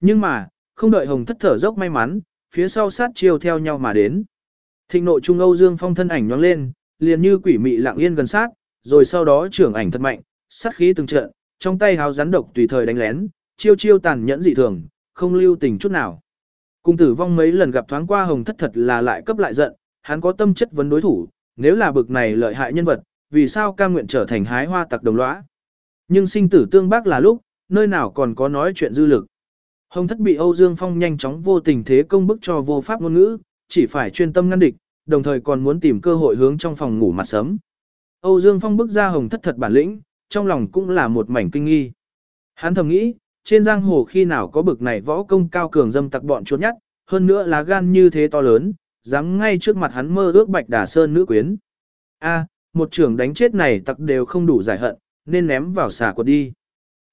Nhưng mà, không đợi hồng thất thở dốc may mắn, phía sau sát chiêu theo nhau mà đến. Thịnh nội trung Âu Dương Phong thân ảnh nhoáng lên, liền như quỷ mị lặng yên gần sát, rồi sau đó trưởng ảnh thật mạnh, sát khí từng trận, trong tay háo rắn độc tùy thời đánh lén, chiêu chiêu tàn nhẫn dị thường, không lưu tình chút nào. Cung tử vong mấy lần gặp thoáng qua hồng thất thật là lại cấp lại giận, hắn có tâm chất vấn đối thủ, nếu là bực này lợi hại nhân vật, vì sao cam nguyện trở thành hái hoa tặc đồng lõa. Nhưng sinh tử tương bác là lúc, nơi nào còn có nói chuyện dư lực. Hồng thất bị Âu Dương Phong nhanh chóng vô tình thế công bức cho vô pháp ngôn ngữ, chỉ phải chuyên tâm ngăn địch, đồng thời còn muốn tìm cơ hội hướng trong phòng ngủ mặt sớm. Âu Dương Phong bức ra hồng thất thật bản lĩnh, trong lòng cũng là một mảnh kinh nghi. Hắn thầm nghĩ, trên giang hồ khi nào có bực này võ công cao cường dâm tặc bọn chuột nhắt, hơn nữa lá gan như thế to lớn, dám ngay trước mặt hắn mơ ước bạch đà sơn nữ quyến. A, một trưởng đánh chết này tặc đều không đủ giải hận, nên ném vào xà quật đi.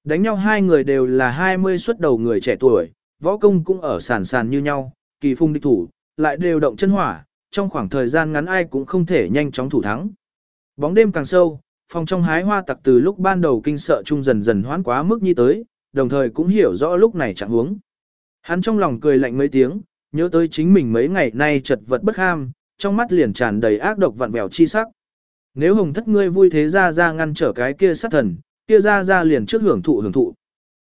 Đánh nhau hai người đều là 20 xuất đầu người trẻ tuổi, võ công cũng ở sàn sàn như nhau, kỳ phung địch thủ, lại đều động chân hỏa, trong khoảng thời gian ngắn ai cũng không thể nhanh chóng thủ thắng. Bóng đêm càng sâu, phòng trong hái hoa tặc từ lúc ban đầu kinh sợ chung dần dần hoán quá mức như tới, đồng thời cũng hiểu rõ lúc này chẳng huống. Hắn trong lòng cười lạnh mấy tiếng, nhớ tới chính mình mấy ngày nay chật vật bất ham, trong mắt liền tràn đầy ác độc vặn vẹo chi sắc. Nếu hồng thất ngươi vui thế ra ra ngăn trở cái kia sát thần, kia ra ra liền trước hưởng thụ hưởng thụ.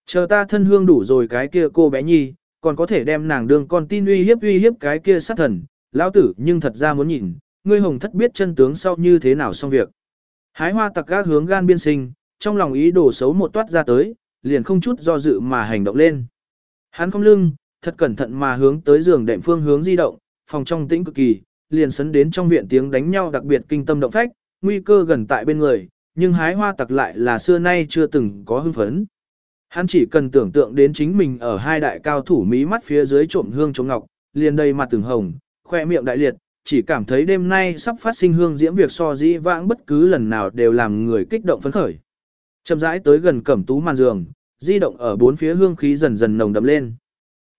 Chờ ta thân hương đủ rồi cái kia cô bé nhi, còn có thể đem nàng đương con tin uy hiếp uy hiếp cái kia sát thần, lão tử nhưng thật ra muốn nhìn, ngươi hồng thất biết chân tướng sau như thế nào xong việc. Hái hoa tặc gác hướng gan biên sinh, trong lòng ý đồ xấu một toát ra tới, liền không chút do dự mà hành động lên. Hắn không lưng, thật cẩn thận mà hướng tới giường đệm phương hướng di động, phòng trong tĩnh cực kỳ, liền sấn đến trong viện tiếng đánh nhau đặc biệt kinh tâm động phách, nguy cơ gần tại bên người, nhưng hái hoa tặc lại là xưa nay chưa từng có hưng phấn. Hắn chỉ cần tưởng tượng đến chính mình ở hai đại cao thủ mí mắt phía dưới trộm hương chống ngọc, liền đầy mặt từng hồng, khoe miệng đại liệt, chỉ cảm thấy đêm nay sắp phát sinh hương diễm việc so dĩ vãng bất cứ lần nào đều làm người kích động phấn khởi. Chậm rãi tới gần cẩm tú màn giường, di động ở bốn phía hương khí dần dần nồng đậm lên.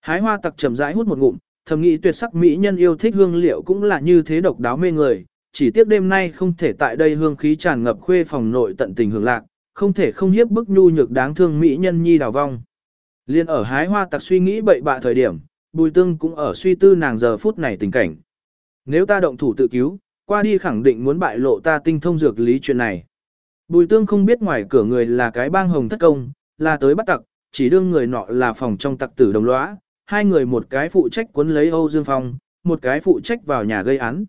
Hái hoa tặc chậm rãi hút một ngụm, thầm nghĩ tuyệt sắc mỹ nhân yêu thích hương liệu cũng là như thế độc đáo mê người, chỉ tiếc đêm nay không thể tại đây hương khí tràn ngập khuê phòng nội tận tình hưởng lạc, không thể không hiếp bức nhu nhược đáng thương mỹ nhân nhi đào vong. Liên ở hái hoa tặc suy nghĩ bậy bạ thời điểm, bùi tương cũng ở suy tư nàng giờ phút này tình cảnh. Nếu ta động thủ tự cứu, qua đi khẳng định muốn bại lộ ta tinh thông dược lý chuyện này. Bùi tương không biết ngoài cửa người là cái bang hồng thất công, là tới bắt tặc, chỉ đương người nọ là phòng trong tặc tử đồng lõa, hai người một cái phụ trách cuốn lấy Âu Dương Phong, một cái phụ trách vào nhà gây án.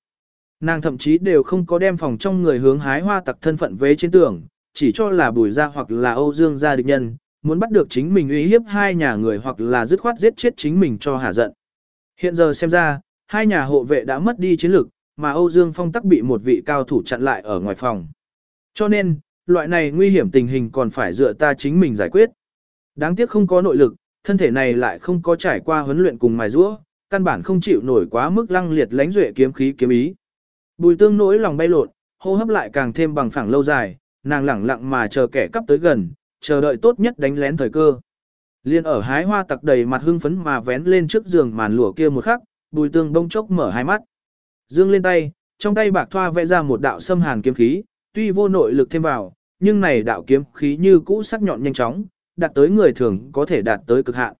Nàng thậm chí đều không có đem phòng trong người hướng hái hoa tặc thân phận vế trên tường, chỉ cho là bùi ra hoặc là Âu Dương gia địch nhân, muốn bắt được chính mình uy hiếp hai nhà người hoặc là dứt khoát giết chết chính mình cho hả giận. Hiện giờ xem ra, hai nhà hộ vệ đã mất đi chiến lược, mà Âu Dương Phong tắc bị một vị cao thủ chặn lại ở ngoài phòng. Cho nên, loại này nguy hiểm tình hình còn phải dựa ta chính mình giải quyết. Đáng tiếc không có nội lực, thân thể này lại không có trải qua huấn luyện cùng mài rũa, căn bản không chịu nổi quá mức lăng liệt lánh duệ kiếm khí kiếm ý. Bùi tương nỗi lòng bay lột, hô hấp lại càng thêm bằng phẳng lâu dài, nàng lẳng lặng mà chờ kẻ cắp tới gần, chờ đợi tốt nhất đánh lén thời cơ. Liên ở hái hoa tặc đầy mặt hưng phấn mà vén lên trước giường màn lụa kia một khắc, bùi tương bông chốc mở hai mắt. Dương lên tay, trong tay bạc thoa vẽ ra một đạo xâm hàn kiếm khí, tuy vô nội lực thêm vào, nhưng này đạo kiếm khí như cũ sắc nhọn nhanh chóng, đạt tới người thường có thể đạt tới cực hạn.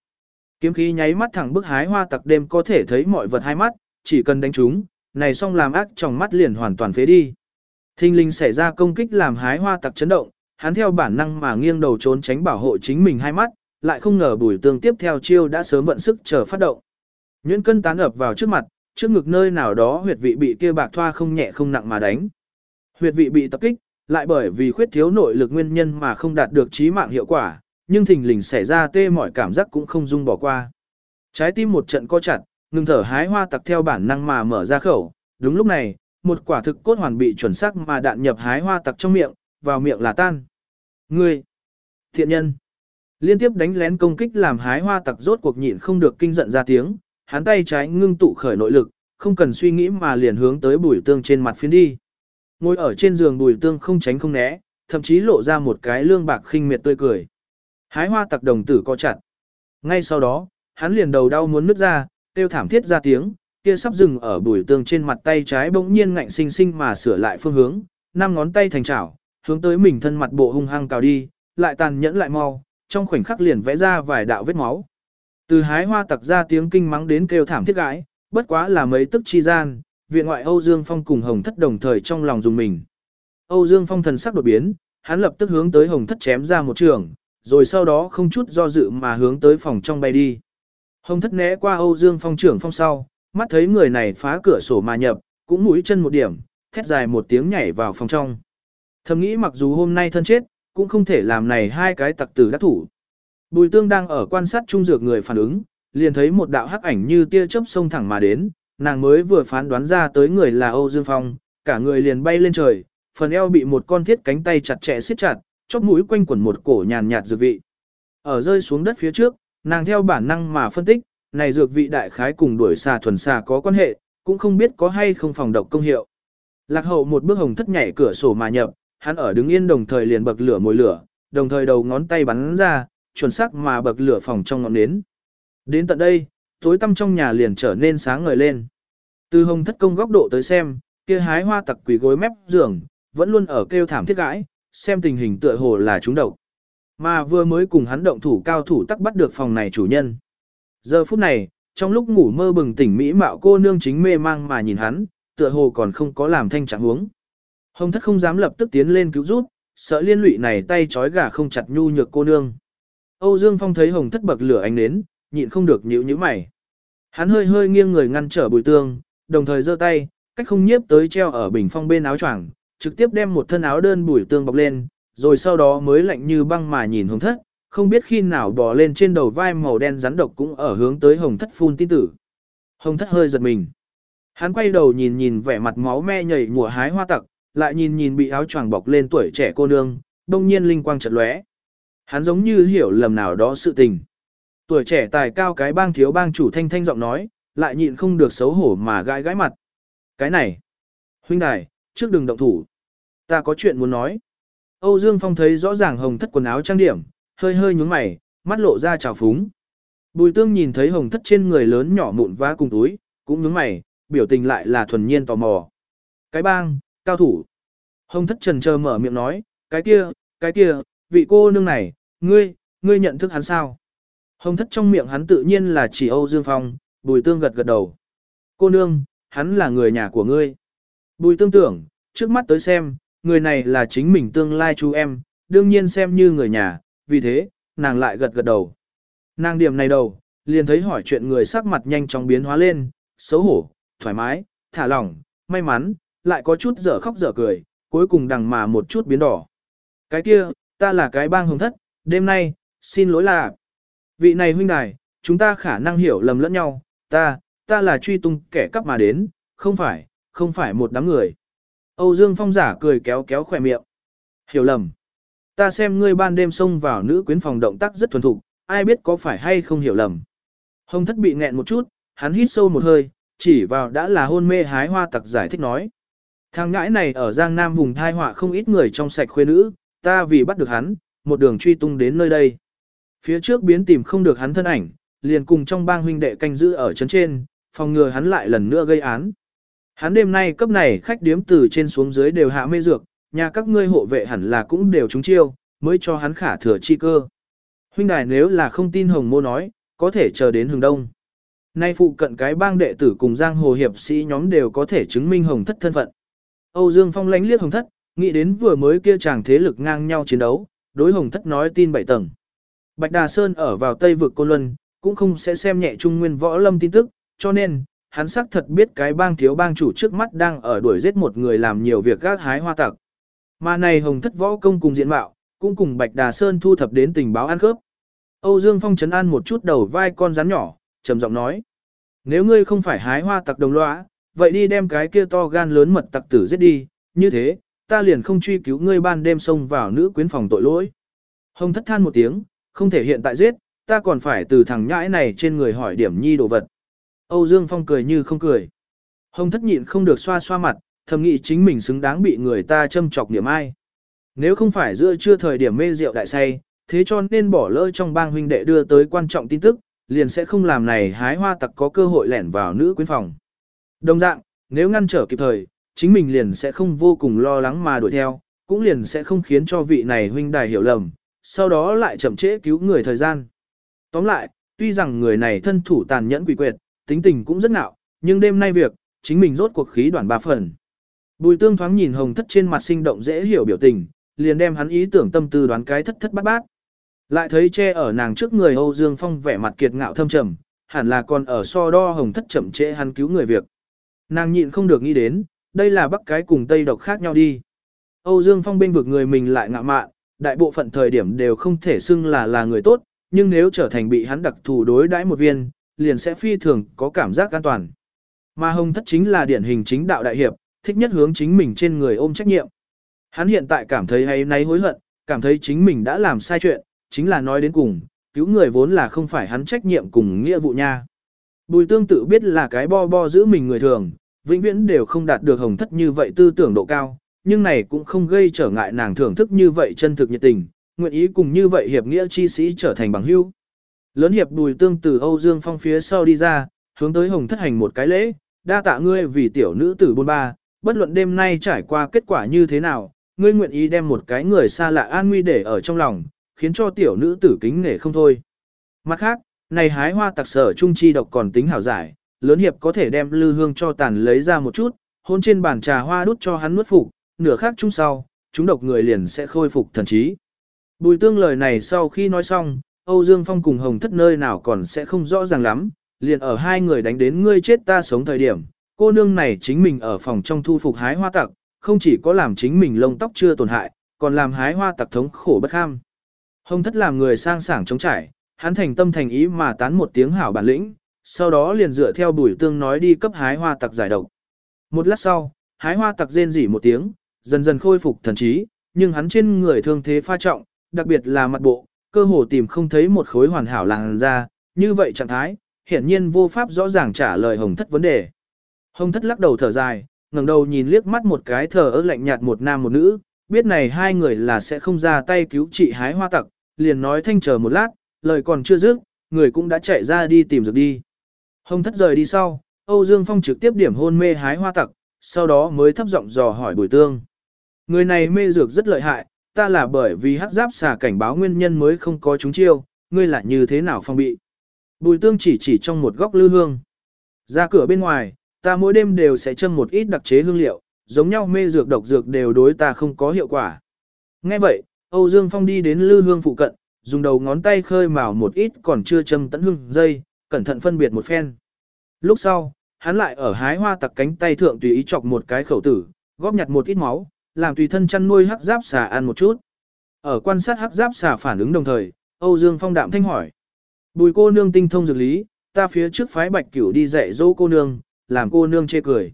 Kiếm khí nháy mắt thẳng bức hái hoa tặc đêm có thể thấy mọi vật hai mắt, chỉ cần đánh chúng, này xong làm ác trong mắt liền hoàn toàn phế đi. Thinh linh xảy ra công kích làm hái hoa tặc chấn động, hắn theo bản năng mà nghiêng đầu trốn tránh bảo hộ chính mình hai mắt, lại không ngờ bùi tương tiếp theo chiêu đã sớm vận sức chờ phát động. Nhuyễn cân tán ập vào trước mặt, trước ngực nơi nào đó huyệt vị bị kia bạc thoa không nhẹ không nặng mà đánh. Huyệt vị bị tập kích, lại bởi vì khuyết thiếu nội lực nguyên nhân mà không đạt được trí mạng hiệu quả, nhưng thình lình xảy ra tê mỏi cảm giác cũng không dung bỏ qua. Trái tim một trận co chặt, ngừng thở hái hoa tặc theo bản năng mà mở ra khẩu, đúng lúc này, một quả thực cốt hoàn bị chuẩn xác mà đạn nhập hái hoa tặc trong miệng, vào miệng là tan. Ngươi! Thiện nhân! Liên tiếp đánh lén công kích làm hái hoa tặc rốt cuộc nhịn không được kinh giận ra tiếng, hắn tay trái ngưng tụ khởi nội lực, không cần suy nghĩ mà liền hướng tới bùi tương trên mặt phiến đi. Ngồi ở trên giường bùi tương không tránh không né, thậm chí lộ ra một cái lương bạc khinh miệt tươi cười. Hái hoa tặc đồng tử co chặt. Ngay sau đó, hắn liền đầu đau muốn nứt ra, tiêu thảm thiết ra tiếng, kia sắp dừng ở bùi tương trên mặt tay trái bỗng nhiên ngạnh sinh sinh mà sửa lại phương hướng, năm ngón tay thành chảo, hướng tới mình thân mặt bộ hung hăng cào đi, lại tàn nhẫn lại mau, trong khoảnh khắc liền vẽ ra vài đạo vết máu. Từ hái hoa tặc ra tiếng kinh mắng đến kêu thảm thiết gãi, bất quá là mấy tức chi gian, viện ngoại Âu Dương Phong cùng Hồng Thất đồng thời trong lòng dùng mình. Âu Dương Phong thần sắc đột biến, hắn lập tức hướng tới Hồng Thất chém ra một trường, rồi sau đó không chút do dự mà hướng tới phòng trong bay đi. Hồng Thất né qua Âu Dương Phong trưởng phong sau, mắt thấy người này phá cửa sổ mà nhập, cũng mũi chân một điểm, thét dài một tiếng nhảy vào phòng trong. Thầm nghĩ mặc dù hôm nay thân chết, cũng không thể làm này hai cái tặc tử đắc thủ. Bùi tương đang ở quan sát trung dược người phản ứng, liền thấy một đạo hắc ảnh như tia chớp sông thẳng mà đến, nàng mới vừa phán đoán ra tới người là Âu Dương Phong, cả người liền bay lên trời, phần eo bị một con thiết cánh tay chặt chẽ siết chặt, chóp mũi quanh quẩn một cổ nhàn nhạt dược vị. Ở rơi xuống đất phía trước, nàng theo bản năng mà phân tích, này dược vị đại khái cùng đuổi xà thuần xà có quan hệ, cũng không biết có hay không phòng độc công hiệu. Lạc hậu một bước hồng thất nhảy cửa sổ mà nhập, hắn ở đứng yên đồng thời liền bậc lửa mồi lửa, đồng thời đầu ngón tay bắn ra, chuẩn xác mà bậc lửa phòng trong ngọn nến. Đến tận đây, tối tăm trong nhà liền trở nên sáng ngời lên. Từ hồng thất công góc độ tới xem, kia hái hoa tặc quỷ gối mép giường, vẫn luôn ở kêu thảm thiết gãi, xem tình hình tựa hồ là chúng độc. Mà vừa mới cùng hắn động thủ cao thủ tắc bắt được phòng này chủ nhân. Giờ phút này, trong lúc ngủ mơ bừng tỉnh mỹ mạo cô nương chính mê mang mà nhìn hắn, tựa hồ còn không có làm thanh trạng huống. Hồng thất không dám lập tức tiến lên cứu giúp, sợ liên lụy này tay trói gà không chặt nhu nhược cô nương. Âu Dương Phong thấy hồng thất bậc lửa ánh nến, nhịn không được nhíu nhíu mày. Hắn hơi hơi nghiêng người ngăn trở bùi tương, đồng thời giơ tay, cách không nhiếp tới treo ở bình phong bên áo choàng, trực tiếp đem một thân áo đơn bùi tương bọc lên, rồi sau đó mới lạnh như băng mà nhìn hồng thất, không biết khi nào bò lên trên đầu vai màu đen rắn độc cũng ở hướng tới hồng thất phun tin tử. Hồng thất hơi giật mình. Hắn quay đầu nhìn nhìn vẻ mặt máu me nhảy mùa hái hoa tặc, lại nhìn nhìn bị áo choàng bọc lên tuổi trẻ cô nương, đông nhiên linh quang chợt lóe. Hắn giống như hiểu lầm nào đó sự tình. Tuổi trẻ tài cao cái bang thiếu bang chủ thanh thanh giọng nói, lại nhịn không được xấu hổ mà gãi gãi mặt. Cái này, huynh đài, trước đừng động thủ. Ta có chuyện muốn nói. Âu Dương Phong thấy rõ ràng hồng thất quần áo trang điểm, hơi hơi nhướng mày, mắt lộ ra trào phúng. Bùi tương nhìn thấy hồng thất trên người lớn nhỏ mụn vá cùng túi, cũng nhướng mày, biểu tình lại là thuần nhiên tò mò. Cái bang, cao thủ. Hồng thất trần chờ mở miệng nói, cái kia, cái kia, vị cô nương này, ngươi, ngươi nhận thức hắn sao? Hồng thất trong miệng hắn tự nhiên là chỉ Âu Dương Phong, bùi tương gật gật đầu. Cô nương, hắn là người nhà của ngươi. Bùi tương tưởng, trước mắt tới xem, người này là chính mình tương lai chú em, đương nhiên xem như người nhà, vì thế, nàng lại gật gật đầu. Nàng điểm này đầu, liền thấy hỏi chuyện người sắc mặt nhanh chóng biến hóa lên, xấu hổ, thoải mái, thả lỏng, may mắn, lại có chút dở khóc dở cười, cuối cùng đằng mà một chút biến đỏ. Cái kia, ta là cái bang hồng thất, đêm nay, xin lỗi là. Vị này huynh đài, chúng ta khả năng hiểu lầm lẫn nhau, ta, ta là truy tung kẻ cắp mà đến, không phải, không phải một đám người. Âu Dương Phong giả cười kéo kéo khỏe miệng. Hiểu lầm. Ta xem ngươi ban đêm xông vào nữ quyến phòng động tác rất thuần thục, ai biết có phải hay không hiểu lầm. Hồng thất bị nghẹn một chút, hắn hít sâu một hơi, chỉ vào đã là hôn mê hái hoa tặc giải thích nói. Thằng ngãi này ở Giang Nam vùng thai họa không ít người trong sạch khuê nữ, ta vì bắt được hắn, một đường truy tung đến nơi đây. Phía trước biến tìm không được hắn thân ảnh, liền cùng trong bang huynh đệ canh giữ ở trấn trên, phòng ngừa hắn lại lần nữa gây án. Hắn đêm nay cấp này khách điếm từ trên xuống dưới đều hạ mê dược, nhà các ngươi hộ vệ hẳn là cũng đều trúng chiêu, mới cho hắn khả thừa chi cơ. Huynh đài nếu là không tin Hồng Mô nói, có thể chờ đến hướng đông. Nay phụ cận cái bang đệ tử cùng giang hồ hiệp sĩ nhóm đều có thể chứng minh Hồng Thất thân phận. Âu Dương Phong lánh liếc Hồng Thất, nghĩ đến vừa mới kia chàng thế lực ngang nhau chiến đấu, đối Hồng Thất nói tin bảy tầng. Bạch Đà Sơn ở vào Tây vực Côn Luân, cũng không sẽ xem nhẹ Trung Nguyên Võ Lâm tin tức, cho nên, hắn xác thật biết cái bang thiếu bang chủ trước mắt đang ở đuổi giết một người làm nhiều việc gác hái hoa tặc. Mà này Hồng Thất Võ công cùng diện mạo, cũng cùng Bạch Đà Sơn thu thập đến tình báo ăn khớp. Âu Dương Phong chấn an một chút đầu vai con rắn nhỏ, trầm giọng nói. Nếu ngươi không phải hái hoa tặc đồng lõa, vậy đi đem cái kia to gan lớn mật tặc tử giết đi, như thế, ta liền không truy cứu ngươi ban đêm xông vào nữ quyến phòng tội lỗi. Hồng thất than một tiếng, không thể hiện tại giết, ta còn phải từ thằng nhãi này trên người hỏi điểm nhi đồ vật. Âu Dương Phong cười như không cười. Hồng thất nhịn không được xoa xoa mặt, thầm nghĩ chính mình xứng đáng bị người ta châm chọc niệm ai. Nếu không phải giữa trưa thời điểm mê rượu đại say, thế cho nên bỏ lỡ trong bang huynh đệ đưa tới quan trọng tin tức, liền sẽ không làm này hái hoa tặc có cơ hội lẻn vào nữ quyến phòng. Đồng dạng, nếu ngăn trở kịp thời, chính mình liền sẽ không vô cùng lo lắng mà đuổi theo, cũng liền sẽ không khiến cho vị này huynh đài hiểu lầm, sau đó lại chậm trễ cứu người thời gian. Tóm lại, Tuy rằng người này thân thủ tàn nhẫn quỷ quyệt, tính tình cũng rất ngạo, nhưng đêm nay việc, chính mình rốt cuộc khí đoạn ba phần. Bùi tương thoáng nhìn hồng thất trên mặt sinh động dễ hiểu biểu tình, liền đem hắn ý tưởng tâm tư đoán cái thất thất bát bát. Lại thấy che ở nàng trước người Âu Dương Phong vẻ mặt kiệt ngạo thâm trầm, hẳn là còn ở so đo hồng thất chậm trễ hắn cứu người việc. Nàng nhịn không được nghĩ đến, đây là bắc cái cùng tây độc khác nhau đi. Âu Dương Phong bên vực người mình lại ngạ mạn, đại bộ phận thời điểm đều không thể xưng là là người tốt, nhưng nếu trở thành bị hắn đặc thù đối đãi một viên, liền sẽ phi thường có cảm giác an toàn. Mà hồng thất chính là điển hình chính đạo đại hiệp, thích nhất hướng chính mình trên người ôm trách nhiệm. Hắn hiện tại cảm thấy hay nay hối hận, cảm thấy chính mình đã làm sai chuyện, chính là nói đến cùng, cứu người vốn là không phải hắn trách nhiệm cùng nghĩa vụ nha. Bùi tương tự biết là cái bo bo giữ mình người thường, vĩnh viễn đều không đạt được hồng thất như vậy tư tưởng độ cao, nhưng này cũng không gây trở ngại nàng thưởng thức như vậy chân thực nhiệt tình, nguyện ý cùng như vậy hiệp nghĩa chi sĩ trở thành bằng hữu. Lớn hiệp bùi tương từ Âu Dương Phong phía sau đi ra, hướng tới hồng thất hành một cái lễ, đa tạ ngươi vì tiểu nữ tử bôn ba, bất luận đêm nay trải qua kết quả như thế nào, ngươi nguyện ý đem một cái người xa lạ an nguy để ở trong lòng, khiến cho tiểu nữ tử kính nể không thôi. Mặt khác, này hái hoa tặc sở trung chi độc còn tính hảo giải, lớn hiệp có thể đem lư hương cho tàn lấy ra một chút, hôn trên bàn trà hoa đút cho hắn nuốt phục, nửa khác chung sau, chúng độc người liền sẽ khôi phục thần trí. Bùi tương lời này sau khi nói xong, Âu Dương Phong cùng Hồng thất nơi nào còn sẽ không rõ ràng lắm, liền ở hai người đánh đến ngươi chết ta sống thời điểm, cô nương này chính mình ở phòng trong thu phục hái hoa tặc, không chỉ có làm chính mình lông tóc chưa tổn hại, còn làm hái hoa tặc thống khổ bất kham. Hồng thất làm người sang sảng chống trải, hắn thành tâm thành ý mà tán một tiếng hảo bản lĩnh, sau đó liền dựa theo bùi tương nói đi cấp hái hoa tặc giải độc. Một lát sau, hái hoa tặc rên rỉ một tiếng, dần dần khôi phục thần trí, nhưng hắn trên người thương thế pha trọng, đặc biệt là mặt bộ, cơ hồ tìm không thấy một khối hoàn hảo làn da, như vậy trạng thái, hiển nhiên vô pháp rõ ràng trả lời hồng thất vấn đề. Hồng thất lắc đầu thở dài, ngẩng đầu nhìn liếc mắt một cái thở ơ lạnh nhạt một nam một nữ, biết này hai người là sẽ không ra tay cứu trị hái hoa tặc, liền nói thanh chờ một lát, lời còn chưa dứt, người cũng đã chạy ra đi tìm dược đi. Hồng thất rời đi sau, Âu Dương Phong trực tiếp điểm hôn mê hái hoa tặc, sau đó mới thấp giọng dò hỏi bùi tương. Người này mê dược rất lợi hại, ta là bởi vì hắc giáp xà cảnh báo nguyên nhân mới không có chúng chiêu, ngươi là như thế nào phong bị. Bùi tương chỉ chỉ trong một góc lư hương. Ra cửa bên ngoài, ta mỗi đêm đều sẽ châm một ít đặc chế hương liệu, giống nhau mê dược độc dược đều đối ta không có hiệu quả. Nghe vậy, Âu Dương Phong đi đến lư hương phụ cận, dùng đầu ngón tay khơi mào một ít còn chưa châm tận hương dây, cẩn thận phân biệt một phen. Lúc sau, hắn lại ở hái hoa tặc cánh tay thượng tùy ý chọc một cái khẩu tử, góp nhặt một ít máu, làm tùy thân chăn nuôi hắc giáp xà ăn một chút. Ở quan sát hắc giáp xà phản ứng đồng thời, Âu Dương Phong đạm thanh hỏi. Bùi cô nương tinh thông dược lý, ta phía trước phái bạch cửu đi dạy dỗ cô nương, làm cô nương chê cười.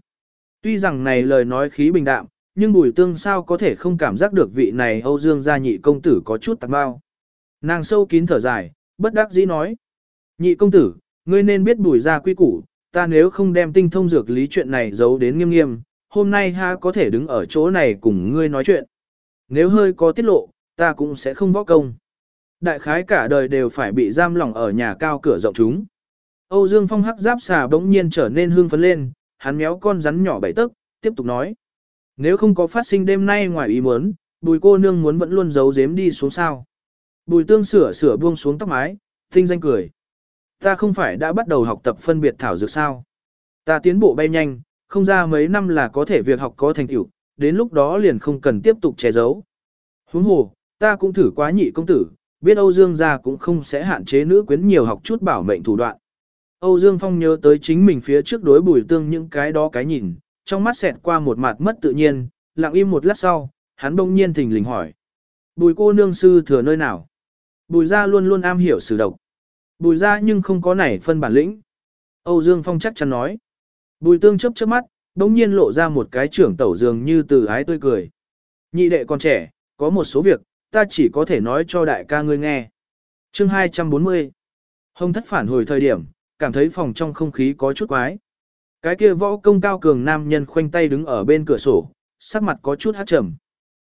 Tuy rằng này lời nói khí bình đạm, nhưng bùi tương sao có thể không cảm giác được vị này Âu Dương gia nhị công tử có chút tạc bao. Nàng sâu kín thở dài, bất đắc dĩ nói. Nhị công tử, ngươi nên biết bùi ra quy củ, ta nếu không đem tinh thông dược lý chuyện này giấu đến nghiêm nghiêm, hôm nay ha có thể đứng ở chỗ này cùng ngươi nói chuyện. Nếu hơi có tiết lộ, ta cũng sẽ không võ công. Đại khái cả đời đều phải bị giam lỏng ở nhà cao cửa rộng chúng. Âu Dương Phong hắc giáp xà bỗng nhiên trở nên hương phấn lên, hắn méo con rắn nhỏ bảy tấc, tiếp tục nói. Nếu không có phát sinh đêm nay ngoài ý muốn, bùi cô nương muốn vẫn luôn giấu giếm đi xuống sao. Bùi tương sửa sửa buông xuống tóc mái, tinh danh cười. Ta không phải đã bắt đầu học tập phân biệt thảo dược sao. Ta tiến bộ bay nhanh, không ra mấy năm là có thể việc học có thành tựu, đến lúc đó liền không cần tiếp tục che giấu. Huống hồ, ta cũng thử quá nhị công tử, biết Âu Dương gia cũng không sẽ hạn chế nữ quyến nhiều học chút bảo mệnh thủ đoạn. Âu Dương Phong nhớ tới chính mình phía trước đối bùi tương những cái đó cái nhìn, trong mắt xẹt qua một mặt mất tự nhiên, lặng im một lát sau, hắn bỗng nhiên thình lình hỏi. Bùi cô nương sư thừa nơi nào? Bùi gia luôn luôn am hiểu sử độc. Bùi gia nhưng không có nảy phân bản lĩnh. Âu Dương Phong chắc chắn nói. Bùi tương chấp chớp mắt, bỗng nhiên lộ ra một cái trưởng tẩu dường như từ ái tươi cười. Nhị đệ còn trẻ, có một số việc, ta chỉ có thể nói cho đại ca ngươi nghe. Chương 240 Hồng thất phản hồi thời điểm, cảm thấy phòng trong không khí có chút quái. Cái kia võ công cao cường nam nhân khoanh tay đứng ở bên cửa sổ, sắc mặt có chút hát trầm.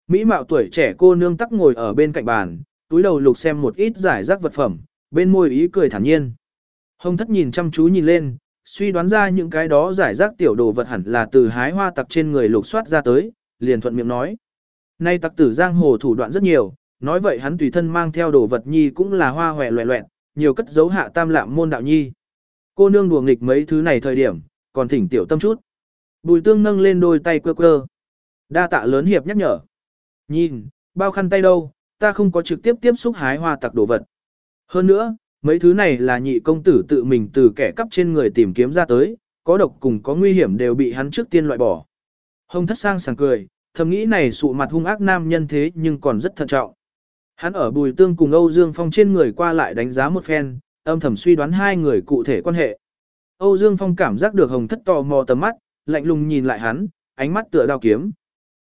Mỹ mạo tuổi trẻ cô nương tắc ngồi ở bên cạnh bàn, túi đầu lục xem một ít giải rác vật phẩm, bên môi ý cười thản nhiên. Hồng thất nhìn chăm chú nhìn lên, suy đoán ra những cái đó giải rác tiểu đồ vật hẳn là từ hái hoa tặc trên người lục soát ra tới, liền thuận miệng nói. Nay tặc tử giang hồ thủ đoạn rất nhiều, nói vậy hắn tùy thân mang theo đồ vật nhi cũng là hoa hòe loẹ loẹn, nhiều cất giấu hạ tam lạm môn đạo nhi. Cô nương đùa nghịch mấy thứ này thời điểm, còn thỉnh tiểu tâm chút. Bùi tương nâng lên đôi tay quơ quơ. Đa tạ lớn hiệp nhắc nhở. Nhìn, bao khăn tay đâu, ta không có trực tiếp tiếp xúc hái hoa tặc đồ vật. Hơn nữa, mấy thứ này là nhị công tử tự mình từ kẻ cắp trên người tìm kiếm ra tới, có độc cùng có nguy hiểm đều bị hắn trước tiên loại bỏ. Hồng thất sang sảng cười, thầm nghĩ này sụ mặt hung ác nam nhân thế nhưng còn rất thận trọng. Hắn ở bùi tương cùng Âu Dương Phong trên người qua lại đánh giá một phen, âm thầm suy đoán hai người cụ thể quan hệ. Âu Dương Phong cảm giác được Hồng thất tò mò tầm mắt, lạnh lùng nhìn lại hắn, ánh mắt tựa đao kiếm.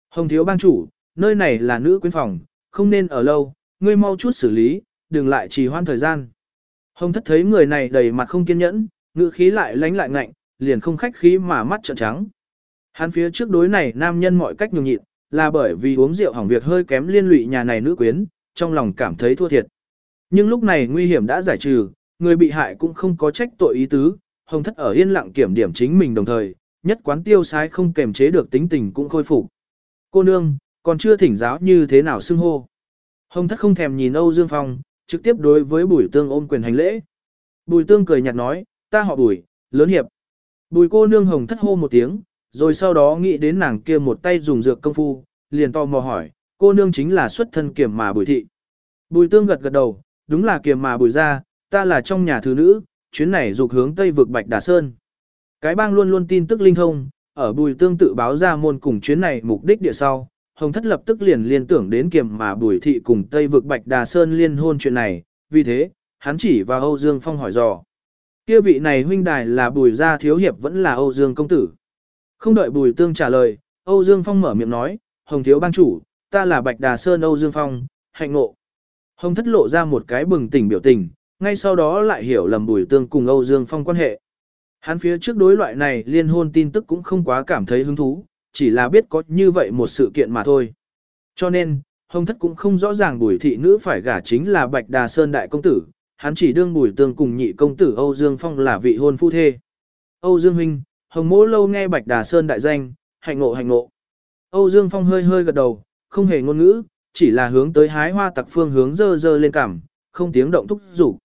Hồng thiếu bang chủ, nơi này là nữ quyến phòng, không nên ở lâu, ngươi mau chút xử lý, đừng lại trì hoãn thời gian. Hồng thất thấy người này đầy mặt không kiên nhẫn, ngữ khí lại lánh lại ngạnh, liền không khách khí mà mắt trợn trắng. Hắn phía trước đối này nam nhân mọi cách nhường nhịn, là bởi vì uống rượu hỏng việc hơi kém liên lụy nhà này nữ quyến, trong lòng cảm thấy thua thiệt. Nhưng lúc này nguy hiểm đã giải trừ, người bị hại cũng không có trách tội ý tứ, hồng thất ở yên lặng kiểm điểm chính mình đồng thời, nhất quán tiêu sái không kềm chế được tính tình cũng khôi phục. Cô nương, còn chưa thỉnh giáo như thế nào xưng hô. Hồng thất không thèm nhìn Âu Dương Phong, trực tiếp đối với bùi tương ôm quyền hành lễ. Bùi tương cười nhạt nói, ta họ bùi, lớn hiệp. Bùi cô nương hồng thất hô một tiếng, rồi sau đó nghĩ đến nàng kia một tay dùng dược công phu, liền to mò hỏi, cô nương chính là xuất thân kiềm mà bùi thị. Bùi tương gật gật đầu, đúng là kiềm mà bùi ra, ta là trong nhà thứ nữ, chuyến này dục hướng tây vực Bạch Đà Sơn. Cái bang luôn luôn tin tức linh thông, ở bùi tương tự báo ra môn cùng chuyến này mục đích địa sau, Hồng Thất lập tức liền liên tưởng đến kiềm mà bùi thị cùng Tây vực Bạch Đà Sơn liên hôn chuyện này, vì thế, hắn chỉ vào Âu Dương Phong hỏi dò. Kia vị này huynh đài là bùi gia thiếu hiệp vẫn là Âu Dương công tử. Không đợi bùi tương trả lời, Âu Dương Phong mở miệng nói, Hồng thiếu bang chủ, ta là Bạch Đà Sơn Âu Dương Phong, hạnh ngộ. Hồng thất lộ ra một cái bừng tỉnh biểu tình, ngay sau đó lại hiểu lầm bùi tương cùng Âu Dương Phong quan hệ. Hắn phía trước đối loại này liên hôn tin tức cũng không quá cảm thấy hứng thú, chỉ là biết có như vậy một sự kiện mà thôi. Cho nên, Hồng Thất cũng không rõ ràng bùi thị nữ phải gả chính là Bạch Đà Sơn Đại Công Tử, hắn chỉ đương bùi tương cùng nhị công tử Âu Dương Phong là vị hôn phu thê. Âu Dương Huynh, Hồng Mỗ lâu nghe Bạch Đà Sơn đại danh, hạnh ngộ hạnh ngộ. Âu Dương Phong hơi hơi gật đầu, không hề ngôn ngữ, chỉ là hướng tới hái hoa tặc phương hướng dơ dơ lên cảm, không tiếng động thúc rủ.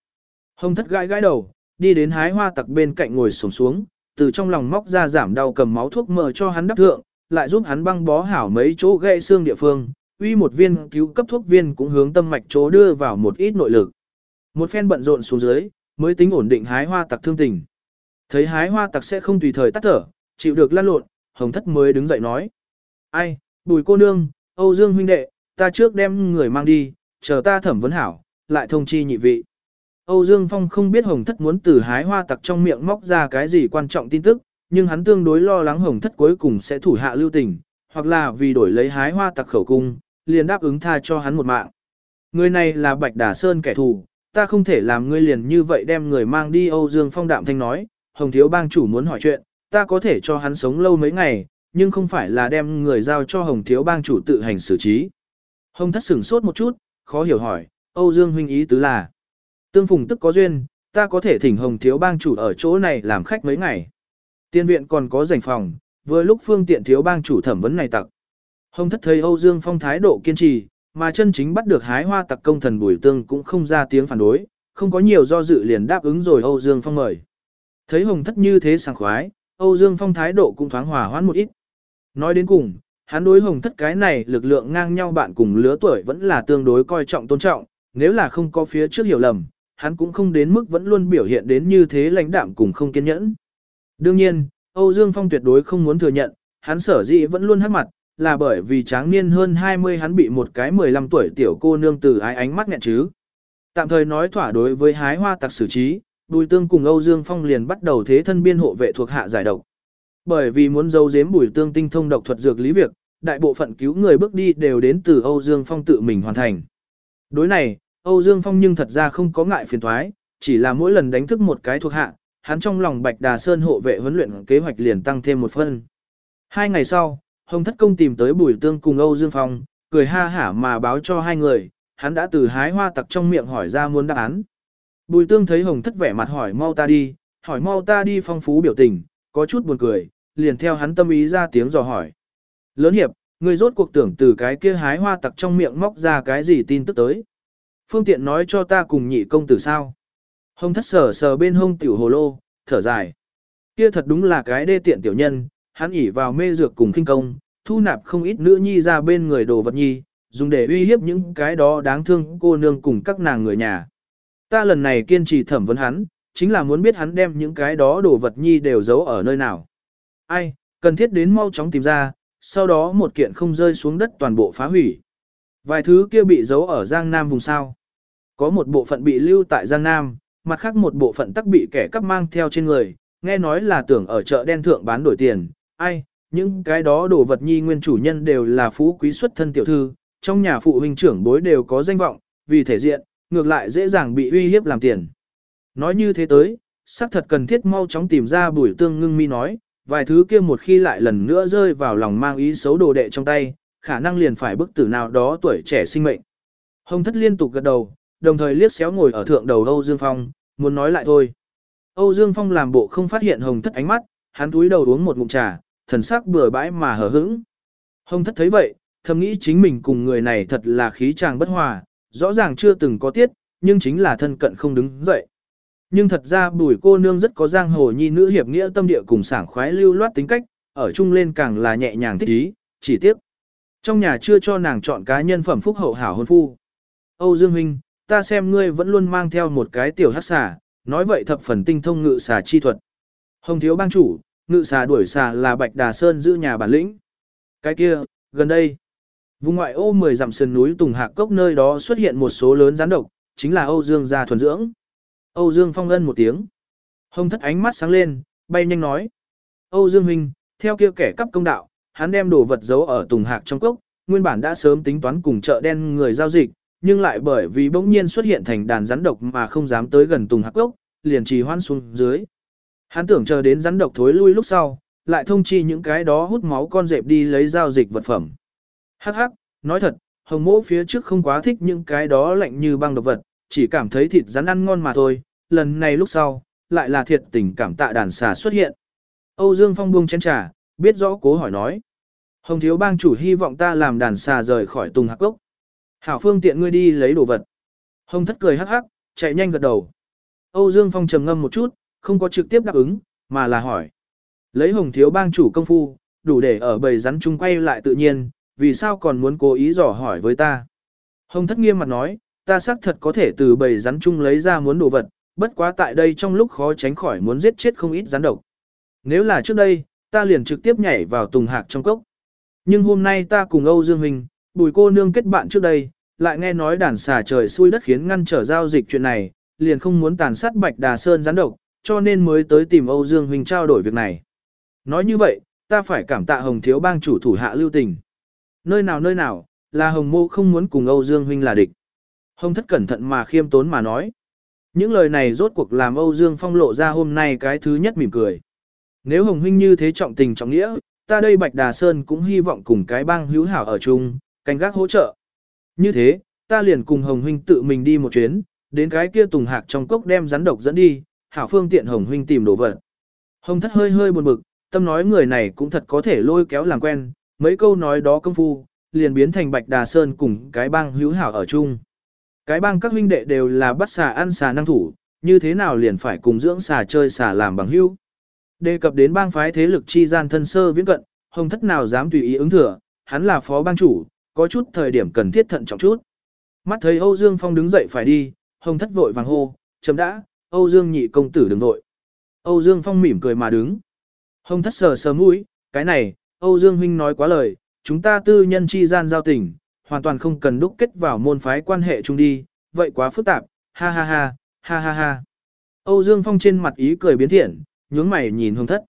Hồng Thất gãi gãi đầu, đi đến hái hoa tặc bên cạnh ngồi xổm xuống, từ trong lòng móc ra giảm đau cầm máu thuốc mờ cho hắn đắp thượng, lại giúp hắn băng bó hảo mấy chỗ gãy xương địa phương, uy một viên cứu cấp thuốc viên cũng hướng tâm mạch chỗ đưa vào một ít nội lực. Một phen bận rộn xuống dưới, mới tính ổn định hái hoa tặc thương tình. Thấy hái hoa tặc sẽ không tùy thời tắt thở, chịu được lăn lộn, hồng thất mới đứng dậy nói. Ai, bùi cô nương, Âu Dương huynh đệ, ta trước đem người mang đi, chờ ta thẩm vấn hảo, lại thông chi nhị vị. Âu Dương Phong không biết hồng thất muốn từ hái hoa tặc trong miệng móc ra cái gì quan trọng tin tức, nhưng hắn tương đối lo lắng hồng thất cuối cùng sẽ thủ hạ lưu tình, hoặc là vì đổi lấy hái hoa tặc khẩu cung, liền đáp ứng tha cho hắn một mạng. Người này là Bạch Đà Sơn kẻ thù, ta không thể làm ngươi liền như vậy đem người mang đi Âu Dương Phong đạm thanh nói, Hồng Thiếu Bang chủ muốn hỏi chuyện, ta có thể cho hắn sống lâu mấy ngày, nhưng không phải là đem người giao cho Hồng Thiếu Bang chủ tự hành xử trí. Hồng thất sửng sốt một chút, khó hiểu hỏi, Âu Dương huynh ý tứ là, tương phùng tức có duyên, ta có thể thỉnh Hồng Thiếu Bang chủ ở chỗ này làm khách mấy ngày. Tiên viện còn có rảnh phòng, vừa lúc phương tiện thiếu bang chủ thẩm vấn này tặc. Hồng thất thấy Âu Dương Phong thái độ kiên trì, mà chân chính bắt được hái hoa tặc công thần bùi tương cũng không ra tiếng phản đối, không có nhiều do dự liền đáp ứng rồi Âu Dương Phong mời. Thấy Hồng thất như thế sảng khoái, Âu Dương Phong thái độ cũng thoáng hòa hoãn một ít. Nói đến cùng, hắn đối Hồng thất cái này lực lượng ngang nhau bạn cùng lứa tuổi vẫn là tương đối coi trọng tôn trọng, nếu là không có phía trước hiểu lầm, hắn cũng không đến mức vẫn luôn biểu hiện đến như thế lãnh đạm cùng không kiên nhẫn. Đương nhiên, Âu Dương Phong tuyệt đối không muốn thừa nhận, hắn sở dĩ vẫn luôn hắc mặt, là bởi vì tráng niên hơn 20 hắn bị một cái 15 tuổi tiểu cô nương từ ái ánh mắt nghẹn chứ. Tạm thời nói thỏa đối với hái hoa tặc xử trí, Bùi Tương cùng Âu Dương Phong liền bắt đầu thế thân biên hộ vệ thuộc hạ giải độc. Bởi vì muốn giấu giếm Bùi Tương tinh thông độc thuật dược lý việc, đại bộ phận cứu người bước đi đều đến từ Âu Dương Phong tự mình hoàn thành. Đối này, Âu Dương Phong nhưng thật ra không có ngại phiền thoái, chỉ là mỗi lần đánh thức một cái thuộc hạ, hắn trong lòng Bạch Đà Sơn hộ vệ huấn luyện kế hoạch liền tăng thêm một phân. Hai ngày sau, Hồng Thất Công tìm tới Bùi Tương cùng Âu Dương Phong, cười ha hả mà báo cho hai người, hắn đã từ hái hoa tặc trong miệng hỏi ra muốn đáp án. Bùi Tương thấy Hồng Thất vẻ mặt hỏi mau ta đi, hỏi mau ta đi phong phú biểu tình, có chút buồn cười, liền theo hắn tâm ý ra tiếng dò hỏi. Lớn hiệp, người rốt cuộc tưởng từ cái kia hái hoa tặc trong miệng móc ra cái gì tin tức tới. Phương tiện nói cho ta cùng nhị công tử sao. Hồng thất sờ sờ bên hông tiểu hồ lô, thở dài. Kia thật đúng là cái đê tiện tiểu nhân, hắn ỉ vào mê dược cùng kinh công, thu nạp không ít nữ nhi ra bên người đồ vật nhi, dùng để uy hiếp những cái đó đáng thương cô nương cùng các nàng người nhà. Ta lần này kiên trì thẩm vấn hắn, chính là muốn biết hắn đem những cái đó đồ vật nhi đều giấu ở nơi nào. Ai, cần thiết đến mau chóng tìm ra, sau đó một kiện không rơi xuống đất toàn bộ phá hủy. Vài thứ kia bị giấu ở Giang Nam vùng sao. Có một bộ phận bị lưu tại Giang Nam, mặt khác một bộ phận tắc bị kẻ cắp mang theo trên người, nghe nói là tưởng ở chợ đen thượng bán đổi tiền. Ai, những cái đó đồ vật nhi nguyên chủ nhân đều là phú quý xuất thân tiểu thư, trong nhà phụ huynh trưởng bối đều có danh vọng, vì thể diện, ngược lại dễ dàng bị uy hiếp làm tiền. Nói như thế tới, xác thật cần thiết mau chóng tìm ra bùi tương ngưng mi nói, vài thứ kia một khi lại lần nữa rơi vào lòng mang ý xấu đồ đệ trong tay, khả năng liền phải bức tử nào đó tuổi trẻ sinh mệnh. Hồng thất liên tục gật đầu, đồng thời liếc xéo ngồi ở thượng đầu Âu Dương Phong, muốn nói lại thôi. Âu Dương Phong làm bộ không phát hiện Hồng thất ánh mắt, hắn túi đầu uống một ngụm trà, thần sắc bừa bãi mà hờ hững. Hồng thất thấy vậy, thầm nghĩ chính mình cùng người này thật là khí chàng bất hòa, rõ ràng chưa từng có tiết, nhưng chính là thân cận không đứng dậy. Nhưng thật ra bùi cô nương rất có giang hồ nhi nữ hiệp nghĩa tâm địa cùng sảng khoái lưu loát tính cách, ở chung lên càng là nhẹ nhàng thích ý, chỉ tiếc. Trong nhà chưa cho nàng chọn cá nhân phẩm phúc hậu hảo hôn phu. Âu Dương Huynh, ta xem ngươi vẫn luôn mang theo một cái tiểu hắc xà, nói vậy thập phần tinh thông ngự xà chi thuật. Hồng thiếu bang chủ, ngự xà đuổi xà là Bạch Đà Sơn giữ nhà bản lĩnh. Cái kia, gần đây, vùng ngoại ô 10 dặm sườn núi Tùng Hạc Cốc nơi đó xuất hiện một số lớn rắn độc, chính là Âu Dương gia thuần dưỡng. Âu Dương Phong ân một tiếng. Hồng thất ánh mắt sáng lên, bay nhanh nói. Âu Dương Huynh, theo kia kẻ cắp công đạo, hắn đem đồ vật giấu ở Tùng Hạc trong cốc, nguyên bản đã sớm tính toán cùng chợ đen người giao dịch, nhưng lại bởi vì bỗng nhiên xuất hiện thành đàn rắn độc mà không dám tới gần Tùng Hạc cốc, liền trì hoãn xuống dưới. Hắn tưởng chờ đến rắn độc thối lui lúc sau, lại thông chi những cái đó hút máu con dẹp đi lấy giao dịch vật phẩm. Hắc hắc, nói thật, hồng mỗ phía trước không quá thích những cái đó lạnh như băng độc vật, chỉ cảm thấy thịt rắn ăn ngon mà thôi, lần này lúc sau, lại là thiệt tình cảm tạ đàn xà xuất hiện. Âu Dương Phong buông chén trà, biết rõ cố hỏi nói. Hồng thiếu bang chủ hy vọng ta làm đàn xà rời khỏi tùng hạc Cốc Hảo phương tiện ngươi đi lấy đồ vật. Hồng thất cười hắc hắc, chạy nhanh gật đầu. Âu Dương Phong trầm ngâm một chút, không có trực tiếp đáp ứng, mà là hỏi. Lấy hồng thiếu bang chủ công phu, đủ để ở bầy rắn chung quay lại tự nhiên, vì sao còn muốn cố ý dò hỏi với ta. Hồng thất nghiêm mặt nói, ta xác thật có thể từ bầy rắn chung lấy ra muốn đồ vật, bất quá tại đây trong lúc khó tránh khỏi muốn giết chết không ít rắn độc. Nếu là trước đây, ta liền trực tiếp nhảy vào tùng hạc trong cốc. Nhưng hôm nay ta cùng Âu Dương Huynh, bùi cô nương kết bạn trước đây, lại nghe nói đàn xà trời xui đất khiến ngăn trở giao dịch chuyện này, liền không muốn tàn sát bạch đà sơn gián độc, cho nên mới tới tìm Âu Dương Huynh trao đổi việc này. Nói như vậy, ta phải cảm tạ Hồng Thiếu bang chủ thủ hạ lưu tình. Nơi nào nơi nào, là Hồng Mô không muốn cùng Âu Dương Huynh là địch. Hồng thất cẩn thận mà khiêm tốn mà nói. Những lời này rốt cuộc làm Âu Dương Phong lộ ra hôm nay cái thứ nhất mỉm cười. Nếu Hồng Huynh như thế trọng tình trọng nghĩa, ta đây Bạch Đà Sơn cũng hy vọng cùng cái bang hữu hảo ở chung, canh gác hỗ trợ. Như thế, ta liền cùng Hồng Huynh tự mình đi một chuyến, đến cái kia tùng hạc trong cốc đem rắn độc dẫn đi, hảo phương tiện Hồng Huynh tìm đồ vật. Hồng thất hơi hơi buồn bực, tâm nói người này cũng thật có thể lôi kéo làm quen, mấy câu nói đó công phu, liền biến thành Bạch Đà Sơn cùng cái bang hữu hảo ở chung. Cái bang các huynh đệ đều là bắt xà ăn xà năng thủ, như thế nào liền phải cùng dưỡng xà chơi xà làm bằng hữu. Đề cập đến bang phái thế lực chi gian thân sơ viễn cận, hồng thất nào dám tùy ý ứng thừa, hắn là phó bang chủ, có chút thời điểm cần thiết thận trọng chút. Mắt thấy Âu Dương Phong đứng dậy phải đi, hồng thất vội vàng hô, chấm đã, Âu Dương nhị công tử đừng vội. Âu Dương Phong mỉm cười mà đứng. Hồng thất sờ sờ mũi, cái này, Âu Dương huynh nói quá lời, chúng ta tư nhân chi gian giao tình, hoàn toàn không cần đúc kết vào môn phái quan hệ chung đi, vậy quá phức tạp, ha ha ha, ha ha ha. Âu Dương Phong trên mặt ý cười biến thiện, nhướng mày nhìn hồng thất.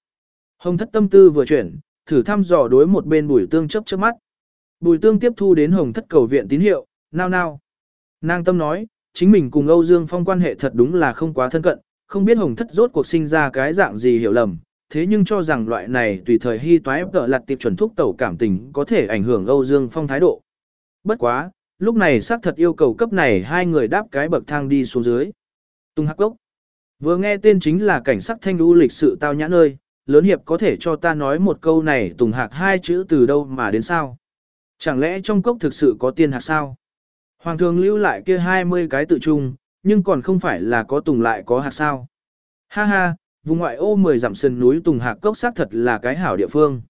Hồng thất tâm tư vừa chuyển, thử thăm dò đối một bên bùi tương chấp chớp mắt. Bùi tương tiếp thu đến hồng thất cầu viện tín hiệu, nao nao. Nàng tâm nói, chính mình cùng Âu Dương Phong quan hệ thật đúng là không quá thân cận, không biết hồng thất rốt cuộc sinh ra cái dạng gì hiểu lầm, thế nhưng cho rằng loại này tùy thời hy toái tợ lặt tiệp chuẩn thúc tẩu cảm tình có thể ảnh hưởng Âu Dương Phong thái độ. Bất quá, lúc này xác thật yêu cầu cấp này hai người đáp cái bậc thang đi xuống dưới. Tung Hắc Cốc. Vừa nghe tên chính là cảnh sắc thanh đu lịch sự tao nhã nơi, lớn hiệp có thể cho ta nói một câu này Tùng Hạc hai chữ từ đâu mà đến sao? Chẳng lẽ trong cốc thực sự có tiên hạc sao? Hoàng thường lưu lại kia 20 cái tự trung, nhưng còn không phải là có tùng lại có hạt sao. Ha ha, vùng ngoại ô 10 dặm sườn núi tùng hạc cốc xác thật là cái hảo địa phương.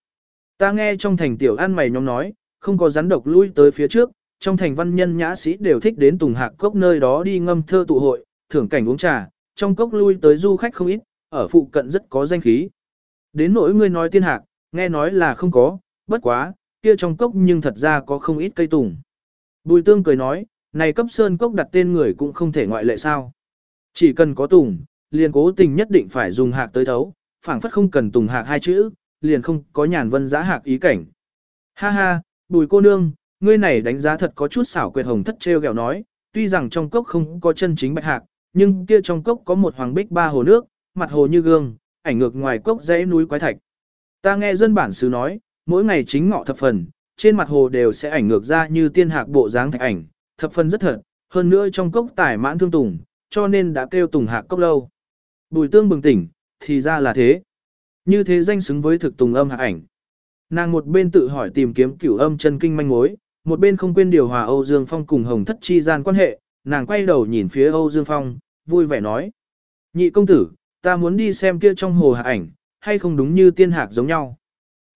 Ta nghe trong thành tiểu ăn mày nhóm nói, không có rắn độc lui tới phía trước, trong thành văn nhân nhã sĩ đều thích đến tùng hạc cốc nơi đó đi ngâm thơ tụ hội, thưởng cảnh uống trà, trong cốc lui tới du khách không ít, ở phụ cận rất có danh khí. Đến nỗi ngươi nói tiên hạc, nghe nói là không có, bất quá, kia trong cốc nhưng thật ra có không ít cây tùng. Bùi tương cười nói, này cấp sơn cốc đặt tên người cũng không thể ngoại lệ sao. Chỉ cần có tùng, liền cố tình nhất định phải dùng hạc tới thấu, phảng phất không cần tùng hạc hai chữ, liền không có nhàn vân giá hạc ý cảnh. Ha ha, bùi cô nương, ngươi này đánh giá thật có chút xảo quyệt hồng thất treo gẹo nói, tuy rằng trong cốc không có chân chính bạch hạc, nhưng kia trong cốc có một hoàng bích ba hồ nước, mặt hồ như gương, ảnh ngược ngoài cốc dãy núi quái thạch. Ta nghe dân bản xứ nói, mỗi ngày chính ngọ thập phần, trên mặt hồ đều sẽ ảnh ngược ra như tiên hạc bộ dáng thạch ảnh, thập phần rất thật, hơn nữa trong cốc tải mãn thương tùng, cho nên đã kêu tùng hạc cốc lâu. Bùi tương bừng tỉnh, thì ra là thế. Như thế danh xứng với thực tùng âm hạc ảnh. Nàng một bên tự hỏi tìm kiếm cửu âm chân kinh manh mối, một bên không quên điều hòa Âu Dương Phong cùng Hồng Thất chi gian quan hệ, nàng quay đầu nhìn phía Âu Dương Phong, vui vẻ nói. Nhị công tử, ta muốn đi xem kia trong hồ hạc ảnh, hay không đúng như tiên hạc giống nhau.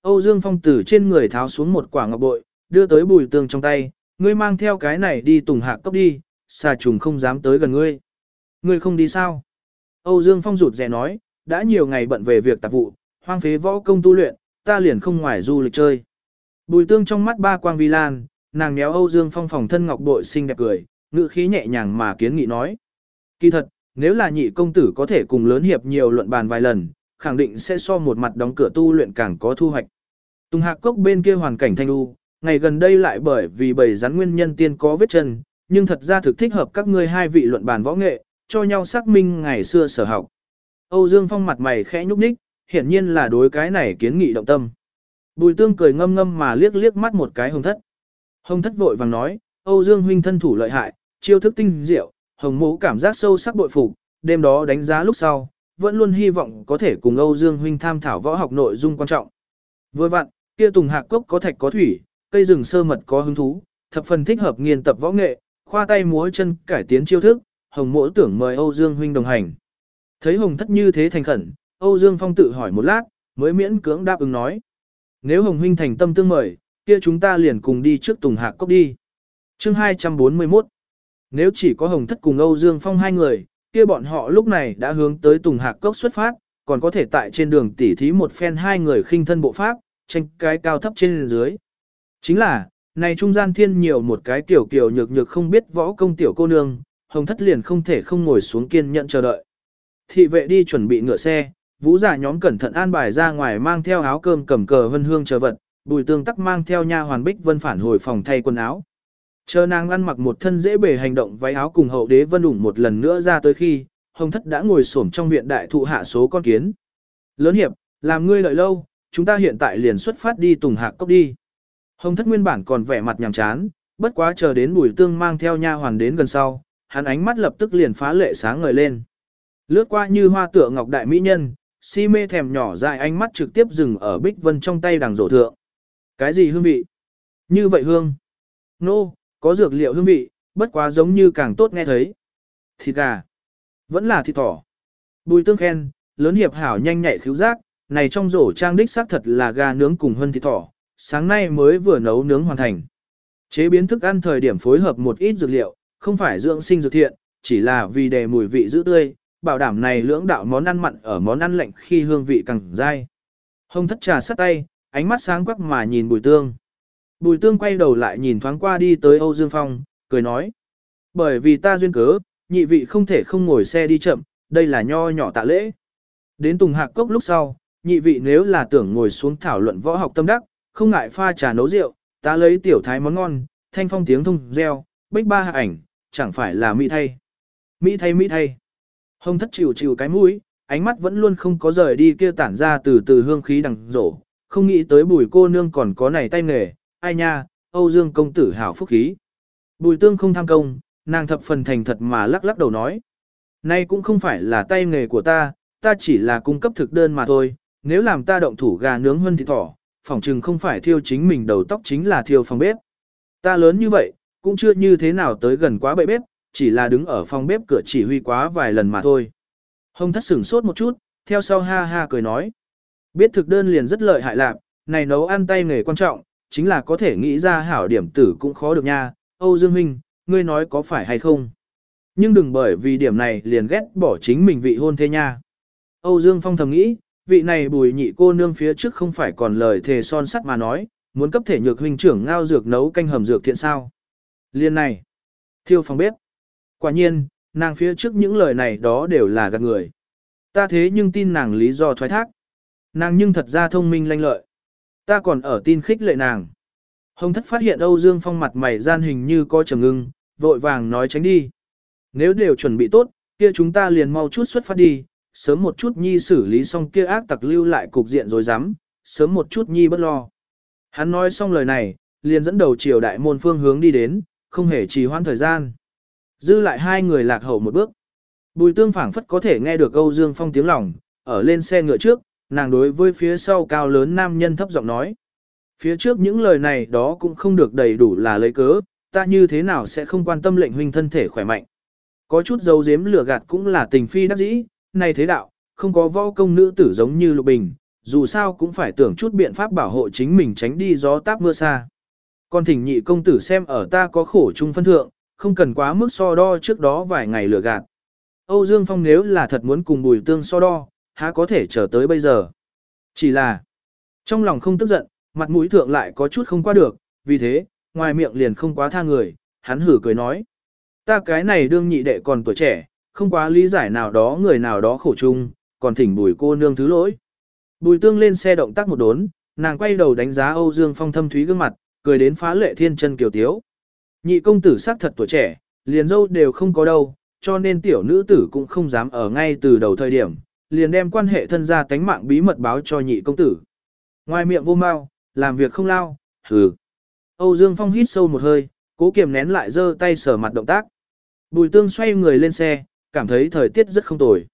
Âu Dương Phong từ trên người tháo xuống một quả ngọc bội, đưa tới bùi tương trong tay, ngươi mang theo cái này đi tùng hạ cốc đi, xà trùng không dám tới gần ngươi. Ngươi không đi sao? Âu Dương Phong rụt rè nói, đã nhiều ngày bận về việc tạp vụ, hoang phế võ công tu luyện, ta liền không ngoài du lịch chơi. Bùi tương trong mắt ba quang vi lan, nàng méo Âu Dương Phong phòng thân ngọc bội xinh đẹp cười, ngữ khí nhẹ nhàng mà kiến nghị nói. Kỳ thật, nếu là nhị công tử có thể cùng lớn hiệp nhiều luận bàn vài lần, khẳng định sẽ so một mặt đóng cửa tu luyện càng có thu hoạch. Tùng Hạc Cốc bên kia hoàn cảnh thanh u, ngày gần đây lại bởi vì bầy rắn nguyên nhân tiên có vết chân, nhưng thật ra thực thích hợp các ngươi hai vị luận bàn võ nghệ, cho nhau xác minh ngày xưa sở học. Âu Dương Phong mặt mày khẽ nhúc nhích, hiển nhiên là đối cái này kiến nghị động tâm. Bùi tương cười ngâm ngâm mà liếc liếc mắt một cái hồng thất. Hồng thất vội vàng nói, Âu Dương huynh thân thủ lợi hại, chiêu thức tinh diệu, hồng mũ cảm giác sâu sắc bội phục, đêm đó đánh giá lúc sau, vẫn luôn hy vọng có thể cùng Âu Dương huynh tham thảo võ học nội dung quan trọng. Vừa vặn, kia tùng hạc cốc có thạch có thủy, cây rừng sơ mật có hứng thú, thập phần thích hợp nghiên tập võ nghệ, khoa tay múa chân cải tiến chiêu thức, hồng mỗ tưởng mời Âu Dương huynh đồng hành. Thấy hồng thất như thế thành khẩn, Âu Dương Phong tự hỏi một lát, mới miễn cưỡng đáp ứng nói. Nếu hồng huynh thành tâm tương mời, kia chúng ta liền cùng đi trước tùng hạc cốc đi. Chương 241 Nếu chỉ có hồng thất cùng Âu Dương Phong hai người, kia bọn họ lúc này đã hướng tới tùng hạc cốc xuất phát, còn có thể tại trên đường tỉ thí một phen hai người khinh thân bộ pháp, tranh cái cao thấp trên dưới. Chính là, này trung gian thiên nhiều một cái tiểu kiểu nhược nhược không biết võ công tiểu cô nương, hồng thất liền không thể không ngồi xuống kiên nhẫn chờ đợi. Thị vệ đi chuẩn bị ngựa xe, vũ giả nhóm cẩn thận an bài ra ngoài mang theo áo cơm cầm cờ vân hương chờ vật, bùi tương tắc mang theo nha hoàn bích vân phản hồi phòng thay quần áo. Chờ nàng ăn mặc một thân dễ bề hành động váy áo cùng hậu đế vân ủng một lần nữa ra tới khi, hồng thất đã ngồi xổm trong viện đại thụ hạ số con kiến. Lớn hiệp, làm ngươi lợi lâu, chúng ta hiện tại liền xuất phát đi tùng hạc cốc đi. Hồng thất nguyên bản còn vẻ mặt nhàm chán, bất quá chờ đến bùi tương mang theo nha hoàn đến gần sau, hắn ánh mắt lập tức liền phá lệ sáng ngời lên. Lướt qua như hoa tựa ngọc đại mỹ nhân, si mê thèm nhỏ dài ánh mắt trực tiếp dừng ở bích vân trong tay đằng rổ thượng. Cái gì hương vị? Như vậy hương. Nô, no, có dược liệu hương vị, bất quá giống như càng tốt nghe thấy. Thịt gà. Vẫn là thịt thỏ. Bùi tương khen, lớn hiệp hảo nhanh nhạy khíu giác, này trong rổ trang đích xác thật là gà nướng cùng hơn thịt thỏ, sáng nay mới vừa nấu nướng hoàn thành. Chế biến thức ăn thời điểm phối hợp một ít dược liệu, không phải dưỡng sinh dược thiện, chỉ là vì để mùi vị giữ tươi, bảo đảm này lưỡng đạo món ăn mặn ở món ăn lạnh khi hương vị càng dai. Hồng thất trà sắt tay, ánh mắt sáng quắc mà nhìn bùi tương. Bùi tương quay đầu lại nhìn thoáng qua đi tới Âu Dương Phong, cười nói. Bởi vì ta duyên cớ, nhị vị không thể không ngồi xe đi chậm, đây là nho nhỏ tạ lễ. Đến Tùng Hạc Cốc lúc sau, nhị vị nếu là tưởng ngồi xuống thảo luận võ học tâm đắc, không ngại pha trà nấu rượu, ta lấy tiểu thái món ngon, thanh phong tiếng thông reo, bích ba hạ ảnh, chẳng phải là mỹ thay. Mỹ thay mỹ thay. Hồng thất chịu chịu cái mũi, ánh mắt vẫn luôn không có rời đi kia tản ra từ từ hương khí đằng rổ, không nghĩ tới bùi cô nương còn có này tay nghề, ai nha, Âu Dương công tử hảo phúc khí. Bùi tương không tham công, nàng thập phần thành thật mà lắc lắc đầu nói. Nay cũng không phải là tay nghề của ta, ta chỉ là cung cấp thực đơn mà thôi, nếu làm ta động thủ gà nướng hơn thịt thỏ, phỏng chừng không phải thiêu chính mình đầu tóc chính là thiêu phòng bếp. Ta lớn như vậy, cũng chưa như thế nào tới gần quá bậy bếp, chỉ là đứng ở phòng bếp cửa chỉ huy quá vài lần mà thôi. Hồng thất sửng sốt một chút, theo sau ha ha cười nói. Biết thực đơn liền rất lợi hại lạc, này nấu ăn tay nghề quan trọng, chính là có thể nghĩ ra hảo điểm tử cũng khó được nha. Âu Dương Huynh, ngươi nói có phải hay không? Nhưng đừng bởi vì điểm này liền ghét bỏ chính mình vị hôn thế nha. Âu Dương Phong thầm nghĩ, vị này bùi nhị cô nương phía trước không phải còn lời thề son sắt mà nói, muốn cấp thể nhược huynh trưởng ngao dược nấu canh hầm dược thiện sao. Liên này, thiêu phòng bếp. Quả nhiên, nàng phía trước những lời này đó đều là gạt người. Ta thế nhưng tin nàng lý do thoái thác. Nàng nhưng thật ra thông minh lanh lợi. Ta còn ở tin khích lệ nàng. Hồng thất phát hiện Âu Dương Phong mặt mày gian hình như có trầm ngưng, vội vàng nói tránh đi. Nếu đều chuẩn bị tốt, kia chúng ta liền mau chút xuất phát đi, sớm một chút nhi xử lý xong kia ác tặc lưu lại cục diện rồi dám, sớm một chút nhi bất lo. Hắn nói xong lời này, liền dẫn đầu triều đại môn phương hướng đi đến, không hề trì hoãn thời gian. Dư lại hai người lạc hậu một bước. Bùi tương phảng phất có thể nghe được Âu Dương Phong tiếng lòng, ở lên xe ngựa trước, nàng đối với phía sau cao lớn nam nhân thấp giọng nói. Phía trước những lời này đó cũng không được đầy đủ là lấy cớ, ta như thế nào sẽ không quan tâm lệnh huynh thân thể khỏe mạnh. Có chút dấu giếm lửa gạt cũng là tình phi đắc dĩ, này thế đạo, không có võ công nữ tử giống như Lục Bình, dù sao cũng phải tưởng chút biện pháp bảo hộ chính mình tránh đi gió táp mưa xa. Còn thỉnh nhị công tử xem ở ta có khổ chung phân thượng, không cần quá mức so đo trước đó vài ngày lửa gạt. Âu Dương Phong nếu là thật muốn cùng bùi tương so đo, há có thể chờ tới bây giờ. Chỉ là, trong lòng không tức giận, mặt mũi thượng lại có chút không qua được, vì thế, ngoài miệng liền không quá tha người, hắn hử cười nói. Ta cái này đương nhị đệ còn tuổi trẻ, không quá lý giải nào đó người nào đó khổ chung, còn thỉnh bùi cô nương thứ lỗi. Bùi tương lên xe động tác một đốn, nàng quay đầu đánh giá Âu Dương Phong thâm thúy gương mặt, cười đến phá lệ thiên chân kiều tiếu. Nhị công tử sắc thật tuổi trẻ, liền dâu đều không có đâu, cho nên tiểu nữ tử cũng không dám ở ngay từ đầu thời điểm, liền đem quan hệ thân gia tánh mạng bí mật báo cho nhị công tử. Ngoài miệng vô mau, làm việc không lao, hừ. Âu Dương Phong hít sâu một hơi, cố kiềm nén lại giơ tay sờ mặt động tác. Bùi tương xoay người lên xe, cảm thấy thời tiết rất không tồi.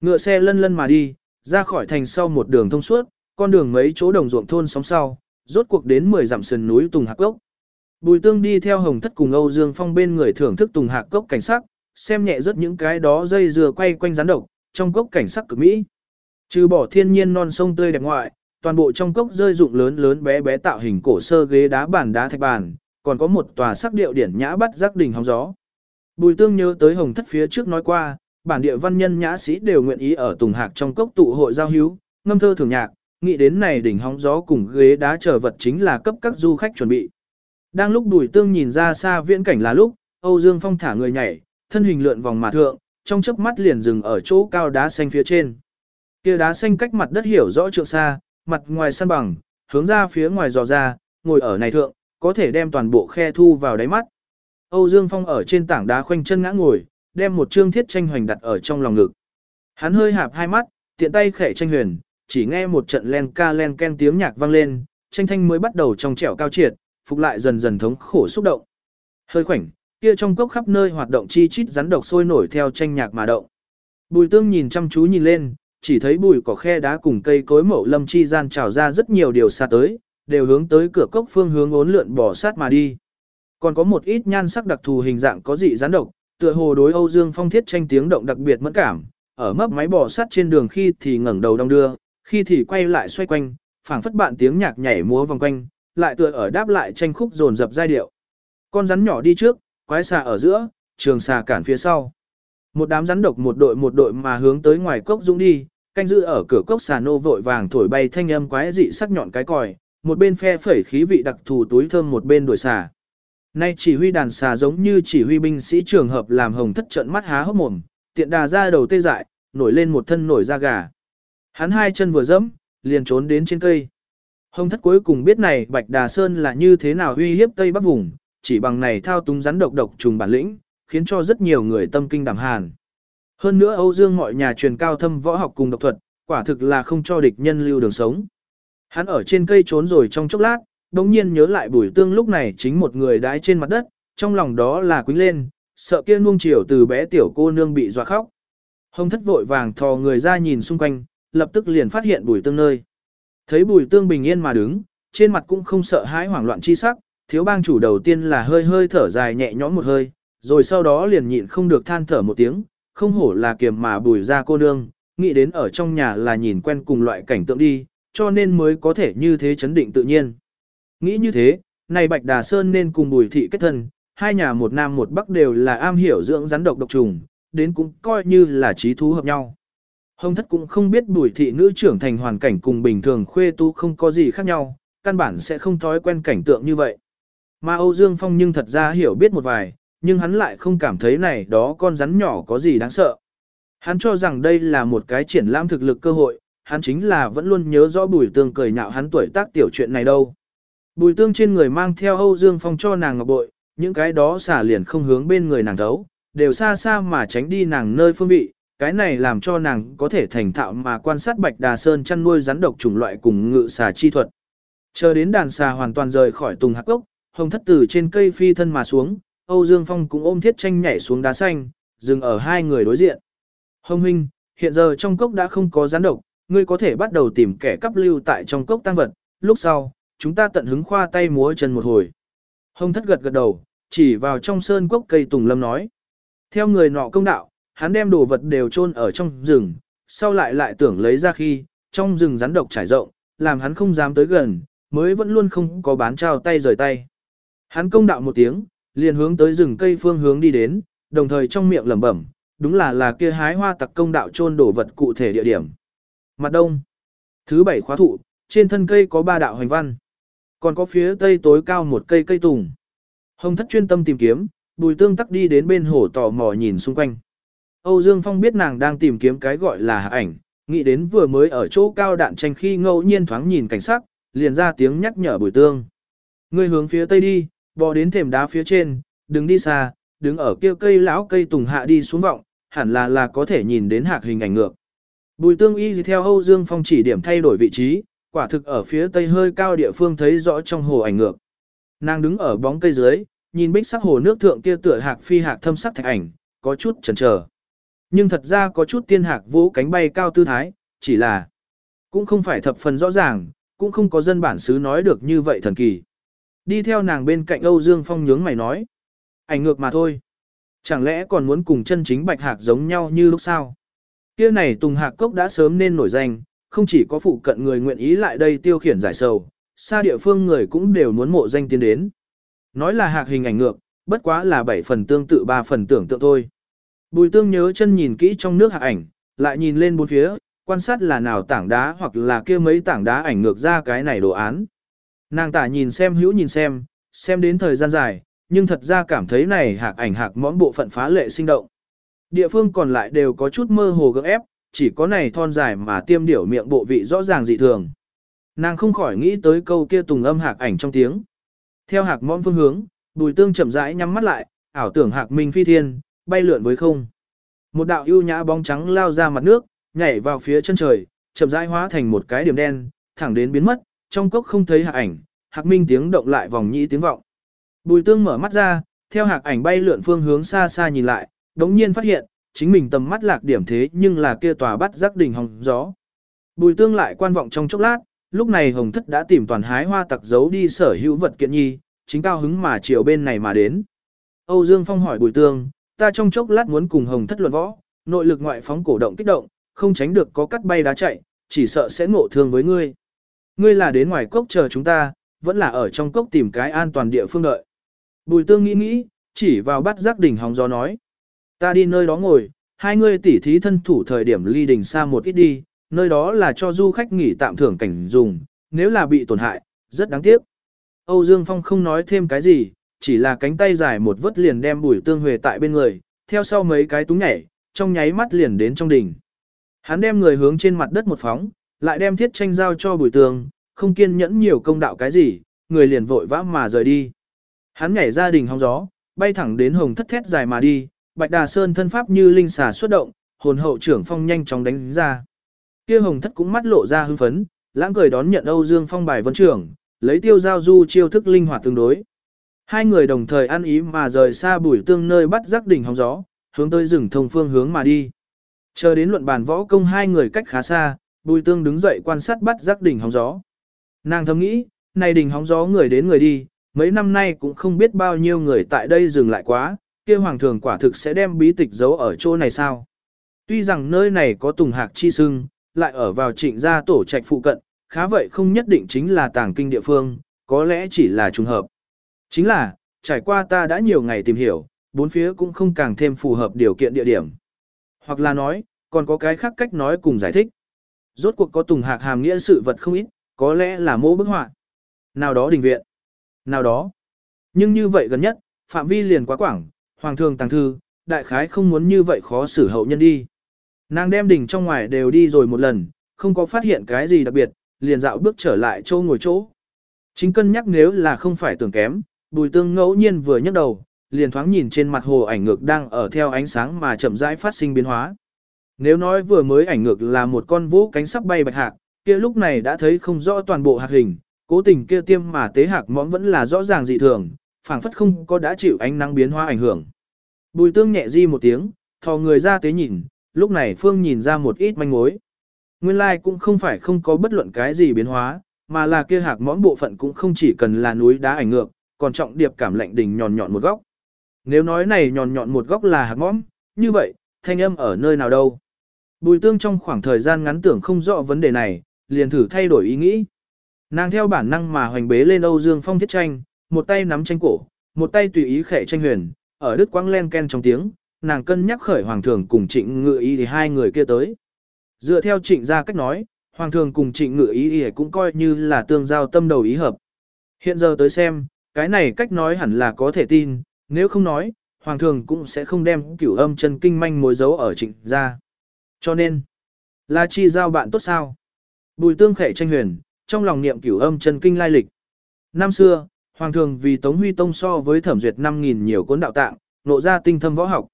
Ngựa xe lân lân mà đi, ra khỏi thành sau một đường thông suốt, con đường mấy chỗ đồng ruộng thôn sóng sau, rốt cuộc đến 10 dặm sườn núi Tùng Hạc Cốc. Bùi tương đi theo Hồng Thất cùng Âu Dương Phong bên người thưởng thức Tùng Hạc Cốc cảnh sắc, xem nhẹ rất những cái đó dây dừa quay quanh rắn độc, trong cốc cảnh sắc cực mỹ. Trừ bỏ thiên nhiên non sông tươi đẹp ngoại, toàn bộ trong cốc rơi dụng lớn lớn bé bé tạo hình cổ sơ ghế đá bàn đá thạch bàn, còn có một tòa sắc điệu điển nhã bắt giác đỉnh hóng gió. Bùi tương nhớ tới hồng thất phía trước nói qua, bản địa văn nhân nhã sĩ đều nguyện ý ở Tùng Hạc trong cốc tụ hội giao hữu, ngâm thơ thường nhạc, nghĩ đến này đỉnh hóng gió cùng ghế đá chờ vật chính là cấp các du khách chuẩn bị. Đang lúc Bùi Tương nhìn ra xa viễn cảnh là lúc, Âu Dương Phong thả người nhảy, thân hình lượn vòng mà thượng, trong chớp mắt liền dừng ở chỗ cao đá xanh phía trên. Kia đá xanh cách mặt đất hiểu rõ trượng xa, mặt ngoài săn bằng, hướng ra phía ngoài dò ra, ngồi ở này thượng, có thể đem toàn bộ khe thu vào đáy mắt. Âu Dương Phong ở trên tảng đá khoanh chân ngã ngồi, đem một chương thiết tranh hoành đặt ở trong lòng ngực. Hắn hơi hạp hai mắt, tiện tay khẽ tranh huyền, chỉ nghe một trận len ca len ken tiếng nhạc vang lên, tranh thanh mới bắt đầu trong trẻo cao triệt, phục lại dần dần thống khổ xúc động. Hơi khoảnh, kia trong cốc khắp nơi hoạt động chi chít rắn độc sôi nổi theo tranh nhạc mà động. Bùi tương nhìn chăm chú nhìn lên, chỉ thấy bùi cỏ khe đá cùng cây cối mậu lâm chi gian trào ra rất nhiều điều xa tới, đều hướng tới cửa cốc phương hướng ốn lượn bỏ sát mà đi. Còn có một ít nhan sắc đặc thù hình dạng có dị gián độc, tựa hồ đối Âu Dương Phong thiết tranh tiếng động đặc biệt mẫn cảm, ở mấp máy bò sát trên đường khi thì ngẩng đầu đong đưa, khi thì quay lại xoay quanh, phảng phất bạn tiếng nhạc nhảy múa vòng quanh, lại tựa ở đáp lại tranh khúc dồn dập giai điệu. Con rắn nhỏ đi trước, quái xà ở giữa, trường xà cản phía sau. Một đám rắn độc một đội một đội mà hướng tới ngoài cốc dũng đi, canh giữ ở cửa cốc xà nô vội vàng thổi bay thanh âm quái dị sắc nhọn cái còi, một bên phe phẩy khí vị đặc thù túi thơm một bên đuổi xà. Nay chỉ huy đàn xà giống như chỉ huy binh sĩ trường hợp làm hồng thất trận mắt há hốc mồm, tiện đà ra đầu tê dại, nổi lên một thân nổi da gà. Hắn hai chân vừa dẫm, liền trốn đến trên cây. Hồng thất cuối cùng biết này Bạch Đà Sơn là như thế nào uy hiếp Tây Bắc vùng, chỉ bằng này thao túng rắn độc độc trùng bản lĩnh, khiến cho rất nhiều người tâm kinh đảm hàn. Hơn nữa Âu Dương mọi nhà truyền cao thâm võ học cùng độc thuật, quả thực là không cho địch nhân lưu đường sống. Hắn ở trên cây trốn rồi trong chốc lát, đồng nhiên nhớ lại bùi tương lúc này chính một người đái trên mặt đất, trong lòng đó là quính lên, sợ kia nuông chiều từ bé tiểu cô nương bị dọa khóc. Hồng thất vội vàng thò người ra nhìn xung quanh, lập tức liền phát hiện bùi tương nơi. Thấy bùi tương bình yên mà đứng, trên mặt cũng không sợ hãi hoảng loạn chi sắc, thiếu bang chủ đầu tiên là hơi hơi thở dài nhẹ nhõm một hơi, rồi sau đó liền nhịn không được than thở một tiếng, không hổ là kiềm mà bùi ra cô nương, nghĩ đến ở trong nhà là nhìn quen cùng loại cảnh tượng đi, cho nên mới có thể như thế chấn định tự nhiên. Nghĩ như thế, này Bạch Đà Sơn nên cùng bùi thị kết thân, hai nhà một nam một bắc đều là am hiểu dưỡng rắn độc độc trùng, đến cũng coi như là trí thú hợp nhau. Hồng thất cũng không biết bùi thị nữ trưởng thành hoàn cảnh cùng bình thường khuê tu không có gì khác nhau, căn bản sẽ không thói quen cảnh tượng như vậy. Mà Âu Dương Phong nhưng thật ra hiểu biết một vài, nhưng hắn lại không cảm thấy này đó con rắn nhỏ có gì đáng sợ. Hắn cho rằng đây là một cái triển lãm thực lực cơ hội, hắn chính là vẫn luôn nhớ rõ bùi tương cười nhạo hắn tuổi tác tiểu chuyện này đâu. Bùi tương trên người mang theo Âu Dương Phong cho nàng ngọc bội, những cái đó xả liền không hướng bên người nàng thấu, đều xa xa mà tránh đi nàng nơi phương vị, cái này làm cho nàng có thể thành thạo mà quan sát bạch đà sơn chăn nuôi rắn độc chủng loại cùng ngự xà chi thuật. Chờ đến đàn xà hoàn toàn rời khỏi tùng hạc gốc, hồng thất tử trên cây phi thân mà xuống, Âu Dương Phong cũng ôm thiết tranh nhảy xuống đá xanh, dừng ở hai người đối diện. Hồng huynh, hiện giờ trong cốc đã không có rắn độc, ngươi có thể bắt đầu tìm kẻ cắp lưu tại trong cốc tăng vật, lúc sau, chúng ta tận hứng khoa tay múa chân một hồi. Hồng thất gật gật đầu, chỉ vào trong sơn cốc cây tùng lâm nói. Theo người nọ công đạo, hắn đem đồ vật đều chôn ở trong rừng, sau lại lại tưởng lấy ra khi, trong rừng rắn độc trải rộng, làm hắn không dám tới gần, mới vẫn luôn không có bán trao tay rời tay. Hắn công đạo một tiếng, liền hướng tới rừng cây phương hướng đi đến, đồng thời trong miệng lẩm bẩm, đúng là là kia hái hoa tặc công đạo chôn đồ vật cụ thể địa điểm. Mặt đông. Thứ bảy khóa thụ, trên thân cây có ba đạo hành văn. Còn có phía tây tối cao một cây cây tùng. Hồng thất chuyên tâm tìm kiếm, bùi tương tắc đi đến bên hồ tò mò nhìn xung quanh. Âu Dương Phong biết nàng đang tìm kiếm cái gọi là hạ ảnh, nghĩ đến vừa mới ở chỗ cao đạn tranh khi ngẫu nhiên thoáng nhìn cảnh sắc, liền ra tiếng nhắc nhở bùi tương. Ngươi hướng phía tây đi, bò đến thềm đá phía trên, đừng đi xa, đứng ở kia cây lão cây tùng hạ đi xuống vọng, hẳn là là có thể nhìn đến hạc hình ảnh ngược. Bùi tương y theo Âu Dương Phong chỉ điểm thay đổi vị trí, quả thực ở phía tây hơi cao địa phương thấy rõ trong hồ ảnh ngược. Nàng đứng ở bóng cây dưới, nhìn bích sắc hồ nước thượng kia tựa hạc phi hạc thâm sắc thạch ảnh, có chút chần chờ. Nhưng thật ra có chút tiên hạc vỗ cánh bay cao tư thái, chỉ là cũng không phải thập phần rõ ràng, cũng không có dân bản xứ nói được như vậy thần kỳ. Đi theo nàng bên cạnh Âu Dương Phong nhướng mày nói. Ảnh ngược mà thôi. Chẳng lẽ còn muốn cùng chân chính bạch hạc giống nhau như lúc sau? Kia này Tùng Hạc Cốc đã sớm nên nổi danh, không chỉ có phụ cận người nguyện ý lại đây tiêu khiển giải sầu, xa địa phương người cũng đều muốn mộ danh tiến đến. Nói là hạc hình ảnh ngược, bất quá là 7 phần tương tự 3 phần tưởng tượng thôi. Bùi tương nhớ chân nhìn kỹ trong nước hạc ảnh, lại nhìn lên bốn phía, quan sát là nào tảng đá hoặc là kia mấy tảng đá ảnh ngược ra cái này đồ án. Nàng tả nhìn xem hữu nhìn xem, xem đến thời gian dài, nhưng thật ra cảm thấy này hạc ảnh hạc mõm bộ phận phá lệ sinh động. Địa phương còn lại đều có chút mơ hồ gượng ép, chỉ có này thon dài mà tiêm điểu miệng bộ vị rõ ràng dị thường. Nàng không khỏi nghĩ tới câu kia tùng âm hạc ảnh trong tiếng. Theo hạc mõm phương hướng, bùi tương chậm rãi nhắm mắt lại, ảo tưởng hạc minh phi thiên, bay lượn với không. Một đạo ưu nhã bóng trắng lao ra mặt nước, nhảy vào phía chân trời, chậm rãi hóa thành một cái điểm đen, thẳng đến biến mất, trong cốc không thấy hạc ảnh, hạc minh tiếng động lại vòng nhĩ tiếng vọng. Bùi tương mở mắt ra, theo hạc ảnh bay lượn phương hướng xa xa nhìn lại, đống nhiên phát hiện, chính mình tầm mắt lạc điểm thế nhưng là kia tòa bắt giác đỉnh hồng gió. Bùi tương lại quan vọng trong chốc lát, lúc này hồng thất đã tìm toàn hái hoa tặc giấu đi sở hữu vật kiện nhi, chính cao hứng mà chiều bên này mà đến. Âu Dương Phong hỏi bùi tương, ta trong chốc lát muốn cùng hồng thất luận võ, nội lực ngoại phóng cổ động kích động, không tránh được có cắt bay đá chạy, chỉ sợ sẽ ngộ thương với ngươi. Ngươi là đến ngoài cốc chờ chúng ta, vẫn là ở trong cốc tìm cái an toàn địa phương đợi. Bùi tương nghĩ nghĩ, chỉ vào bắt giác đỉnh hóng gió nói. Ta đi nơi đó ngồi, hai ngươi tỉ thí thân thủ thời điểm ly đình xa một ít đi, nơi đó là cho du khách nghỉ tạm thưởng cảnh dùng, nếu là bị tổn hại, rất đáng tiếc. Âu Dương Phong không nói thêm cái gì, chỉ là cánh tay dài một vớt liền đem bùi tương huề tại bên người, theo sau mấy cái túng nhảy, trong nháy mắt liền đến trong đỉnh. Hắn đem người hướng trên mặt đất một phóng, lại đem thiết tranh giao cho bùi tương, không kiên nhẫn nhiều công đạo cái gì, người liền vội vã mà rời đi. Hắn nhảy ra đỉnh hóng gió, bay thẳng đến hồng thất thét dài mà đi, bạch đà sơn thân pháp như linh xà xuất động, hồn hậu trưởng phong nhanh chóng đánh ra. Kia hồng thất cũng mắt lộ ra hưng phấn, lãng cười đón nhận Âu Dương Phong bài vấn trưởng, lấy tiêu giao du chiêu thức linh hoạt tương đối. Hai người đồng thời ăn ý mà rời xa bùi tương nơi bắt giác đỉnh hóng gió, hướng tới rừng thông phương hướng mà đi. Chờ đến luận bàn võ công hai người cách khá xa, bùi tương đứng dậy quan sát bắt giác đỉnh hóng gió. Nàng thầm nghĩ, này đỉnh hóng gió người đến người đi, mấy năm nay cũng không biết bao nhiêu người tại đây dừng lại quá, kia hoàng thường quả thực sẽ đem bí tịch giấu ở chỗ này sao? Tuy rằng nơi này có tùng hạc chi sưng, lại ở vào trịnh gia tổ trạch phụ cận, khá vậy không nhất định chính là tàng kinh địa phương, có lẽ chỉ là trùng hợp. Chính là, trải qua ta đã nhiều ngày tìm hiểu, bốn phía cũng không càng thêm phù hợp điều kiện địa điểm. Hoặc là nói, còn có cái khác cách nói cùng giải thích. Rốt cuộc có tùng hạc hàm nghĩa sự vật không ít, có lẽ là mô bức họa. Nào đó đình viện. Nào đó. Nhưng như vậy gần nhất, phạm vi liền quá quảng, hoàng thường tàng thư, đại khái không muốn như vậy khó xử hậu nhân đi. Nàng đem đỉnh trong ngoài đều đi rồi một lần, không có phát hiện cái gì đặc biệt, liền dạo bước trở lại chỗ ngồi chỗ. Chính cân nhắc nếu là không phải tưởng kém, bùi tương ngẫu nhiên vừa nhấc đầu, liền thoáng nhìn trên mặt hồ ảnh ngược đang ở theo ánh sáng mà chậm rãi phát sinh biến hóa. Nếu nói vừa mới ảnh ngược là một con vũ cánh sắp bay bạch hạc, kia lúc này đã thấy không rõ toàn bộ hạt hình, cố tình kia tiêm mà tế hạc mõm vẫn là rõ ràng dị thường, phảng phất không có đã chịu ánh nắng biến hóa ảnh hưởng. Bùi tương nhẹ di một tiếng, thò người ra tế nhìn, lúc này Phương nhìn ra một ít manh mối. Nguyên lai like cũng không phải không có bất luận cái gì biến hóa, mà là kia hạc mõm bộ phận cũng không chỉ cần là núi đá ảnh ngược, còn trọng điệp cảm lạnh đỉnh nhọn nhọn một góc. Nếu nói này nhọn nhọn một góc là hạc mõm, như vậy, thanh âm ở nơi nào đâu? Bùi tương trong khoảng thời gian ngắn tưởng không rõ vấn đề này, liền thử thay đổi ý nghĩ. Nàng theo bản năng mà hoành bế lên Âu Dương Phong thiết tranh, một tay nắm tranh cổ, một tay tùy ý khẽ tranh huyền, ở đứt quang len ken trong tiếng, nàng cân nhắc khởi hoàng thường cùng trịnh ngự ý thì hai người kia tới. Dựa theo trịnh ra cách nói, hoàng thường cùng trịnh ngự ý thì cũng coi như là tương giao tâm đầu ý hợp. Hiện giờ tới xem, cái này cách nói hẳn là có thể tin, nếu không nói, hoàng thường cũng sẽ không đem cửu âm chân kinh manh mối dấu ở trịnh ra. Cho nên, là chi giao bạn tốt sao? Bùi tương khệ tranh huyền, trong lòng niệm cửu âm chân kinh lai lịch. Năm xưa, Hoàng thường vì Tống Huy Tông so với thẩm duyệt 5.000 nhiều cuốn đạo tạng, nộ ra tinh thâm võ học.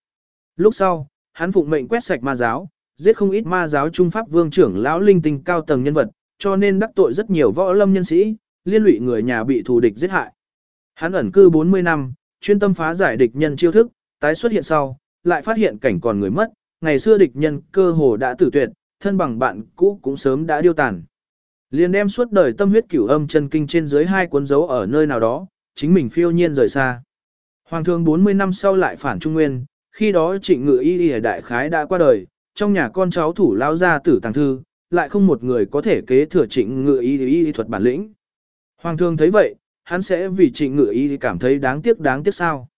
Lúc sau, hắn phụng mệnh quét sạch ma giáo, giết không ít ma giáo trung pháp vương trưởng lão linh tinh cao tầng nhân vật, cho nên đắc tội rất nhiều võ lâm nhân sĩ, liên lụy người nhà bị thù địch giết hại. Hắn ẩn cư 40 năm, chuyên tâm phá giải địch nhân chiêu thức, tái xuất hiện sau, lại phát hiện cảnh còn người mất, ngày xưa địch nhân cơ hồ đã tử tuyệt, thân bằng bạn cũ cũng sớm đã điêu tàn. Liền đem suốt đời tâm huyết cửu âm chân kinh trên dưới hai cuốn dấu ở nơi nào đó, chính mình phiêu nhiên rời xa. Hoàng thương 40 năm sau lại phản Trung Nguyên, khi đó trịnh ngự y y đại khái đã qua đời, trong nhà con cháu thủ lao ra tử tàng thư, lại không một người có thể kế thừa trịnh ngự y y thuật bản lĩnh. Hoàng thương thấy vậy, hắn sẽ vì trịnh ngự y cảm thấy đáng tiếc đáng tiếc sao.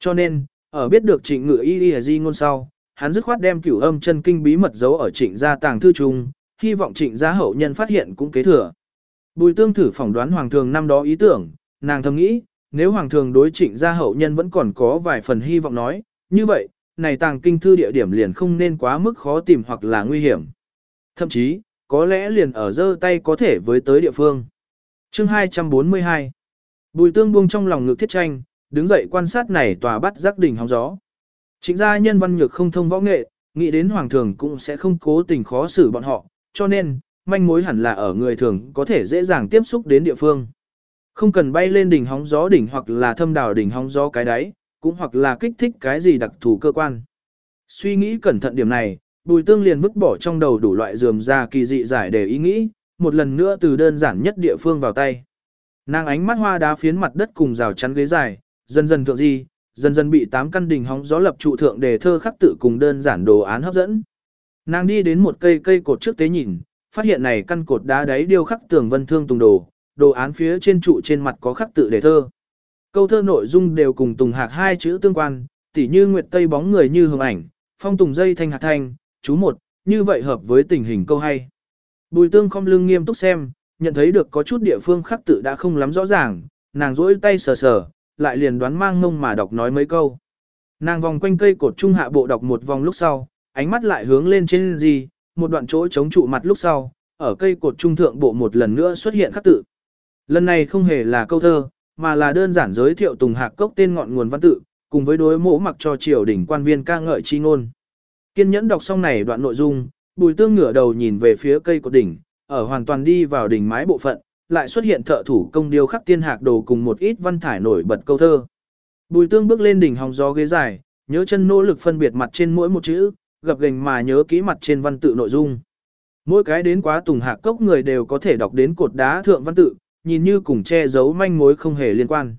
Cho nên, ở biết được trịnh ngự y y di ngôn sau, hắn dứt khoát đem cửu âm chân kinh bí mật giấu ở trịnh gia tàng thư trung, hy vọng trịnh gia hậu nhân phát hiện cũng kế thừa. Bùi tương thử phỏng đoán hoàng thường năm đó ý tưởng, nàng thầm nghĩ, nếu hoàng thường đối trịnh gia hậu nhân vẫn còn có vài phần hy vọng nói, như vậy, này tàng kinh thư địa điểm liền không nên quá mức khó tìm hoặc là nguy hiểm. Thậm chí, có lẽ liền ở dơ tay có thể với tới địa phương. chương 242 Bùi tương buông trong lòng ngực thiết tranh, đứng dậy quan sát này tòa bắt giác đỉnh hóng gió. Trịnh gia nhân văn nhược không thông võ nghệ, nghĩ đến hoàng thường cũng sẽ không cố tình khó xử bọn họ, cho nên, manh mối hẳn là ở người thường có thể dễ dàng tiếp xúc đến địa phương. Không cần bay lên đỉnh hóng gió đỉnh hoặc là thâm đào đỉnh hóng gió cái đáy, cũng hoặc là kích thích cái gì đặc thù cơ quan. Suy nghĩ cẩn thận điểm này, bùi tương liền vứt bỏ trong đầu đủ loại dườm ra kỳ dị giải để ý nghĩ, một lần nữa từ đơn giản nhất địa phương vào tay. Nàng ánh mắt hoa đá phiến mặt đất cùng rào chắn ghế dài, dần dần thượng di, dần dần bị tám căn đỉnh hóng gió lập trụ thượng đề thơ khắc tự cùng đơn giản đồ án hấp dẫn. Nàng đi đến một cây cây cột trước tế nhìn, phát hiện này căn cột đá đáy điêu khắc tường vân thương tùng đồ, đồ án phía trên trụ trên mặt có khắc tự đề thơ. Câu thơ nội dung đều cùng tùng hạc hai chữ tương quan, tỉ như nguyệt tây bóng người như hồng ảnh, phong tùng dây thanh hạt thanh, chú một, như vậy hợp với tình hình câu hay. Bùi tương không lưng nghiêm túc xem, nhận thấy được có chút địa phương khắc tự đã không lắm rõ ràng, nàng rỗi tay sờ sờ, lại liền đoán mang ngông mà đọc nói mấy câu. Nàng vòng quanh cây cột trung hạ bộ đọc một vòng lúc sau, ánh mắt lại hướng lên trên gì, một đoạn chỗ chống trụ mặt lúc sau, ở cây cột trung thượng bộ một lần nữa xuất hiện khắc tự. Lần này không hề là câu thơ, mà là đơn giản giới thiệu Tùng Hạc Cốc tên ngọn nguồn văn tự, cùng với đối mỗ mặc cho triều đỉnh quan viên ca ngợi chi ngôn. Kiên nhẫn đọc xong này đoạn nội dung, Bùi Tương ngửa đầu nhìn về phía cây cột đỉnh, ở hoàn toàn đi vào đỉnh mái bộ phận, lại xuất hiện thợ thủ công điêu khắc tiên hạc đồ cùng một ít văn thải nổi bật câu thơ. Bùi Tương bước lên đỉnh hòng gió ghế dài, nhớ chân nỗ lực phân biệt mặt trên mỗi một chữ, gặp gành mà nhớ kỹ mặt trên văn tự nội dung. Mỗi cái đến quá tùng hạc cốc người đều có thể đọc đến cột đá thượng văn tự, nhìn như cùng che giấu manh mối không hề liên quan.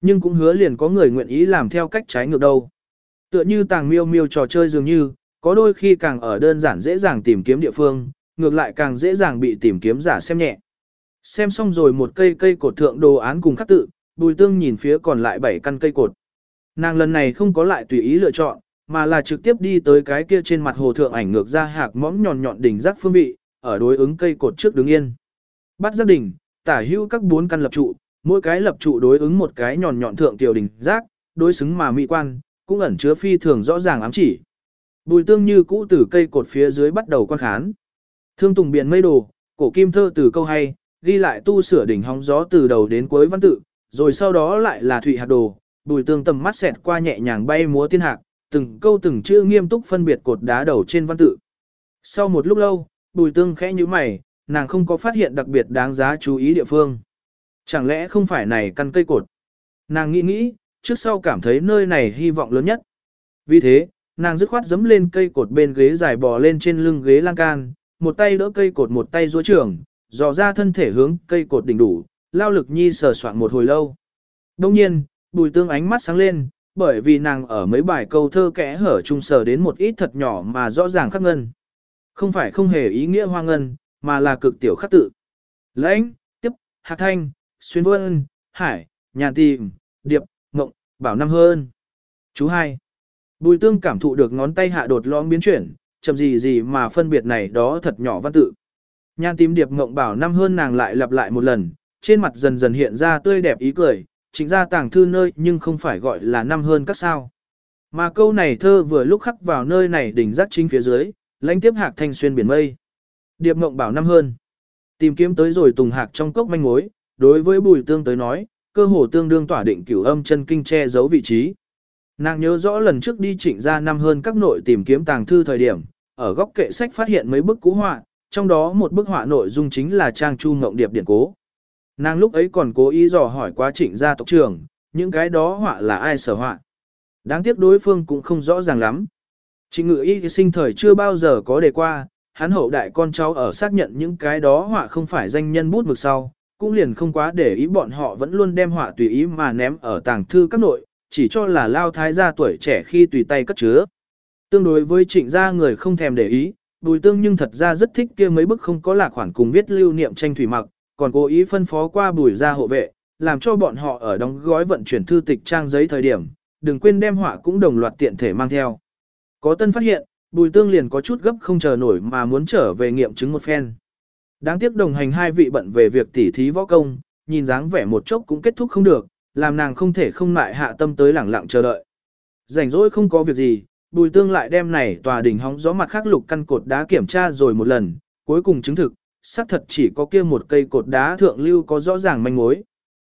Nhưng cũng hứa liền có người nguyện ý làm theo cách trái ngược đâu. Tựa như tàng miêu miêu trò chơi dường như, có đôi khi càng ở đơn giản dễ dàng tìm kiếm địa phương, ngược lại càng dễ dàng bị tìm kiếm giả xem nhẹ. Xem xong rồi một cây cây cột thượng đồ án cùng khắc tự, bùi tương nhìn phía còn lại bảy căn cây cột. Nàng lần này không có lại tùy ý lựa chọn, mà là trực tiếp đi tới cái kia trên mặt hồ thượng ảnh ngược ra hạc mõm nhọn nhọn đỉnh giác phương vị, ở đối ứng cây cột trước đứng yên. Bắt giác đỉnh, tả hữu các bốn căn lập trụ, mỗi cái lập trụ đối ứng một cái nhọn nhọn thượng tiểu đỉnh giác, đối xứng mà mỹ quan, cũng ẩn chứa phi thường rõ ràng ám chỉ. Bùi tương như cũ từ cây cột phía dưới bắt đầu quan khán. Thương tùng biển mây đồ, cổ kim thơ từ câu hay, ghi lại tu sửa đỉnh hóng gió từ đầu đến cuối văn tự, rồi sau đó lại là thụy hạt đồ, bùi tương tầm mắt xẹt qua nhẹ nhàng bay múa tiên hạc, từng câu từng chữ nghiêm túc phân biệt cột đá đầu trên văn tự. Sau một lúc lâu, bùi tương khẽ như mày, nàng không có phát hiện đặc biệt đáng giá chú ý địa phương. Chẳng lẽ không phải này căn cây cột? Nàng nghĩ nghĩ, trước sau cảm thấy nơi này hy vọng lớn nhất. Vì thế, nàng dứt khoát dấm lên cây cột bên ghế dài bò lên trên lưng ghế lan can, một tay đỡ cây cột một tay duỗi trường, dò ra thân thể hướng cây cột đỉnh đủ, lao lực nhi sờ soạn một hồi lâu. Đông nhiên, bùi tương ánh mắt sáng lên, bởi vì nàng ở mấy bài câu thơ kẽ hở trung sở đến một ít thật nhỏ mà rõ ràng khắc ngân. Không phải không hề ý nghĩa hoa ngân, mà là cực tiểu khắc tự. Lãnh, tiếp, hạc thanh, xuyên vân, hải, nhàn tìm, điệp, mộng, bảo năm hơn. Chú hai. Bùi tương cảm thụ được ngón tay hạ đột lõm biến chuyển, chậm gì gì mà phân biệt này đó thật nhỏ văn tự. Nhan tím điệp mộng bảo năm hơn nàng lại lặp lại một lần, trên mặt dần dần hiện ra tươi đẹp ý cười, trịnh gia tàng thư nơi nhưng không phải gọi là năm hơn các sao. Mà câu này thơ vừa lúc khắc vào nơi này đỉnh giác chính phía dưới, lãnh tiếp hạc thanh xuyên biển mây. Điệp mộng bảo năm hơn. Tìm kiếm tới rồi tùng hạc trong cốc manh mối, đối với bùi tương tới nói, cơ hồ tương đương tỏa định cửu âm chân kinh che giấu vị trí. Nàng nhớ rõ lần trước đi trịnh ra năm hơn các nội tìm kiếm tàng thư thời điểm, ở góc kệ sách phát hiện mấy bức cũ họa, trong đó một bức họa nội dung chính là trang chu ngộng điệp điển cố. Nàng lúc ấy còn cố ý dò hỏi quá trịnh gia tộc trưởng, những cái đó họa là ai sở họa. Đáng tiếc đối phương cũng không rõ ràng lắm. Trịnh ngự y sinh thời chưa bao giờ có đề qua, hắn hậu đại con cháu ở xác nhận những cái đó họa không phải danh nhân bút mực sau, cũng liền không quá để ý bọn họ vẫn luôn đem họa tùy ý mà ném ở tàng thư các nội, chỉ cho là lao thái gia tuổi trẻ khi tùy tay cất chứa. Tương đối với trịnh gia người không thèm để ý, bùi tương nhưng thật ra rất thích kia mấy bức không có là khoản cùng viết lưu niệm tranh thủy mặc, còn cố ý phân phó qua bùi gia hộ vệ, làm cho bọn họ ở đóng gói vận chuyển thư tịch trang giấy thời điểm, đừng quên đem họa cũng đồng loạt tiện thể mang theo. Có tân phát hiện, bùi tương liền có chút gấp không chờ nổi mà muốn trở về nghiệm chứng một phen. Đáng tiếc đồng hành hai vị bận về việc tỉ thí võ công, nhìn dáng vẻ một chốc cũng kết thúc không được, làm nàng không thể không lại hạ tâm tới lẳng lặng chờ đợi. Rảnh rỗi không có việc gì, bùi tương lại đem này tòa đỉnh hóng gió mặt khắc lục căn cột đá kiểm tra rồi một lần, cuối cùng chứng thực, xác thật chỉ có kia một cây cột đá thượng lưu có rõ ràng manh mối.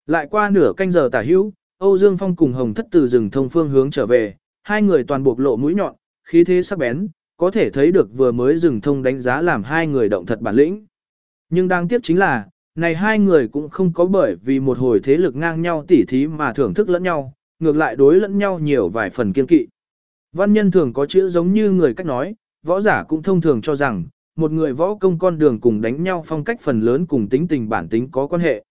Lại qua nửa canh giờ tả hữu, Âu Dương Phong cùng Hồng Thất từ rừng thông phương hướng trở về, hai người toàn buộc lộ mũi nhọn, khí thế sắc bén, có thể thấy được vừa mới rừng thông đánh giá làm hai người động thật bản lĩnh. Nhưng đáng tiếc chính là, này hai người cũng không có bởi vì một hồi thế lực ngang nhau tỉ thí mà thưởng thức lẫn nhau, ngược lại đối lẫn nhau nhiều vài phần kiên kỵ. Văn nhân thường có chữ giống như người cách nói, võ giả cũng thông thường cho rằng, một người võ công con đường cùng đánh nhau phong cách phần lớn cùng tính tình bản tính có quan hệ.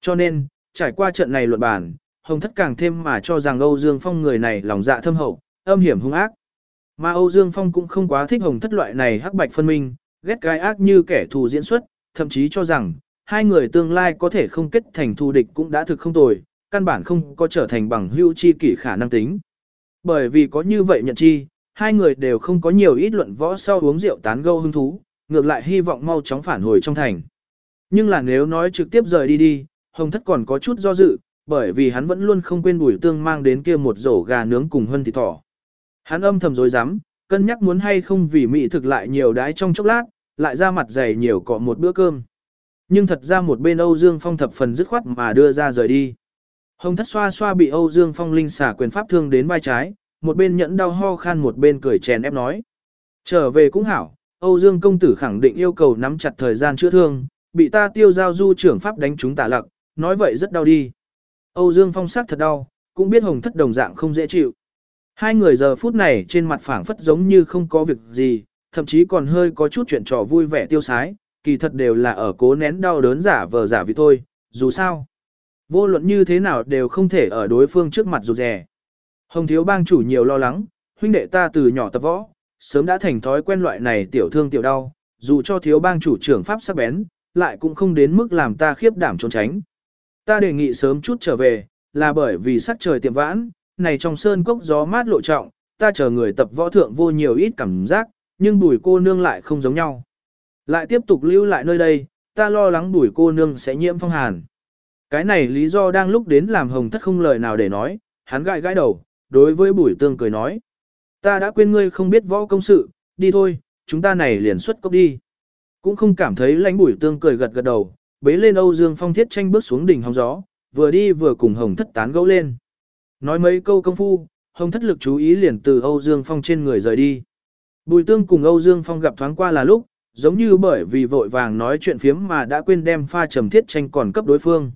Cho nên, trải qua trận này luận bản, Hồng Thất càng thêm mà cho rằng Âu Dương Phong người này lòng dạ thâm hậu, âm hiểm hung ác. Mà Âu Dương Phong cũng không quá thích Hồng Thất loại này hắc bạch phân minh, ghét cái ác như kẻ thù diễn xuất, thậm chí cho rằng, hai người tương lai có thể không kết thành thù địch cũng đã thực không tồi, căn bản không có trở thành bằng hữu chi kỷ khả năng tính. Bởi vì có như vậy nhận chi, hai người đều không có nhiều ít luận võ sau uống rượu tán gẫu hứng thú, ngược lại hy vọng mau chóng phản hồi trong thành. Nhưng là nếu nói trực tiếp rời đi đi, Hồng Thất còn có chút do dự, bởi vì hắn vẫn luôn không quên bùi tương mang đến kia một rổ gà nướng cùng hơn thịt thỏ. Hắn âm thầm dối rắm cân nhắc muốn hay không vì mỹ thực lại nhiều đái trong chốc lát, lại ra mặt dày nhiều cọ một bữa cơm. Nhưng thật ra một bên Âu Dương Phong thập phần dứt khoát mà đưa ra rời đi. Hồng thất xoa xoa bị Âu Dương Phong linh xả quyền pháp thương đến vai trái, một bên nhẫn đau ho khan một bên cười chèn ép nói. Trở về cũng hảo, Âu Dương công tử khẳng định yêu cầu nắm chặt thời gian chữa thương, bị ta tiêu giao du trưởng pháp đánh chúng tả lặc, nói vậy rất đau đi. Âu Dương Phong sắc thật đau, cũng biết Hồng thất đồng dạng không dễ chịu. Hai người giờ phút này trên mặt phảng phất giống như không có việc gì, thậm chí còn hơi có chút chuyện trò vui vẻ tiêu sái, kỳ thật đều là ở cố nén đau đớn giả vờ giả vì thôi, dù sao. Vô luận như thế nào đều không thể ở đối phương trước mặt rụt rè. Hồng thiếu bang chủ nhiều lo lắng, huynh đệ ta từ nhỏ tập võ, sớm đã thành thói quen loại này tiểu thương tiểu đau, dù cho thiếu bang chủ trưởng pháp sắc bén, lại cũng không đến mức làm ta khiếp đảm trốn tránh. Ta đề nghị sớm chút trở về, là bởi vì sắc trời tiệm vãn, này trong sơn cốc gió mát lộ trọng, ta chờ người tập võ thượng vô nhiều ít cảm giác, nhưng bùi cô nương lại không giống nhau. Lại tiếp tục lưu lại nơi đây, ta lo lắng bùi cô nương sẽ nhiễm phong hàn. Cái này lý do đang lúc đến làm hồng thất không lời nào để nói, hắn gãi gãi đầu, đối với bùi tương cười nói. Ta đã quên ngươi không biết võ công sự, đi thôi, chúng ta này liền xuất cốc đi. Cũng không cảm thấy lãnh bùi tương cười gật gật đầu, bế lên Âu Dương Phong thiết tranh bước xuống đỉnh hóng gió, vừa đi vừa cùng hồng thất tán gẫu lên. Nói mấy câu công phu, hồng thất lực chú ý liền từ Âu Dương Phong trên người rời đi. Bùi tương cùng Âu Dương Phong gặp thoáng qua là lúc, giống như bởi vì vội vàng nói chuyện phiếm mà đã quên đem pha trầm thiết tranh còn cấp đối phương.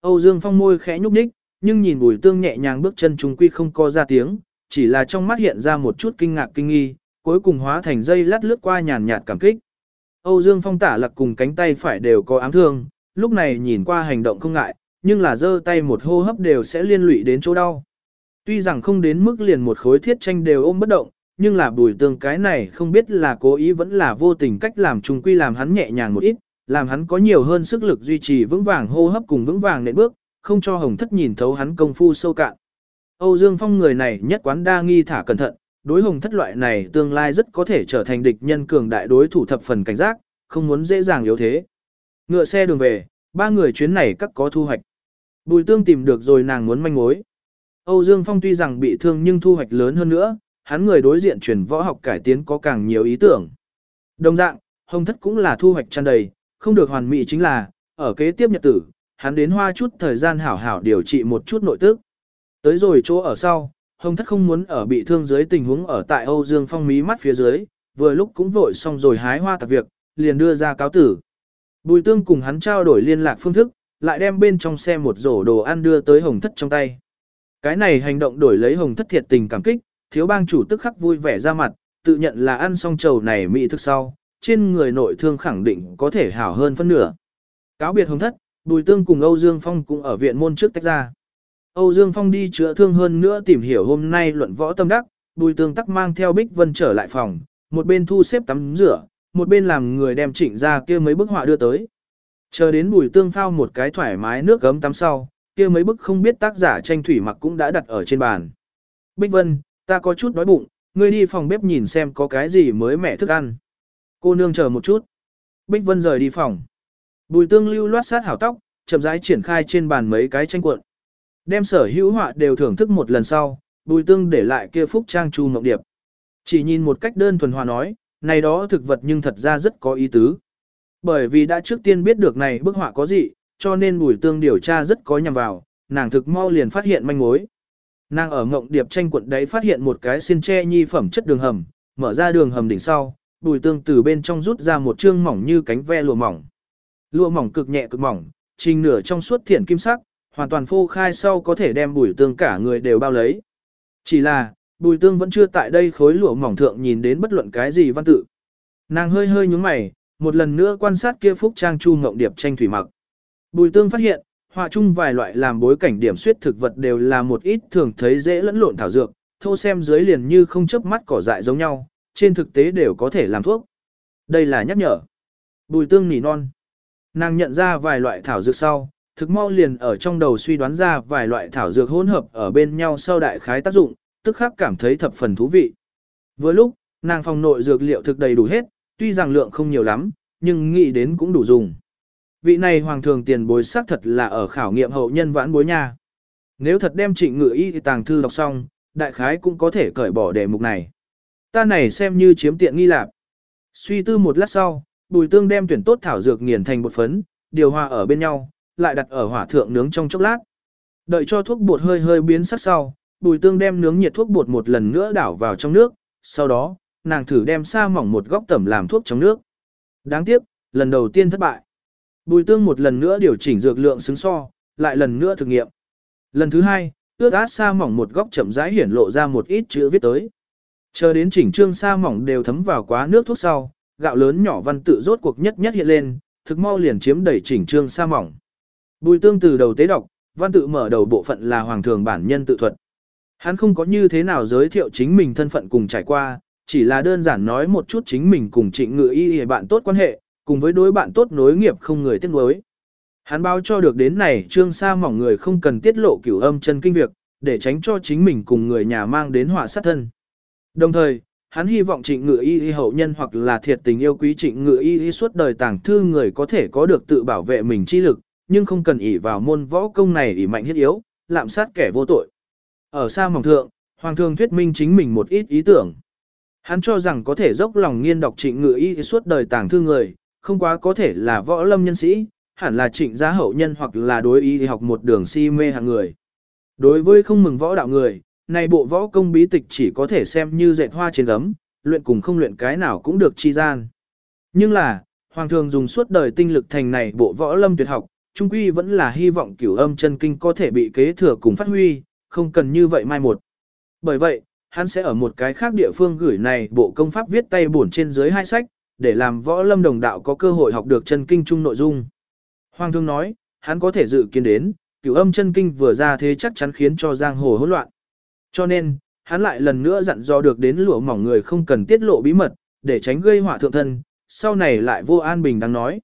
Âu Dương Phong môi khẽ nhúc nhích, nhưng nhìn bùi tương nhẹ nhàng bước chân trung quy không co ra tiếng, chỉ là trong mắt hiện ra một chút kinh ngạc kinh nghi, cuối cùng hóa thành dây lát lướt qua nhàn nhạt cảm kích. Âu Dương Phong tả lặc cùng cánh tay phải đều có ám thương, lúc này nhìn qua hành động không ngại, nhưng là giơ tay một hô hấp đều sẽ liên lụy đến chỗ đau. Tuy rằng không đến mức liền một khối thiết tranh đều ôm bất động, nhưng là bùi tương cái này không biết là cố ý vẫn là vô tình cách làm trùng quy làm hắn nhẹ nhàng một ít, làm hắn có nhiều hơn sức lực duy trì vững vàng hô hấp cùng vững vàng nện bước, không cho hồng thất nhìn thấu hắn công phu sâu cạn. Âu Dương Phong người này nhất quán đa nghi thả cẩn thận, đối hồng thất loại này tương lai rất có thể trở thành địch nhân cường đại đối thủ thập phần cảnh giác, không muốn dễ dàng yếu thế. Ngựa xe đường về, ba người chuyến này các có thu hoạch. Bùi tương tìm được rồi nàng muốn manh mối. Âu Dương Phong tuy rằng bị thương nhưng thu hoạch lớn hơn nữa, hắn người đối diện truyền võ học cải tiến có càng nhiều ý tưởng. Đồng dạng, hồng thất cũng là thu hoạch tràn đầy, không được hoàn mỹ chính là, ở kế tiếp nhật tử, hắn đến hoa chút thời gian hảo hảo điều trị một chút nội tức. Tới rồi chỗ ở sau, hồng thất không muốn ở bị thương dưới tình huống ở tại Âu Dương Phong mí mắt phía dưới, vừa lúc cũng vội xong rồi hái hoa tạc việc, liền đưa ra cáo tử. Bùi tương cùng hắn trao đổi liên lạc phương thức, lại đem bên trong xe một rổ đồ ăn đưa tới hồng thất trong tay. Cái này hành động đổi lấy hồng thất thiệt tình cảm kích, thiếu bang chủ tức khắc vui vẻ ra mặt, tự nhận là ăn xong trầu này mỹ thức sau, trên người nội thương khẳng định có thể hảo hơn phân nửa. Cáo biệt hồng thất, Bùi Tương cùng Âu Dương Phong cũng ở viện môn trước tách ra. Âu Dương Phong đi chữa thương hơn nữa tìm hiểu hôm nay luận võ tâm đắc, Bùi Tương tắc mang theo Bích Vân trở lại phòng, một bên thu xếp tắm rửa, một bên làm người đem chỉnh ra kia mấy bức họa đưa tới. Chờ đến Bùi Tương phao một cái thoải mái nước gấm tắm sau, kia mấy bức không biết tác giả tranh thủy mặc cũng đã đặt ở trên bàn. Bích Vân, ta có chút đói bụng, ngươi đi phòng bếp nhìn xem có cái gì mới mẻ thức ăn. Cô nương chờ một chút. Bích Vân rời đi phòng. Bùi tương lưu loát sát hảo tóc, chậm rãi triển khai trên bàn mấy cái tranh cuộn. Đem sở hữu họa đều thưởng thức một lần sau, bùi tương để lại kia phúc trang chu ngọc điệp. Chỉ nhìn một cách đơn thuần hòa nói, này đó thực vật nhưng thật ra rất có ý tứ. Bởi vì đã trước tiên biết được này bức họa có gì, cho nên bùi tương điều tra rất có nhằm vào, nàng thực mau liền phát hiện manh mối. Nàng ở ngộng điệp tranh cuộn đấy phát hiện một cái xin tre nhi phẩm chất đường hầm, mở ra đường hầm đỉnh sau, bùi tương từ bên trong rút ra một chương mỏng như cánh ve lụa mỏng. Lụa mỏng cực nhẹ cực mỏng, trình nửa trong suốt thiển kim sắc, hoàn toàn phô khai sau có thể đem bùi tương cả người đều bao lấy. Chỉ là, bùi tương vẫn chưa tại đây khối lụa mỏng thượng nhìn đến bất luận cái gì văn tự. Nàng hơi hơi nhúng mày, một lần nữa quan sát kia phúc trang chu ngộng điệp tranh thủy mặc. Bùi tương phát hiện, họa chung vài loại làm bối cảnh điểm suyết thực vật đều là một ít thường thấy dễ lẫn lộn thảo dược, thô xem dưới liền như không chớp mắt cỏ dại giống nhau, trên thực tế đều có thể làm thuốc. Đây là nhắc nhở. Bùi tương nỉ non. Nàng nhận ra vài loại thảo dược sau, thực mau liền ở trong đầu suy đoán ra vài loại thảo dược hỗn hợp ở bên nhau sau đại khái tác dụng, tức khắc cảm thấy thập phần thú vị. Vừa lúc, nàng phòng nội dược liệu thực đầy đủ hết, tuy rằng lượng không nhiều lắm, nhưng nghĩ đến cũng đủ dùng. Vị này hoàng thường tiền bối xác thật là ở khảo nghiệm hậu nhân vãn bối nha. Nếu thật đem trịnh ngự y tàng thư đọc xong, đại khái cũng có thể cởi bỏ đề mục này. Ta này xem như chiếm tiện nghi lạc. Suy tư một lát sau, bùi tương đem tuyển tốt thảo dược nghiền thành bột phấn, điều hòa ở bên nhau, lại đặt ở hỏa thượng nướng trong chốc lát. Đợi cho thuốc bột hơi hơi biến sắc sau, bùi tương đem nướng nhiệt thuốc bột một lần nữa đảo vào trong nước, sau đó, nàng thử đem sa mỏng một góc tẩm làm thuốc trong nước. Đáng tiếc, lần đầu tiên thất bại. Bùi tương một lần nữa điều chỉnh dược lượng xứng so, lại lần nữa thực nghiệm. Lần thứ hai, ước át sa mỏng một góc chậm rãi hiển lộ ra một ít chữ viết tới. Chờ đến chỉnh trương sa mỏng đều thấm vào quá nước thuốc sau, gạo lớn nhỏ văn tự rốt cuộc nhất nhất hiện lên, thực mau liền chiếm đầy chỉnh trương sa mỏng. Bùi tương từ đầu tế đọc, văn tự mở đầu bộ phận là hoàng thường bản nhân tự thuật. Hắn không có như thế nào giới thiệu chính mình thân phận cùng trải qua, chỉ là đơn giản nói một chút chính mình cùng trịnh ngự y y bạn tốt quan hệ, cùng với đối bạn tốt nối nghiệp không người tiếc nuối. Hắn báo cho được đến này trương sa mỏng người không cần tiết lộ cửu âm chân kinh việc, để tránh cho chính mình cùng người nhà mang đến họa sát thân. Đồng thời, hắn hy vọng trịnh ngự y y hậu nhân hoặc là thiệt tình yêu quý trịnh ngự y y suốt đời tàng thư người có thể có được tự bảo vệ mình chi lực, nhưng không cần ỷ vào môn võ công này ỷ mạnh hiết yếu, lạm sát kẻ vô tội. Ở xa mỏng thượng, Hoàng thương thuyết minh chính mình một ít ý tưởng. Hắn cho rằng có thể dốc lòng nghiên đọc trịnh ngự y suốt đời tàng thư người, không quá có thể là võ lâm nhân sĩ, hẳn là trịnh gia hậu nhân hoặc là đối y học một đường si mê hạng người. Đối với không mừng võ đạo người, này bộ võ công bí tịch chỉ có thể xem như dệt hoa trên gấm, luyện cùng không luyện cái nào cũng được chi gian. Nhưng là, Hoàng thường dùng suốt đời tinh lực thành này bộ võ lâm tuyệt học, trung quy vẫn là hy vọng cửu âm chân kinh có thể bị kế thừa cùng phát huy, không cần như vậy mai một. Bởi vậy, hắn sẽ ở một cái khác địa phương gửi này bộ công pháp viết tay bổn trên dưới hai sách, để làm võ lâm đồng đạo có cơ hội học được chân kinh chung nội dung. Hoàng thương nói, hắn có thể dự kiến đến, cửu âm chân kinh vừa ra thế chắc chắn khiến cho giang hồ hỗn loạn. Cho nên, hắn lại lần nữa dặn dò được đến lụa mỏng người không cần tiết lộ bí mật, để tránh gây họa thượng thân, sau này lại vô an bình đang nói.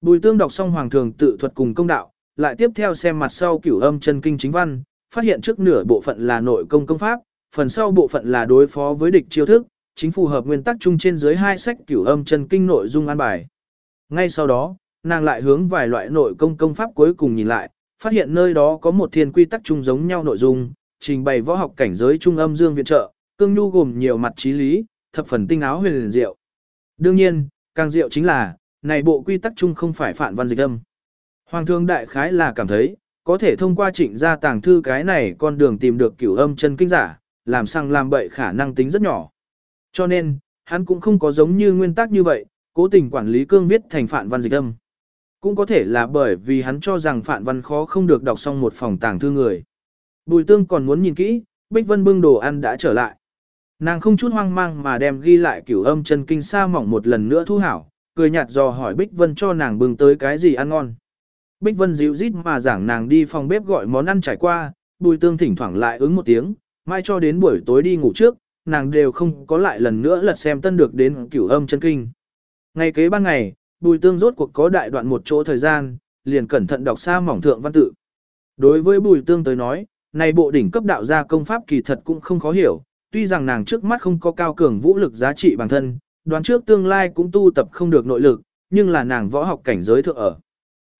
Bùi tương đọc xong hoàng thường tự thuật cùng công đạo, lại tiếp theo xem mặt sau cửu âm chân kinh chính văn, phát hiện trước nửa bộ phận là nội công công pháp, phần sau bộ phận là đối phó với địch chiêu thức, chính phù hợp nguyên tắc chung trên dưới hai sách cửu âm chân kinh nội dung an bài. Ngay sau đó, nàng lại hướng vài loại nội công công pháp cuối cùng nhìn lại, phát hiện nơi đó có một thiên quy tắc chung giống nhau nội dung, trình bày võ học cảnh giới trung âm dương viện trợ, cương nhu gồm nhiều mặt trí lý, thập phần tinh áo huyền diệu. Đương nhiên, càng diệu chính là, này bộ quy tắc chung không phải phản văn dịch âm. Hoàng thương đại khái là cảm thấy, có thể thông qua trịnh gia tàng thư cái này con đường tìm được cửu âm chân kinh giả, làm sang làm bậy khả năng tính rất nhỏ. Cho nên, hắn cũng không có giống như nguyên tắc như vậy, cố tình quản lý cương viết thành phản văn dịch âm. Cũng có thể là bởi vì hắn cho rằng phản văn khó không được đọc xong một phòng tàng thư người. Bùi tương còn muốn nhìn kỹ, Bích Vân bưng đồ ăn đã trở lại. Nàng không chút hoang mang mà đem ghi lại cửu âm chân kinh sa mỏng một lần nữa thu hảo, cười nhạt dò hỏi Bích Vân cho nàng bưng tới cái gì ăn ngon. Bích Vân dịu rít mà giảng nàng đi phòng bếp gọi món ăn trải qua, bùi tương thỉnh thoảng lại ứng một tiếng, mai cho đến buổi tối đi ngủ trước, nàng đều không có lại lần nữa lật xem tân được đến cửu âm chân kinh. Ngày kế ban ngày, bùi tương rốt cuộc có đại đoạn một chỗ thời gian, liền cẩn thận đọc xa mỏng thượng văn tự. Đối với bùi tương tới nói, này bộ đỉnh cấp đạo gia công pháp kỳ thật cũng không khó hiểu, tuy rằng nàng trước mắt không có cao cường vũ lực giá trị bản thân, đoán trước tương lai cũng tu tập không được nội lực, nhưng là nàng võ học cảnh giới thượng ở.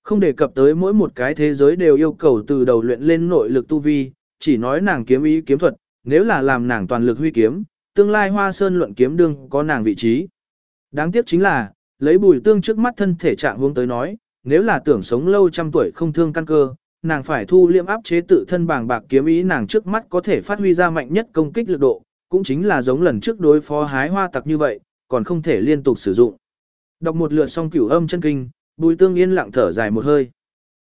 Không đề cập tới mỗi một cái thế giới đều yêu cầu từ đầu luyện lên nội lực tu vi, chỉ nói nàng kiếm ý kiếm thuật, nếu là làm nàng toàn lực huy kiếm, tương lai hoa sơn luận kiếm đương có nàng vị trí. Đáng tiếc chính là, lấy bùi tương trước mắt thân thể trạng hướng tới nói, nếu là tưởng sống lâu trăm tuổi không thương căn cơ, nàng phải thu liêm áp chế tự thân bàng bạc kiếm ý nàng trước mắt có thể phát huy ra mạnh nhất công kích lực độ, cũng chính là giống lần trước đối phó hái hoa tặc như vậy, còn không thể liên tục sử dụng. Đọc một lượt xong cửu âm chân kinh, bùi tương yên lặng thở dài một hơi.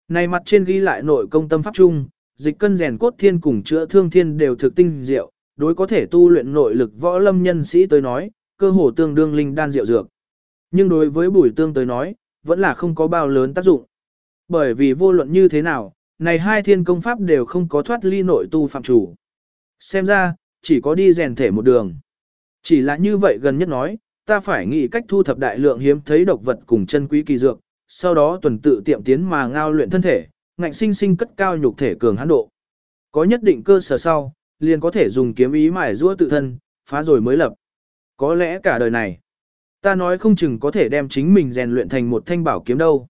Này mặt trên ghi lại nội công tâm pháp chung, dịch cân rèn cốt thiên cùng chữa thương thiên đều thực tinh diệu, đối có thể tu luyện nội lực võ lâm nhân sĩ tới nói, cơ hồ tương đương linh đan diệu dược. Nhưng đối với bùi tương tới nói, vẫn là không có bao lớn tác dụng. Bởi vì vô luận như thế nào, này hai thiên công pháp đều không có thoát ly nội tu phạm chủ. Xem ra, chỉ có đi rèn thể một đường. Chỉ là như vậy gần nhất nói, ta phải nghĩ cách thu thập đại lượng hiếm thấy độc vật cùng chân quý kỳ dược, sau đó tuần tự tiệm tiến mà ngao luyện thân thể, ngạnh sinh sinh cất cao nhục thể cường hãn độ. Có nhất định cơ sở sau, liền có thể dùng kiếm ý mài giũa tự thân, phá rồi mới lập. Có lẽ cả đời này, ta nói không chừng có thể đem chính mình rèn luyện thành một thanh bảo kiếm đâu.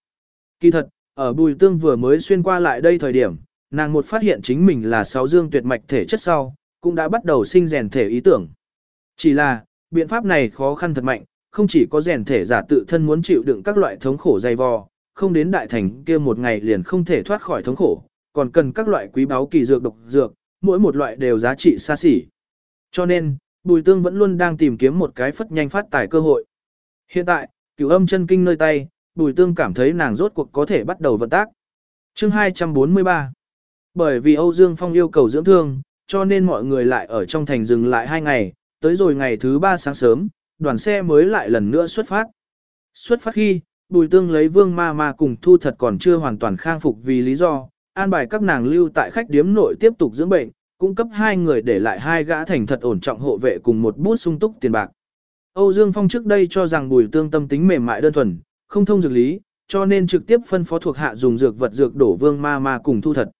Kỳ thật, ở bùi tương vừa mới xuyên qua lại đây thời điểm, nàng một phát hiện chính mình là sáu dương tuyệt mạch thể chất sau, cũng đã bắt đầu sinh rèn thể ý tưởng. Chỉ là, biện pháp này khó khăn thật mạnh, không chỉ có rèn thể giả tự thân muốn chịu đựng các loại thống khổ dày vò, không đến đại thành kia một ngày liền không thể thoát khỏi thống khổ, còn cần các loại quý báu kỳ dược độc dược, mỗi một loại đều giá trị xa xỉ. Cho nên, Bùi Tương vẫn luôn đang tìm kiếm một cái phất nhanh phát tài cơ hội. Hiện tại, cửu âm chân kinh nơi tay, Bùi Tương cảm thấy nàng rốt cuộc có thể bắt đầu vận tác. Chương 243 Bởi vì Âu Dương Phong yêu cầu dưỡng thương, cho nên mọi người lại ở trong thành dừng lại hai ngày, tới rồi ngày thứ ba sáng sớm, đoàn xe mới lại lần nữa xuất phát. Xuất phát khi, Bùi Tương lấy Vương Ma Ma cùng Thu Thật còn chưa hoàn toàn khang phục vì lý do, an bài các nàng lưu tại khách điếm nội tiếp tục dưỡng bệnh, cung cấp hai người để lại hai gã thành thật ổn trọng hộ vệ cùng một bút sung túc tiền bạc. Âu Dương Phong trước đây cho rằng bùi tương tâm tính mềm mại đơn thuần, không thông dược lý, cho nên trực tiếp phân phó thuộc hạ dùng dược vật dược đổ vương ma ma cùng thu thật.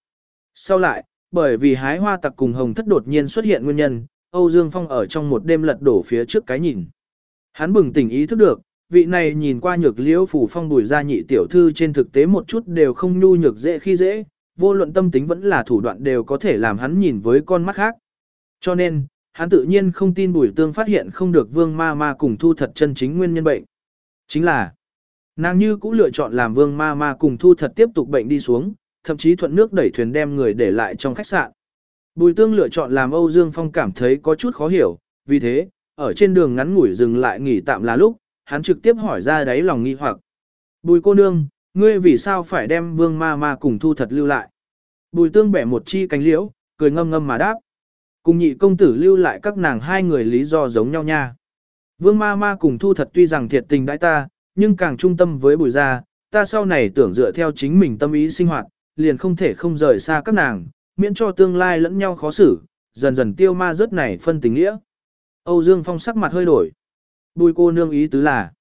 Sau lại, bởi vì hái hoa tặc cùng hồng thất đột nhiên xuất hiện nguyên nhân, Âu Dương Phong ở trong một đêm lật đổ phía trước cái nhìn. Hắn bừng tỉnh ý thức được, vị này nhìn qua nhược liễu phủ phong bùi ra nhị tiểu thư trên thực tế một chút đều không nhu nhược dễ khi dễ, vô luận tâm tính vẫn là thủ đoạn đều có thể làm hắn nhìn với con mắt khác. Cho nên, hắn tự nhiên không tin bùi tương phát hiện không được vương ma ma cùng thu thật chân chính nguyên nhân bệnh. Chính là, nàng như cũng lựa chọn làm vương ma ma cùng thu thật tiếp tục bệnh đi xuống, thậm chí thuận nước đẩy thuyền đem người để lại trong khách sạn. Bùi tương lựa chọn làm Âu Dương Phong cảm thấy có chút khó hiểu, vì thế, ở trên đường ngắn ngủi dừng lại nghỉ tạm là lúc, hắn trực tiếp hỏi ra đáy lòng nghi hoặc. Bùi cô nương, ngươi vì sao phải đem vương ma ma cùng thu thật lưu lại? Bùi tương bẻ một chi cánh liễu, cười ngâm ngâm mà đáp. Cùng nhị công tử lưu lại các nàng hai người lý do giống nhau nha. Vương ma ma cùng thu thật tuy rằng thiệt tình đãi ta, nhưng càng trung tâm với bùi gia, ta sau này tưởng dựa theo chính mình tâm ý sinh hoạt, liền không thể không rời xa các nàng, miễn cho tương lai lẫn nhau khó xử, dần dần tiêu ma rớt này phân tình nghĩa. Âu Dương Phong sắc mặt hơi đổi. Bùi cô nương ý tứ là,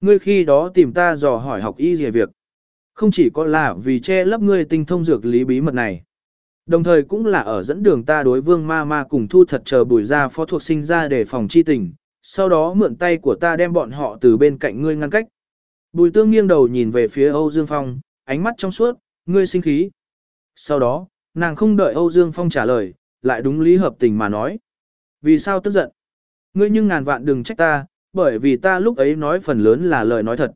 ngươi khi đó tìm ta dò hỏi học y gì việc. Không chỉ có là vì che lấp ngươi tinh thông dược lý bí mật này. Đồng thời cũng là ở dẫn đường ta đối vương ma ma cùng thu thật chờ bùi ra phó thuộc sinh ra để phòng chi tình, sau đó mượn tay của ta đem bọn họ từ bên cạnh ngươi ngăn cách. Bùi tương nghiêng đầu nhìn về phía Âu Dương Phong, ánh mắt trong suốt, ngươi sinh khí. Sau đó, nàng không đợi Âu Dương Phong trả lời, lại đúng lý hợp tình mà nói. Vì sao tức giận? Ngươi nhưng ngàn vạn đừng trách ta, bởi vì ta lúc ấy nói phần lớn là lời nói thật.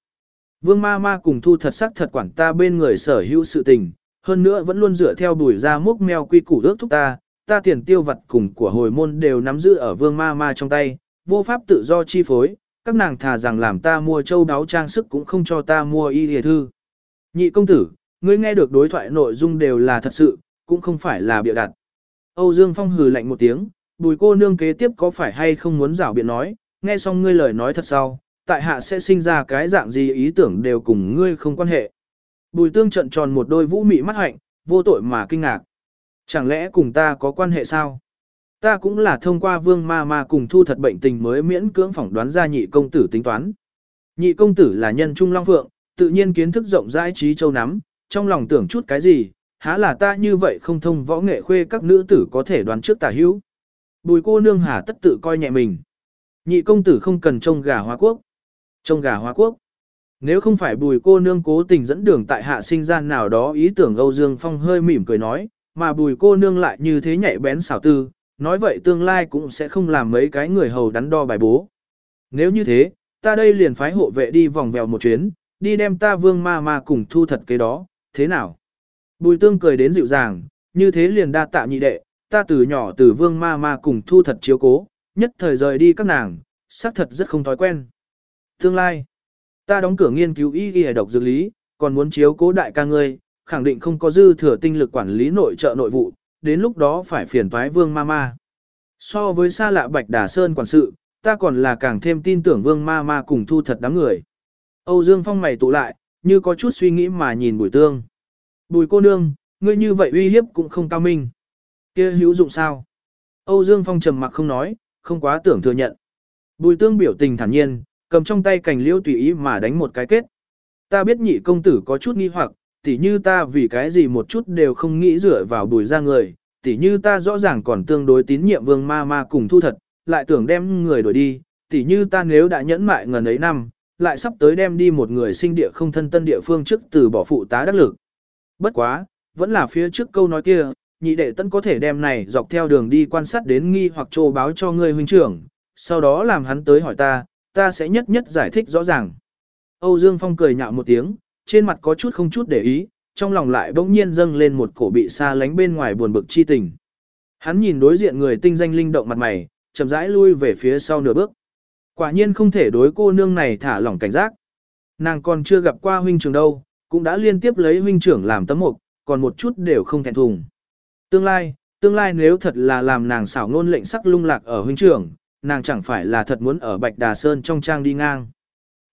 Vương ma ma cùng thu thật sắc thật quản ta bên người sở hữu sự tình, hơn nữa vẫn luôn dựa theo đuổi ra múc mèo quy củ ước thúc ta, ta tiền tiêu vật cùng của hồi môn đều nắm giữ ở vương ma ma trong tay, vô pháp tự do chi phối, các nàng thà rằng làm ta mua châu đáo trang sức cũng không cho ta mua y hề thư. Nhị công tử, ngươi nghe được đối thoại nội dung đều là thật sự, cũng không phải là bịa đặt. Âu Dương Phong hừ lạnh một tiếng, bùi cô nương kế tiếp có phải hay không muốn rảo biện nói, nghe xong ngươi lời nói thật sau, tại hạ sẽ sinh ra cái dạng gì ý tưởng đều cùng ngươi không quan hệ. Bùi tương trận tròn một đôi vũ mị mắt hạnh, vô tội mà kinh ngạc. Chẳng lẽ cùng ta có quan hệ sao? Ta cũng là thông qua vương ma ma cùng thu thật bệnh tình mới miễn cưỡng phỏng đoán ra nhị công tử tính toán. Nhị công tử là nhân trung long phượng, tự nhiên kiến thức rộng rãi trí châu nắm, trong lòng tưởng chút cái gì, há là ta như vậy không thông võ nghệ khuê các nữ tử có thể đoán trước tả hữu. Bùi cô nương hà tất tự coi nhẹ mình. Nhị công tử không cần trông gà hoa quốc. Trông gà hoa quốc. Nếu không phải bùi cô nương cố tình dẫn đường tại hạ sinh gian nào đó ý tưởng Âu Dương Phong hơi mỉm cười nói, mà bùi cô nương lại như thế nhạy bén xảo tư, nói vậy tương lai cũng sẽ không làm mấy cái người hầu đắn đo bài bố. Nếu như thế, ta đây liền phái hộ vệ đi vòng vèo một chuyến, đi đem ta vương ma ma cùng thu thật cái đó, thế nào? Bùi tương cười đến dịu dàng, như thế liền đa tạ nhị đệ, ta từ nhỏ từ vương ma ma cùng thu thật chiếu cố, nhất thời rời đi các nàng, xác thật rất không thói quen. Tương lai, ta đóng cửa nghiên cứu y y độc dược lý, còn muốn chiếu cố đại ca ngươi, khẳng định không có dư thừa tinh lực quản lý nội trợ nội vụ, đến lúc đó phải phiền toái vương ma ma. So với xa lạ bạch đà sơn quản sự, ta còn là càng thêm tin tưởng vương ma ma cùng thu thật đám người. Âu Dương Phong mày tụ lại, như có chút suy nghĩ mà nhìn bùi tương. Bùi cô nương, ngươi như vậy uy hiếp cũng không cao minh. kia hữu dụng sao? Âu Dương Phong trầm mặc không nói, không quá tưởng thừa nhận. Bùi tương biểu tình thản nhiên, cầm trong tay cành liễu tùy ý mà đánh một cái kết. Ta biết nhị công tử có chút nghi hoặc, tỉ như ta vì cái gì một chút đều không nghĩ dựa vào bùi ra người, tỉ như ta rõ ràng còn tương đối tín nhiệm vương ma ma cùng thu thật, lại tưởng đem người đổi đi, tỉ như ta nếu đã nhẫn mại ngần ấy năm, lại sắp tới đem đi một người sinh địa không thân tân địa phương trước từ bỏ phụ tá đắc lực. Bất quá, vẫn là phía trước câu nói kia, nhị đệ tân có thể đem này dọc theo đường đi quan sát đến nghi hoặc trô báo cho ngươi huynh trưởng, sau đó làm hắn tới hỏi ta, ta sẽ nhất nhất giải thích rõ ràng. Âu Dương Phong cười nhạo một tiếng, trên mặt có chút không chút để ý, trong lòng lại bỗng nhiên dâng lên một cổ bị xa lánh bên ngoài buồn bực chi tình. Hắn nhìn đối diện người tinh danh linh động mặt mày, chậm rãi lui về phía sau nửa bước. Quả nhiên không thể đối cô nương này thả lỏng cảnh giác. Nàng còn chưa gặp qua huynh trưởng đâu, cũng đã liên tiếp lấy huynh trưởng làm tấm mục, còn một chút đều không thẹn thùng. Tương lai, tương lai nếu thật là làm nàng xảo ngôn lệnh sắc lung lạc ở huynh trưởng, nàng chẳng phải là thật muốn ở Bạch Đà Sơn trong trang đi ngang.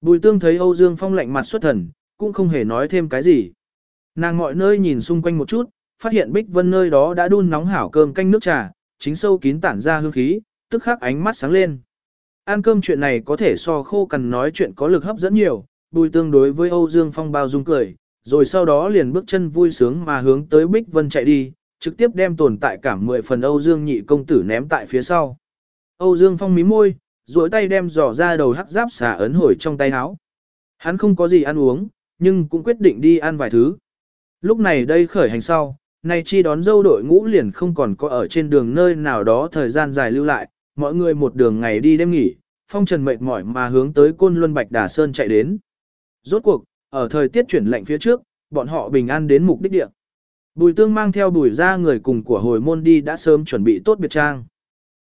Bùi tương thấy Âu Dương Phong lạnh mặt xuất thần, cũng không hề nói thêm cái gì. Nàng mọi nơi nhìn xung quanh một chút, phát hiện Bích Vân nơi đó đã đun nóng hảo cơm canh nước trà, chính sâu kín tản ra hương khí, tức khắc ánh mắt sáng lên. Ăn cơm chuyện này có thể so khô cằn nói chuyện có lực hấp dẫn nhiều, bùi tương đối với Âu Dương Phong bao dung cười, rồi sau đó liền bước chân vui sướng mà hướng tới Bích Vân chạy đi, trực tiếp đem tồn tại cảm mười phần Âu Dương nhị công tử ném tại phía sau. Âu Dương Phong mí môi, duỗi tay đem giỏ ra đầu hắc giáp xà ấn hồi trong tay áo. Hắn không có gì ăn uống, nhưng cũng quyết định đi ăn vài thứ. Lúc này đây khởi hành sau, nay chi đón dâu đội ngũ liền không còn có ở trên đường nơi nào đó thời gian dài lưu lại, mọi người một đường ngày đi đêm nghỉ, phong trần mệt mỏi mà hướng tới côn luân bạch đà sơn chạy đến. Rốt cuộc, ở thời tiết chuyển lạnh phía trước, bọn họ bình an đến mục đích địa. Bùi tương mang theo bùi ra người cùng của hồi môn đi đã sớm chuẩn bị tốt biệt trang.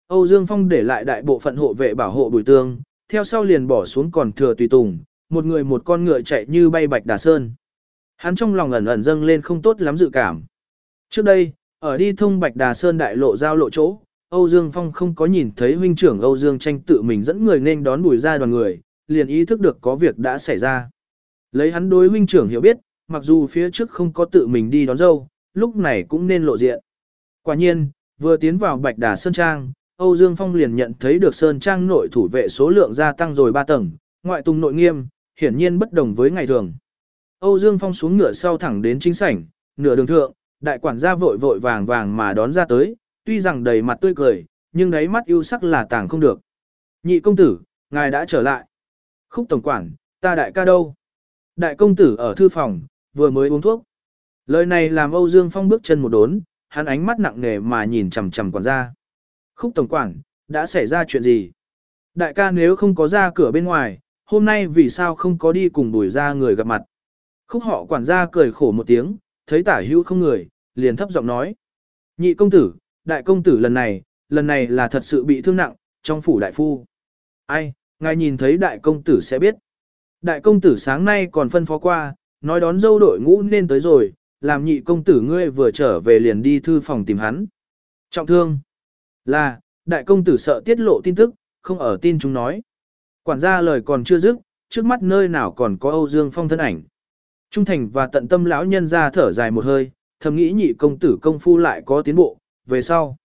Âu Dương Phong để lại đại bộ phận hộ vệ bảo hộ bùi tương, theo sau liền bỏ xuống còn thừa tùy tùng, một người một con ngựa chạy như bay bạch đà sơn. Hắn trong lòng ẩn ẩn dâng lên không tốt lắm dự cảm. Trước đây, ở đi thông bạch đà sơn đại lộ giao lộ chỗ, Âu Dương Phong không có nhìn thấy huynh trưởng Âu Dương tranh tự mình dẫn người nên đón bùi ra đoàn người, liền ý thức được có việc đã xảy ra. Lấy hắn đối huynh trưởng hiểu biết, mặc dù phía trước không có tự mình đi đón dâu, lúc này cũng nên lộ diện. Quả nhiên, vừa tiến vào Bạch Đà Sơn Trang, Âu Dương Phong liền nhận thấy được Sơn Trang nội thủ vệ số lượng gia tăng rồi 3 tầng, ngoại tùng nội nghiêm, hiển nhiên bất đồng với ngày thường. Âu Dương Phong xuống ngựa sau thẳng đến chính sảnh, nửa đường thượng, đại quản gia vội vội vàng vàng mà đón ra tới, tuy rằng đầy mặt tươi cười, nhưng đáy mắt yêu sắc là tàng không được. Nhị công tử, ngài đã trở lại. Khúc tổng quản, ta đại ca đâu? Đại công tử ở thư phòng, vừa mới uống thuốc. Lời này làm Âu Dương Phong bước chân một đốn, hắn ánh mắt nặng nề mà nhìn chằm chằm quản gia. Khúc tổng quản, đã xảy ra chuyện gì? Đại ca nếu không có ra cửa bên ngoài, hôm nay vì sao không có đi cùng bùi ra người gặp mặt? Khúc họ quản gia cười khổ một tiếng, thấy tả hữu không người, liền thấp giọng nói. Nhị công tử, đại công tử lần này, lần này là thật sự bị thương nặng, trong phủ đại phu. Ai, ngài nhìn thấy đại công tử sẽ biết. Đại công tử sáng nay còn phân phó qua, nói đón dâu đội ngũ nên tới rồi, làm nhị công tử ngươi vừa trở về liền đi thư phòng tìm hắn. Trọng thương. Là, đại công tử sợ tiết lộ tin tức, không ở tin chúng nói. Quản gia lời còn chưa dứt, trước mắt nơi nào còn có Âu Dương Phong thân ảnh. Trung thành và tận tâm lão nhân ra thở dài một hơi, thầm nghĩ nhị công tử công phu lại có tiến bộ, về sau.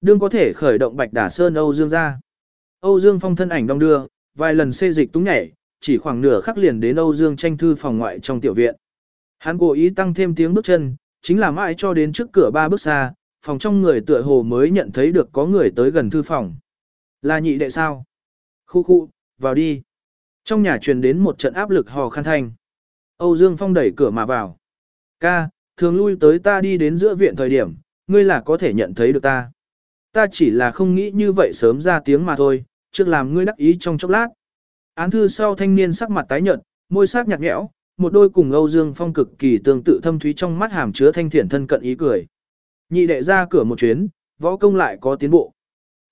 Đương có thể khởi động bạch đả sơn Âu Dương ra. Âu Dương Phong thân ảnh đong đưa, vài lần xê dịch túng nhảy, chỉ khoảng nửa khắc liền đến Âu Dương tranh thư phòng ngoại trong tiểu viện. Hắn cố ý tăng thêm tiếng bước chân, chính là mãi cho đến trước cửa ba bước xa, phòng trong người tựa hồ mới nhận thấy được có người tới gần thư phòng. Là nhị đệ sao? Khu khu, vào đi. Trong nhà truyền đến một trận áp lực hò khăn thanh. Âu Dương Phong đẩy cửa mà vào. Ca, thường lui tới ta đi đến giữa viện thời điểm, ngươi là có thể nhận thấy được ta. Ta chỉ là không nghĩ như vậy sớm ra tiếng mà thôi, trước làm ngươi đắc ý trong chốc lát. Án thư sau thanh niên sắc mặt tái nhợt, môi sắc nhạt nhẽo, một đôi cùng Âu Dương Phong cực kỳ tương tự thâm thúy trong mắt hàm chứa thanh thiện thân cận ý cười. Nhị đệ ra cửa một chuyến, võ công lại có tiến bộ.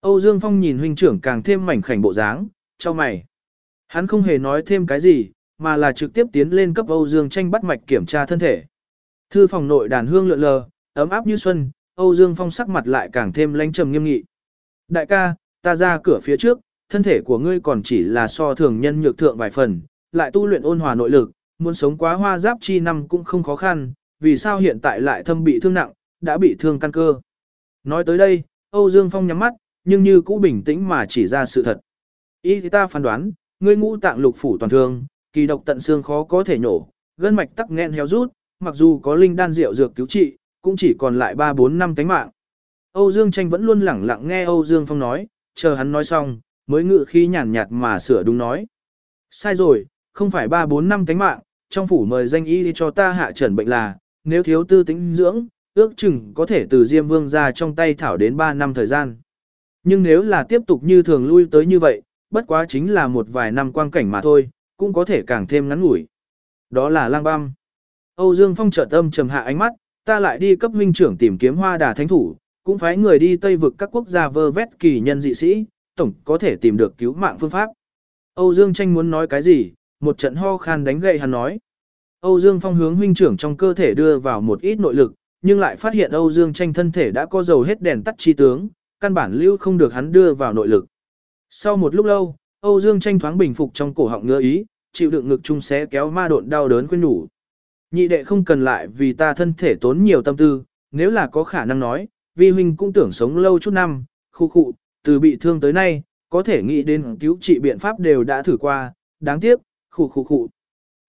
Âu Dương Phong nhìn huynh trưởng càng thêm mảnh khảnh bộ dáng, cho mày. Hắn không hề nói thêm cái gì, mà là trực tiếp tiến lên cấp Âu Dương tranh bắt mạch kiểm tra thân thể. Thư phòng nội đàn hương lượn lờ, ấm áp như xuân, Âu Dương Phong sắc mặt lại càng thêm lãnh trầm nghiêm nghị. Đại ca, ta ra cửa phía trước, thân thể của ngươi còn chỉ là so thường nhân nhược thượng vài phần, lại tu luyện ôn hòa nội lực, muốn sống quá hoa giáp chi năm cũng không khó khăn, vì sao hiện tại lại thâm bị thương nặng, đã bị thương căn cơ. Nói tới đây, Âu Dương Phong nhắm mắt, nhưng như cũ bình tĩnh mà chỉ ra sự thật. Y thì ta phán đoán, ngươi ngũ tạng lục phủ toàn thương, kỳ độc tận xương khó có thể nhổ, gân mạch tắc nghẹn héo rút, mặc dù có linh đan rượu dược cứu trị, cũng chỉ còn lại 3-4 năm cánh mạng. Âu Dương Tranh vẫn luôn lẳng lặng nghe Âu Dương Phong nói, chờ hắn nói xong, mới ngự khi nhàn nhạt mà sửa đúng nói. Sai rồi, không phải 3-4 năm cánh mạng, trong phủ mời danh y cho ta hạ trần bệnh là, nếu thiếu tư tính dưỡng, ước chừng có thể từ Diêm Vương ra trong tay thảo đến 3 năm thời gian. Nhưng nếu là tiếp tục như thường lui tới như vậy, bất quá chính là một vài năm quang cảnh mà thôi, cũng có thể càng thêm ngắn ngủi. Đó là lang băm. Âu Dương Phong trợ tâm trầm hạ ánh mắt, ta lại đi cấp huynh trưởng tìm kiếm hoa đà thánh thủ, cũng phải người đi Tây vực các quốc gia vơ vét kỳ nhân dị sĩ, tổng có thể tìm được cứu mạng phương pháp. Âu Dương tranh muốn nói cái gì, một trận ho khan đánh gậy hắn nói. Âu Dương Phong hướng huynh trưởng trong cơ thể đưa vào một ít nội lực, nhưng lại phát hiện Âu Dương tranh thân thể đã có dầu hết đèn tắt chi tướng, căn bản lưu không được hắn đưa vào nội lực. Sau một lúc lâu, Âu Dương tranh thoáng bình phục trong cổ họng ngứa ý, chịu đựng ngực chung xé kéo ma độn đau đớn quên nhủ. Nhị đệ không cần lại vì ta thân thể tốn nhiều tâm tư, nếu là có khả năng nói, vi huynh cũng tưởng sống lâu chút năm, khu khụ, từ bị thương tới nay, có thể nghĩ đến cứu trị biện pháp đều đã thử qua, đáng tiếc, khụ khụ khụ.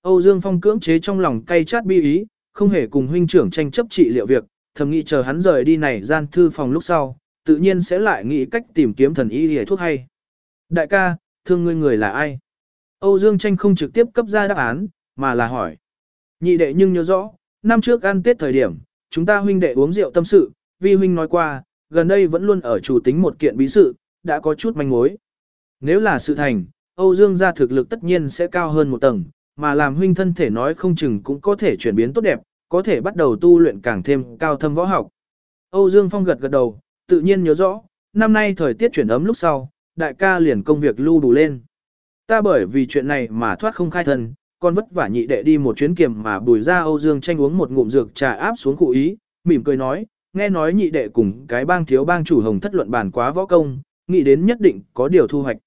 Âu Dương Phong cưỡng chế trong lòng cay chát bi ý, không hề cùng huynh trưởng tranh chấp trị liệu việc, thầm nghĩ chờ hắn rời đi này gian thư phòng lúc sau, tự nhiên sẽ lại nghĩ cách tìm kiếm thần y để thuốc hay. Đại ca, thương ngươi người là ai? Âu Dương Tranh không trực tiếp cấp ra đáp án, mà là hỏi. Nhị đệ nhưng nhớ rõ, năm trước ăn Tết thời điểm, chúng ta huynh đệ uống rượu tâm sự, vi huynh nói qua, gần đây vẫn luôn ở chủ tính một kiện bí sự, đã có chút manh mối. Nếu là sự thành, Âu Dương gia thực lực tất nhiên sẽ cao hơn một tầng, mà làm huynh thân thể nói không chừng cũng có thể chuyển biến tốt đẹp, có thể bắt đầu tu luyện càng thêm cao thâm võ học. Âu Dương Phong gật gật đầu, tự nhiên nhớ rõ, năm nay thời tiết chuyển ấm lúc sau, đại ca liền công việc lưu đủ lên. Ta bởi vì chuyện này mà thoát không khai thân, còn vất vả nhị đệ đi một chuyến kiểm mà bùi ra Âu Dương tranh uống một ngụm dược trà áp xuống cụ ý, mỉm cười nói, nghe nói nhị đệ cùng cái bang thiếu bang chủ hồng thất luận bản quá võ công, nghĩ đến nhất định có điều thu hoạch.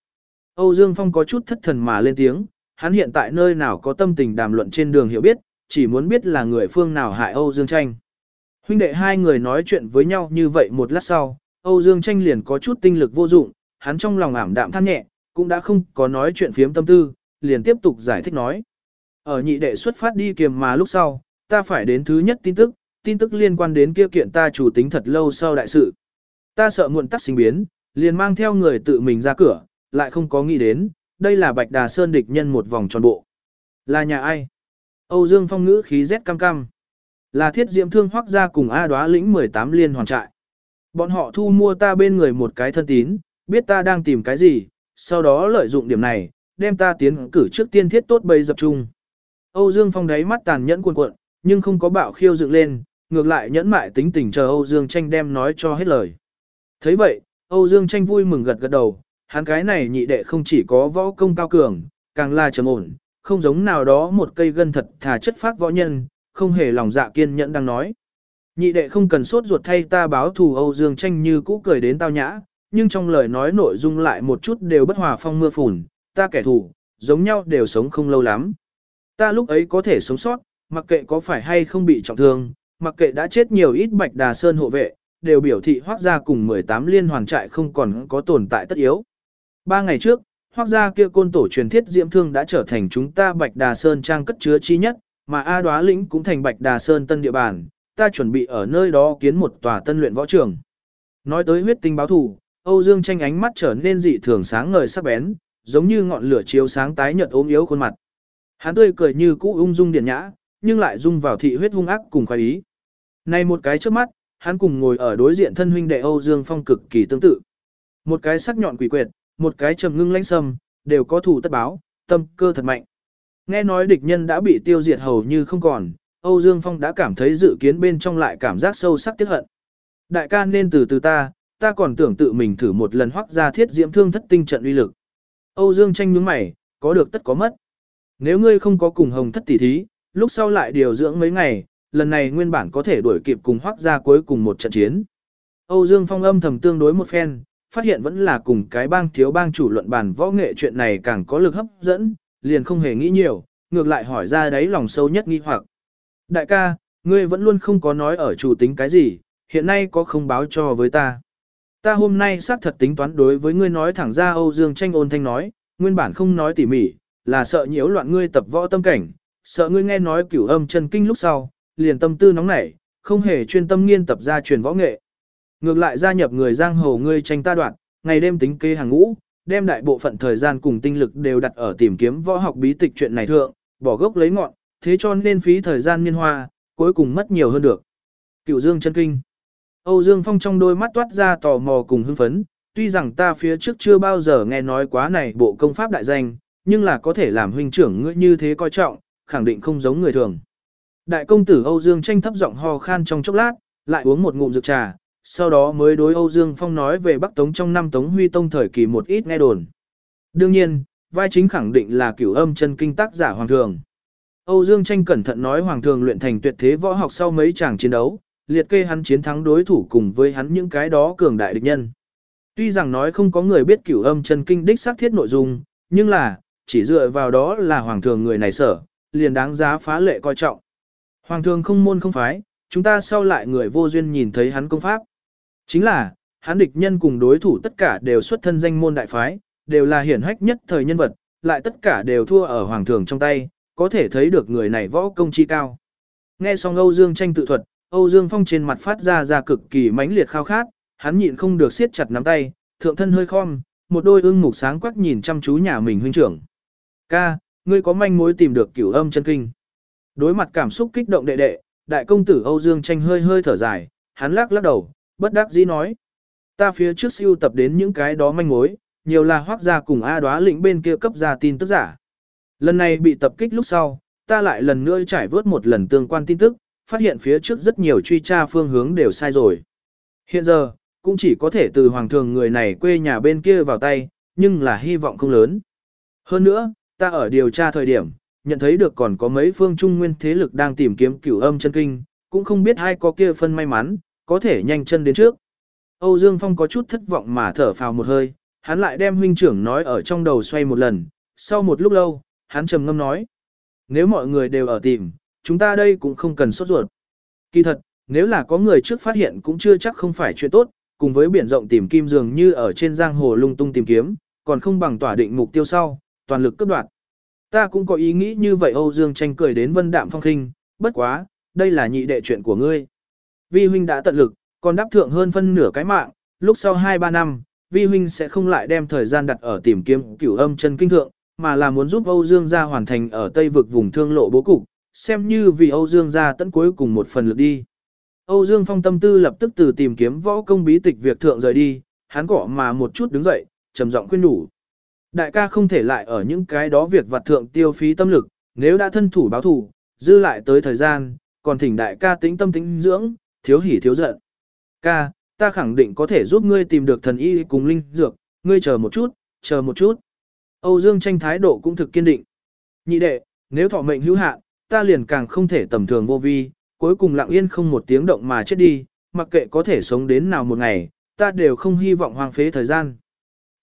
Âu Dương Phong có chút thất thần mà lên tiếng, hắn hiện tại nơi nào có tâm tình đàm luận trên đường hiểu biết, chỉ muốn biết là người phương nào hại Âu Dương Tranh. Huynh đệ hai người nói chuyện với nhau như vậy một lát sau, Âu Dương Tranh liền có chút tinh lực vô dụng, hắn trong lòng ảm đạm than nhẹ, cũng đã không có nói chuyện phiếm tâm tư, liền tiếp tục giải thích nói. Ở nhị đệ xuất phát đi kiềm mà lúc sau, ta phải đến thứ nhất tin tức, tin tức liên quan đến kia kiện ta chủ tính thật lâu sau đại sự. Ta sợ muộn tắc sinh biến, liền mang theo người tự mình ra cửa, lại không có nghĩ đến, đây là Bạch Đà Sơn địch nhân một vòng tròn bộ. Là nhà ai? Âu Dương Phong ngữ khí rét cam cam. Là thiết diệm thương hoác ra cùng A đoá lĩnh 18 liên hoàn trại. Bọn họ thu mua ta bên người một cái thân tín, biết ta đang tìm cái gì, sau đó lợi dụng điểm này, đem ta tiến cử trước tiên thiết tốt bầy dập trung. Âu Dương Phong đáy mắt tàn nhẫn cuộn cuộn, nhưng không có bạo khiêu dựng lên, ngược lại nhẫn mại tính tình chờ Âu Dương Tranh đem nói cho hết lời. thấy vậy, Âu Dương Tranh vui mừng gật gật đầu, hắn cái này nhị đệ không chỉ có võ công cao cường, càng là trầm ổn, không giống nào đó một cây gân thật thà chất phác võ nhân, không hề lòng dạ kiên nhẫn đang nói. Nhị đệ không cần sốt ruột thay ta báo thù Âu Dương Tranh như cũ cười đến tao nhã, nhưng trong lời nói nội dung lại một chút đều bất hòa phong mưa phùn, ta kẻ thù, giống nhau đều sống không lâu lắm. Ta lúc ấy có thể sống sót, mặc kệ có phải hay không bị trọng thương, mặc kệ đã chết nhiều ít bạch đà sơn hộ vệ, đều biểu thị hoác gia cùng 18 liên hoàn trại không còn có tồn tại tất yếu. Ba ngày trước, hoác gia kia côn tổ truyền thiết diễm thương đã trở thành chúng ta bạch đà sơn trang cất chứa chi nhất, mà A đoá lĩnh cũng thành bạch đà sơn tân địa bàn, ta chuẩn bị ở nơi đó kiến một tòa tân luyện võ trường. Nói tới huyết tinh báo thủ Âu Dương tranh ánh mắt trở nên dị thường sáng ngời sắc bén, giống như ngọn lửa chiếu sáng tái nhợt ốm yếu khuôn mặt. Hắn tươi cười như cũ ung dung điển nhã, nhưng lại dung vào thị huyết hung ác cùng khoái ý. Này một cái trước mắt, hắn cùng ngồi ở đối diện thân huynh đệ Âu Dương Phong cực kỳ tương tự. Một cái sắc nhọn quỷ quyệt, một cái trầm ngưng lãnh sâm, đều có thủ tất báo, tâm cơ thật mạnh. Nghe nói địch nhân đã bị tiêu diệt hầu như không còn, Âu Dương Phong đã cảm thấy dự kiến bên trong lại cảm giác sâu sắc tiếc hận. Đại ca nên từ từ ta, ta còn tưởng tự mình thử một lần hoác ra thiết diễm thương thất tinh trận uy lực. Âu Dương tranh nhướng mày, có được tất có mất. Nếu ngươi không có cùng hồng thất tỷ thí, lúc sau lại điều dưỡng mấy ngày, lần này nguyên bản có thể đuổi kịp cùng hoác ra cuối cùng một trận chiến. Âu Dương Phong âm thầm tương đối một phen, phát hiện vẫn là cùng cái bang thiếu bang chủ luận bàn võ nghệ chuyện này càng có lực hấp dẫn, liền không hề nghĩ nhiều, ngược lại hỏi ra đấy lòng sâu nhất nghi hoặc. Đại ca, ngươi vẫn luôn không có nói ở chủ tính cái gì, hiện nay có không báo cho với ta. Ta hôm nay xác thật tính toán đối với ngươi nói thẳng ra Âu Dương tranh ôn thanh nói, nguyên bản không nói tỉ mỉ, là sợ nhiễu loạn ngươi tập võ tâm cảnh, sợ ngươi nghe nói cửu âm chân kinh lúc sau, liền tâm tư nóng nảy, không hề chuyên tâm nghiên tập ra truyền võ nghệ. Ngược lại gia nhập người giang hồ ngươi tranh ta đoạn, ngày đêm tính kê hàng ngũ, đem đại bộ phận thời gian cùng tinh lực đều đặt ở tìm kiếm võ học bí tịch chuyện này thượng, bỏ gốc lấy ngọn, thế cho nên phí thời gian niên hoa, cuối cùng mất nhiều hơn được. Cửu Dương chân kinh. Âu Dương Phong trong đôi mắt toát ra tò mò cùng hưng phấn, tuy rằng ta phía trước chưa bao giờ nghe nói quá này bộ công pháp đại danh, nhưng là có thể làm huynh trưởng ngươi như thế coi trọng, khẳng định không giống người thường. Đại công tử Âu Dương tranh thấp giọng ho khan trong chốc lát, lại uống một ngụm rượu trà, sau đó mới đối Âu Dương Phong nói về Bắc Tống trong năm Tống Huy Tông thời kỳ một ít nghe đồn. Đương nhiên, vai chính khẳng định là cửu âm chân kinh tác giả Hoàng Thường. Âu Dương Tranh cẩn thận nói Hoàng Thường luyện thành tuyệt thế võ học sau mấy chàng chiến đấu, liệt kê hắn chiến thắng đối thủ cùng với hắn những cái đó cường đại địch nhân. Tuy rằng nói không có người biết cửu âm chân kinh đích xác thiết nội dung, nhưng là, chỉ dựa vào đó là Hoàng Thường người này sở, liền đáng giá phá lệ coi trọng. Hoàng Thường không môn không phái, chúng ta sau lại người vô duyên nhìn thấy hắn công pháp. Chính là, hắn địch nhân cùng đối thủ tất cả đều xuất thân danh môn đại phái, đều là hiển hách nhất thời nhân vật, lại tất cả đều thua ở hoàng thường trong tay, có thể thấy được người này võ công chi cao. Nghe xong Âu Dương tranh tự thuật, Âu Dương Phong trên mặt phát ra ra cực kỳ mãnh liệt khao khát, hắn nhịn không được siết chặt nắm tay, thượng thân hơi khom, một đôi ương mục sáng quắc nhìn chăm chú nhà mình huynh trưởng. Ca, ngươi có manh mối tìm được cửu âm chân kinh. Đối mặt cảm xúc kích động đệ đệ, đại công tử Âu Dương tranh hơi hơi thở dài, hắn lắc lắc đầu, bất đắc dĩ nói. Ta phía trước siêu tập đến những cái đó manh mối, nhiều là hoác ra cùng A đoá lĩnh bên kia cấp ra tin tức giả. Lần này bị tập kích lúc sau, ta lại lần nữa trải vớt một lần tương quan tin tức, phát hiện phía trước rất nhiều truy tra phương hướng đều sai rồi. Hiện giờ, cũng chỉ có thể từ hoàng thường người này quê nhà bên kia vào tay, nhưng là hy vọng không lớn. Hơn nữa, ta ở điều tra thời điểm, nhận thấy được còn có mấy phương trung nguyên thế lực đang tìm kiếm cửu âm chân kinh, cũng không biết ai có kia phân may mắn, có thể nhanh chân đến trước. Âu Dương Phong có chút thất vọng mà thở phào một hơi, hắn lại đem huynh trưởng nói ở trong đầu xoay một lần, sau một lúc lâu, hắn trầm ngâm nói. Nếu mọi người đều ở tìm, chúng ta đây cũng không cần sốt ruột. Kỳ thật, nếu là có người trước phát hiện cũng chưa chắc không phải chuyện tốt, cùng với biển rộng tìm kim dường như ở trên giang hồ lung tung tìm kiếm, còn không bằng tỏa định mục tiêu sau, toàn lực cấp đoạt. Ta cũng có ý nghĩ như vậy Âu Dương tranh cười đến vân đạm phong khinh, bất quá, đây là nhị đệ chuyện của ngươi. Vi huynh đã tận lực, còn đáp thượng hơn phân nửa cái mạng, lúc sau 2-3 năm, Vi huynh sẽ không lại đem thời gian đặt ở tìm kiếm cửu âm chân kinh thượng, mà là muốn giúp Âu Dương gia hoàn thành ở Tây vực vùng thương lộ bố cục, xem như vì Âu Dương gia tận cuối cùng một phần lực đi. Âu Dương Phong tâm tư lập tức từ tìm kiếm võ công bí tịch việc thượng rời đi, hắn cỏ mà một chút đứng dậy, trầm giọng khuyên nhủ. Đại ca không thể lại ở những cái đó việc vặt thượng tiêu phí tâm lực, nếu đã thân thủ báo thủ, dư lại tới thời gian, còn thỉnh đại ca tính tâm tính dưỡng, thiếu hỉ thiếu giận. Ca, ta khẳng định có thể giúp ngươi tìm được thần y cùng linh dược, ngươi chờ một chút, chờ một chút. Âu Dương tranh thái độ cũng thực kiên định. Nhị đệ, nếu thọ mệnh hữu hạn, ta liền càng không thể tầm thường vô vi, cuối cùng lặng yên không một tiếng động mà chết đi, mặc kệ có thể sống đến nào một ngày, ta đều không hy vọng hoang phế thời gian.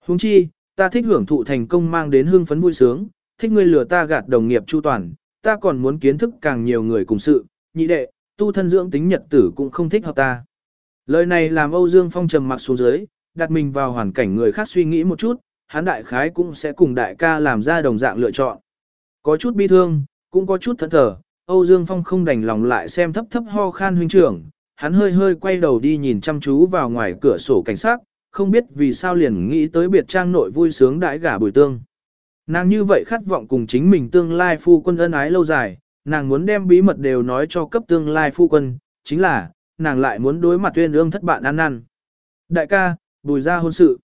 Huống chi, ta thích hưởng thụ thành công mang đến hương phấn vui sướng, thích ngươi lừa ta gạt đồng nghiệp chu toàn, ta còn muốn kiến thức càng nhiều người cùng sự, nhị đệ, tu thân dưỡng tính nhật tử cũng không thích hợp ta. Lời này làm Âu Dương Phong trầm mặc xuống dưới, đặt mình vào hoàn cảnh người khác suy nghĩ một chút, hắn đại khái cũng sẽ cùng đại ca làm ra đồng dạng lựa chọn. Có chút bi thương, cũng có chút thẫn thờ, Âu Dương Phong không đành lòng lại xem thấp thấp ho khan huynh trưởng, hắn hơi hơi quay đầu đi nhìn chăm chú vào ngoài cửa sổ cảnh sát, không biết vì sao liền nghĩ tới biệt trang nội vui sướng đãi gả bùi tương. Nàng như vậy khát vọng cùng chính mình tương lai phu quân ân ái lâu dài, nàng muốn đem bí mật đều nói cho cấp tương lai phu quân, chính là, nàng lại muốn đối mặt tuyên ương thất bạn ăn năn. Đại ca, bùi ra hôn sự.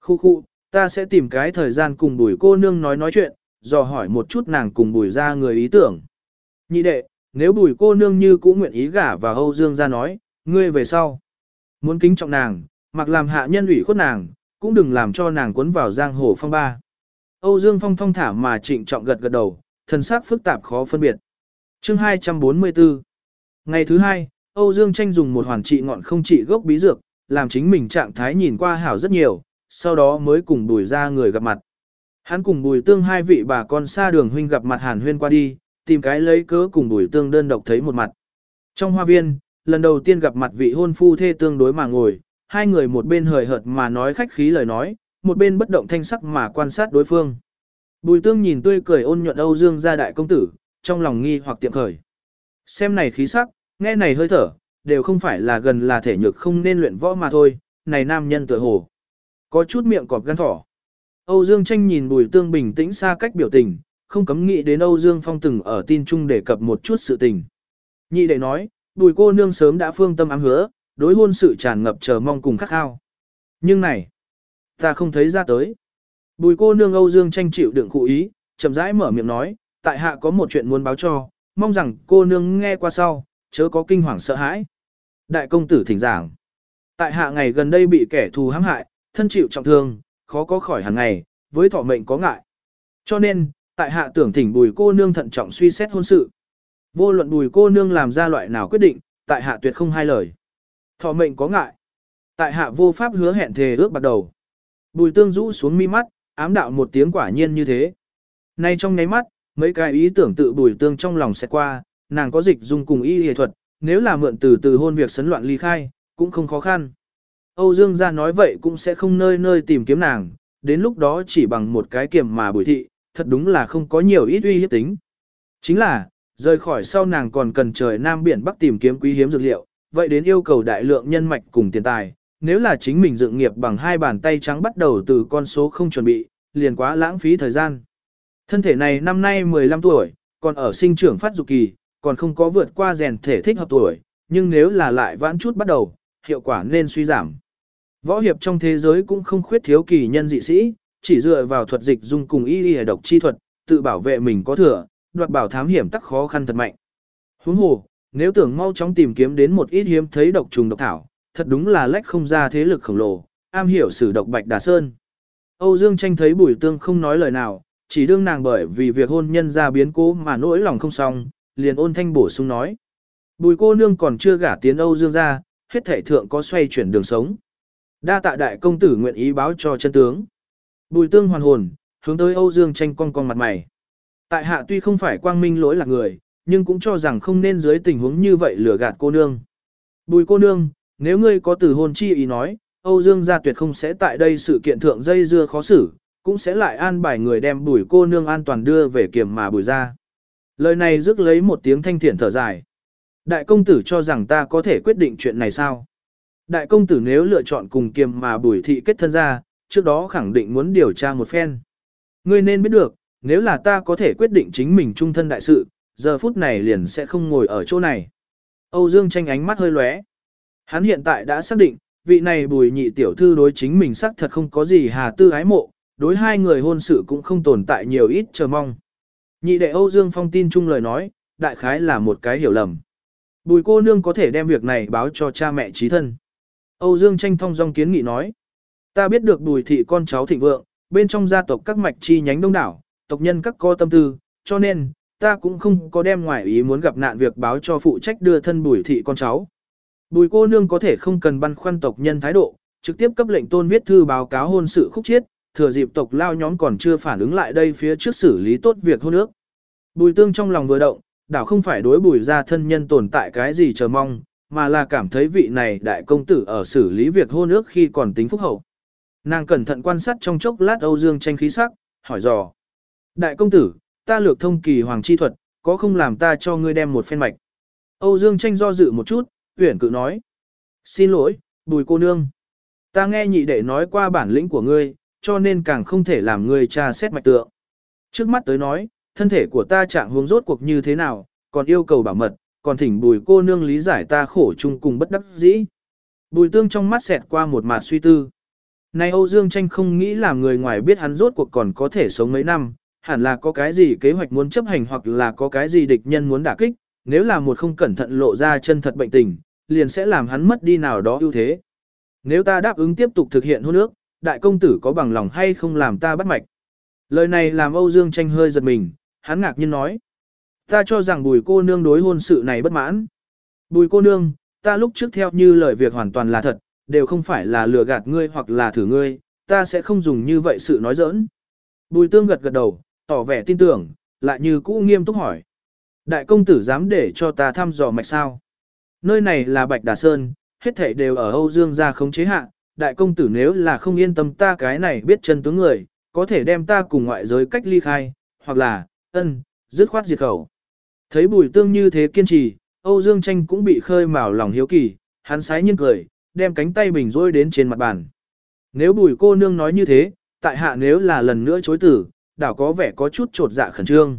Khu khu, ta sẽ tìm cái thời gian cùng bùi cô nương nói nói chuyện, dò hỏi một chút nàng cùng bùi ra người ý tưởng. Nhị đệ, nếu bùi cô nương như cũng nguyện ý gả và Âu Dương ra nói, ngươi về sau. Muốn kính trọng nàng, mặc làm hạ nhân ủy khuất nàng, cũng đừng làm cho nàng cuốn vào giang hồ phong ba. Âu Dương Phong thong thả mà trịnh trọng gật gật đầu, thần sắc phức tạp khó phân biệt. Chương 244 Ngày thứ hai, Âu Dương tranh dùng một hoàn trị ngọn không trị gốc bí dược, làm chính mình trạng thái nhìn qua hảo rất nhiều, sau đó mới cùng bùi ra người gặp mặt. Hắn cùng bùi tương hai vị bà con xa đường huynh gặp mặt hàn huyên qua đi, tìm cái lấy cớ cùng bùi tương đơn độc thấy một mặt. Trong hoa viên, lần đầu tiên gặp mặt vị hôn phu thê tương đối mà ngồi, hai người một bên hời hợt mà nói khách khí lời nói, một bên bất động thanh sắc mà quan sát đối phương. Bùi tương nhìn tươi cười ôn nhuận Âu Dương gia đại công tử, trong lòng nghi hoặc tiệm khởi. Xem này khí sắc, nghe này hơi thở, đều không phải là gần là thể nhược không nên luyện võ mà thôi, này nam nhân tựa hồ. Có chút miệng cọp gan thỏ. Âu Dương tranh nhìn bùi tương bình tĩnh xa cách biểu tình, không cấm nghĩ đến Âu Dương Phong từng ở tin chung đề cập một chút sự tình. Nhị đệ nói, bùi cô nương sớm đã phương tâm ám hứa, đối hôn sự tràn ngập chờ mong cùng khắc khao. Nhưng này, ta không thấy ra tới. Bùi cô nương Âu Dương tranh chịu đựng cụ ý, chậm rãi mở miệng nói, tại hạ có một chuyện muốn báo cho, mong rằng cô nương nghe qua sau, chớ có kinh hoàng sợ hãi. Đại công tử thỉnh giảng, tại hạ ngày gần đây bị kẻ thù hãm hại, thân chịu trọng thương, khó có khỏi hàng ngày, với thọ mệnh có ngại. Cho nên, tại hạ tưởng thỉnh bùi cô nương thận trọng suy xét hôn sự. Vô luận bùi cô nương làm ra loại nào quyết định, tại hạ tuyệt không hai lời. Thọ mệnh có ngại. Tại hạ vô pháp hứa hẹn thề ước bắt đầu. Bùi tương rũ xuống mi mắt, ám đạo một tiếng quả nhiên như thế. Nay trong nháy mắt, mấy cái ý tưởng tự bùi tương trong lòng sẽ qua, nàng có dịch dung cùng y y thuật, nếu là mượn từ từ hôn việc sấn loạn ly khai, cũng không khó khăn. Âu Dương gia nói vậy cũng sẽ không nơi nơi tìm kiếm nàng, đến lúc đó chỉ bằng một cái kiểm mà bùi thị, thật đúng là không có nhiều ít uy hiếp tính. Chính là, rời khỏi sau nàng còn cần trời Nam Biển Bắc tìm kiếm quý hiếm dược liệu, vậy đến yêu cầu đại lượng nhân mạch cùng tiền tài, nếu là chính mình dựng nghiệp bằng hai bàn tay trắng bắt đầu từ con số không chuẩn bị, liền quá lãng phí thời gian. Thân thể này năm nay 15 tuổi, còn ở sinh trưởng phát dục kỳ, còn không có vượt qua rèn thể thích hợp tuổi, nhưng nếu là lại vãn chút bắt đầu, hiệu quả nên suy giảm. Võ hiệp trong thế giới cũng không khuyết thiếu kỳ nhân dị sĩ, chỉ dựa vào thuật dịch dung cùng y y độc chi thuật, tự bảo vệ mình có thừa, đoạt bảo thám hiểm tắc khó khăn thật mạnh. Huống hồ, nếu tưởng mau chóng tìm kiếm đến một ít hiếm thấy độc trùng độc thảo, thật đúng là lách không ra thế lực khổng lồ, am hiểu sử độc bạch đà sơn. Âu Dương tranh thấy bùi tương không nói lời nào, chỉ đương nàng bởi vì việc hôn nhân ra biến cố mà nỗi lòng không xong, liền ôn thanh bổ sung nói. Bùi cô nương còn chưa gả tiến Âu Dương ra, hết thể thượng có xoay chuyển đường sống. Đa tạ đại công tử nguyện ý báo cho chân tướng. Bùi tương hoàn hồn, hướng tới Âu Dương tranh cong cong mặt mày. Tại hạ tuy không phải quang minh lỗi là người, nhưng cũng cho rằng không nên dưới tình huống như vậy lừa gạt cô nương. Bùi cô nương, nếu ngươi có từ hôn chi ý nói, Âu Dương gia tuyệt không sẽ tại đây sự kiện thượng dây dưa khó xử, cũng sẽ lại an bài người đem bùi cô nương an toàn đưa về kiểm mà bùi ra. Lời này rước lấy một tiếng thanh thiện thở dài. Đại công tử cho rằng ta có thể quyết định chuyện này sao? Đại công tử nếu lựa chọn cùng kiềm mà bùi thị kết thân ra, trước đó khẳng định muốn điều tra một phen. Ngươi nên biết được, nếu là ta có thể quyết định chính mình trung thân đại sự, giờ phút này liền sẽ không ngồi ở chỗ này. Âu Dương tranh ánh mắt hơi lóe. Hắn hiện tại đã xác định, vị này bùi nhị tiểu thư đối chính mình xác thật không có gì hà tư ái mộ, đối hai người hôn sự cũng không tồn tại nhiều ít chờ mong. Nhị đệ Âu Dương Phong tin chung lời nói, đại khái là một cái hiểu lầm. Bùi cô nương có thể đem việc này báo cho cha mẹ trí thân. Âu Dương tranh thông dong kiến nghị nói. Ta biết được bùi thị con cháu thịnh vượng, bên trong gia tộc các mạch chi nhánh đông đảo, tộc nhân các co tâm tư, cho nên, ta cũng không có đem ngoại ý muốn gặp nạn việc báo cho phụ trách đưa thân bùi thị con cháu. Bùi cô nương có thể không cần băn khoăn tộc nhân thái độ, trực tiếp cấp lệnh tôn viết thư báo cáo hôn sự khúc chiết, thừa dịp tộc lao nhóm còn chưa phản ứng lại đây phía trước xử lý tốt việc hôn ước. Bùi tương trong lòng vừa động, đảo không phải đối bùi ra thân nhân tồn tại cái gì chờ mong, mà là cảm thấy vị này đại công tử ở xử lý việc hôn ước khi còn tính phúc hậu. Nàng cẩn thận quan sát trong chốc lát Âu Dương tranh khí sắc, hỏi dò. Đại công tử, ta lược thông kỳ hoàng chi thuật, có không làm ta cho ngươi đem một phen mạch. Âu Dương tranh do dự một chút, tuyển cự nói. Xin lỗi, bùi cô nương. Ta nghe nhị đệ nói qua bản lĩnh của ngươi, cho nên càng không thể làm ngươi tra xét mạch tượng. Trước mắt tới nói, thân thể của ta trạng huống rốt cuộc như thế nào, còn yêu cầu bảo mật, còn thỉnh bùi cô nương lý giải ta khổ chung cùng bất đắc dĩ. Bùi tương trong mắt xẹt qua một mạt suy tư. Này Âu Dương Tranh không nghĩ làm người ngoài biết hắn rốt cuộc còn có thể sống mấy năm, hẳn là có cái gì kế hoạch muốn chấp hành hoặc là có cái gì địch nhân muốn đả kích, nếu là một không cẩn thận lộ ra chân thật bệnh tình, liền sẽ làm hắn mất đi nào đó ưu thế. Nếu ta đáp ứng tiếp tục thực hiện hôn ước, đại công tử có bằng lòng hay không làm ta bắt mạch. Lời này làm Âu Dương tranh hơi giật mình, hắn ngạc nhiên nói. Ta cho rằng bùi cô nương đối hôn sự này bất mãn. Bùi cô nương, ta lúc trước theo như lời việc hoàn toàn là thật, đều không phải là lừa gạt ngươi hoặc là thử ngươi, ta sẽ không dùng như vậy sự nói giỡn. Bùi tương gật gật đầu, tỏ vẻ tin tưởng, lại như cũ nghiêm túc hỏi. Đại công tử dám để cho ta thăm dò mạch sao? Nơi này là Bạch Đà Sơn, hết thảy đều ở Âu Dương gia khống chế hạ, đại công tử nếu là không yên tâm ta cái này biết chân tướng người, có thể đem ta cùng ngoại giới cách ly khai, hoặc là, ân, dứt khoát diệt khẩu. Thấy bùi tương như thế kiên trì, Âu Dương tranh cũng bị khơi mào lòng hiếu kỳ, hắn sái nhiên cười, đem cánh tay bình rôi đến trên mặt bàn. Nếu bùi cô nương nói như thế, tại hạ nếu là lần nữa chối tử, đảo có vẻ có chút trột dạ khẩn trương.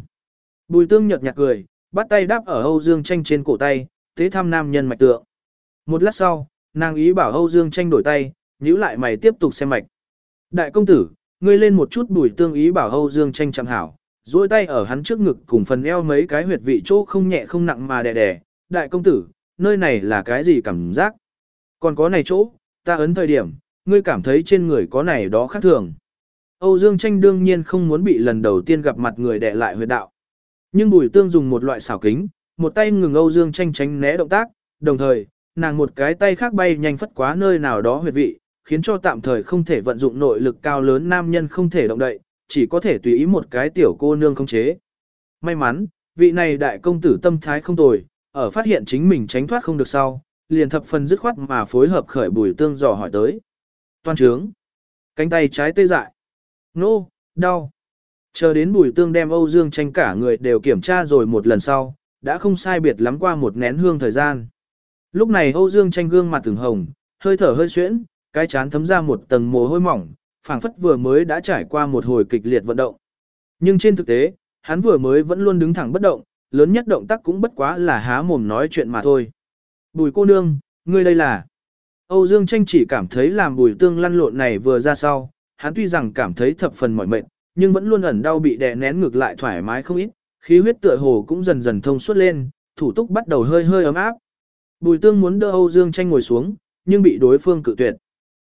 Bùi tương nhợt nhạt cười, bắt tay đáp ở Âu Dương tranh trên cổ tay, thế thăm nam nhân mạch tượng. Một lát sau, nàng ý bảo Âu Dương tranh đổi tay, nhíu lại mày tiếp tục xem mạch. Đại công tử, ngươi lên một chút bùi tương ý bảo Âu Dương tranh chẳng hảo, duỗi tay ở hắn trước ngực cùng phần eo mấy cái huyệt vị chỗ không nhẹ không nặng mà đè đè. Đại công tử, nơi này là cái gì cảm giác? Còn có này chỗ, ta ấn thời điểm, ngươi cảm thấy trên người có này đó khác thường. Âu Dương tranh đương nhiên không muốn bị lần đầu tiên gặp mặt người đè lại huyệt đạo. Nhưng bùi tương dùng một loại xảo kính, một tay ngừng Âu Dương tranh tránh né động tác, đồng thời, nàng một cái tay khác bay nhanh phất quá nơi nào đó huyệt vị, khiến cho tạm thời không thể vận dụng nội lực cao lớn nam nhân không thể động đậy, chỉ có thể tùy ý một cái tiểu cô nương không chế. May mắn, vị này đại công tử tâm thái không tồi, ở phát hiện chính mình tránh thoát không được sau, liền thập phần dứt khoát mà phối hợp khởi bùi tương dò hỏi tới. Toan trướng. Cánh tay trái tê dại. Nô, đau. Chờ đến bùi tương đem Âu Dương tranh cả người đều kiểm tra rồi một lần sau, đã không sai biệt lắm qua một nén hương thời gian. Lúc này Âu Dương tranh gương mặt từng hồng, hơi thở hơi xuyễn, cái chán thấm ra một tầng mồ hôi mỏng, phảng phất vừa mới đã trải qua một hồi kịch liệt vận động. Nhưng trên thực tế, hắn vừa mới vẫn luôn đứng thẳng bất động, lớn nhất động tác cũng bất quá là há mồm nói chuyện mà thôi. Bùi cô nương, ngươi đây là... Âu Dương tranh chỉ cảm thấy làm bùi tương lăn lộn này vừa ra sau, hắn tuy rằng cảm thấy thập phần mỏi mệt, nhưng vẫn luôn ẩn đau bị đè nén ngược lại thoải mái không ít, khí huyết tựa hồ cũng dần dần thông suốt lên, thủ túc bắt đầu hơi hơi ấm áp. Bùi tương muốn đỡ Âu Dương tranh ngồi xuống, nhưng bị đối phương cự tuyệt.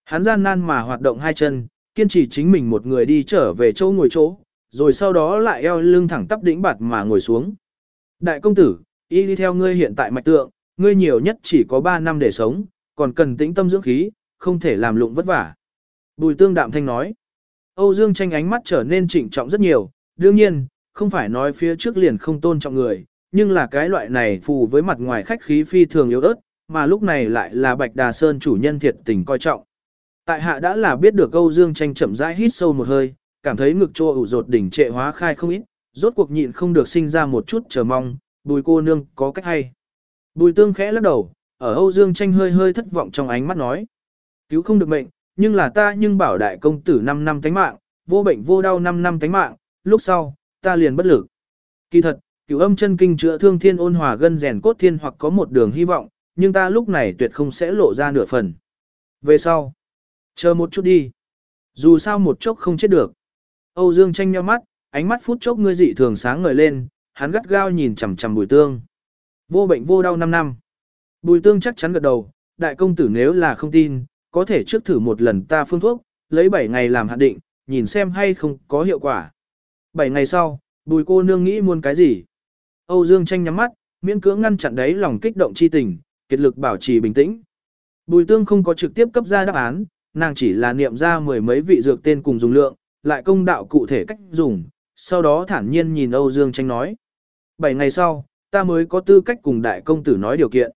Hắn gian nan mà hoạt động hai chân, kiên trì chính mình một người đi trở về chỗ ngồi chỗ, rồi sau đó lại eo lưng thẳng tắp đỉnh bạt mà ngồi xuống. Đại công tử, y đi theo ngươi hiện tại mạch tượng, ngươi nhiều nhất chỉ có 3 năm để sống, còn cần tĩnh tâm dưỡng khí, không thể làm lụng vất vả. Bùi tương đạm thanh nói. Âu Dương tranh ánh mắt trở nên trịnh trọng rất nhiều, đương nhiên, không phải nói phía trước liền không tôn trọng người, nhưng là cái loại này phù với mặt ngoài khách khí phi thường yếu ớt, mà lúc này lại là Bạch Đà Sơn chủ nhân thiệt tình coi trọng. Tại hạ đã là biết được Âu Dương tranh chậm rãi hít sâu một hơi, cảm thấy ngực trô ủ rột đỉnh trệ hóa khai không ít, rốt cuộc nhịn không được sinh ra một chút chờ mong, bùi cô nương có cách hay. Bùi tương khẽ lắc đầu, ở Âu Dương tranh hơi hơi thất vọng trong ánh mắt nói. Cứu không được mệnh, nhưng là ta nhưng bảo đại công tử 5 năm tánh mạng, vô bệnh vô đau 5 năm tánh mạng, lúc sau, ta liền bất lực. Kỳ thật, cửu âm chân kinh chữa thương thiên ôn hòa gân rèn cốt thiên hoặc có một đường hy vọng, nhưng ta lúc này tuyệt không sẽ lộ ra nửa phần. Về sau, chờ một chút đi. Dù sao một chốc không chết được. Âu Dương tranh nhau mắt, ánh mắt phút chốc ngươi dị thường sáng ngời lên, hắn gắt gao nhìn chằm chằm bùi tương. Vô bệnh vô đau 5 năm. Bùi tương chắc chắn gật đầu, đại công tử nếu là không tin, có thể trước thử một lần ta phương thuốc, lấy 7 ngày làm hạn định, nhìn xem hay không có hiệu quả. 7 ngày sau, bùi cô nương nghĩ muốn cái gì? Âu Dương tranh nhắm mắt, miễn cưỡng ngăn chặn đấy lòng kích động chi tình, kết lực bảo trì bình tĩnh. Bùi tương không có trực tiếp cấp ra đáp án, nàng chỉ là niệm ra mười mấy vị dược tên cùng dùng lượng, lại công đạo cụ thể cách dùng, sau đó thản nhiên nhìn Âu Dương tranh nói. Bảy ngày sau, ta mới có tư cách cùng đại công tử nói điều kiện.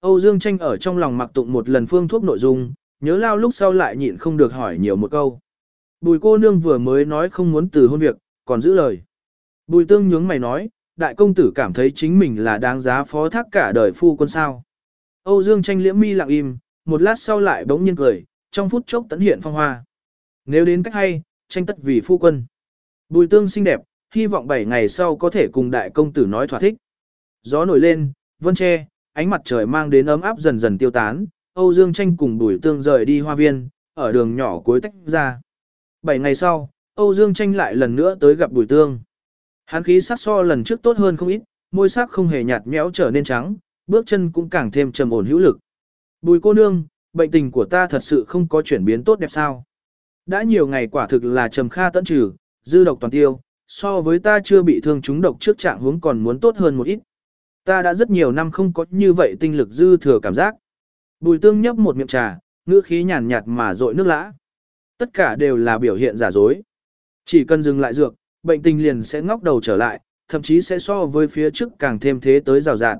Âu Dương tranh ở trong lòng mặc tụng một lần phương thuốc nội dung, nhớ lao lúc sau lại nhịn không được hỏi nhiều một câu. Bùi cô nương vừa mới nói không muốn từ hôn việc, còn giữ lời. Bùi tương nhướng mày nói, đại công tử cảm thấy chính mình là đáng giá phó thác cả đời phu quân sao. Âu Dương tranh liễm mi lặng im, một lát sau lại bỗng nhiên cười, trong phút chốc tấn hiện phong hoa. Nếu đến cách hay, tranh tất vì phu quân. Bùi tương xinh đẹp, hy vọng 7 ngày sau có thể cùng đại công tử nói thỏa thích. Gió nổi lên, vân che, ánh mặt trời mang đến ấm áp dần dần tiêu tán, Âu Dương tranh cùng bùi tương rời đi hoa viên, ở đường nhỏ cuối tách ra. 7 ngày sau, Âu Dương tranh lại lần nữa tới gặp bùi tương. Hắn khí sắc so lần trước tốt hơn không ít, môi sắc không hề nhạt nhẽo trở nên trắng, bước chân cũng càng thêm trầm ổn hữu lực. Bùi cô nương, bệnh tình của ta thật sự không có chuyển biến tốt đẹp sao. Đã nhiều ngày quả thực là trầm kha tận trừ, dư độc toàn tiêu, so với ta chưa bị thương chúng độc trước trạng huống còn muốn tốt hơn một ít. Ta đã rất nhiều năm không có như vậy tinh lực dư thừa cảm giác. Bùi tương nhấp một miệng trà, ngữ khí nhàn nhạt mà dội nước lã. Tất cả đều là biểu hiện giả dối. Chỉ cần dừng lại dược, bệnh tình liền sẽ ngóc đầu trở lại, thậm chí sẽ so với phía trước càng thêm thế tới rào rạn.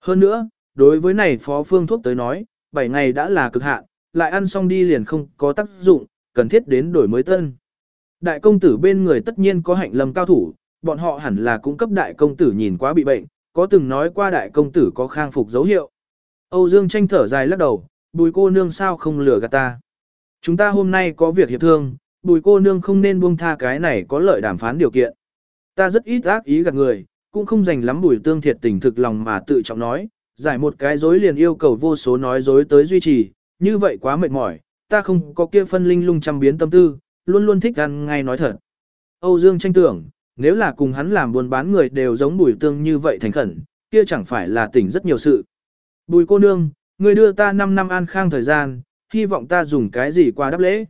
Hơn nữa, đối với này phó phương thuốc tới nói, 7 ngày đã là cực hạn, lại ăn xong đi liền không có tác dụng, cần thiết đến đổi mới tân. Đại công tử bên người tất nhiên có hạnh lâm cao thủ, bọn họ hẳn là cung cấp đại công tử nhìn quá bị bệnh, có từng nói qua đại công tử có khang phục dấu hiệu. Âu Dương tranh thở dài lắc đầu, bùi cô nương sao không lừa gạt ta. Chúng ta hôm nay có việc hiệp thương, bùi cô nương không nên buông tha cái này có lợi đàm phán điều kiện. Ta rất ít ác ý gạt người, cũng không dành lắm bùi tương thiệt tình thực lòng mà tự trọng nói, giải một cái dối liền yêu cầu vô số nói dối tới duy trì, như vậy quá mệt mỏi, ta không có kia phân linh lung trăm biến tâm tư, luôn luôn thích ăn ngay nói thật. Âu Dương tranh tưởng, nếu là cùng hắn làm buôn bán người đều giống bùi tương như vậy thành khẩn, kia chẳng phải là tỉnh rất nhiều sự. Bùi cô nương, người đưa ta 5 năm an khang thời gian, hy vọng ta dùng cái gì qua đáp lễ.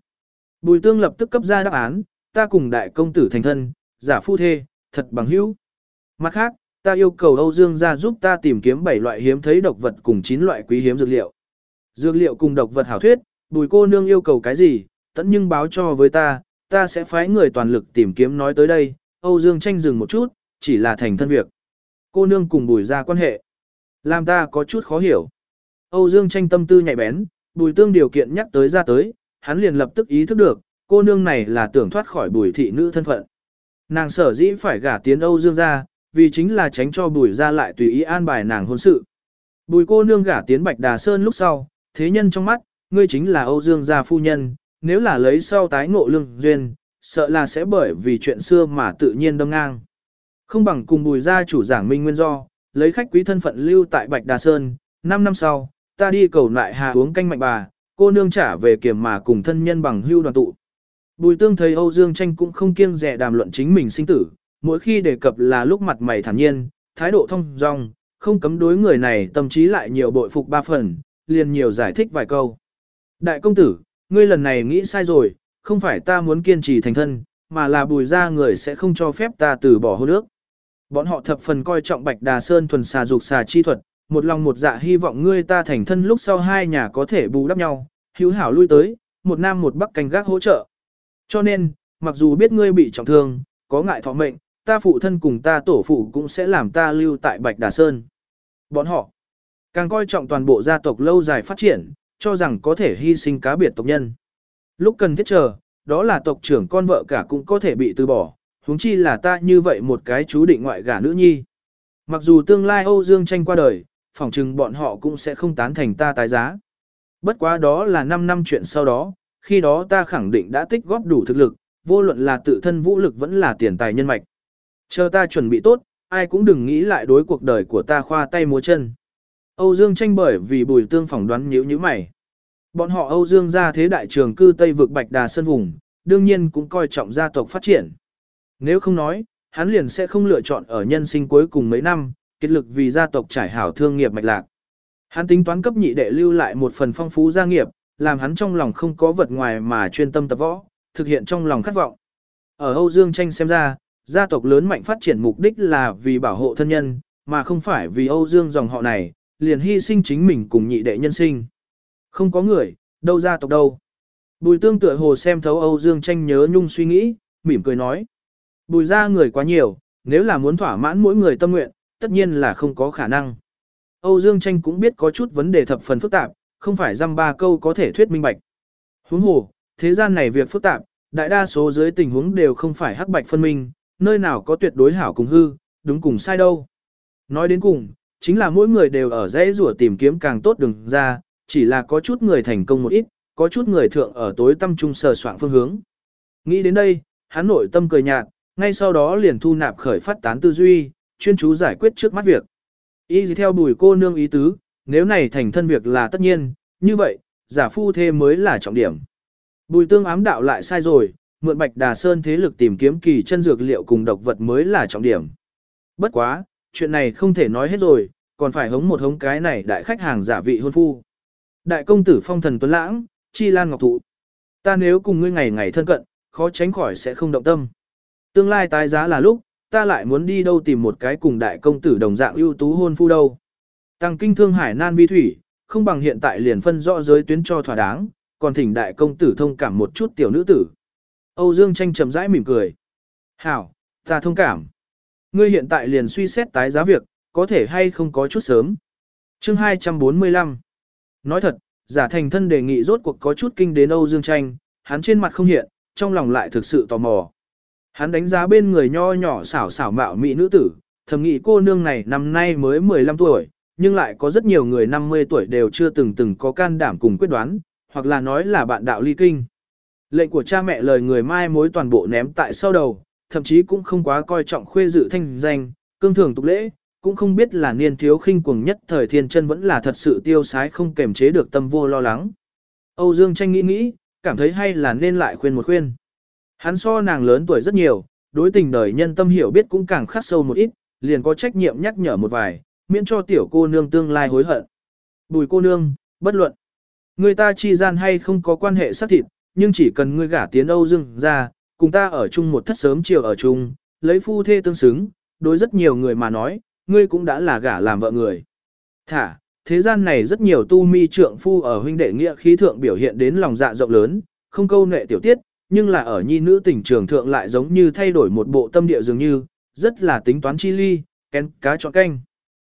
Bùi tương lập tức cấp ra đáp án, ta cùng đại công tử thành thân, giả phu thê, thật bằng hữu. Mặt khác, ta yêu cầu Âu Dương gia giúp ta tìm kiếm 7 loại hiếm thấy độc vật cùng 9 loại quý hiếm dược liệu. Dược liệu cùng độc vật hảo thuyết, bùi cô nương yêu cầu cái gì, tận nhưng báo cho với ta, ta sẽ phái người toàn lực tìm kiếm nói tới đây. Âu Dương tranh dừng một chút, chỉ là thành thân việc. Cô nương cùng bùi ra quan hệ. Làm ta có chút khó hiểu. Âu Dương tranh tâm tư nhạy bén, bùi tương điều kiện nhắc tới ra tới, hắn liền lập tức ý thức được, cô nương này là tưởng thoát khỏi bùi thị nữ thân phận. Nàng sở dĩ phải gả tiến Âu Dương ra, vì chính là tránh cho bùi ra lại tùy ý an bài nàng hôn sự. Bùi cô nương gả tiến Bạch Đà Sơn lúc sau, thế nhân trong mắt, ngươi chính là Âu Dương gia phu nhân, nếu là lấy sau tái ngộ lương duyên, sợ là sẽ bởi vì chuyện xưa mà tự nhiên đâm ngang. Không bằng cùng bùi gia chủ giảng minh nguyên do, lấy khách quý thân phận lưu tại Bạch Đà Sơn, 5 năm sau, ta đi cầu lại hà uống canh mạnh bà, cô nương trả về kiểm mà cùng thân nhân bằng hưu đoàn tụ. Bùi tương thấy Âu Dương tranh cũng không kiêng dè đàm luận chính mình sinh tử, mỗi khi đề cập là lúc mặt mày thản nhiên, thái độ thông dong, không cấm đối người này tâm trí lại nhiều bội phục ba phần, liền nhiều giải thích vài câu. Đại công tử, ngươi lần này nghĩ sai rồi, không phải ta muốn kiên trì thành thân, mà là bùi ra người sẽ không cho phép ta từ bỏ hôn ước. Bọn họ thập phần coi trọng Bạch Đà Sơn thuần xà dục xà chi thuật, một lòng một dạ hy vọng ngươi ta thành thân lúc sau hai nhà có thể bù đắp nhau, hữu hảo lui tới, một nam một bắc canh gác hỗ trợ. Cho nên, mặc dù biết ngươi bị trọng thương, có ngại thọ mệnh, ta phụ thân cùng ta tổ phụ cũng sẽ làm ta lưu tại Bạch Đà Sơn. Bọn họ càng coi trọng toàn bộ gia tộc lâu dài phát triển, cho rằng có thể hy sinh cá biệt tộc nhân. Lúc cần thiết chờ, đó là tộc trưởng con vợ cả cũng có thể bị từ bỏ, huống chi là ta như vậy một cái chú định ngoại gả nữ nhi. Mặc dù tương lai Âu Dương tranh qua đời, phỏng chừng bọn họ cũng sẽ không tán thành ta tái giá. Bất quá đó là 5 năm chuyện sau đó, khi đó ta khẳng định đã tích góp đủ thực lực, vô luận là tự thân vũ lực vẫn là tiền tài nhân mạch. Chờ ta chuẩn bị tốt, ai cũng đừng nghĩ lại đối cuộc đời của ta khoa tay múa chân. Âu Dương tranh bởi vì bùi tương phỏng đoán nhíu như mày. Bọn họ Âu Dương ra thế đại trường cư Tây vực Bạch Đà Sơn vùng, đương nhiên cũng coi trọng gia tộc phát triển. Nếu không nói, hắn liền sẽ không lựa chọn ở nhân sinh cuối cùng mấy năm, kết lực vì gia tộc trải hảo thương nghiệp mạch lạc. Hắn tính toán cấp nhị đệ lưu lại một phần phong phú gia nghiệp, làm hắn trong lòng không có vật ngoài mà chuyên tâm tập võ, thực hiện trong lòng khát vọng. Ở Âu Dương tranh xem ra, gia tộc lớn mạnh phát triển mục đích là vì bảo hộ thân nhân, mà không phải vì Âu Dương dòng họ này, liền hy sinh chính mình cùng nhị đệ nhân sinh. Không có người, đâu gia tộc đâu. Bùi tương tựa hồ xem thấu Âu Dương tranh nhớ nhung suy nghĩ, mỉm cười nói. Bùi ra người quá nhiều, nếu là muốn thỏa mãn mỗi người tâm nguyện, tất nhiên là không có khả năng. Âu Dương tranh cũng biết có chút vấn đề thập phần phức tạp, không phải dăm ba câu có thể thuyết minh bạch. Huống hồ, thế gian này việc phức tạp, đại đa số dưới tình huống đều không phải hắc bạch phân minh, nơi nào có tuyệt đối hảo cùng hư, đúng cùng sai đâu. Nói đến cùng, chính là mỗi người đều ở dãy rủa tìm kiếm càng tốt đường ra, chỉ là có chút người thành công một ít, có chút người thượng ở tối tâm trung sờ soạn phương hướng. Nghĩ đến đây, hắn nội tâm cười nhạt, ngay sau đó liền thu nạp khởi phát tán tư duy, chuyên chú giải quyết trước mắt việc. Y gì theo bùi cô nương ý tứ, nếu này thành thân việc là tất nhiên, như vậy, giả phu thê mới là trọng điểm. Bùi tương ám đạo lại sai rồi, mượn bạch đà sơn thế lực tìm kiếm kỳ chân dược liệu cùng độc vật mới là trọng điểm. Bất quá, chuyện này không thể nói hết rồi, còn phải hống một hống cái này đại khách hàng giả vị hôn phu. Đại công tử phong thần tuấn lãng, chi lan ngọc thụ. Ta nếu cùng ngươi ngày ngày thân cận, khó tránh khỏi sẽ không động tâm. Tương lai tái giá là lúc, ta lại muốn đi đâu tìm một cái cùng đại công tử đồng dạng ưu tú hôn phu đâu. Tăng kinh thương hải nan vi thủy, không bằng hiện tại liền phân rõ giới tuyến cho thỏa đáng, còn thỉnh đại công tử thông cảm một chút tiểu nữ tử. Âu Dương tranh chậm rãi mỉm cười. Hảo, ta thông cảm. Ngươi hiện tại liền suy xét tái giá việc, có thể hay không có chút sớm. Chương 245 Nói thật, giả thành thân đề nghị rốt cuộc có chút kinh đến Âu Dương tranh, hắn trên mặt không hiện, trong lòng lại thực sự tò mò. Hắn đánh giá bên người nho nhỏ xảo xảo mạo mỹ nữ tử, thầm nghĩ cô nương này năm nay mới 15 tuổi, nhưng lại có rất nhiều người 50 tuổi đều chưa từng từng có can đảm cùng quyết đoán, hoặc là nói là bạn đạo ly kinh. Lệnh của cha mẹ lời người mai mối toàn bộ ném tại sau đầu, thậm chí cũng không quá coi trọng khuê dự thanh danh, cương thường tục lễ, cũng không biết là niên thiếu khinh cuồng nhất thời thiên chân vẫn là thật sự tiêu sái không kềm chế được tâm vô lo lắng. Âu Dương tranh nghĩ nghĩ, cảm thấy hay là nên lại khuyên một khuyên. Hắn so nàng lớn tuổi rất nhiều, đối tình đời nhân tâm hiểu biết cũng càng khắc sâu một ít, liền có trách nhiệm nhắc nhở một vài, miễn cho tiểu cô nương tương lai hối hận. Bùi cô nương, bất luận. Người ta chi gian hay không có quan hệ xác thịt, nhưng chỉ cần ngươi gả tiến Âu Dương ra, cùng ta ở chung một thất sớm chiều ở chung, lấy phu thê tương xứng, đối rất nhiều người mà nói, ngươi cũng đã là gả làm vợ người. Thả, thế gian này rất nhiều tu mi trượng phu ở huynh đệ nghĩa khí thượng biểu hiện đến lòng dạ rộng lớn, không câu nệ tiểu tiết, nhưng là ở nhi nữ tình trường thượng lại giống như thay đổi một bộ tâm địa dường như, rất là tính toán chi ly, kén cá chọn canh.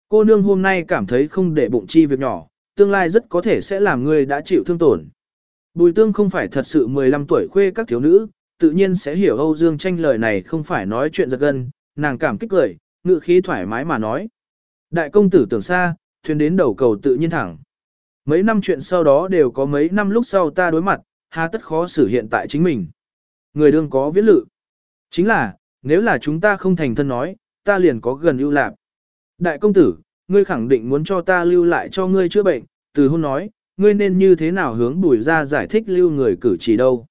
cô nương hôm nay cảm thấy không để bụng chi việc nhỏ, tương lai rất có thể sẽ làm ngươi đã chịu thương tổn. Bùi tương không phải thật sự 15 tuổi khuê các thiếu nữ, tự nhiên sẽ hiểu Âu Dương tranh lời này không phải nói chuyện giật gân, nàng cảm kích cười, ngự khí thoải mái mà nói. Đại công tử tưởng xa, thuyền đến đầu cầu tự nhiên thẳng. Mấy năm chuyện sau đó đều có mấy năm lúc sau ta đối mặt, hà tất khó xử hiện tại chính mình. Người đương có viết lự. Chính là, nếu là chúng ta không thành thân nói, ta liền có gần ưu lạc. Đại công tử, ngươi khẳng định muốn cho ta lưu lại cho ngươi chữa bệnh, từ hôn nói, ngươi nên như thế nào hướng bùi ra giải thích lưu người cử chỉ đâu.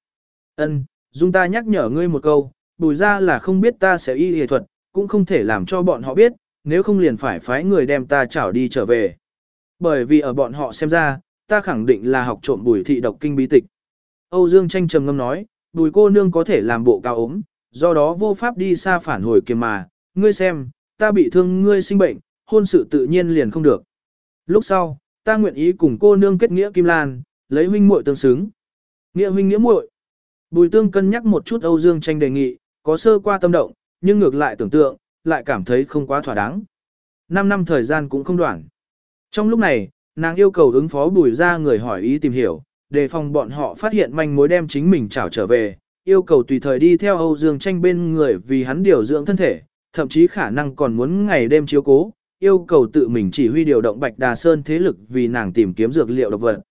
Ân, dung ta nhắc nhở ngươi một câu, bùi ra là không biết ta sẽ y y thuật, cũng không thể làm cho bọn họ biết, nếu không liền phải phái người đem ta chảo đi trở về. Bởi vì ở bọn họ xem ra, ta khẳng định là học trộm bùi thị độc kinh bí tịch. Âu Dương tranh trầm ngâm nói, bùi cô nương có thể làm bộ cao ốm, do đó vô pháp đi xa phản hồi kiềm mà, ngươi xem, ta bị thương ngươi sinh bệnh, hôn sự tự nhiên liền không được. Lúc sau, ta nguyện ý cùng cô nương kết nghĩa Kim Lan, lấy huynh muội tương xứng. Nghĩa huynh nghĩa muội. Bùi tương cân nhắc một chút Âu Dương tranh đề nghị, có sơ qua tâm động, nhưng ngược lại tưởng tượng, lại cảm thấy không quá thỏa đáng. Năm năm thời gian cũng không đoạn. Trong lúc này, nàng yêu cầu ứng phó bùi ra người hỏi ý tìm hiểu, đề phòng bọn họ phát hiện manh mối đem chính mình trảo trở về, yêu cầu tùy thời đi theo Âu Dương tranh bên người vì hắn điều dưỡng thân thể, thậm chí khả năng còn muốn ngày đêm chiếu cố, yêu cầu tự mình chỉ huy điều động Bạch Đà Sơn thế lực vì nàng tìm kiếm dược liệu độc vật.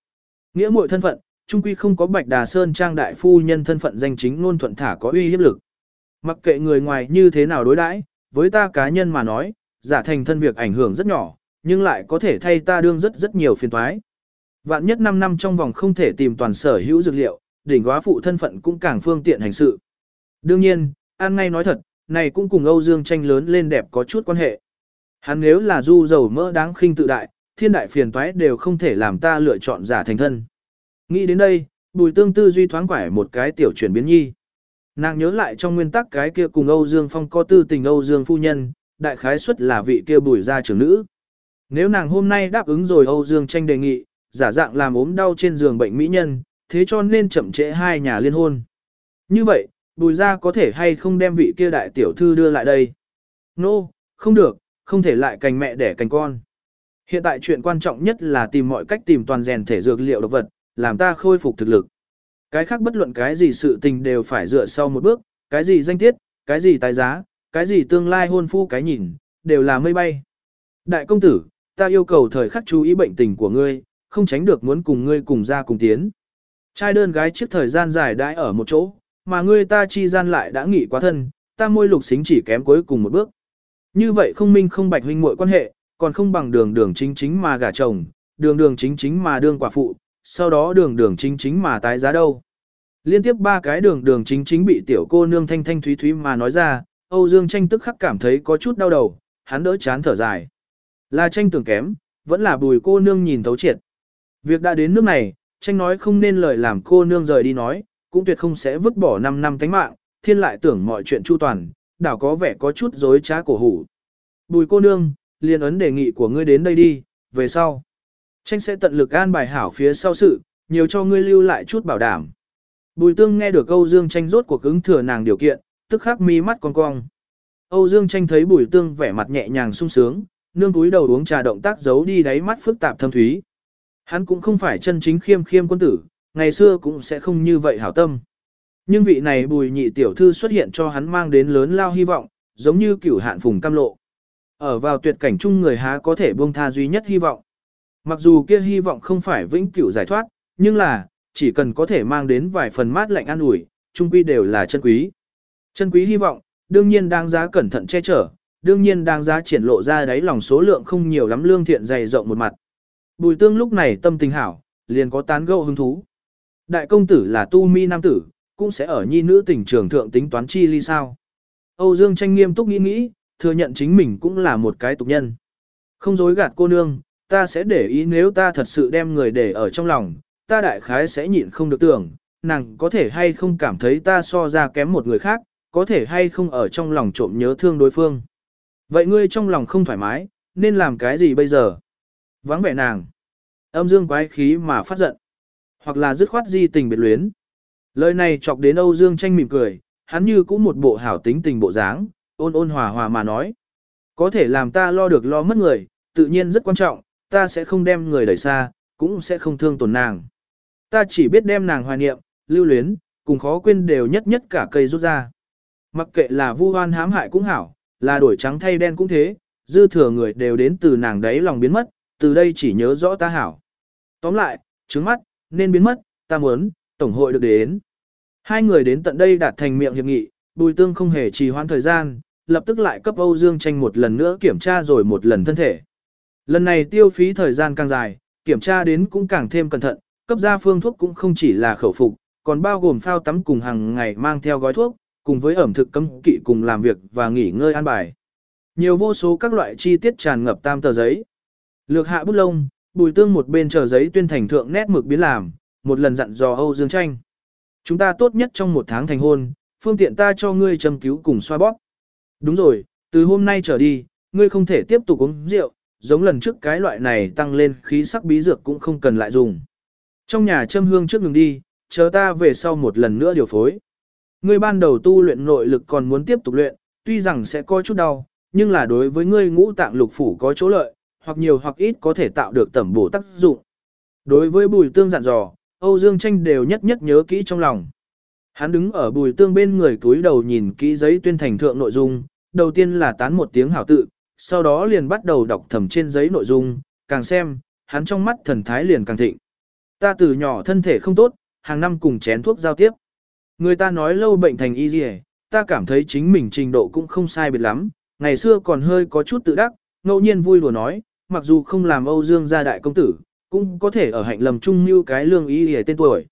Nghĩa muội thân phận, trung quy không có Bạch Đà Sơn trang đại phu nhân thân phận danh chính ngôn thuận thả có uy hiếp lực. Mặc kệ người ngoài như thế nào đối đãi, với ta cá nhân mà nói, giả thành thân việc ảnh hưởng rất nhỏ, nhưng lại có thể thay ta đương rất rất nhiều phiền toái. Vạn nhất 5 năm trong vòng không thể tìm toàn sở hữu dược liệu, đỉnh quá phụ thân phận cũng càng phương tiện hành sự. Đương nhiên, An ngay nói thật, này cũng cùng Âu Dương tranh lớn lên đẹp có chút quan hệ. Hắn nếu là du dầu mỡ đáng khinh tự đại, thiên đại phiền toái đều không thể làm ta lựa chọn giả thành thân. Nghĩ đến đây, bùi tương tư duy thoáng quải một cái tiểu chuyển biến nhi. Nàng nhớ lại trong nguyên tắc cái kia cùng Âu Dương Phong có tư tình Âu Dương phu nhân, đại khái suất là vị kia bùi gia trưởng nữ. Nếu nàng hôm nay đáp ứng rồi Âu Dương tranh đề nghị, giả dạng làm ốm đau trên giường bệnh mỹ nhân, thế cho nên chậm trễ hai nhà liên hôn. Như vậy, bùi gia có thể hay không đem vị kia đại tiểu thư đưa lại đây? Nô, no, không được, không thể lại cành mẹ đẻ cành con. Hiện tại chuyện quan trọng nhất là tìm mọi cách tìm toàn rèn thể dược liệu độc vật, làm ta khôi phục thực lực. Cái khác bất luận cái gì sự tình đều phải dựa sau một bước, cái gì danh tiết, cái gì tài giá, cái gì tương lai hôn phu cái nhìn, đều là mây bay. Đại công tử, ta yêu cầu thời khắc chú ý bệnh tình của ngươi, không tránh được muốn cùng ngươi cùng ra cùng tiến. Trai đơn gái trước thời gian dài đãi ở một chỗ, mà ngươi ta chi gian lại đã nghỉ quá thân, ta môi lục xính chỉ kém cuối cùng một bước. Như vậy không minh không bạch huynh muội quan hệ, còn không bằng đường đường chính chính mà gả chồng, đường đường chính chính mà đương quả phụ, sau đó đường đường chính chính mà tái giá đâu. Liên tiếp ba cái đường đường chính chính bị tiểu cô nương thanh thanh thúy thúy mà nói ra, Âu Dương tranh tức khắc cảm thấy có chút đau đầu, hắn đỡ chán thở dài. Là tranh tưởng kém, vẫn là bùi cô nương nhìn thấu triệt. Việc đã đến nước này, tranh nói không nên lời làm cô nương rời đi nói, cũng tuyệt không sẽ vứt bỏ 5 năm tánh mạng, thiên lại tưởng mọi chuyện chu toàn, đảo có vẻ có chút dối trá cổ hủ. Bùi cô nương, liên ấn đề nghị của ngươi đến đây đi, về sau. Tranh sẽ tận lực an bài hảo phía sau sự, nhiều cho ngươi lưu lại chút bảo đảm. Bùi tương nghe được Âu Dương tranh rốt cuộc ứng thừa nàng điều kiện, tức khắc mi mắt con cong. Âu Dương tranh thấy bùi tương vẻ mặt nhẹ nhàng sung sướng, nương túi đầu uống trà động tác giấu đi đáy mắt phức tạp thâm thúy. Hắn cũng không phải chân chính khiêm khiêm quân tử, ngày xưa cũng sẽ không như vậy hảo tâm. Nhưng vị này bùi nhị tiểu thư xuất hiện cho hắn mang đến lớn lao hy vọng, giống như cửu hạn phùng cam lộ. Ở vào tuyệt cảnh chung người há có thể buông tha duy nhất hy vọng. Mặc dù kia hy vọng không phải vĩnh cửu giải thoát, nhưng là, chỉ cần có thể mang đến vài phần mát lạnh an ủi, chung quy đều là chân quý. Chân quý hy vọng, đương nhiên đáng giá cẩn thận che chở, đương nhiên đáng giá triển lộ ra đáy lòng số lượng không nhiều lắm lương thiện dày rộng một mặt. Bùi tương lúc này tâm tình hảo, liền có tán gẫu hứng thú. Đại công tử là tu mi nam tử, cũng sẽ ở nhi nữ tỉnh trường thượng tính toán chi ly sao. Âu Dương tranh nghiêm túc nghĩ nghĩ, thừa nhận chính mình cũng là một cái tục nhân. Không dối gạt cô nương, ta sẽ để ý nếu ta thật sự đem người để ở trong lòng, ta đại khái sẽ nhịn không được tưởng, nàng có thể hay không cảm thấy ta so ra kém một người khác, có thể hay không ở trong lòng trộm nhớ thương đối phương. Vậy ngươi trong lòng không thoải mái, nên làm cái gì bây giờ? Vắng vẻ nàng. Âm dương quái khí mà phát giận. Hoặc là dứt khoát di tình biệt luyến. Lời này chọc đến Âu Dương tranh mỉm cười, hắn như cũng một bộ hảo tính tình bộ dáng, ôn ôn hòa hòa mà nói. Có thể làm ta lo được lo mất người, tự nhiên rất quan trọng, ta sẽ không đem người đẩy xa, cũng sẽ không thương tổn nàng. Ta chỉ biết đem nàng hoài niệm, lưu luyến, cùng khó quên đều nhất nhất cả cây rút ra. Mặc kệ là vu hoan hãm hại cũng hảo, là đổi trắng thay đen cũng thế, dư thừa người đều đến từ nàng đấy lòng biến mất, từ đây chỉ nhớ rõ ta hảo. Tóm lại, trứng mắt, nên biến mất, ta muốn, tổng hội được đến. Hai người đến tận đây đạt thành miệng hiệp nghị, bùi tương không hề trì hoãn thời gian, lập tức lại cấp Âu Dương tranh một lần nữa kiểm tra rồi một lần thân thể. Lần này tiêu phí thời gian càng dài, kiểm tra đến cũng càng thêm cẩn thận, cấp ra phương thuốc cũng không chỉ là khẩu phục, còn bao gồm phao tắm cùng hàng ngày mang theo gói thuốc, cùng với ẩm thực cấm kỵ cùng làm việc và nghỉ ngơi an bài. Nhiều vô số các loại chi tiết tràn ngập tam tờ giấy. Lược hạ bút lông, bùi tương một bên chờ giấy tuyên thành thượng nét mực biến làm, một lần dặn dò Âu Dương Tranh. Chúng ta tốt nhất trong một tháng thành hôn, phương tiện ta cho ngươi châm cứu cùng xoa bóp. Đúng rồi, từ hôm nay trở đi, ngươi không thể tiếp tục uống rượu, giống lần trước cái loại này tăng lên khí sắc bí dược cũng không cần lại dùng. Trong nhà châm hương trước ngừng đi, chờ ta về sau một lần nữa điều phối. Ngươi ban đầu tu luyện nội lực còn muốn tiếp tục luyện, tuy rằng sẽ có chút đau, nhưng là đối với ngươi ngũ tạng lục phủ có chỗ lợi, hoặc nhiều hoặc ít có thể tạo được tẩm bổ tác dụng. Đối với bùi tương dặn dò, Âu Dương Tranh đều nhất nhất nhớ kỹ trong lòng. Hắn đứng ở bùi tương bên người túi đầu nhìn kỹ giấy tuyên thành thượng nội dung, đầu tiên là tán một tiếng hảo tự, sau đó liền bắt đầu đọc thầm trên giấy nội dung, càng xem, hắn trong mắt thần thái liền càng thịnh. Ta từ nhỏ thân thể không tốt, hàng năm cùng chén thuốc giao tiếp. Người ta nói lâu bệnh thành y dì ta cảm thấy chính mình trình độ cũng không sai biệt lắm, ngày xưa còn hơi có chút tự đắc, ngẫu nhiên vui đùa nói, mặc dù không làm Âu Dương gia đại công tử, cũng có thể ở hạnh lầm trung như cái lương y hề tên tuổi.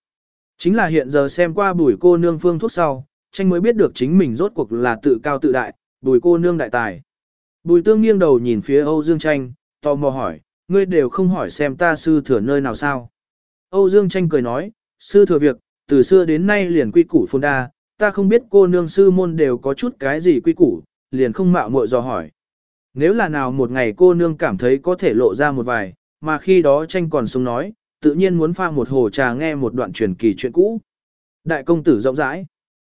Chính là hiện giờ xem qua bùi cô nương phương thuốc sau, tranh mới biết được chính mình rốt cuộc là tự cao tự đại, bùi cô nương đại tài. Bùi tương nghiêng đầu nhìn phía Âu Dương tranh, tò mò hỏi, ngươi đều không hỏi xem ta sư thừa nơi nào sao. Âu Dương tranh cười nói, sư thừa việc, từ xưa đến nay liền quy củ phôn đa, ta không biết cô nương sư môn đều có chút cái gì quy củ, liền không mạo muội dò hỏi. Nếu là nào một ngày cô nương cảm thấy có thể lộ ra một vài, mà khi đó tranh còn sống nói, tự nhiên muốn pha một hồ trà nghe một đoạn truyền kỳ chuyện cũ. Đại công tử rộng rãi,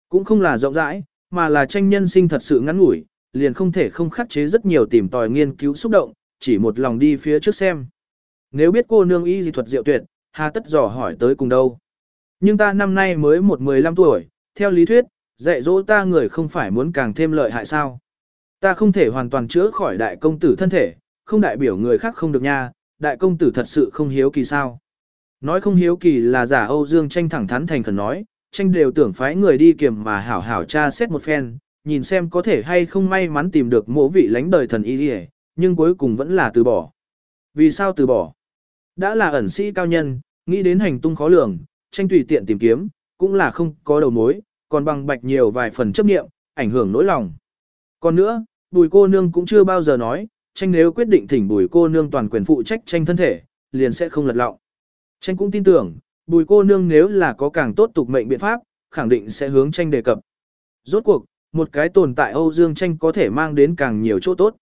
cũng không là rộng rãi, mà là tranh nhân sinh thật sự ngắn ngủi, liền không thể không khắc chế rất nhiều tìm tòi nghiên cứu xúc động, chỉ một lòng đi phía trước xem. Nếu biết cô nương y dị thuật diệu tuyệt, hà tất dò hỏi tới cùng đâu. Nhưng ta năm nay mới một 15 tuổi, theo lý thuyết, dạy dỗ ta người không phải muốn càng thêm lợi hại sao. Ta không thể hoàn toàn chữa khỏi đại công tử thân thể, không đại biểu người khác không được nha, đại công tử thật sự không hiếu kỳ sao. Nói không hiếu kỳ là giả Âu Dương tranh thẳng thắn thành khẩn nói, tranh đều tưởng phái người đi kiềm mà hảo hảo tra xét một phen, nhìn xem có thể hay không may mắn tìm được mộ vị lãnh đời thần y nhưng cuối cùng vẫn là từ bỏ. Vì sao từ bỏ? Đã là ẩn sĩ cao nhân, nghĩ đến hành tung khó lường, tranh tùy tiện tìm kiếm, cũng là không có đầu mối, còn bằng bạch nhiều vài phần chấp nghiệm, ảnh hưởng nỗi lòng. Còn nữa, bùi cô nương cũng chưa bao giờ nói, tranh nếu quyết định thỉnh bùi cô nương toàn quyền phụ trách tranh thân thể, liền sẽ không lật lọng. Tranh cũng tin tưởng, bùi cô nương nếu là có càng tốt tục mệnh biện pháp, khẳng định sẽ hướng tranh đề cập. Rốt cuộc, một cái tồn tại Âu Dương tranh có thể mang đến càng nhiều chỗ tốt.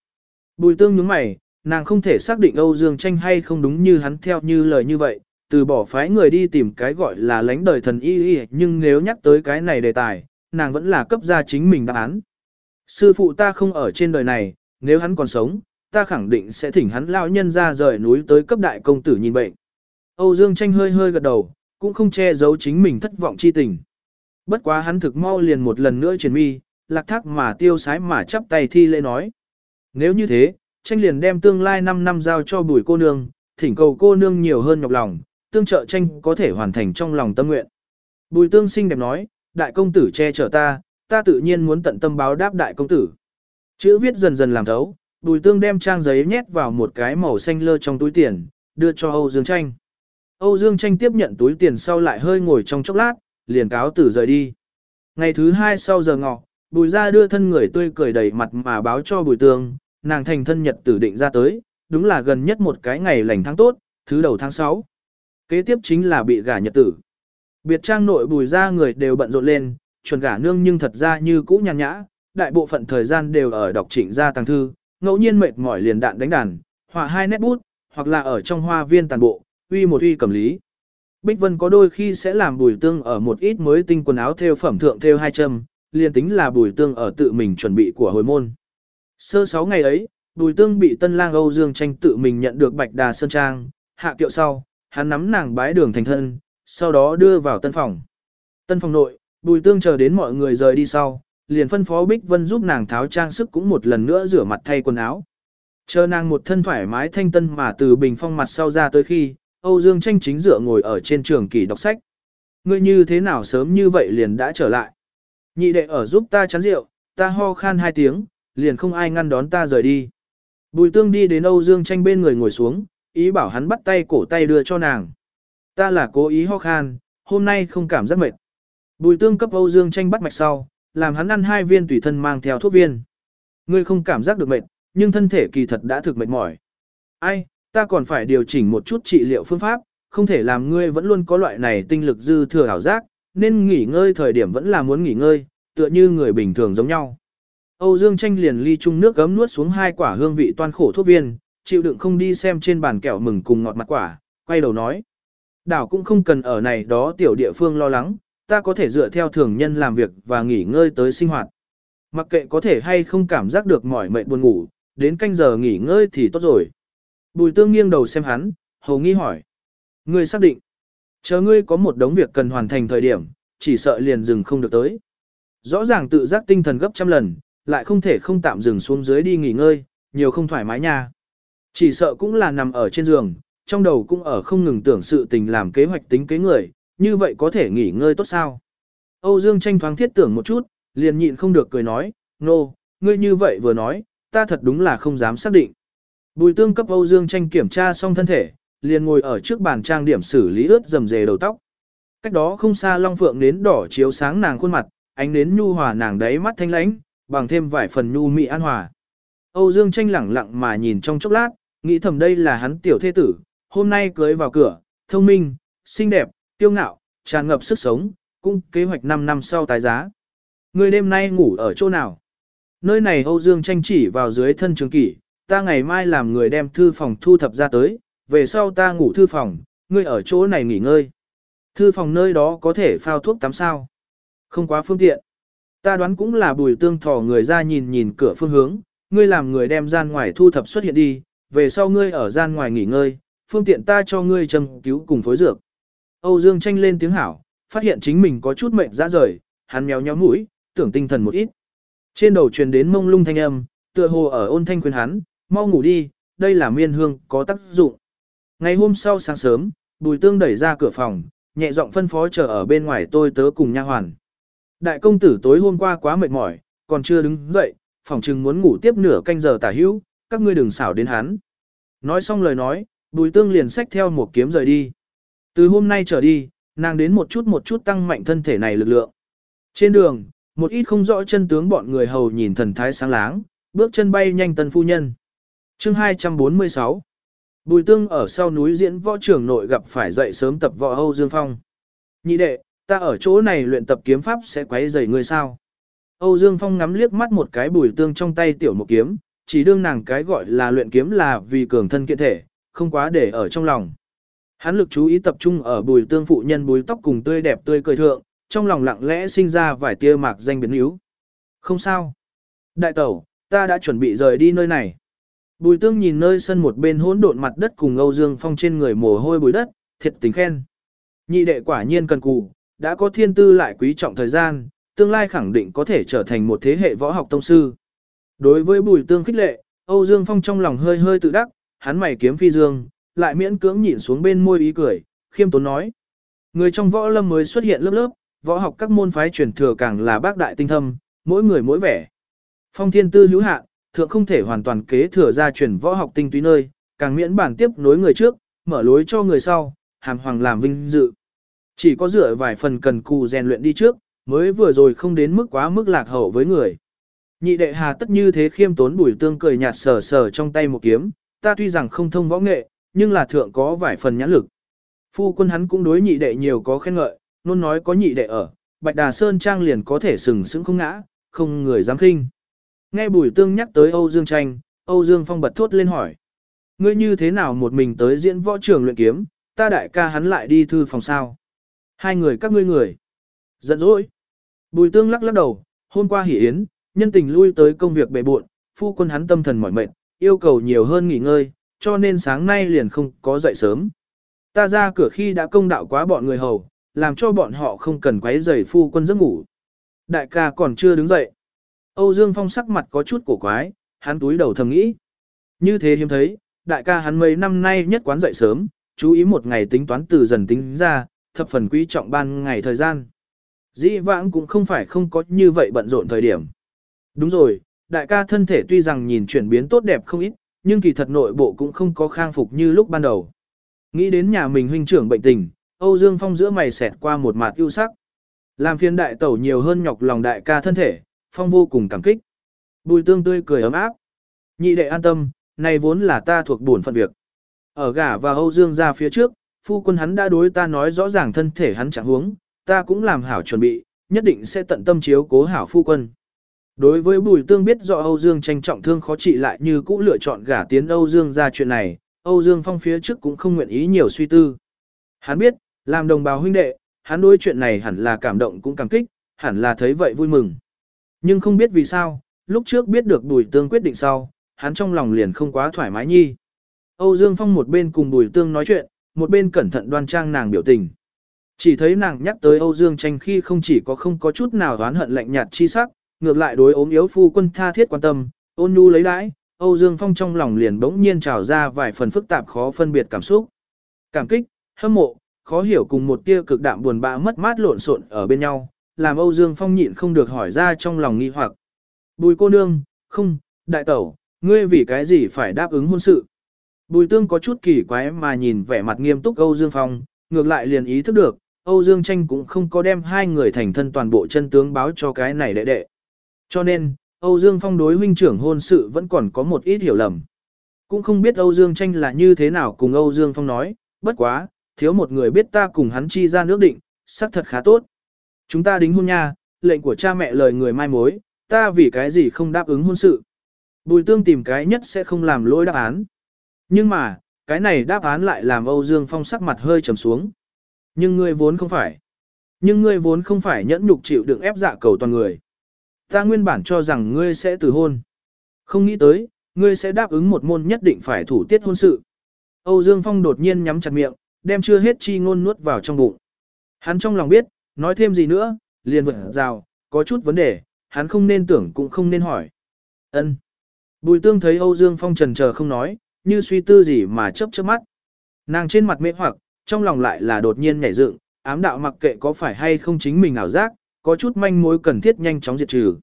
Bùi tương nhướng mày, nàng không thể xác định Âu Dương tranh hay không đúng như hắn theo như lời như vậy, từ bỏ phái người đi tìm cái gọi là lánh đời thần y y, nhưng nếu nhắc tới cái này đề tài, nàng vẫn là cấp ra chính mình đáp án. Sư phụ ta không ở trên đời này, nếu hắn còn sống, ta khẳng định sẽ thỉnh hắn lão nhân ra rời núi tới cấp đại công tử nhìn bệnh. Âu Dương tranh hơi hơi gật đầu, cũng không che giấu chính mình thất vọng chi tình. Bất quá hắn thực mau liền một lần nữa triển mi, lạc thác mà tiêu sái mà chắp tay thi lễ nói. Nếu như thế, tranh liền đem tương lai 5 năm giao cho bùi cô nương, thỉnh cầu cô nương nhiều hơn nhọc lòng, tương trợ tranh có thể hoàn thành trong lòng tâm nguyện. Bùi tương sinh đẹp nói, đại công tử che chở ta, ta tự nhiên muốn tận tâm báo đáp đại công tử. Chữ viết dần dần làm thấu, bùi tương đem trang giấy nhét vào một cái màu xanh lơ trong túi tiền, đưa cho Âu Dương Tranh. Âu Dương Tranh tiếp nhận túi tiền sau lại hơi ngồi trong chốc lát, liền cáo tử rời đi. Ngày thứ hai sau giờ ngọ, bùi ra đưa thân người tươi cười đầy mặt mà báo cho bùi tương, nàng thành thân nhật tử định ra tới, đúng là gần nhất một cái ngày lành tháng tốt, thứ đầu tháng 6. Kế tiếp chính là bị gả nhật tử. Biệt trang nội bùi ra người đều bận rộn lên, chuẩn gả nương nhưng thật ra như cũ nhàn nhã, đại bộ phận thời gian đều ở đọc trịnh gia tàng thư, ngẫu nhiên mệt mỏi liền đạn đánh đàn, họa hai nét bút, hoặc là ở trong hoa viên tàn bộ, uy một uy cầm lý. Bích Vân có đôi khi sẽ làm bùi tương ở một ít mới tinh quần áo theo phẩm thượng theo hai châm, liền tính là bùi tương ở tự mình chuẩn bị của hồi môn. Sơ sáu ngày ấy, Bùi Tương bị tân lang Âu Dương tranh tự mình nhận được Bạch Đà Sơn Trang, hạ kiệu sau, hắn nắm nàng bái đường thành thân, sau đó đưa vào tân phòng. Tân phòng nội, Bùi Tương chờ đến mọi người rời đi sau, liền phân phó Bích Vân giúp nàng tháo trang sức cũng một lần nữa rửa mặt thay quần áo. Chờ nàng một thân thoải mái thanh tân mà từ bình phong mặt sau ra tới khi, Âu Dương tranh chính dựa ngồi ở trên trường kỳ đọc sách. Ngươi như thế nào sớm như vậy liền đã trở lại. Nhị đệ ở giúp ta chắn rượu, ta ho khan hai tiếng, liền không ai ngăn đón ta rời đi. Bùi tương đi đến Âu Dương tranh bên người ngồi xuống, ý bảo hắn bắt tay cổ tay đưa cho nàng. Ta là cố ý ho khan, hôm nay không cảm giác mệt. Bùi tương cấp Âu Dương tranh bắt mạch sau, làm hắn ăn hai viên tùy thân mang theo thuốc viên. Ngươi không cảm giác được mệt, nhưng thân thể kỳ thật đã thực mệt mỏi. Ai, ta còn phải điều chỉnh một chút trị liệu phương pháp, không thể làm ngươi vẫn luôn có loại này tinh lực dư thừa ảo giác, nên nghỉ ngơi thời điểm vẫn là muốn nghỉ ngơi, tựa như người bình thường giống nhau. Âu Dương tranh liền ly chung nước gấm nuốt xuống hai quả hương vị toan khổ thuốc viên, chịu đựng không đi xem trên bàn kẹo mừng cùng ngọt mặt quả, quay đầu nói. Đảo cũng không cần ở này đó tiểu địa phương lo lắng, ta có thể dựa theo thường nhân làm việc và nghỉ ngơi tới sinh hoạt. Mặc kệ có thể hay không cảm giác được mỏi mệt buồn ngủ, đến canh giờ nghỉ ngơi thì tốt rồi. Bùi tương nghiêng đầu xem hắn, hầu nghi hỏi. Ngươi xác định. Chờ ngươi có một đống việc cần hoàn thành thời điểm, chỉ sợ liền dừng không được tới. Rõ ràng tự giác tinh thần gấp trăm lần, lại không thể không tạm dừng xuống dưới đi nghỉ ngơi, nhiều không thoải mái nha. Chỉ sợ cũng là nằm ở trên giường, trong đầu cũng ở không ngừng tưởng sự tình làm kế hoạch tính kế người, như vậy có thể nghỉ ngơi tốt sao. Âu Dương tranh thoáng thiết tưởng một chút, liền nhịn không được cười nói, nô, no, ngươi như vậy vừa nói, ta thật đúng là không dám xác định. Bùi tương cấp Âu Dương tranh kiểm tra xong thân thể, liền ngồi ở trước bàn trang điểm xử lý ướt dầm dề đầu tóc. Cách đó không xa long phượng nến đỏ chiếu sáng nàng khuôn mặt, ánh nến nhu hòa nàng đáy mắt thanh lãnh, bằng thêm vài phần nhu mị an hòa. Âu Dương tranh lẳng lặng mà nhìn trong chốc lát, nghĩ thầm đây là hắn tiểu thế tử, hôm nay cưới vào cửa, thông minh, xinh đẹp, tiêu ngạo, tràn ngập sức sống, cũng kế hoạch 5 năm sau tái giá. Người đêm nay ngủ ở chỗ nào? Nơi này Âu Dương tranh chỉ vào dưới thân trường kỷ, ta ngày mai làm người đem thư phòng thu thập ra tới, về sau ta ngủ thư phòng, ngươi ở chỗ này nghỉ ngơi. Thư phòng nơi đó có thể phao thuốc tắm sao. Không quá phương tiện. Ta đoán cũng là bùi tương thỏ người ra nhìn nhìn cửa phương hướng, ngươi làm người đem gian ngoài thu thập xuất hiện đi, về sau ngươi ở gian ngoài nghỉ ngơi, phương tiện ta cho ngươi châm cứu cùng phối dược. Âu Dương tranh lên tiếng hảo, phát hiện chính mình có chút mệnh ra rời, hắn méo nhéo mũi, tưởng tinh thần một ít. Trên đầu truyền đến mông lung thanh âm, tựa hồ ở ôn thanh khuyên hắn, mau ngủ đi, đây là miên hương, có tác dụng. Ngày hôm sau sáng sớm, Bùi Tương đẩy ra cửa phòng, nhẹ giọng phân phó chờ ở bên ngoài tôi tớ cùng nha hoàn. Đại công tử tối hôm qua quá mệt mỏi, còn chưa đứng dậy, phòng chừng muốn ngủ tiếp nửa canh giờ tả hữu, các ngươi đừng xảo đến hắn. Nói xong lời nói, Bùi Tương liền xách theo một kiếm rời đi. Từ hôm nay trở đi, nàng đến một chút một chút tăng mạnh thân thể này lực lượng. Trên đường, một ít không rõ chân tướng bọn người hầu nhìn thần thái sáng láng, bước chân bay nhanh tân phu nhân. Chương 246 Bùi tương ở sau núi diễn võ trưởng nội gặp phải dậy sớm tập võ Âu Dương Phong. Nhị đệ, ta ở chỗ này luyện tập kiếm pháp sẽ quấy rầy ngươi sao? Âu Dương Phong ngắm liếc mắt một cái bùi tương trong tay tiểu một kiếm, chỉ đương nàng cái gọi là luyện kiếm là vì cường thân kiện thể, không quá để ở trong lòng. Hắn lực chú ý tập trung ở bùi tương phụ nhân bùi tóc cùng tươi đẹp tươi cười thượng, trong lòng lặng lẽ sinh ra vài tia mạc danh biến yếu. Không sao. Đại tẩu, ta đã chuẩn bị rời đi nơi này. Bùi tương nhìn nơi sân một bên hỗn độn mặt đất cùng Âu Dương Phong trên người mồ hôi bùi đất, thiệt tình khen. Nhị đệ quả nhiên cần cù, đã có thiên tư lại quý trọng thời gian, tương lai khẳng định có thể trở thành một thế hệ võ học tông sư. Đối với bùi tương khích lệ, Âu Dương Phong trong lòng hơi hơi tự đắc, hắn mày kiếm phi dương, lại miễn cưỡng nhịn xuống bên môi ý cười, khiêm tốn nói. Người trong võ lâm mới xuất hiện lớp lớp, võ học các môn phái truyền thừa càng là bác đại tinh thâm, mỗi người mỗi vẻ. Phong thiên tư hữu hạn, thượng không thể hoàn toàn kế thừa ra truyền võ học tinh túy nơi, càng miễn bản tiếp nối người trước, mở lối cho người sau, hàm hoàng làm vinh dự. Chỉ có dựa vài phần cần cù rèn luyện đi trước, mới vừa rồi không đến mức quá mức lạc hậu với người. Nhị đệ hà tất như thế khiêm tốn bùi tương cười nhạt sờ sờ trong tay một kiếm, ta tuy rằng không thông võ nghệ, nhưng là thượng có vài phần nhãn lực. Phu quân hắn cũng đối nhị đệ nhiều có khen ngợi, luôn nói có nhị đệ ở, Bạch Đà Sơn Trang liền có thể sừng sững không ngã, không người dám khinh. Nghe Bùi Tương nhắc tới Âu Dương Tranh, Âu Dương Phong bật thốt lên hỏi. Ngươi như thế nào một mình tới diễn võ trường luyện kiếm, ta đại ca hắn lại đi thư phòng sao? Hai người các ngươi người. Giận dỗi. Bùi Tương lắc lắc đầu, hôm qua hỉ yến, nhân tình lui tới công việc bệ buộn, phu quân hắn tâm thần mỏi mệt, yêu cầu nhiều hơn nghỉ ngơi, cho nên sáng nay liền không có dậy sớm. Ta ra cửa khi đã công đạo quá bọn người hầu, làm cho bọn họ không cần quấy rầy phu quân giấc ngủ. Đại ca còn chưa đứng dậy. Âu Dương Phong sắc mặt có chút cổ quái, hắn túi đầu thầm nghĩ. Như thế hiếm thấy, đại ca hắn mấy năm nay nhất quán dậy sớm, chú ý một ngày tính toán từ dần tính ra, thập phần quý trọng ban ngày thời gian. Dĩ vãng cũng không phải không có như vậy bận rộn thời điểm. Đúng rồi, đại ca thân thể tuy rằng nhìn chuyển biến tốt đẹp không ít, nhưng kỳ thật nội bộ cũng không có khang phục như lúc ban đầu. Nghĩ đến nhà mình huynh trưởng bệnh tình, Âu Dương Phong giữa mày xẹt qua một mặt ưu sắc. Làm phiền đại tẩu nhiều hơn nhọc lòng đại ca thân thể, Phong vô cùng cảm kích. Bùi tương tươi cười ấm áp. Nhị đệ an tâm, này vốn là ta thuộc bổn phận việc. Ở gả và Âu Dương ra phía trước, phu quân hắn đã đối ta nói rõ ràng thân thể hắn chẳng huống, ta cũng làm hảo chuẩn bị, nhất định sẽ tận tâm chiếu cố hảo phu quân. Đối với Bùi Tương biết rõ Âu Dương tranh trọng thương khó trị lại như cũ lựa chọn gả tiến Âu Dương ra chuyện này, Âu Dương Phong phía trước cũng không nguyện ý nhiều suy tư. Hắn biết, làm đồng bào huynh đệ, hắn đối chuyện này hẳn là cảm động cũng cảm kích, hẳn là thấy vậy vui mừng. Nhưng không biết vì sao, lúc trước biết được Bùi Tương quyết định sau, hắn trong lòng liền không quá thoải mái nhi. Âu Dương Phong một bên cùng Bùi Tương nói chuyện, một bên cẩn thận đoan trang nàng biểu tình. Chỉ thấy nàng nhắc tới Âu Dương tranh khi không chỉ có không có chút nào oán hận lạnh nhạt chi sắc, ngược lại đối ốm yếu phu quân tha thiết quan tâm, ôn nhu lấy đãi, Âu Dương Phong trong lòng liền bỗng nhiên trào ra vài phần phức tạp khó phân biệt cảm xúc. Cảm kích, hâm mộ, khó hiểu cùng một tia cực đạm buồn bã mất mát lộn xộn ở bên nhau, làm Âu Dương Phong nhịn không được hỏi ra trong lòng nghi hoặc. Bùi cô nương, không, đại tẩu, ngươi vì cái gì phải đáp ứng hôn sự? Bùi tương có chút kỳ quái mà nhìn vẻ mặt nghiêm túc Âu Dương Phong, ngược lại liền ý thức được, Âu Dương Tranh cũng không có đem hai người thành thân toàn bộ chân tướng báo cho cái này đệ đệ. Cho nên, Âu Dương Phong đối huynh trưởng hôn sự vẫn còn có một ít hiểu lầm. Cũng không biết Âu Dương Tranh là như thế nào cùng Âu Dương Phong nói, bất quá, thiếu một người biết ta cùng hắn chi ra nước định, xác thật khá tốt. Chúng ta đính hôn nha, lệnh của cha mẹ lời người mai mối, ta vì cái gì không đáp ứng hôn sự. Bùi tương tìm cái nhất sẽ không làm lỗi đáp án. Nhưng mà, cái này đáp án lại làm Âu Dương Phong sắc mặt hơi trầm xuống. Nhưng ngươi vốn không phải. Nhưng ngươi vốn không phải nhẫn nhục chịu đựng ép dạ cầu toàn người. Ta nguyên bản cho rằng ngươi sẽ từ hôn. Không nghĩ tới, ngươi sẽ đáp ứng một môn nhất định phải thủ tiết hôn sự. Âu Dương Phong đột nhiên nhắm chặt miệng, đem chưa hết chi ngôn nuốt vào trong bụng. Hắn trong lòng biết, nói thêm gì nữa, liền vượt rào, có chút vấn đề, hắn không nên tưởng cũng không nên hỏi. Ân. Bùi tương thấy Âu Dương Phong trần chờ không nói, như suy tư gì mà chớp chớp mắt. Nàng trên mặt mê hoặc, trong lòng lại là đột nhiên nhảy dựng, ám đạo mặc kệ có phải hay không chính mình ảo giác, có chút manh mối cần thiết nhanh chóng diệt trừ.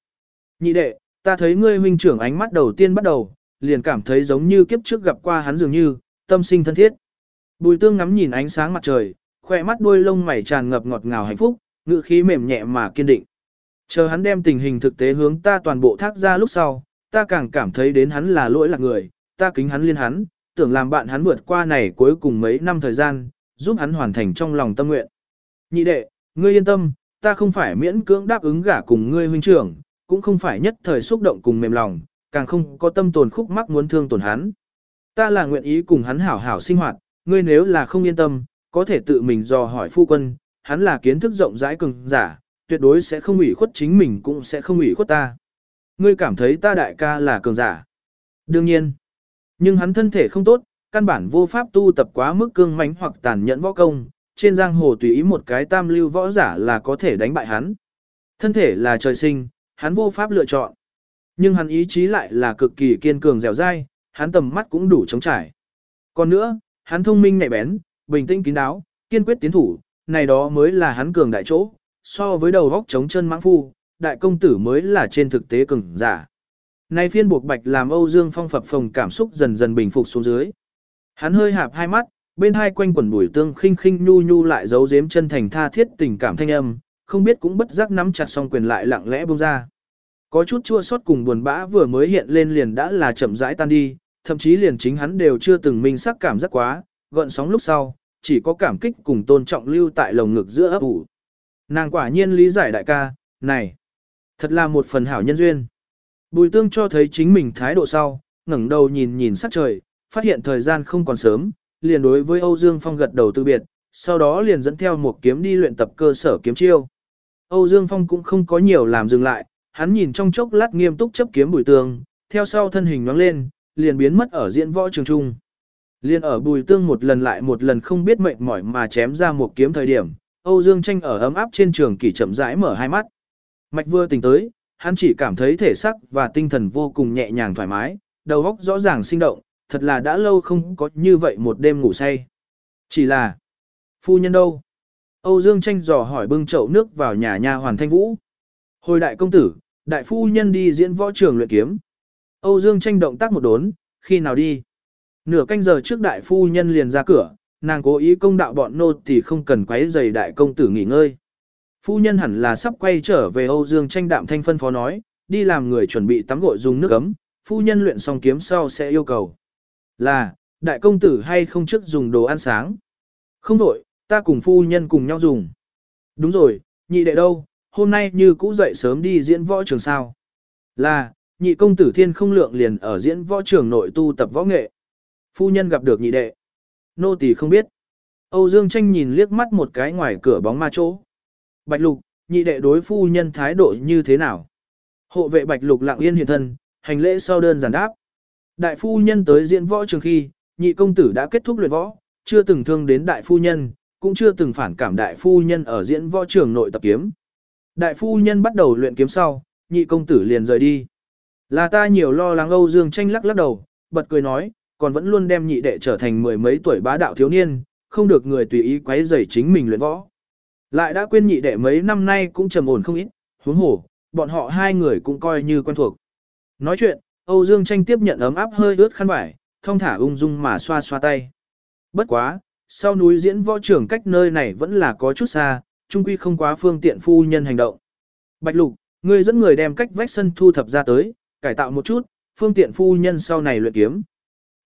Nhị đệ, ta thấy ngươi huynh trưởng ánh mắt đầu tiên bắt đầu, liền cảm thấy giống như kiếp trước gặp qua hắn dường như, tâm sinh thân thiết. Bùi tương ngắm nhìn ánh sáng mặt trời, khoe mắt đuôi lông mày tràn ngập ngọt ngào hạnh phúc, ngữ khí mềm nhẹ mà kiên định. Chờ hắn đem tình hình thực tế hướng ta toàn bộ thác ra lúc sau, ta càng cảm thấy đến hắn là lỗi lạc người, ta kính hắn liên hắn, tưởng làm bạn hắn vượt qua này cuối cùng mấy năm thời gian, giúp hắn hoàn thành trong lòng tâm nguyện. Nhị đệ, ngươi yên tâm, ta không phải miễn cưỡng đáp ứng gả cùng ngươi huynh trưởng, cũng không phải nhất thời xúc động cùng mềm lòng, càng không có tâm tồn khúc mắc muốn thương tổn hắn. Ta là nguyện ý cùng hắn hảo hảo sinh hoạt, ngươi nếu là không yên tâm, có thể tự mình dò hỏi phu quân, hắn là kiến thức rộng rãi cường giả, tuyệt đối sẽ không ủy khuất chính mình cũng sẽ không ủy khuất ta. Ngươi cảm thấy ta đại ca là cường giả. Đương nhiên, nhưng hắn thân thể không tốt, căn bản vô pháp tu tập quá mức cương mãnh hoặc tàn nhẫn võ công, trên giang hồ tùy ý một cái tam lưu võ giả là có thể đánh bại hắn. Thân thể là trời sinh, hắn vô pháp lựa chọn. Nhưng hắn ý chí lại là cực kỳ kiên cường dẻo dai, hắn tầm mắt cũng đủ chống trải. Còn nữa, hắn thông minh nhạy bén, bình tĩnh kín đáo, kiên quyết tiến thủ, này đó mới là hắn cường đại chỗ, so với đầu góc chống chân mãng phu, đại công tử mới là trên thực tế cường giả. Này phiên buộc bạch làm Âu Dương Phong phập phồng cảm xúc dần dần bình phục xuống dưới. Hắn hơi hạp hai mắt, bên hai quanh quần bùi tương khinh khinh nhu nhu lại giấu giếm chân thành tha thiết tình cảm thanh âm, không biết cũng bất giác nắm chặt song quyền lại lặng lẽ buông ra. Có chút chua xót cùng buồn bã vừa mới hiện lên liền đã là chậm rãi tan đi, thậm chí liền chính hắn đều chưa từng minh sắc cảm giác quá, gợn sóng lúc sau, chỉ có cảm kích cùng tôn trọng lưu tại lồng ngực giữa ấp ủ. Nàng quả nhiên lý giải đại ca, này, thật là một phần hảo nhân duyên. Bùi tương cho thấy chính mình thái độ sau, ngẩng đầu nhìn nhìn sắc trời, phát hiện thời gian không còn sớm, liền đối với Âu Dương Phong gật đầu từ biệt, sau đó liền dẫn theo một kiếm đi luyện tập cơ sở kiếm chiêu. Âu Dương Phong cũng không có nhiều làm dừng lại, hắn nhìn trong chốc lát nghiêm túc chấp kiếm bùi tương, theo sau thân hình nhoáng lên, liền biến mất ở diễn võ trường trung. Liên ở bùi tương một lần lại một lần không biết mệt mỏi mà chém ra một kiếm thời điểm, Âu Dương tranh ở ấm áp trên trường kỷ chậm rãi mở hai mắt. Mạch vừa tỉnh tới, hắn chỉ cảm thấy thể sắc và tinh thần vô cùng nhẹ nhàng thoải mái, đầu óc rõ ràng sinh động, thật là đã lâu không có như vậy một đêm ngủ say. Chỉ là, phu nhân đâu? Âu Dương tranh dò hỏi bưng chậu nước vào nhà nha hoàn thanh vũ. Hồi đại công tử, đại phu nhân đi diễn võ trường luyện kiếm. Âu Dương tranh động tác một đốn, khi nào đi? Nửa canh giờ trước đại phu nhân liền ra cửa, nàng cố ý công đạo bọn nô thì không cần quấy giày đại công tử nghỉ ngơi. Phu nhân hẳn là sắp quay trở về Âu Dương tranh đạm thanh phân phó nói, đi làm người chuẩn bị tắm gội dùng nước ấm, phu nhân luyện xong kiếm sau sẽ yêu cầu. Là, đại công tử hay không trước dùng đồ ăn sáng? Không đổi, ta cùng phu nhân cùng nhau dùng. Đúng rồi, nhị đệ đâu, hôm nay như cũ dậy sớm đi diễn võ trường sao. Là, nhị công tử thiên không lượng liền ở diễn võ trường nội tu tập võ nghệ. Phu nhân gặp được nhị đệ. Nô tỳ không biết. Âu Dương tranh nhìn liếc mắt một cái ngoài cửa bóng ma chỗ. Bạch lục, nhị đệ đối phu nhân thái độ như thế nào? Hộ vệ bạch lục lặng yên hiện thân, hành lễ sau đơn giản đáp. Đại phu nhân tới diễn võ trường khi, nhị công tử đã kết thúc luyện võ, chưa từng thương đến đại phu nhân, cũng chưa từng phản cảm đại phu nhân ở diễn võ trường nội tập kiếm. Đại phu nhân bắt đầu luyện kiếm sau, nhị công tử liền rời đi. Là ta nhiều lo lắng Âu Dương tranh lắc lắc đầu, bật cười nói, còn vẫn luôn đem nhị đệ trở thành mười mấy tuổi bá đạo thiếu niên, không được người tùy ý quấy rầy chính mình luyện võ. Lại đã quên nhị đệ mấy năm nay cũng trầm ổn không ít, huống hổ, bọn họ hai người cũng coi như quen thuộc. Nói chuyện, Âu Dương tranh tiếp nhận ấm áp hơi ướt khăn vải, thông thả ung dung mà xoa xoa tay. Bất quá, sau núi diễn võ trưởng cách nơi này vẫn là có chút xa, chung quy không quá phương tiện phu nhân hành động. Bạch lục, ngươi dẫn người đem cách vách sân thu thập ra tới, cải tạo một chút, phương tiện phu nhân sau này luyện kiếm.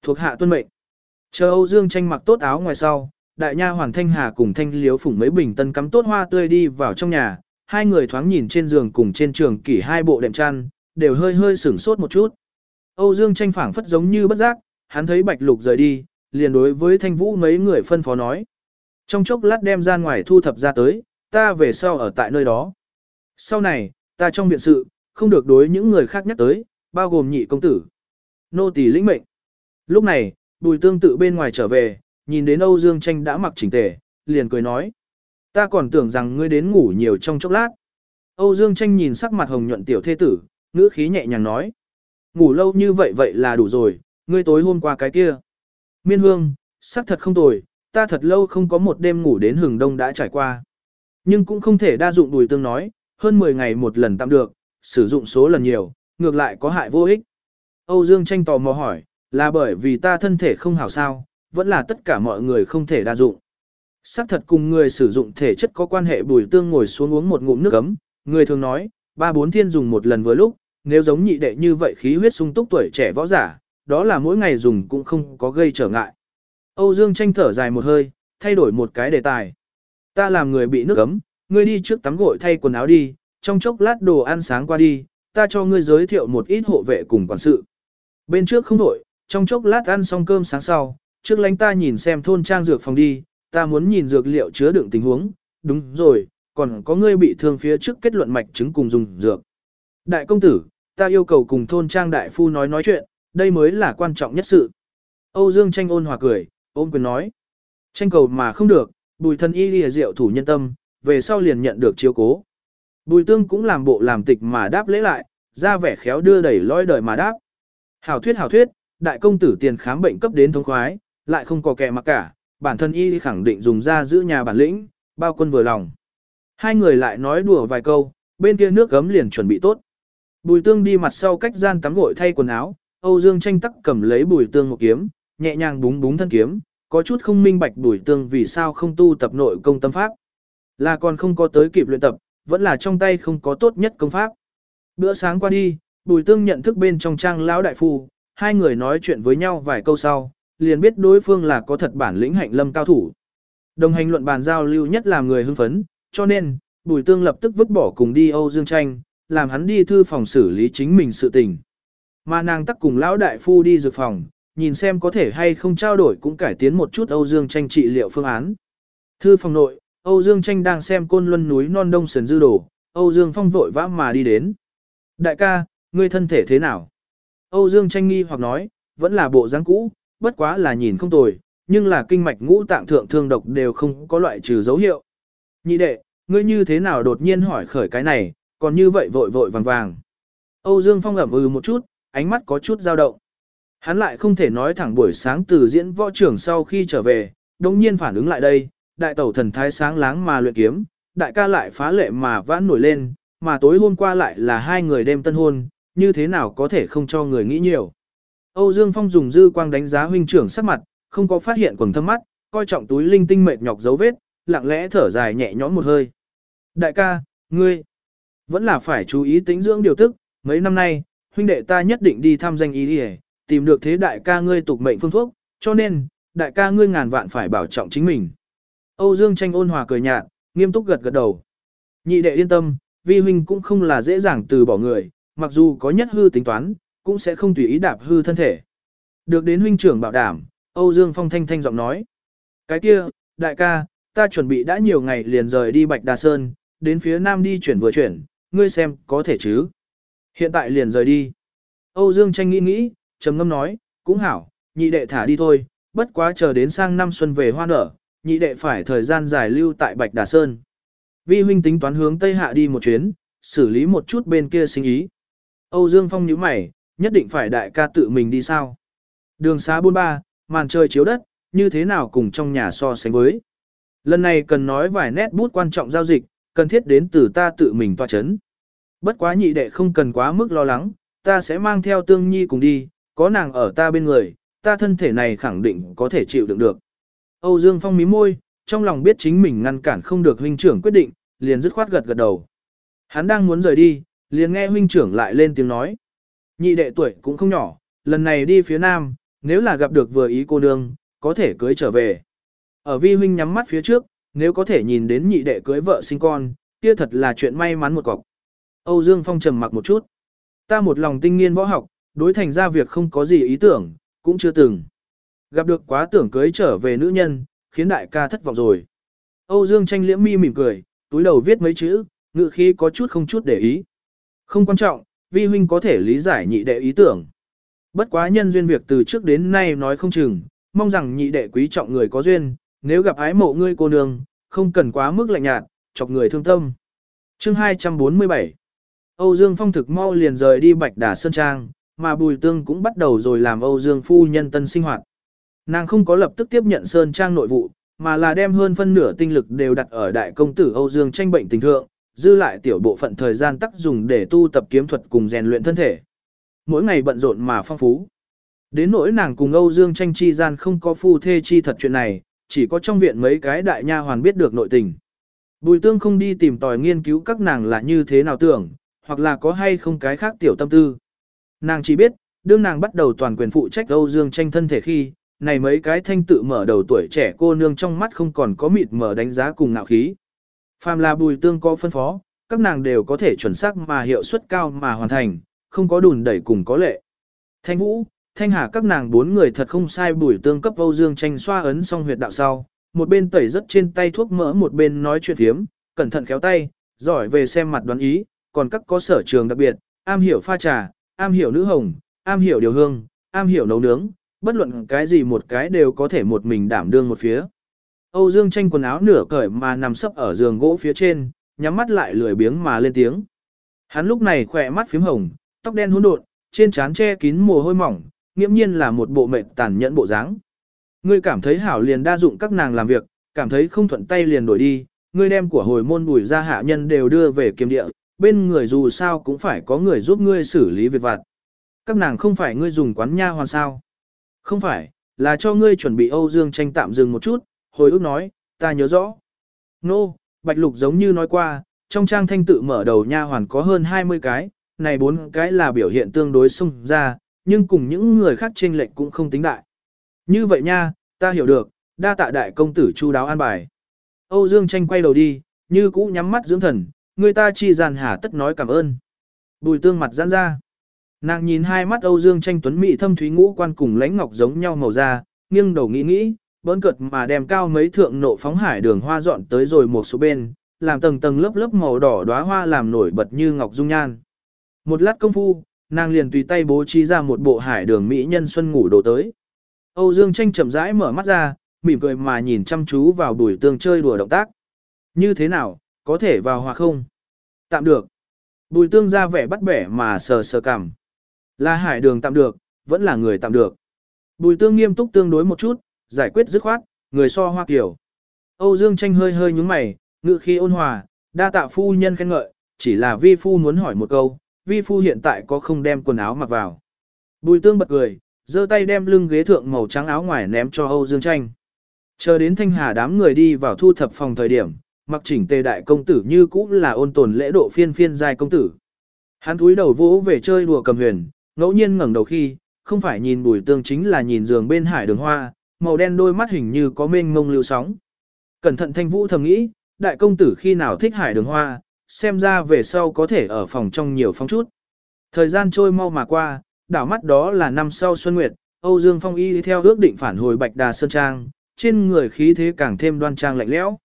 Thuộc hạ tuân mệnh. Chờ Âu Dương tranh mặc tốt áo ngoài sau, đại nha hoàng thanh hà cùng thanh liếu phủng mấy bình tân cắm tốt hoa tươi đi vào trong nhà, hai người thoáng nhìn trên giường cùng trên trường kỷ hai bộ đệm chăn, đều hơi hơi sửng sốt một chút. Âu Dương tranh phảng phất giống như bất giác, hắn thấy bạch lục rời đi, liền đối với thanh vũ mấy người phân phó nói. Trong chốc lát đem ra ngoài thu thập ra tới, ta về sau ở tại nơi đó. Sau này, ta trong viện sự, không được đối những người khác nhắc tới, bao gồm nhị công tử. Nô tỳ lĩnh mệnh. Lúc này, bùi tương tự bên ngoài trở về, nhìn đến Âu Dương Tranh đã mặc chỉnh tề, liền cười nói. Ta còn tưởng rằng ngươi đến ngủ nhiều trong chốc lát. Âu Dương Tranh nhìn sắc mặt hồng nhuận tiểu thê tử, ngữ khí nhẹ nhàng nói. Ngủ lâu như vậy vậy là đủ rồi, ngươi tối hôm qua cái kia. Miên hương, sắc thật không tồi, ta thật lâu không có một đêm ngủ đến hừng đông đã trải qua. Nhưng cũng không thể đa dụng đùi tương nói, hơn 10 ngày một lần tạm được, sử dụng số lần nhiều, ngược lại có hại vô ích. Âu Dương tranh tò mò hỏi, là bởi vì ta thân thể không hảo sao, vẫn là tất cả mọi người không thể đa dụng. Sắc thật cùng người sử dụng thể chất có quan hệ bùi tương ngồi xuống uống một ngụm nước ấm, người thường nói, ba bốn thiên dùng một lần vừa lúc, nếu giống nhị đệ như vậy khí huyết sung túc tuổi trẻ võ giả, đó là mỗi ngày dùng cũng không có gây trở ngại. Âu Dương tranh thở dài một hơi, thay đổi một cái đề tài. Ta làm người bị nước ấm, ngươi đi trước tắm gội thay quần áo đi, trong chốc lát đồ ăn sáng qua đi, ta cho ngươi giới thiệu một ít hộ vệ cùng quản sự. Bên trước không đổi, trong chốc lát ăn xong cơm sáng sau, trước lánh ta nhìn xem thôn trang dược phòng đi, ta muốn nhìn dược liệu chứa đựng tình huống, đúng rồi, còn có ngươi bị thương phía trước kết luận mạch chứng cùng dùng dược. Đại công tử, ta yêu cầu cùng thôn trang đại phu nói nói chuyện, đây mới là quan trọng nhất sự. Âu Dương tranh ôn hòa cười, ôm quyền nói. Tranh cầu mà không được, bùi thân y lìa diệu thủ nhân tâm, về sau liền nhận được chiếu cố. Bùi tương cũng làm bộ làm tịch mà đáp lễ lại, ra vẻ khéo đưa đẩy lôi đời mà đáp. Hảo thuyết hảo thuyết, đại công tử tiền khám bệnh cấp đến thông khoái, lại không có kẻ mặc cả, bản thân y khẳng định dùng ra giữ nhà bản lĩnh, bao quân vừa lòng. Hai người lại nói đùa vài câu, bên kia nước gấm liền chuẩn bị tốt. Bùi tương đi mặt sau cách gian tắm gội thay quần áo, Âu Dương tranh tắc cầm lấy bùi tương một kiếm, nhẹ nhàng búng búng thân kiếm, có chút không minh bạch bùi tương vì sao không tu tập nội công tâm pháp. Là còn không có tới kịp luyện tập, vẫn là trong tay không có tốt nhất công pháp. Bữa sáng qua đi, bùi tương nhận thức bên trong trang lão đại phu, hai người nói chuyện với nhau vài câu sau, liền biết đối phương là có thật bản lĩnh hạnh lâm cao thủ. Đồng hành luận bàn giao lưu nhất làm người hưng phấn, cho nên, bùi tương lập tức vứt bỏ cùng đi Âu Dương tranh, làm hắn đi thư phòng xử lý chính mình sự tình. Mà nàng tắc cùng lão đại phu đi dược phòng, nhìn xem có thể hay không trao đổi cũng cải tiến một chút Âu Dương tranh trị liệu phương án. Thư phòng nội, Âu Dương tranh đang xem côn luân núi non đông sườn dư đổ, Âu Dương phong vội vã mà đi đến. Đại ca, ngươi thân thể thế nào? Âu Dương tranh nghi hoặc nói, vẫn là bộ dáng cũ, bất quá là nhìn không tồi, nhưng là kinh mạch ngũ tạng thượng thương độc đều không có loại trừ dấu hiệu. Nhị đệ, ngươi như thế nào đột nhiên hỏi khởi cái này, còn như vậy vội vội vàng vàng. Âu Dương Phong ẩm ừ một chút, ánh mắt có chút dao động. Hắn lại không thể nói thẳng buổi sáng từ diễn võ trưởng sau khi trở về, đồng nhiên phản ứng lại đây, đại tẩu thần thái sáng láng mà luyện kiếm, đại ca lại phá lệ mà vãn nổi lên, mà tối hôm qua lại là hai người đêm tân hôn, như thế nào có thể không cho người nghĩ nhiều. Âu Dương Phong dùng dư quang đánh giá huynh trưởng sắc mặt, không có phát hiện quầng thâm mắt, coi trọng túi linh tinh mệt nhọc dấu vết, lặng lẽ thở dài nhẹ nhõm một hơi. Đại ca, ngươi, vẫn là phải chú ý tính dưỡng điều tức, mấy năm nay, huynh đệ ta nhất định đi thăm danh ý đi tìm được thế đại ca ngươi tục mệnh phương thuốc, cho nên, đại ca ngươi ngàn vạn phải bảo trọng chính mình. Âu Dương tranh ôn hòa cười nhạt, nghiêm túc gật gật đầu. Nhị đệ yên tâm, vi huynh cũng không là dễ dàng từ bỏ người, mặc dù có nhất hư tính toán, cũng sẽ không tùy ý đạp hư thân thể. Được đến huynh trưởng bảo đảm, Âu Dương Phong thanh thanh giọng nói. Cái kia, đại ca, ta chuẩn bị đã nhiều ngày liền rời đi Bạch Đà Sơn, đến phía nam đi chuyển vừa chuyển, ngươi xem có thể chứ. Hiện tại liền rời đi. Âu Dương tranh nghĩ nghĩ, trầm ngâm nói, cũng hảo, nhị đệ thả đi thôi, bất quá chờ đến sang năm xuân về hoa nở, nhị đệ phải thời gian dài lưu tại Bạch Đà Sơn. Vi huynh tính toán hướng Tây Hạ đi một chuyến, xử lý một chút bên kia sinh ý. Âu Dương Phong nhíu mày, nhất định phải đại ca tự mình đi sao. Đường xá buôn ba, màn trời chiếu đất, như thế nào cùng trong nhà so sánh với. Lần này cần nói vài nét bút quan trọng giao dịch, cần thiết đến từ ta tự mình tòa chấn. Bất quá nhị đệ không cần quá mức lo lắng, ta sẽ mang theo tương nhi cùng đi, có nàng ở ta bên người, ta thân thể này khẳng định có thể chịu đựng được. Âu Dương Phong mí môi, trong lòng biết chính mình ngăn cản không được huynh trưởng quyết định, liền dứt khoát gật gật đầu. Hắn đang muốn rời đi, liền nghe huynh trưởng lại lên tiếng nói. Nhị đệ tuổi cũng không nhỏ, lần này đi phía nam, nếu là gặp được vừa ý cô nương, có thể cưới trở về. Ở vi huynh nhắm mắt phía trước, nếu có thể nhìn đến nhị đệ cưới vợ sinh con, kia thật là chuyện may mắn một cọc. Âu Dương Phong trầm mặc một chút. Ta một lòng tinh nghiên võ học, đối thành ra việc không có gì ý tưởng, cũng chưa từng. Gặp được quá tưởng cưới trở về nữ nhân, khiến đại ca thất vọng rồi. Âu Dương tranh liễm mi mỉm cười, túi đầu viết mấy chữ, ngự khí có chút không chút để ý. Không quan trọng, vi huynh có thể lý giải nhị đệ ý tưởng. Bất quá nhân duyên việc từ trước đến nay nói không chừng, mong rằng nhị đệ quý trọng người có duyên, nếu gặp ái mộ ngươi cô nương, không cần quá mức lạnh nhạt, chọc người thương tâm. Chương 247 Âu Dương Phong thực mau liền rời đi Bạch Đà Sơn Trang, mà Bùi Tương cũng bắt đầu rồi làm Âu Dương phu nhân tân sinh hoạt. Nàng không có lập tức tiếp nhận Sơn Trang nội vụ, mà là đem hơn phân nửa tinh lực đều đặt ở đại công tử Âu Dương tranh bệnh tình thượng, dư lại tiểu bộ phận thời gian tác dùng để tu tập kiếm thuật cùng rèn luyện thân thể. Mỗi ngày bận rộn mà phong phú. Đến nỗi nàng cùng Âu Dương tranh chi gian không có phu thê chi thật chuyện này, chỉ có trong viện mấy cái đại nha hoàn biết được nội tình. Bùi tương không đi tìm tòi nghiên cứu các nàng là như thế nào tưởng, hoặc là có hay không cái khác tiểu tâm tư. Nàng chỉ biết, đương nàng bắt đầu toàn quyền phụ trách Âu Dương tranh thân thể khi, này mấy cái thanh tự mở đầu tuổi trẻ cô nương trong mắt không còn có mịt mở đánh giá cùng ngạo khí. Phàm là bùi tương có phân phó, các nàng đều có thể chuẩn xác mà hiệu suất cao mà hoàn thành, không có đùn đẩy cùng có lệ. Thanh Vũ, Thanh Hà các nàng bốn người thật không sai bùi tương cấp Âu Dương tranh xoa ấn xong huyệt đạo sau, một bên tẩy rất trên tay thuốc mỡ một bên nói chuyện thiếm, cẩn thận khéo tay, giỏi về xem mặt đoán ý, còn các có sở trường đặc biệt, am hiểu pha trà, am hiểu nữ hồng, am hiểu điều hương, am hiểu nấu nướng, bất luận cái gì một cái đều có thể một mình đảm đương một phía. Âu Dương tranh quần áo nửa cởi mà nằm sấp ở giường gỗ phía trên, nhắm mắt lại lười biếng mà lên tiếng. Hắn lúc này khỏe mắt phím hồng, tóc đen hỗn độn, trên trán che kín mồ hôi mỏng, nghiễm nhiên là một bộ mệnh tàn nhẫn bộ dáng. Ngươi cảm thấy hảo liền đa dụng các nàng làm việc, cảm thấy không thuận tay liền đổi đi, ngươi đem của hồi môn bùi ra hạ nhân đều đưa về kiềm địa, bên người dù sao cũng phải có người giúp ngươi xử lý việc vặt. Các nàng không phải ngươi dùng quán nha hoàn sao. Không phải, là cho ngươi chuẩn bị Âu Dương tranh tạm dừng một chút, hồi ước nói, ta nhớ rõ. Nô, no, Bạch Lục giống như nói qua, trong trang thanh tự mở đầu nha hoàn có hơn 20 cái, này bốn cái là biểu hiện tương đối xung ra, nhưng cùng những người khác chênh lệnh cũng không tính đại. Như vậy nha, ta hiểu được, đa tạ đại công tử chu đáo an bài. Âu Dương tranh quay đầu đi, như cũ nhắm mắt dưỡng thần, người ta chi giàn hà tất nói cảm ơn. Bùi tương mặt giãn ra. Nàng nhìn hai mắt Âu Dương tranh tuấn mỹ thâm thúy ngũ quan cùng lãnh ngọc giống nhau màu da, nghiêng đầu nghĩ nghĩ, bỡn cợt mà đem cao mấy thượng nộ phóng hải đường hoa dọn tới rồi một số bên, làm tầng tầng lớp lớp màu đỏ đóa hoa làm nổi bật như ngọc dung nhan. Một lát công phu, nàng liền tùy tay bố trí ra một bộ hải đường mỹ nhân xuân ngủ đồ tới. Âu Dương tranh chậm rãi mở mắt ra, mỉm cười mà nhìn chăm chú vào bùi tương chơi đùa động tác. Như thế nào, có thể vào hòa không? Tạm được. Bùi tương ra vẻ bắt bẻ mà sờ sờ cảm. Là hải đường tạm được, vẫn là người tạm được. Bùi tương nghiêm túc tương đối một chút, giải quyết dứt khoát, người so hoa kiểu. Âu Dương tranh hơi hơi nhúng mày, ngự khi ôn hòa, đa tạ phu nhân khen ngợi, chỉ là vi phu muốn hỏi một câu, vi phu hiện tại có không đem quần áo mặc vào. Bùi tương bật cười, giơ tay đem lưng ghế thượng màu trắng áo ngoài ném cho Âu Dương tranh. Chờ đến thanh hà đám người đi vào thu thập phòng thời điểm, mặc chỉnh tề đại công tử như cũ là ôn tồn lễ độ phiên phiên giai công tử. Hắn túi đầu vỗ về chơi đùa cầm huyền, ngẫu nhiên ngẩng đầu khi, không phải nhìn bùi tương chính là nhìn giường bên hải đường hoa, màu đen đôi mắt hình như có mênh mông lưu sóng. Cẩn thận thanh vũ thầm nghĩ, đại công tử khi nào thích hải đường hoa, xem ra về sau có thể ở phòng trong nhiều phong chút. Thời gian trôi mau mà qua, đảo mắt đó là năm sau Xuân Nguyệt, Âu Dương Phong Y theo ước định phản hồi Bạch Đà Sơn Trang, trên người khí thế càng thêm đoan trang lạnh lẽo.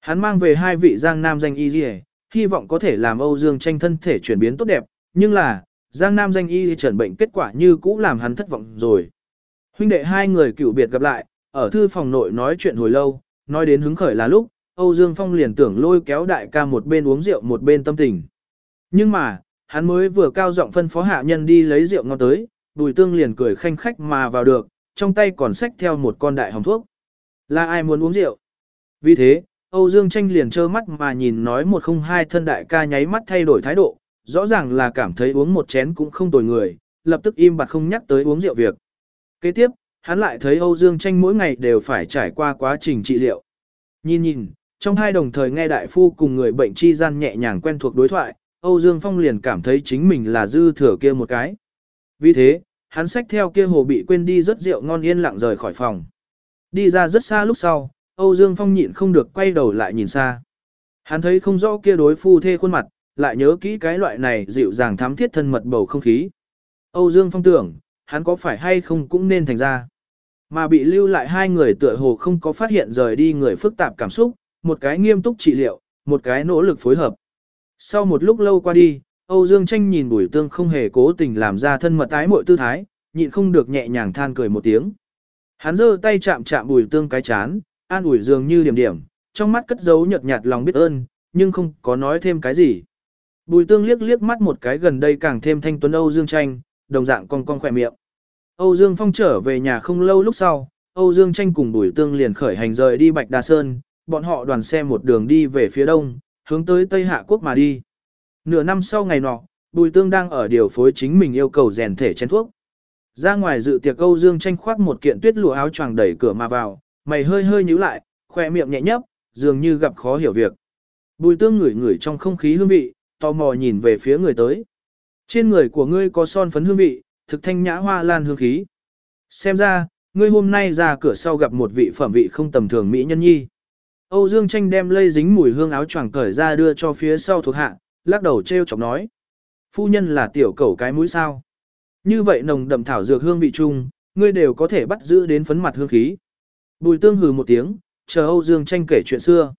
Hắn mang về hai vị Giang Nam danh y liề, hy vọng có thể làm Âu Dương tranh thân thể chuyển biến tốt đẹp, nhưng là, Giang Nam danh y trần bệnh kết quả như cũ làm hắn thất vọng rồi. Huynh đệ hai người cựu biệt gặp lại, ở thư phòng nội nói chuyện hồi lâu, nói đến hứng khởi là lúc, Âu Dương Phong liền tưởng lôi kéo đại ca một bên uống rượu một bên tâm tình. Nhưng mà, hắn mới vừa cao giọng phân phó hạ nhân đi lấy rượu ngon tới, Bùi Tương liền cười khanh khách mà vào được, trong tay còn xách theo một con đại hồng thuốc. Là ai muốn uống rượu? Vì thế, Âu Dương Tranh liền trơ mắt mà nhìn nói một không hai thân đại ca nháy mắt thay đổi thái độ, rõ ràng là cảm thấy uống một chén cũng không tồi người, lập tức im bặt không nhắc tới uống rượu việc. Kế tiếp, hắn lại thấy Âu Dương Tranh mỗi ngày đều phải trải qua quá trình trị liệu. Nhìn nhìn, trong hai đồng thời nghe đại phu cùng người bệnh chi gian nhẹ nhàng quen thuộc đối thoại, Âu Dương Phong liền cảm thấy chính mình là dư thừa kia một cái. Vì thế, hắn xách theo kia hồ bị quên đi rất rượu ngon yên lặng rời khỏi phòng. Đi ra rất xa lúc sau, Âu Dương Phong nhịn không được quay đầu lại nhìn xa. Hắn thấy không rõ kia đối phu thê khuôn mặt, lại nhớ kỹ cái loại này dịu dàng thám thiết thân mật bầu không khí. Âu Dương Phong tưởng, hắn có phải hay không cũng nên thành ra. Mà bị lưu lại hai người tựa hồ không có phát hiện rời đi người phức tạp cảm xúc, một cái nghiêm túc trị liệu, một cái nỗ lực phối hợp. Sau một lúc lâu qua đi, Âu Dương Tranh nhìn Bùi Tương không hề cố tình làm ra thân mật tái muội tư thái, nhịn không được nhẹ nhàng than cười một tiếng. Hắn giơ tay chạm chạm Bùi Tương cái chán, an ủi dường như điểm điểm, trong mắt cất giấu nhợt nhạt lòng biết ơn, nhưng không có nói thêm cái gì. Bùi Tương liếc liếc mắt một cái gần đây càng thêm thanh tuấn Âu Dương Tranh, đồng dạng cong cong khỏe miệng. Âu Dương Phong trở về nhà không lâu lúc sau, Âu Dương Tranh cùng Bùi Tương liền khởi hành rời đi Bạch Đà Sơn, bọn họ đoàn xe một đường đi về phía đông, hướng tới Tây Hạ Quốc mà đi. Nửa năm sau ngày nọ, Bùi Tương đang ở điều phối chính mình yêu cầu rèn thể chén thuốc. Ra ngoài dự tiệc Âu Dương tranh khoác một kiện tuyết lụa áo choàng đẩy cửa mà vào, mày hơi hơi nhíu lại, khoe miệng nhẹ nhấp, dường như gặp khó hiểu việc. Bùi Tương ngửi ngửi trong không khí hương vị, tò mò nhìn về phía người tới. Trên người của ngươi có son phấn hương vị, thực thanh nhã hoa lan hương khí. Xem ra, ngươi hôm nay ra cửa sau gặp một vị phẩm vị không tầm thường mỹ nhân nhi. Âu Dương Tranh đem lây dính mùi hương áo choàng cởi ra đưa cho phía sau thuộc hạ, lắc đầu treo chọc nói. Phu nhân là tiểu cẩu cái mũi sao. Như vậy nồng đậm thảo dược hương vị chung, ngươi đều có thể bắt giữ đến phấn mặt hương khí. Bùi tương hừ một tiếng, chờ Âu Dương Tranh kể chuyện xưa.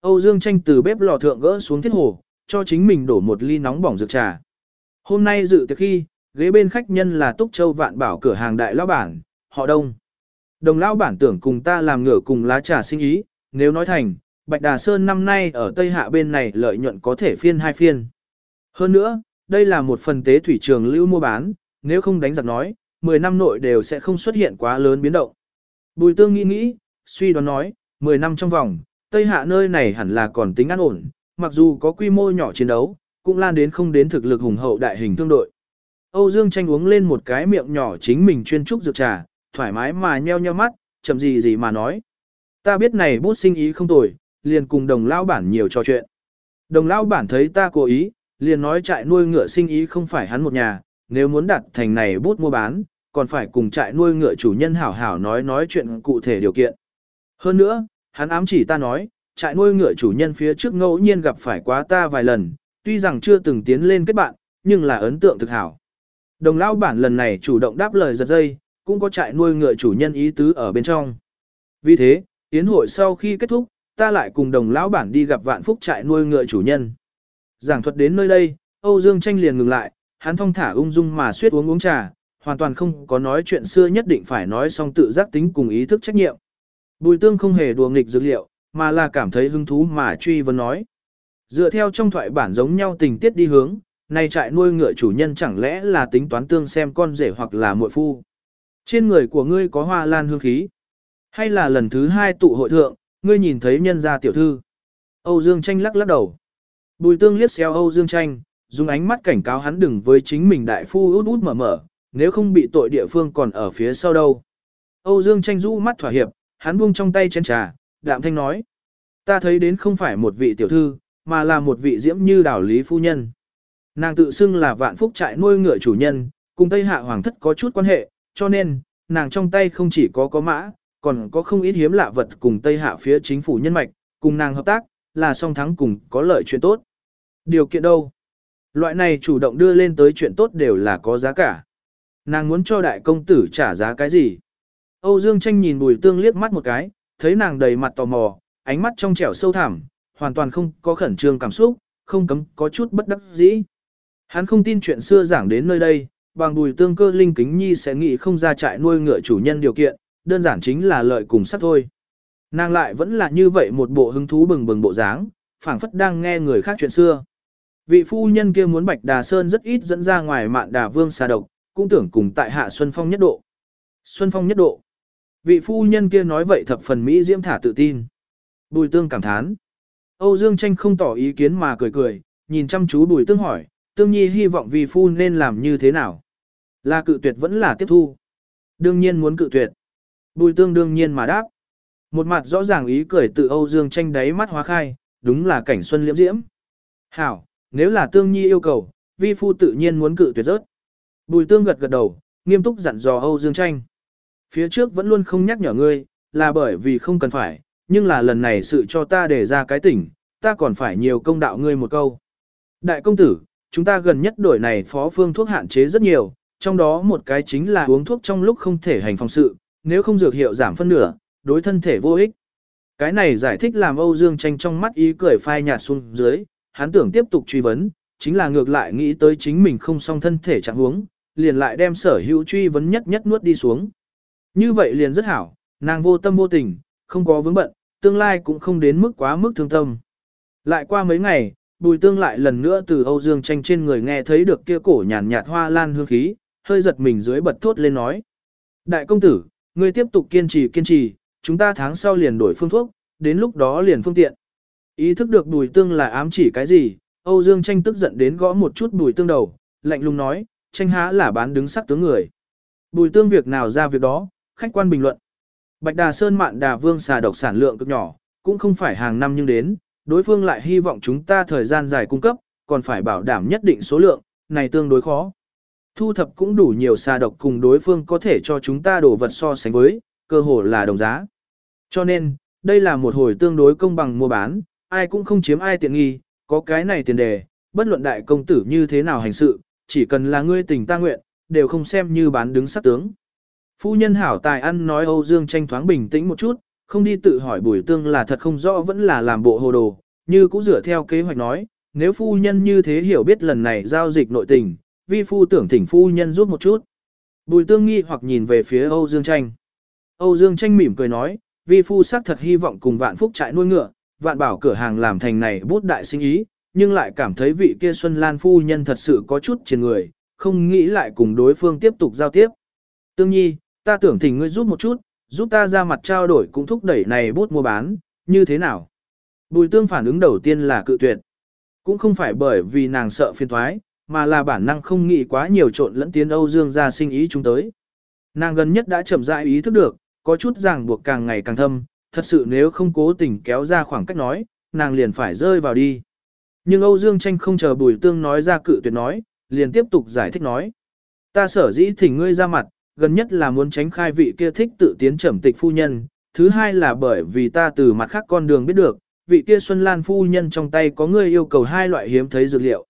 Âu Dương Tranh từ bếp lò thượng gỡ xuống thiết hồ, cho chính mình đổ một ly nóng bỏng dược trà. Hôm nay dự tiệc khi, ghế bên khách nhân là Túc Châu Vạn Bảo cửa hàng đại lão bản, họ Đông. Đồng lão bản tưởng cùng ta làm ngửa cùng lá trà sinh ý, nếu nói thành, Bạch Đà Sơn năm nay ở Tây Hạ bên này lợi nhuận có thể phiên hai phiên. Hơn nữa, đây là một phần tế thủy trường lưu mua bán, nếu không đánh giặc nói, 10 năm nội đều sẽ không xuất hiện quá lớn biến động. Bùi tương nghĩ nghĩ, suy đoán nói, 10 năm trong vòng, Tây Hạ nơi này hẳn là còn tính an ổn, mặc dù có quy mô nhỏ chiến đấu, cũng lan đến không đến thực lực hùng hậu đại hình thương đội. Âu Dương tranh uống lên một cái miệng nhỏ chính mình chuyên trúc dược trà, thoải mái mà nheo nheo mắt, chậm gì gì mà nói. Ta biết này bút sinh ý không tồi, liền cùng đồng lao bản nhiều trò chuyện. Đồng lao bản thấy ta cố ý, liền nói trại nuôi ngựa sinh ý không phải hắn một nhà, nếu muốn đặt thành này bút mua bán, còn phải cùng trại nuôi ngựa chủ nhân hảo hảo nói nói chuyện cụ thể điều kiện. Hơn nữa, hắn ám chỉ ta nói, trại nuôi ngựa chủ nhân phía trước ngẫu nhiên gặp phải quá ta vài lần, tuy rằng chưa từng tiến lên kết bạn, nhưng là ấn tượng thực hảo. Đồng lao bản lần này chủ động đáp lời giật dây, cũng có trại nuôi ngựa chủ nhân ý tứ ở bên trong. Vì thế, tiến hội sau khi kết thúc, ta lại cùng đồng lão bản đi gặp vạn phúc trại nuôi ngựa chủ nhân. Giảng thuật đến nơi đây, Âu Dương tranh liền ngừng lại, hắn thong thả ung dung mà suýt uống uống trà, hoàn toàn không có nói chuyện xưa nhất định phải nói xong tự giác tính cùng ý thức trách nhiệm. Bùi tương không hề đùa nghịch dữ liệu, mà là cảm thấy hứng thú mà truy vấn nói. Dựa theo trong thoại bản giống nhau tình tiết đi hướng, này trại nuôi ngựa chủ nhân chẳng lẽ là tính toán tương xem con rể hoặc là muội phu. Trên người của ngươi có hoa lan hương khí. Hay là lần thứ hai tụ hội thượng, ngươi nhìn thấy nhân gia tiểu thư. Âu Dương Tranh lắc lắc đầu. Bùi tương liếc xéo Âu Dương Tranh, dùng ánh mắt cảnh cáo hắn đừng với chính mình đại phu út út mở mở, nếu không bị tội địa phương còn ở phía sau đâu. Âu Dương Tranh rũ mắt thỏa hiệp, hắn buông trong tay chén trà, đạm thanh nói. Ta thấy đến không phải một vị tiểu thư, mà là một vị diễm như đảo lý phu nhân. Nàng tự xưng là vạn phúc trại nuôi ngựa chủ nhân, cùng Tây Hạ Hoàng thất có chút quan hệ, cho nên, nàng trong tay không chỉ có có mã, còn có không ít hiếm lạ vật cùng Tây Hạ phía chính phủ nhân mạch, cùng nàng hợp tác, là song thắng cùng có lợi chuyện tốt. Điều kiện đâu? Loại này chủ động đưa lên tới chuyện tốt đều là có giá cả. Nàng muốn cho đại công tử trả giá cái gì? Âu Dương Tranh nhìn Bùi Tương liếc mắt một cái, thấy nàng đầy mặt tò mò, ánh mắt trong trẻo sâu thẳm, hoàn toàn không có khẩn trương cảm xúc, không cấm có chút bất đắc dĩ. Hắn không tin chuyện xưa giảng đến nơi đây, bằng Bùi Tương cơ linh kính nhi sẽ nghĩ không ra trại nuôi ngựa chủ nhân điều kiện, đơn giản chính là lợi cùng sắc thôi. Nàng lại vẫn là như vậy một bộ hứng thú bừng bừng bộ dáng, phảng phất đang nghe người khác chuyện xưa. Vị phu nhân kia muốn Bạch Đà Sơn rất ít dẫn ra ngoài mạn đà vương xà độc, cũng tưởng cùng tại hạ Xuân Phong nhất độ. Xuân Phong nhất độ. Vị phu nhân kia nói vậy thập phần Mỹ diễm thả tự tin. Bùi tương cảm thán. Âu Dương tranh không tỏ ý kiến mà cười cười, nhìn chăm chú bùi tương hỏi, tương nhi hy vọng vị phu nên làm như thế nào. Là cự tuyệt vẫn là tiếp thu. Đương nhiên muốn cự tuyệt. Bùi tương đương nhiên mà đáp. Một mặt rõ ràng ý cười tự Âu Dương tranh đáy mắt hóa khai, đúng là cảnh xuân liễm diễm. Hảo, nếu là tương nhi yêu cầu, vi phu tự nhiên muốn cự tuyệt rớt. Bùi tương gật gật đầu, nghiêm túc dặn dò Âu Dương tranh. Phía trước vẫn luôn không nhắc nhở ngươi, là bởi vì không cần phải, nhưng là lần này sự cho ta để ra cái tỉnh, ta còn phải nhiều công đạo ngươi một câu. Đại công tử, chúng ta gần nhất đổi này phó phương thuốc hạn chế rất nhiều, trong đó một cái chính là uống thuốc trong lúc không thể hành phòng sự, nếu không dược hiệu giảm phân nửa, đối thân thể vô ích. Cái này giải thích làm Âu Dương tranh trong mắt ý cười phai nhạt xuống dưới, hắn tưởng tiếp tục truy vấn, chính là ngược lại nghĩ tới chính mình không song thân thể trạng huống, liền lại đem sở hữu truy vấn nhất nhất nuốt đi xuống. Như vậy liền rất hảo, nàng vô tâm vô tình, không có vướng bận, tương lai cũng không đến mức quá mức thương tâm. Lại qua mấy ngày, bùi tương lại lần nữa từ Âu Dương tranh trên người nghe thấy được kia cổ nhàn nhạt hoa lan hương khí, hơi giật mình dưới bật thốt lên nói. Đại công tử, ngươi tiếp tục kiên trì kiên trì, chúng ta tháng sau liền đổi phương thuốc, đến lúc đó liền phương tiện. Ý thức được bùi tương là ám chỉ cái gì, Âu Dương tranh tức giận đến gõ một chút bùi tương đầu, lạnh lùng nói, tranh há là bán đứng sắc tướng người. Bùi tương việc nào ra việc đó, khách quan bình luận. Bạch Đà Sơn mạn đà vương xà độc sản lượng cực nhỏ, cũng không phải hàng năm nhưng đến, đối phương lại hy vọng chúng ta thời gian dài cung cấp, còn phải bảo đảm nhất định số lượng, này tương đối khó. Thu thập cũng đủ nhiều xà độc cùng đối phương có thể cho chúng ta đổ vật so sánh với, cơ hồ là đồng giá. Cho nên, đây là một hồi tương đối công bằng mua bán, ai cũng không chiếm ai tiện nghi, có cái này tiền đề, bất luận đại công tử như thế nào hành sự, chỉ cần là ngươi tình ta nguyện, đều không xem như bán đứng sắc tướng. Phu nhân hảo tài ăn nói Âu Dương tranh thoáng bình tĩnh một chút, không đi tự hỏi bùi tương là thật không rõ vẫn là làm bộ hồ đồ, như cũng dựa theo kế hoạch nói, nếu phu nhân như thế hiểu biết lần này giao dịch nội tình, vi phu tưởng thỉnh phu nhân giúp một chút. Bùi tương nghi hoặc nhìn về phía Âu Dương tranh. Âu Dương tranh mỉm cười nói, vi phu xác thật hy vọng cùng vạn phúc trại nuôi ngựa, vạn bảo cửa hàng làm thành này bút đại sinh ý, nhưng lại cảm thấy vị kia Xuân Lan phu nhân thật sự có chút trên người, không nghĩ lại cùng đối phương tiếp tục giao tiếp. Tương nhi, ta tưởng thỉnh ngươi giúp một chút, giúp ta ra mặt trao đổi cũng thúc đẩy này bút mua bán, như thế nào? Bùi tương phản ứng đầu tiên là cự tuyệt. Cũng không phải bởi vì nàng sợ phiền thoái, mà là bản năng không nghĩ quá nhiều trộn lẫn tiến Âu Dương gia sinh ý chúng tới. Nàng gần nhất đã chậm rãi ý thức được, có chút ràng buộc càng ngày càng thâm, thật sự nếu không cố tình kéo ra khoảng cách nói, nàng liền phải rơi vào đi. Nhưng Âu Dương tranh không chờ bùi tương nói ra cự tuyệt nói, liền tiếp tục giải thích nói. Ta sở dĩ thỉnh ngươi ra mặt, gần nhất là muốn tránh khai vị kia thích tự tiến trầm tịch phu nhân, thứ hai là bởi vì ta từ mặt khác con đường biết được, vị kia Xuân Lan phu nhân trong tay có ngươi yêu cầu hai loại hiếm thấy dược liệu.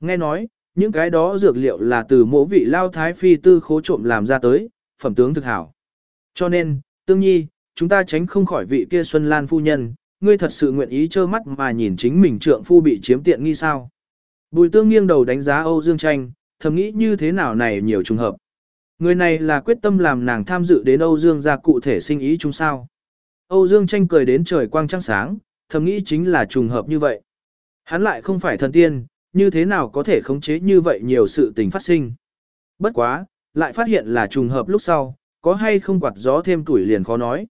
Nghe nói, những cái đó dược liệu là từ mỗ vị lao thái phi tư khố trộm làm ra tới, phẩm tướng thực hảo. Cho nên, tương nhi, chúng ta tránh không khỏi vị kia Xuân Lan phu nhân, ngươi thật sự nguyện ý trơ mắt mà nhìn chính mình trượng phu bị chiếm tiện nghi sao. Bùi tương nghiêng đầu đánh giá Âu Dương Tranh, thầm nghĩ như thế nào này nhiều trùng hợp. Người này là quyết tâm làm nàng tham dự đến Âu Dương gia cụ thể sinh ý chúng sao. Âu Dương tranh cười đến trời quang trăng sáng, thầm nghĩ chính là trùng hợp như vậy. Hắn lại không phải thần tiên, như thế nào có thể khống chế như vậy nhiều sự tình phát sinh. Bất quá, lại phát hiện là trùng hợp lúc sau, có hay không quạt gió thêm tuổi liền khó nói.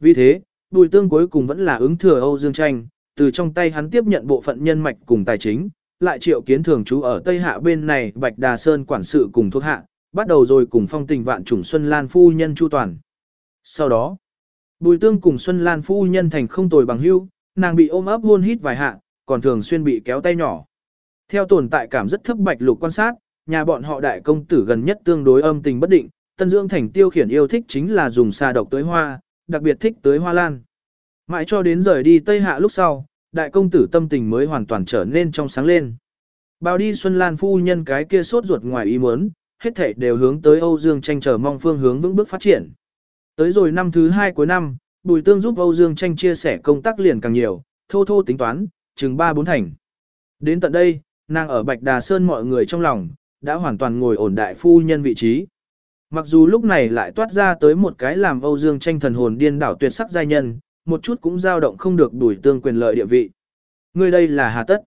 Vì thế, bùi tương cuối cùng vẫn là ứng thừa Âu Dương tranh, từ trong tay hắn tiếp nhận bộ phận nhân mạch cùng tài chính, lại triệu kiến thường trú ở Tây Hạ bên này Bạch Đà Sơn quản sự cùng thuộc hạ, bắt đầu rồi cùng phong tình vạn trùng Xuân Lan Phu Nhân Chu Toàn. Sau đó, Bùi Tương cùng Xuân Lan Phu Nhân thành không tồi bằng hưu, nàng bị ôm ấp hôn hít vài hạ, còn thường xuyên bị kéo tay nhỏ. Theo tồn tại cảm rất thấp bạch lục quan sát, nhà bọn họ đại công tử gần nhất tương đối âm tình bất định, Tân Dương Thành tiêu khiển yêu thích chính là dùng xà độc tới hoa, đặc biệt thích tới hoa lan. Mãi cho đến rời đi Tây Hạ lúc sau, đại công tử tâm tình mới hoàn toàn trở nên trong sáng lên. Bao đi Xuân Lan phu nhân cái kia sốt ruột ngoài ý muốn, hết thảy đều hướng tới Âu Dương tranh chờ mong phương hướng vững bước phát triển. Tới rồi năm thứ hai cuối năm, Bùi Tương giúp Âu Dương tranh chia sẻ công tác liền càng nhiều, thô thô tính toán, chừng 3 bốn thành. Đến tận đây, nàng ở Bạch Đà Sơn mọi người trong lòng, đã hoàn toàn ngồi ổn đại phu nhân vị trí. Mặc dù lúc này lại toát ra tới một cái làm Âu Dương tranh thần hồn điên đảo tuyệt sắc giai nhân, một chút cũng dao động không được đuổi tương quyền lợi địa vị. Người đây là hà tất.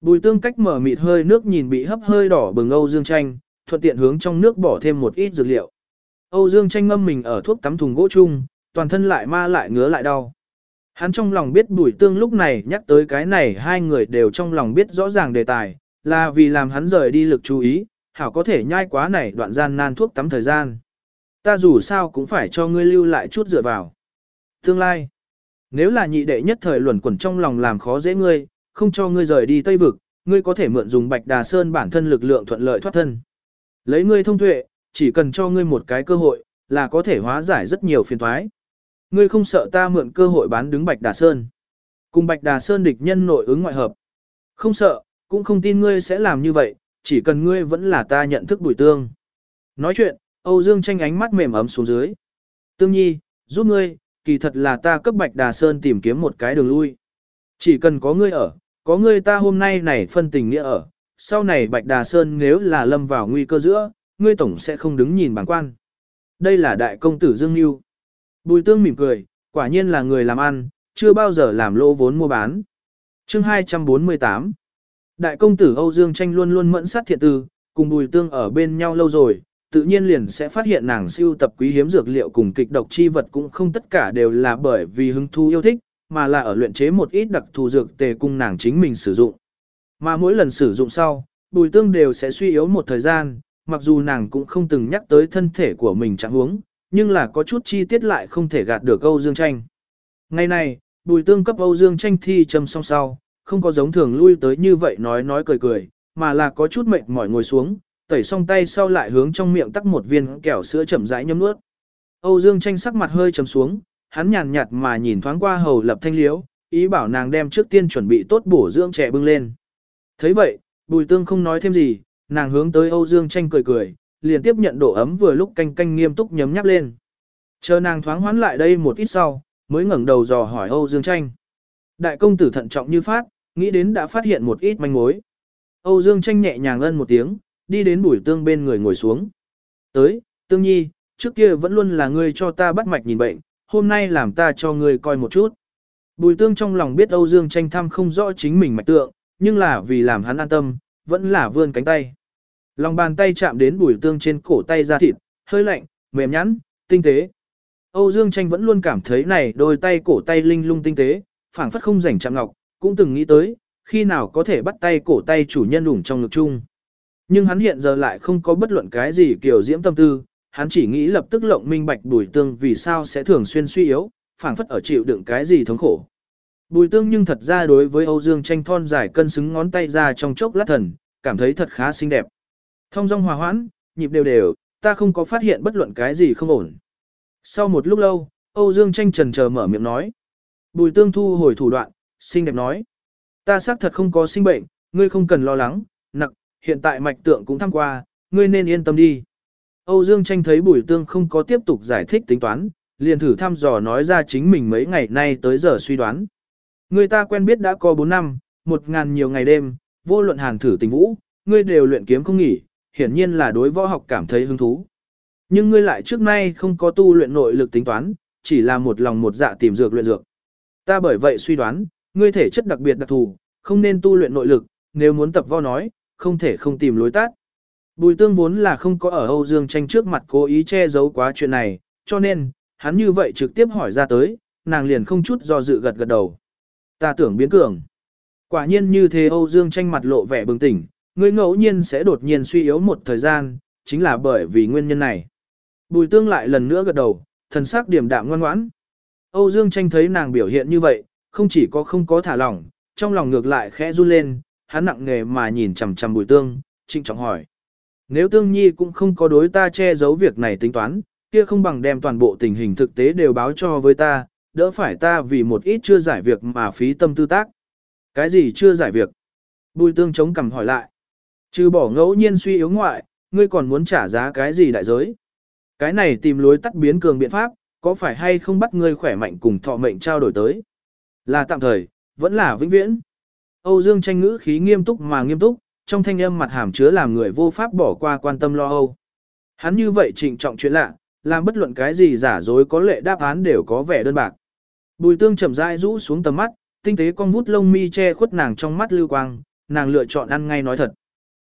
Bùi tương cách mở mịt hơi nước nhìn bị hấp hơi đỏ bừng Âu Dương tranh, thuận tiện hướng trong nước bỏ thêm một ít dược liệu. Âu Dương tranh ngâm mình ở thuốc tắm thùng gỗ chung, toàn thân lại ma lại ngứa lại đau. Hắn trong lòng biết bùi tương lúc này nhắc tới cái này hai người đều trong lòng biết rõ ràng đề tài, là vì làm hắn rời đi lực chú ý, hảo có thể nhai quá này đoạn gian nan thuốc tắm thời gian. Ta dù sao cũng phải cho ngươi lưu lại chút dựa vào. Tương lai, nếu là nhị đệ nhất thời luẩn quẩn trong lòng làm khó dễ ngươi, không cho ngươi rời đi Tây Vực, ngươi có thể mượn dùng Bạch Đà Sơn bản thân lực lượng thuận lợi thoát thân. Lấy ngươi thông tuệ, chỉ cần cho ngươi một cái cơ hội, là có thể hóa giải rất nhiều phiền toái. Ngươi không sợ ta mượn cơ hội bán đứng Bạch Đà Sơn. Cùng Bạch Đà Sơn địch nhân nội ứng ngoại hợp. Không sợ, cũng không tin ngươi sẽ làm như vậy, chỉ cần ngươi vẫn là ta nhận thức bùi tương. Nói chuyện, Âu Dương tranh ánh mắt mềm ấm xuống dưới. Tương nhi, giúp ngươi, kỳ thật là ta cấp Bạch Đà Sơn tìm kiếm một cái đường lui. Chỉ cần có ngươi ở, có ngươi ta hôm nay này phân tình nghĩa ở, sau này Bạch Đà Sơn nếu là lâm vào nguy cơ giữa, ngươi tổng sẽ không đứng nhìn bản quan. Đây là đại công tử Dương Nhu. Bùi tương mỉm cười, quả nhiên là người làm ăn, chưa bao giờ làm lỗ vốn mua bán. chương 248 Đại công tử Âu Dương Tranh luôn luôn mẫn sát thiện tư, cùng bùi tương ở bên nhau lâu rồi, tự nhiên liền sẽ phát hiện nàng siêu tập quý hiếm dược liệu cùng kịch độc chi vật cũng không tất cả đều là bởi vì hứng thú yêu thích, mà là ở luyện chế một ít đặc thù dược tề cùng nàng chính mình sử dụng. Mà mỗi lần sử dụng sau, bùi tương đều sẽ suy yếu một thời gian, mặc dù nàng cũng không từng nhắc tới thân thể của mình trạng huống, nhưng là có chút chi tiết lại không thể gạt được Âu Dương Tranh. Ngày này, bùi tương cấp Âu Dương Tranh thi châm song sau, không có giống thường lui tới như vậy nói nói cười cười, mà là có chút mệt mỏi ngồi xuống, tẩy xong tay sau lại hướng trong miệng tắc một viên kẹo sữa chậm rãi nhấm nuốt. Âu Dương Tranh sắc mặt hơi trầm xuống, hắn nhàn nhạt mà nhìn thoáng qua hầu lập thanh liếu, ý bảo nàng đem trước tiên chuẩn bị tốt bổ dưỡng trẻ bưng lên. thấy vậy, bùi tương không nói thêm gì, nàng hướng tới Âu Dương tranh cười cười, liền tiếp nhận độ ấm vừa lúc canh canh nghiêm túc nhấm nháp lên. Chờ nàng thoáng hoán lại đây một ít sau, mới ngẩng đầu dò hỏi Âu Dương tranh. Đại công tử thận trọng như phát, nghĩ đến đã phát hiện một ít manh mối. Âu Dương tranh nhẹ nhàng ân một tiếng, đi đến bùi tương bên người ngồi xuống. Tới, tương nhi, trước kia vẫn luôn là ngươi cho ta bắt mạch nhìn bệnh, hôm nay làm ta cho ngươi coi một chút. Bùi tương trong lòng biết Âu Dương tranh thăm không rõ chính mình mạch tượng, nhưng là vì làm hắn an tâm, vẫn là vươn cánh tay. Lòng bàn tay chạm đến bùi tương trên cổ tay ra thịt, hơi lạnh, mềm nhẵn, tinh tế. Âu Dương tranh vẫn luôn cảm thấy này đôi tay cổ tay linh lung tinh tế, phảng phất không rảnh chạm ngọc, cũng từng nghĩ tới, khi nào có thể bắt tay cổ tay chủ nhân ủng trong ngực chung. Nhưng hắn hiện giờ lại không có bất luận cái gì kiểu diễm tâm tư, hắn chỉ nghĩ lập tức lộng minh bạch bùi tương vì sao sẽ thường xuyên suy yếu, phảng phất ở chịu đựng cái gì thống khổ. Bùi tương nhưng thật ra đối với Âu Dương tranh thon dài cân xứng ngón tay ra trong chốc lát thần, cảm thấy thật khá xinh đẹp. Thông dong hòa hoãn, nhịp đều đều, ta không có phát hiện bất luận cái gì không ổn. Sau một lúc lâu, Âu Dương tranh trần chờ mở miệng nói. Bùi tương thu hồi thủ đoạn, xinh đẹp nói. Ta xác thật không có sinh bệnh, ngươi không cần lo lắng, nặng, hiện tại mạch tượng cũng thăm qua, ngươi nên yên tâm đi. Âu Dương tranh thấy bùi tương không có tiếp tục giải thích tính toán, liền thử thăm dò nói ra chính mình mấy ngày nay tới giờ suy đoán. Người ta quen biết đã có 4 năm, một ngàn nhiều ngày đêm, vô luận hàn thử tình vũ, ngươi đều luyện kiếm không nghỉ, hiển nhiên là đối võ học cảm thấy hứng thú. Nhưng ngươi lại trước nay không có tu luyện nội lực tính toán, chỉ là một lòng một dạ tìm dược luyện dược. Ta bởi vậy suy đoán, ngươi thể chất đặc biệt đặc thù, không nên tu luyện nội lực, nếu muốn tập võ nói, không thể không tìm lối tắt. Bùi tương vốn là không có ở Âu Dương tranh trước mặt cố ý che giấu quá chuyện này, cho nên, hắn như vậy trực tiếp hỏi ra tới, nàng liền không chút do dự gật gật đầu. Ta tưởng biến cường. Quả nhiên như thế Âu Dương tranh mặt lộ vẻ bừng tỉnh, ngươi ngẫu nhiên sẽ đột nhiên suy yếu một thời gian, chính là bởi vì nguyên nhân này. Bùi tương lại lần nữa gật đầu, thần sắc điểm đạm ngoan ngoãn. Âu Dương tranh thấy nàng biểu hiện như vậy, không chỉ có không có thả lỏng, trong lòng ngược lại khẽ run lên, hắn nặng nề mà nhìn chằm chằm bùi tương, trịnh trọng hỏi. Nếu tương nhi cũng không có đối ta che giấu việc này tính toán, kia không bằng đem toàn bộ tình hình thực tế đều báo cho với ta, đỡ phải ta vì một ít chưa giải việc mà phí tâm tư tác. Cái gì chưa giải việc? Bùi tương chống cằm hỏi lại. Trừ bỏ ngẫu nhiên suy yếu ngoại, ngươi còn muốn trả giá cái gì đại giới? Cái này tìm lối tắt biến cường biện pháp, có phải hay không bắt ngươi khỏe mạnh cùng thọ mệnh trao đổi tới? Là tạm thời, vẫn là vĩnh viễn. Âu Dương tranh ngữ khí nghiêm túc mà nghiêm túc, trong thanh âm mặt hàm chứa làm người vô pháp bỏ qua quan tâm lo âu. Hắn như vậy trịnh trọng chuyện lạ, làm bất luận cái gì giả dối có lệ đáp án đều có vẻ đơn bạc. Bùi tương chậm rãi rũ xuống tầm mắt, tinh tế con vút lông mi che khuất nàng trong mắt lưu quang, nàng lựa chọn ăn ngay nói thật.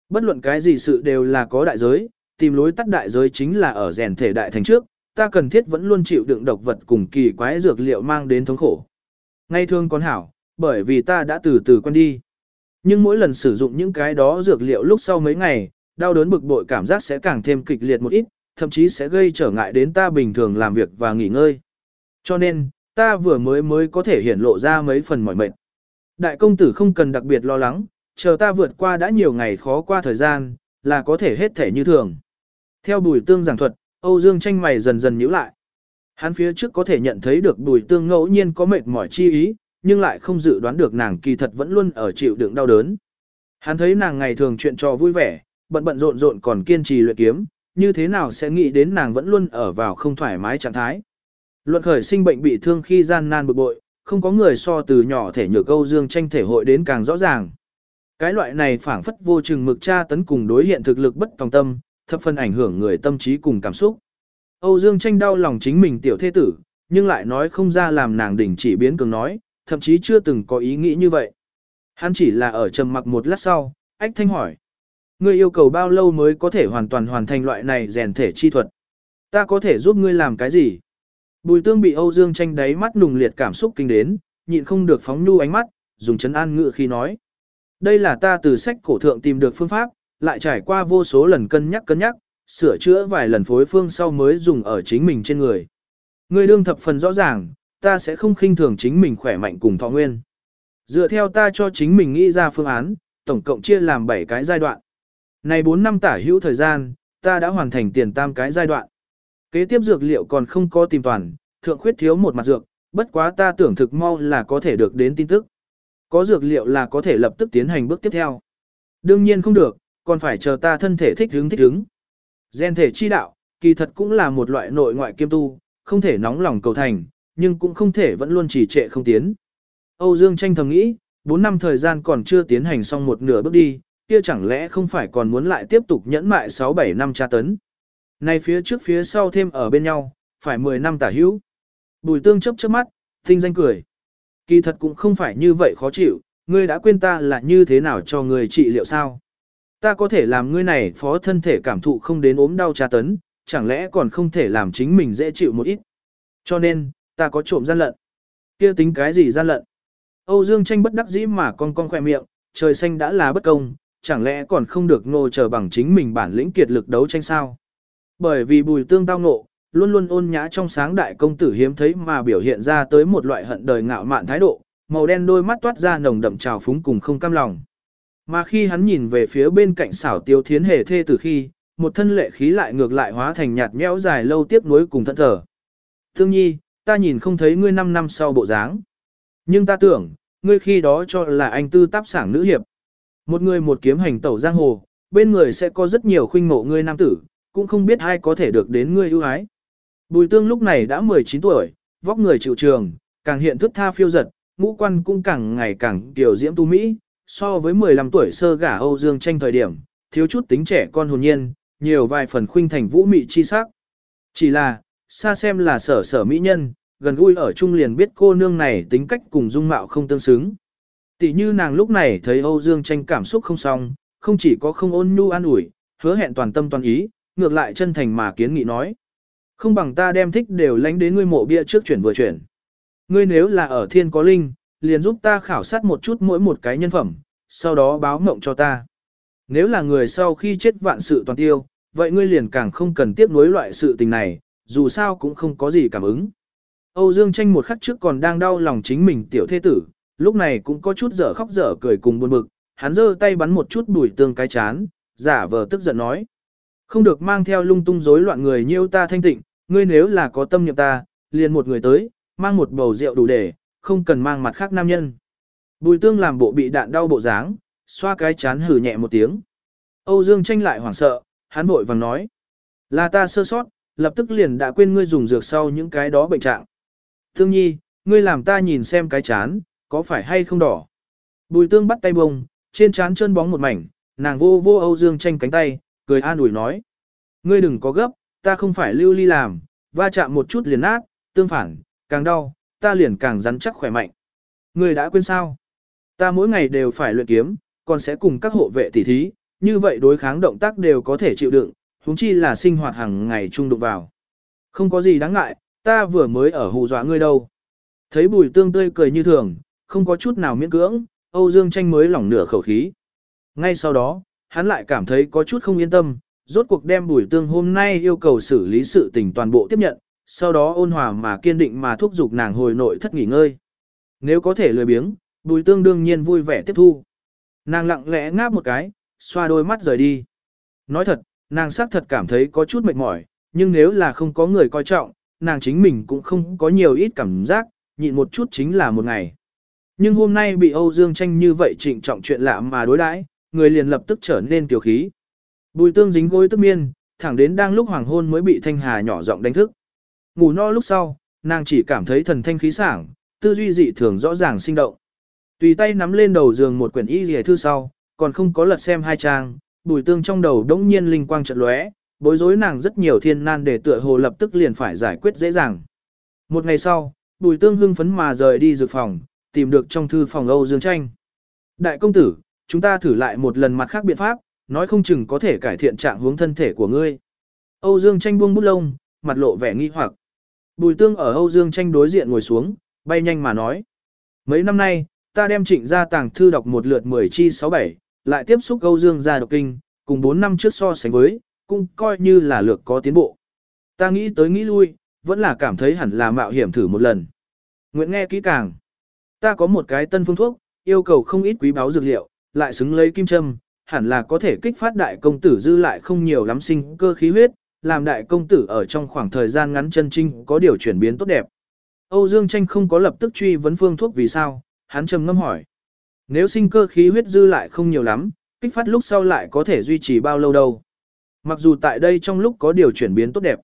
Bất luận cái gì sự đều là có đại giới, tìm lối tắt đại giới chính là ở rèn thể đại thành trước, ta cần thiết vẫn luôn chịu đựng độc vật cùng kỳ quái dược liệu mang đến thống khổ. Ngay thương con hảo, bởi vì ta đã từ từ quen đi. Nhưng mỗi lần sử dụng những cái đó dược liệu lúc sau mấy ngày, đau đớn bực bội cảm giác sẽ càng thêm kịch liệt một ít, thậm chí sẽ gây trở ngại đến ta bình thường làm việc và nghỉ ngơi. Cho nên, ta vừa mới mới có thể hiển lộ ra mấy phần mỏi mệt. Đại công tử không cần đặc biệt lo lắng, chờ ta vượt qua đã nhiều ngày khó qua thời gian, là có thể hết thể như thường. Theo bùi tương giảng thuật, Âu Dương tranh mày dần dần nhíu lại. Hắn phía trước có thể nhận thấy được bùi tương ngẫu nhiên có mệt mỏi chi ý, nhưng lại không dự đoán được nàng kỳ thật vẫn luôn ở chịu đựng đau đớn. Hắn thấy nàng ngày thường chuyện trò vui vẻ, bận bận rộn rộn còn kiên trì luyện kiếm, như thế nào sẽ nghĩ đến nàng vẫn luôn ở vào không thoải mái trạng thái. Luận khởi sinh bệnh bị thương khi gian nan bực bội, không có người so từ nhỏ thể nhược Âu dương tranh thể hội đến càng rõ ràng. Cái loại này phảng phất vô chừng mực tra tấn cùng đối hiện thực lực bất tòng tâm, thập phần ảnh hưởng người tâm trí cùng cảm xúc. Âu Dương tranh đau lòng chính mình tiểu thế tử, nhưng lại nói không ra làm nàng đỉnh chỉ biến cường nói, thậm chí chưa từng có ý nghĩ như vậy. Hắn chỉ là ở trầm mặc một lát sau, ách thanh hỏi. Ngươi yêu cầu bao lâu mới có thể hoàn toàn hoàn thành loại này rèn thể chi thuật? Ta có thể giúp ngươi làm cái gì? Bùi tương bị Âu Dương tranh đáy mắt nùng liệt cảm xúc kinh đến, nhịn không được phóng nhu ánh mắt, dùng chấn an ngự khi nói. Đây là ta từ sách cổ thượng tìm được phương pháp, lại trải qua vô số lần cân nhắc cân nhắc, sửa chữa vài lần phối phương sau mới dùng ở chính mình trên người. Ngươi đương thập phần rõ ràng, ta sẽ không khinh thường chính mình khỏe mạnh cùng thọ nguyên. Dựa theo ta cho chính mình nghĩ ra phương án, tổng cộng chia làm 7 cái giai đoạn. Này 4 năm tả hữu thời gian, ta đã hoàn thành tiền tam cái giai đoạn. Kế tiếp dược liệu còn không có tìm toàn, thượng khuyết thiếu một mặt dược, bất quá ta tưởng thực mau là có thể được đến tin tức. Có dược liệu là có thể lập tức tiến hành bước tiếp theo. Đương nhiên không được, còn phải chờ ta thân thể thích hứng thích hứng. Gen thể chi đạo, kỳ thật cũng là một loại nội ngoại kiêm tu, không thể nóng lòng cầu thành, nhưng cũng không thể vẫn luôn trì trệ không tiến. Âu Dương tranh thầm nghĩ, 4 năm thời gian còn chưa tiến hành xong một nửa bước đi, kia chẳng lẽ không phải còn muốn lại tiếp tục nhẫn mại 6-7 năm tra tấn. Này phía trước phía sau thêm ở bên nhau, phải 10 năm tả hữu. Bùi tương chấp chớp mắt, tinh danh cười. Kỳ thật cũng không phải như vậy khó chịu, ngươi đã quên ta là như thế nào cho ngươi trị liệu sao. Ta có thể làm ngươi này phó thân thể cảm thụ không đến ốm đau tra tấn, chẳng lẽ còn không thể làm chính mình dễ chịu một ít. Cho nên, ta có trộm gian lận. kia tính cái gì gian lận? Âu Dương tranh bất đắc dĩ mà con con khỏe miệng, trời xanh đã là bất công, chẳng lẽ còn không được ngô chờ bằng chính mình bản lĩnh kiệt lực đấu tranh sao? Bởi vì bùi tương tao ngộ, luôn luôn ôn nhã trong sáng đại công tử hiếm thấy mà biểu hiện ra tới một loại hận đời ngạo mạn thái độ, màu đen đôi mắt toát ra nồng đậm trào phúng cùng không cam lòng. Mà khi hắn nhìn về phía bên cạnh xảo tiêu thiến hề thê từ khi, một thân lệ khí lại ngược lại hóa thành nhạt nhẽo dài lâu tiếp nối cùng thận thở. Thương nhi, ta nhìn không thấy ngươi 5 năm sau bộ dáng. Nhưng ta tưởng, ngươi khi đó cho là anh tư táp sảng nữ hiệp. Một người một kiếm hành tẩu giang hồ, bên người sẽ có rất nhiều khuynh mộ ngươi nam tử, cũng không biết ai có thể được đến ngươi ưu ái. Bùi tương lúc này đã 19 tuổi, vóc người chịu trường, càng hiện thức tha phiêu giật, ngũ quan cũng càng ngày càng tiểu diễm tu mỹ, so với 15 tuổi sơ gả Âu Dương tranh thời điểm, thiếu chút tính trẻ con hồn nhiên, nhiều vài phần khuynh thành vũ mị chi sắc. Chỉ là, xa xem là sở sở mỹ nhân, gần gũi ở chung liền biết cô nương này tính cách cùng dung mạo không tương xứng. Tỷ như nàng lúc này thấy Âu Dương tranh cảm xúc không xong, không chỉ có không ôn nhu an ủi, hứa hẹn toàn tâm toàn ý, ngược lại chân thành mà kiến nghị nói. Không bằng ta đem thích đều lánh đến ngươi mộ bia trước chuyển vừa chuyển. Ngươi nếu là ở thiên có linh, liền giúp ta khảo sát một chút mỗi một cái nhân phẩm, sau đó báo mộng cho ta. Nếu là người sau khi chết vạn sự toàn tiêu, vậy ngươi liền càng không cần tiếp nối loại sự tình này, dù sao cũng không có gì cảm ứng. Âu Dương tranh một khắc trước còn đang đau lòng chính mình tiểu thế tử, lúc này cũng có chút dở khóc dở cười cùng buồn bực, hắn giơ tay bắn một chút bùi tương cái chán, giả vờ tức giận nói. Không được mang theo lung tung rối loạn người nhiêu ta thanh tịnh, ngươi nếu là có tâm niệm ta, liền một người tới, mang một bầu rượu đủ để, không cần mang mặt khác nam nhân. Bùi tương làm bộ bị đạn đau bộ dáng, xoa cái chán hử nhẹ một tiếng. Âu Dương tranh lại hoảng sợ, hắn vội vàng nói. Là ta sơ sót, lập tức liền đã quên ngươi dùng dược sau những cái đó bệnh trạng. Thương nhi, ngươi làm ta nhìn xem cái chán, có phải hay không đỏ. Bùi tương bắt tay bông, trên chán chân bóng một mảnh, nàng vô vô Âu Dương tranh cánh tay, cười an ủi nói. Ngươi đừng có gấp, ta không phải lưu ly làm, va chạm một chút liền nát, tương phản, càng đau, ta liền càng rắn chắc khỏe mạnh. Ngươi đã quên sao? Ta mỗi ngày đều phải luyện kiếm, còn sẽ cùng các hộ vệ tỉ thí, như vậy đối kháng động tác đều có thể chịu đựng, huống chi là sinh hoạt hàng ngày chung đụng vào. Không có gì đáng ngại, ta vừa mới ở hù dọa ngươi đâu. Thấy bùi tương tươi cười như thường, không có chút nào miễn cưỡng, Âu Dương tranh mới lỏng nửa khẩu khí. Ngay sau đó, hắn lại cảm thấy có chút không yên tâm, rốt cuộc đem bùi tương hôm nay yêu cầu xử lý sự tình toàn bộ tiếp nhận, sau đó ôn hòa mà kiên định mà thúc giục nàng hồi nội thất nghỉ ngơi. Nếu có thể lười biếng, bùi tương đương nhiên vui vẻ tiếp thu. Nàng lặng lẽ ngáp một cái, xoa đôi mắt rời đi. Nói thật, nàng xác thật cảm thấy có chút mệt mỏi, nhưng nếu là không có người coi trọng, nàng chính mình cũng không có nhiều ít cảm giác, nhịn một chút chính là một ngày. Nhưng hôm nay bị Âu Dương tranh như vậy trịnh trọng chuyện lạ mà đối đãi, người liền lập tức trở nên tiểu khí. Bùi tương dính gối tức miên, thẳng đến đang lúc hoàng hôn mới bị thanh hà nhỏ giọng đánh thức. Ngủ no lúc sau, nàng chỉ cảm thấy thần thanh khí sảng, tư duy dị thường rõ ràng sinh động. Tùy tay nắm lên đầu giường một quyển y rìa thư sau, còn không có lật xem hai trang, bùi tương trong đầu đống nhiên linh quang trận lóe, bối rối nàng rất nhiều thiên nan để tựa hồ lập tức liền phải giải quyết dễ dàng. Một ngày sau, bùi tương hưng phấn mà rời đi dược phòng, tìm được trong thư phòng Âu Dương Tranh. Đại công tử, chúng ta thử lại một lần mặt khác biện pháp, nói không chừng có thể cải thiện trạng hướng thân thể của ngươi. Âu Dương Tranh buông bút lông, mặt lộ vẻ nghi hoặc. Bùi tương ở Âu Dương Tranh đối diện ngồi xuống, bay nhanh mà nói. Mấy năm nay, ta đem trịnh ra tàng thư đọc một lượt 10 chi 67, lại tiếp xúc Âu Dương ra đọc kinh, cùng 4 năm trước so sánh với, cũng coi như là lược có tiến bộ. Ta nghĩ tới nghĩ lui, vẫn là cảm thấy hẳn là mạo hiểm thử một lần. Nguyện nghe kỹ càng. Ta có một cái tân phương thuốc, yêu cầu không ít quý báu dược liệu, lại xứng lấy kim châm, hẳn là có thể kích phát đại công tử dư lại không nhiều lắm sinh cơ khí huyết, làm đại công tử ở trong khoảng thời gian ngắn chân trinh có điều chuyển biến tốt đẹp. Âu Dương Tranh không có lập tức truy vấn phương thuốc vì sao, hắn trầm ngâm hỏi. Nếu sinh cơ khí huyết dư lại không nhiều lắm, kích phát lúc sau lại có thể duy trì bao lâu đâu. Mặc dù tại đây trong lúc có điều chuyển biến tốt đẹp,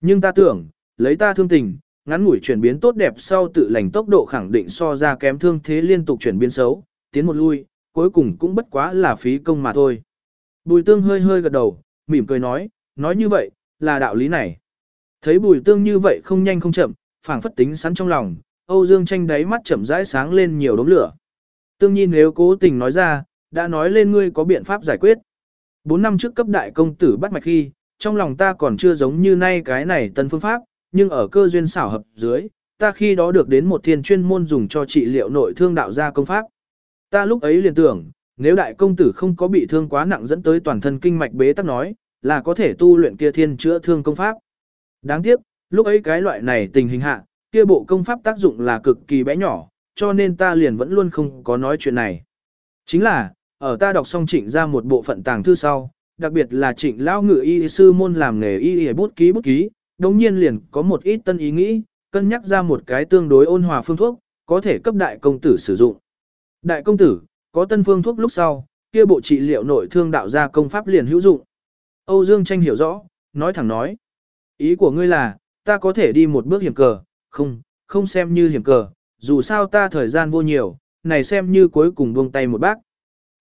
nhưng ta tưởng, lấy ta thương tình, ngắn ngủi chuyển biến tốt đẹp sau tự lành tốc độ khẳng định so ra kém thương thế liên tục chuyển biến xấu, tiến một lui, cuối cùng cũng bất quá là phí công mà thôi. Bùi tương hơi hơi gật đầu, mỉm cười nói, nói như vậy, là đạo lý này. Thấy bùi tương như vậy không nhanh không chậm, phảng phất tính sẵn trong lòng, Âu Dương tranh đáy mắt chậm rãi sáng lên nhiều đốm lửa. Tương nhiên nếu cố tình nói ra, đã nói lên ngươi có biện pháp giải quyết. Bốn năm trước cấp đại công tử bắt mạch khi, trong lòng ta còn chưa giống như nay cái này tân phương pháp, nhưng ở cơ duyên xảo hợp dưới, ta khi đó được đến một thiên chuyên môn dùng cho trị liệu nội thương đạo gia công pháp. Ta lúc ấy liền tưởng, nếu đại công tử không có bị thương quá nặng dẫn tới toàn thân kinh mạch bế tắc nói, là có thể tu luyện kia thiên chữa thương công pháp. Đáng tiếc, lúc ấy cái loại này tình hình hạ, kia bộ công pháp tác dụng là cực kỳ bé nhỏ, cho nên ta liền vẫn luôn không có nói chuyện này. Chính là, ở ta đọc xong trịnh ra một bộ phận tàng thư sau, đặc biệt là trịnh lão ngự y sư môn làm nghề y y bút ký bút ký, đồng nhiên liền có một ít tân ý nghĩ, cân nhắc ra một cái tương đối ôn hòa phương thuốc, có thể cấp đại công tử sử dụng. Đại công tử, có tân phương thuốc lúc sau, kia bộ trị liệu nội thương đạo ra công pháp liền hữu dụng. Âu Dương Tranh hiểu rõ, nói thẳng nói. Ý của ngươi là, ta có thể đi một bước hiểm cờ, không, không xem như hiểm cờ, dù sao ta thời gian vô nhiều, này xem như cuối cùng buông tay một bác.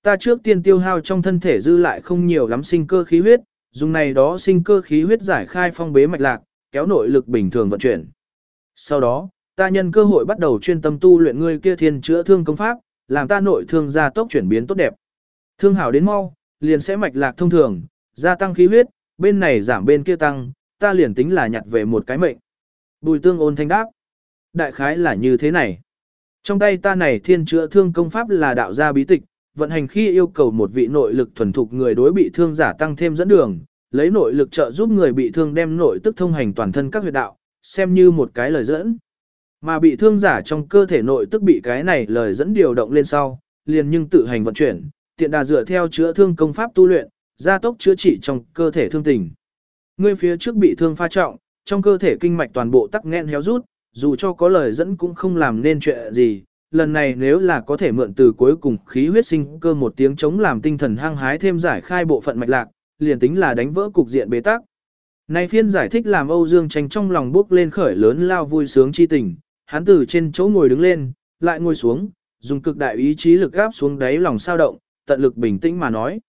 Ta trước tiên tiêu hao trong thân thể dư lại không nhiều lắm sinh cơ khí huyết, dùng này đó sinh cơ khí huyết giải khai phong bế mạch lạc, kéo nội lực bình thường vận chuyển. Sau đó, ta nhân cơ hội bắt đầu chuyên tâm tu luyện ngươi kia thiên chữa thương công pháp, làm ta nội thương gia tốc chuyển biến tốt đẹp. Thương hảo đến mau, liền sẽ mạch lạc thông thường, gia tăng khí huyết, bên này giảm bên kia tăng, ta liền tính là nhặt về một cái mệnh. Bùi tương ôn thanh đáp. Đại khái là như thế này. Trong tay ta này thiên chữa thương công pháp là đạo gia bí tịch, vận hành khi yêu cầu một vị nội lực thuần thục người đối bị thương giả tăng thêm dẫn đường, lấy nội lực trợ giúp người bị thương đem nội tức thông hành toàn thân các huyệt đạo, xem như một cái lời dẫn. Mà bị thương giả trong cơ thể nội tức bị cái này lời dẫn điều động lên sau, liền nhưng tự hành vận chuyển, tiện đà dựa theo chữa thương công pháp tu luyện, gia tốc chữa trị trong cơ thể thương tình. Người phía trước bị thương pha trọng, trong cơ thể kinh mạch toàn bộ tắc nghẽn héo rút, dù cho có lời dẫn cũng không làm nên chuyện gì, lần này nếu là có thể mượn từ cuối cùng khí huyết sinh cơ một tiếng chống làm tinh thần hăng hái thêm giải khai bộ phận mạch lạc, liền tính là đánh vỡ cục diện bế tắc. Này phiên giải thích làm Âu Dương tranh trong lòng bước lên khởi lớn lao vui sướng chi tình, hắn từ trên chỗ ngồi đứng lên, lại ngồi xuống, dùng cực đại ý chí lực gáp xuống đáy lòng sao động, tận lực bình tĩnh mà nói.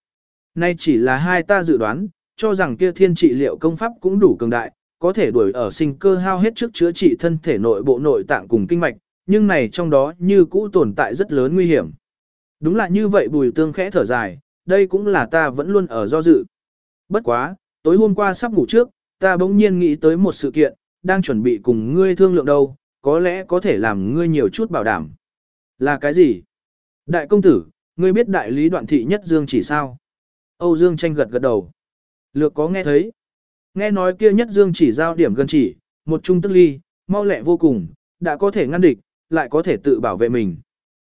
Nay chỉ là hai ta dự đoán, cho rằng kia thiên trị liệu công pháp cũng đủ cường đại, có thể đuổi ở sinh cơ hao hết trước chữa trị thân thể nội bộ nội tạng cùng kinh mạch, nhưng này trong đó như cũ tồn tại rất lớn nguy hiểm. Đúng là như vậy bùi tương khẽ thở dài, đây cũng là ta vẫn luôn ở do dự. Bất quá, tối hôm qua sắp ngủ trước, ta bỗng nhiên nghĩ tới một sự kiện, đang chuẩn bị cùng ngươi thương lượng đâu, có lẽ có thể làm ngươi nhiều chút bảo đảm. Là cái gì? Đại công tử, ngươi biết đại lý đoạn thị nhất Dương chỉ sao? Âu Dương tranh gật gật đầu. Lược có nghe thấy. Nghe nói kia nhất Dương chỉ giao điểm gần chỉ, một trung tức ly, mau lẹ vô cùng, đã có thể ngăn địch, lại có thể tự bảo vệ mình.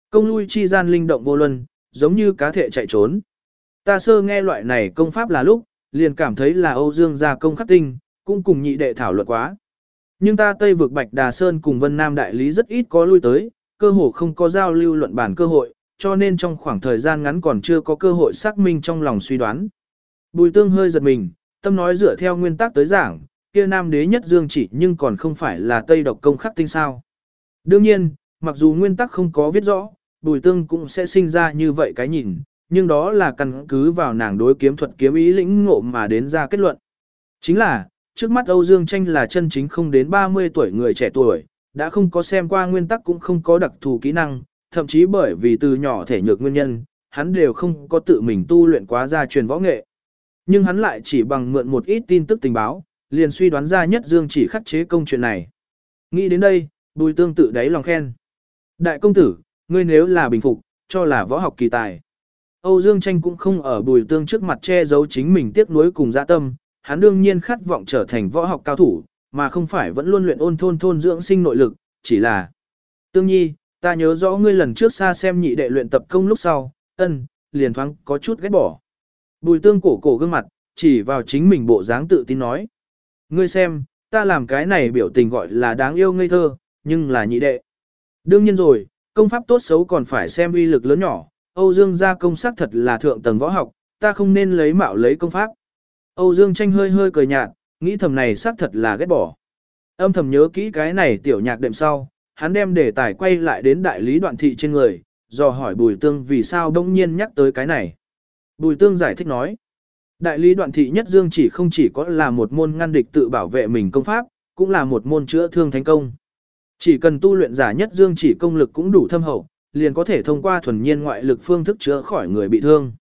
Công lui chi gian linh động vô luân, giống như cá thể chạy trốn. Ta sơ nghe loại này công pháp là lúc, liền cảm thấy là Âu Dương gia công khắc tinh, cũng cùng nhị đệ thảo luận quá. Nhưng ta Tây vực Bạch Đà Sơn cùng Vân Nam Đại Lý rất ít có lui tới, cơ hồ không có giao lưu luận bản cơ hội, cho nên trong khoảng thời gian ngắn còn chưa có cơ hội xác minh trong lòng suy đoán. Bùi tương hơi giật mình, tâm nói dựa theo nguyên tắc tới giảng, kia Nam Đế nhất dương chỉ nhưng còn không phải là Tây độc công khắc tinh sao. Đương nhiên, mặc dù nguyên tắc không có viết rõ, bùi tương cũng sẽ sinh ra như vậy cái nhìn, nhưng đó là căn cứ vào nàng đối kiếm thuật kiếm ý lĩnh ngộ mà đến ra kết luận. Chính là, trước mắt Âu Dương Tranh là chân chính không đến 30 tuổi người trẻ tuổi, đã không có xem qua nguyên tắc cũng không có đặc thù kỹ năng, thậm chí bởi vì từ nhỏ thể nhược nguyên nhân, hắn đều không có tự mình tu luyện quá gia truyền võ nghệ. Nhưng hắn lại chỉ bằng mượn một ít tin tức tình báo, liền suy đoán ra nhất Dương chỉ khắc chế công chuyện này. Nghĩ đến đây, bùi tương tự đáy lòng khen. Đại công tử, ngươi nếu là bình phục, cho là võ học kỳ tài. Âu Dương Tranh cũng không ở bùi tương trước mặt che giấu chính mình tiếc nuối cùng dạ tâm, hắn đương nhiên khát vọng trở thành võ học cao thủ, mà không phải vẫn luôn luyện ôn thôn thôn dưỡng sinh nội lực, chỉ là. Tương nhi, ta nhớ rõ ngươi lần trước xa xem nhị đệ luyện tập công lúc sau, ân, liền thoáng có chút ghét bỏ. Bùi tương cổ cổ gương mặt, chỉ vào chính mình bộ dáng tự tin nói. Ngươi xem, ta làm cái này biểu tình gọi là đáng yêu ngây thơ, nhưng là nhị đệ. Đương nhiên rồi, công pháp tốt xấu còn phải xem uy lực lớn nhỏ, Âu Dương gia công sắc thật là thượng tầng võ học, ta không nên lấy mạo lấy công pháp. Âu Dương tranh hơi hơi cười nhạt, nghĩ thầm này xác thật là ghét bỏ. Âm thầm nhớ kỹ cái này tiểu nhạc đệm sau, hắn đem đề tài quay lại đến đại lý đoạn thị trên người, do hỏi Bùi Tương vì sao đông nhiên nhắc tới cái này. Bùi Tương giải thích nói, đại lý đoạn thị nhất dương chỉ không chỉ có là một môn ngăn địch tự bảo vệ mình công pháp, cũng là một môn chữa thương thành công. Chỉ cần tu luyện giả nhất dương chỉ công lực cũng đủ thâm hậu, liền có thể thông qua thuần nhiên ngoại lực phương thức chữa khỏi người bị thương.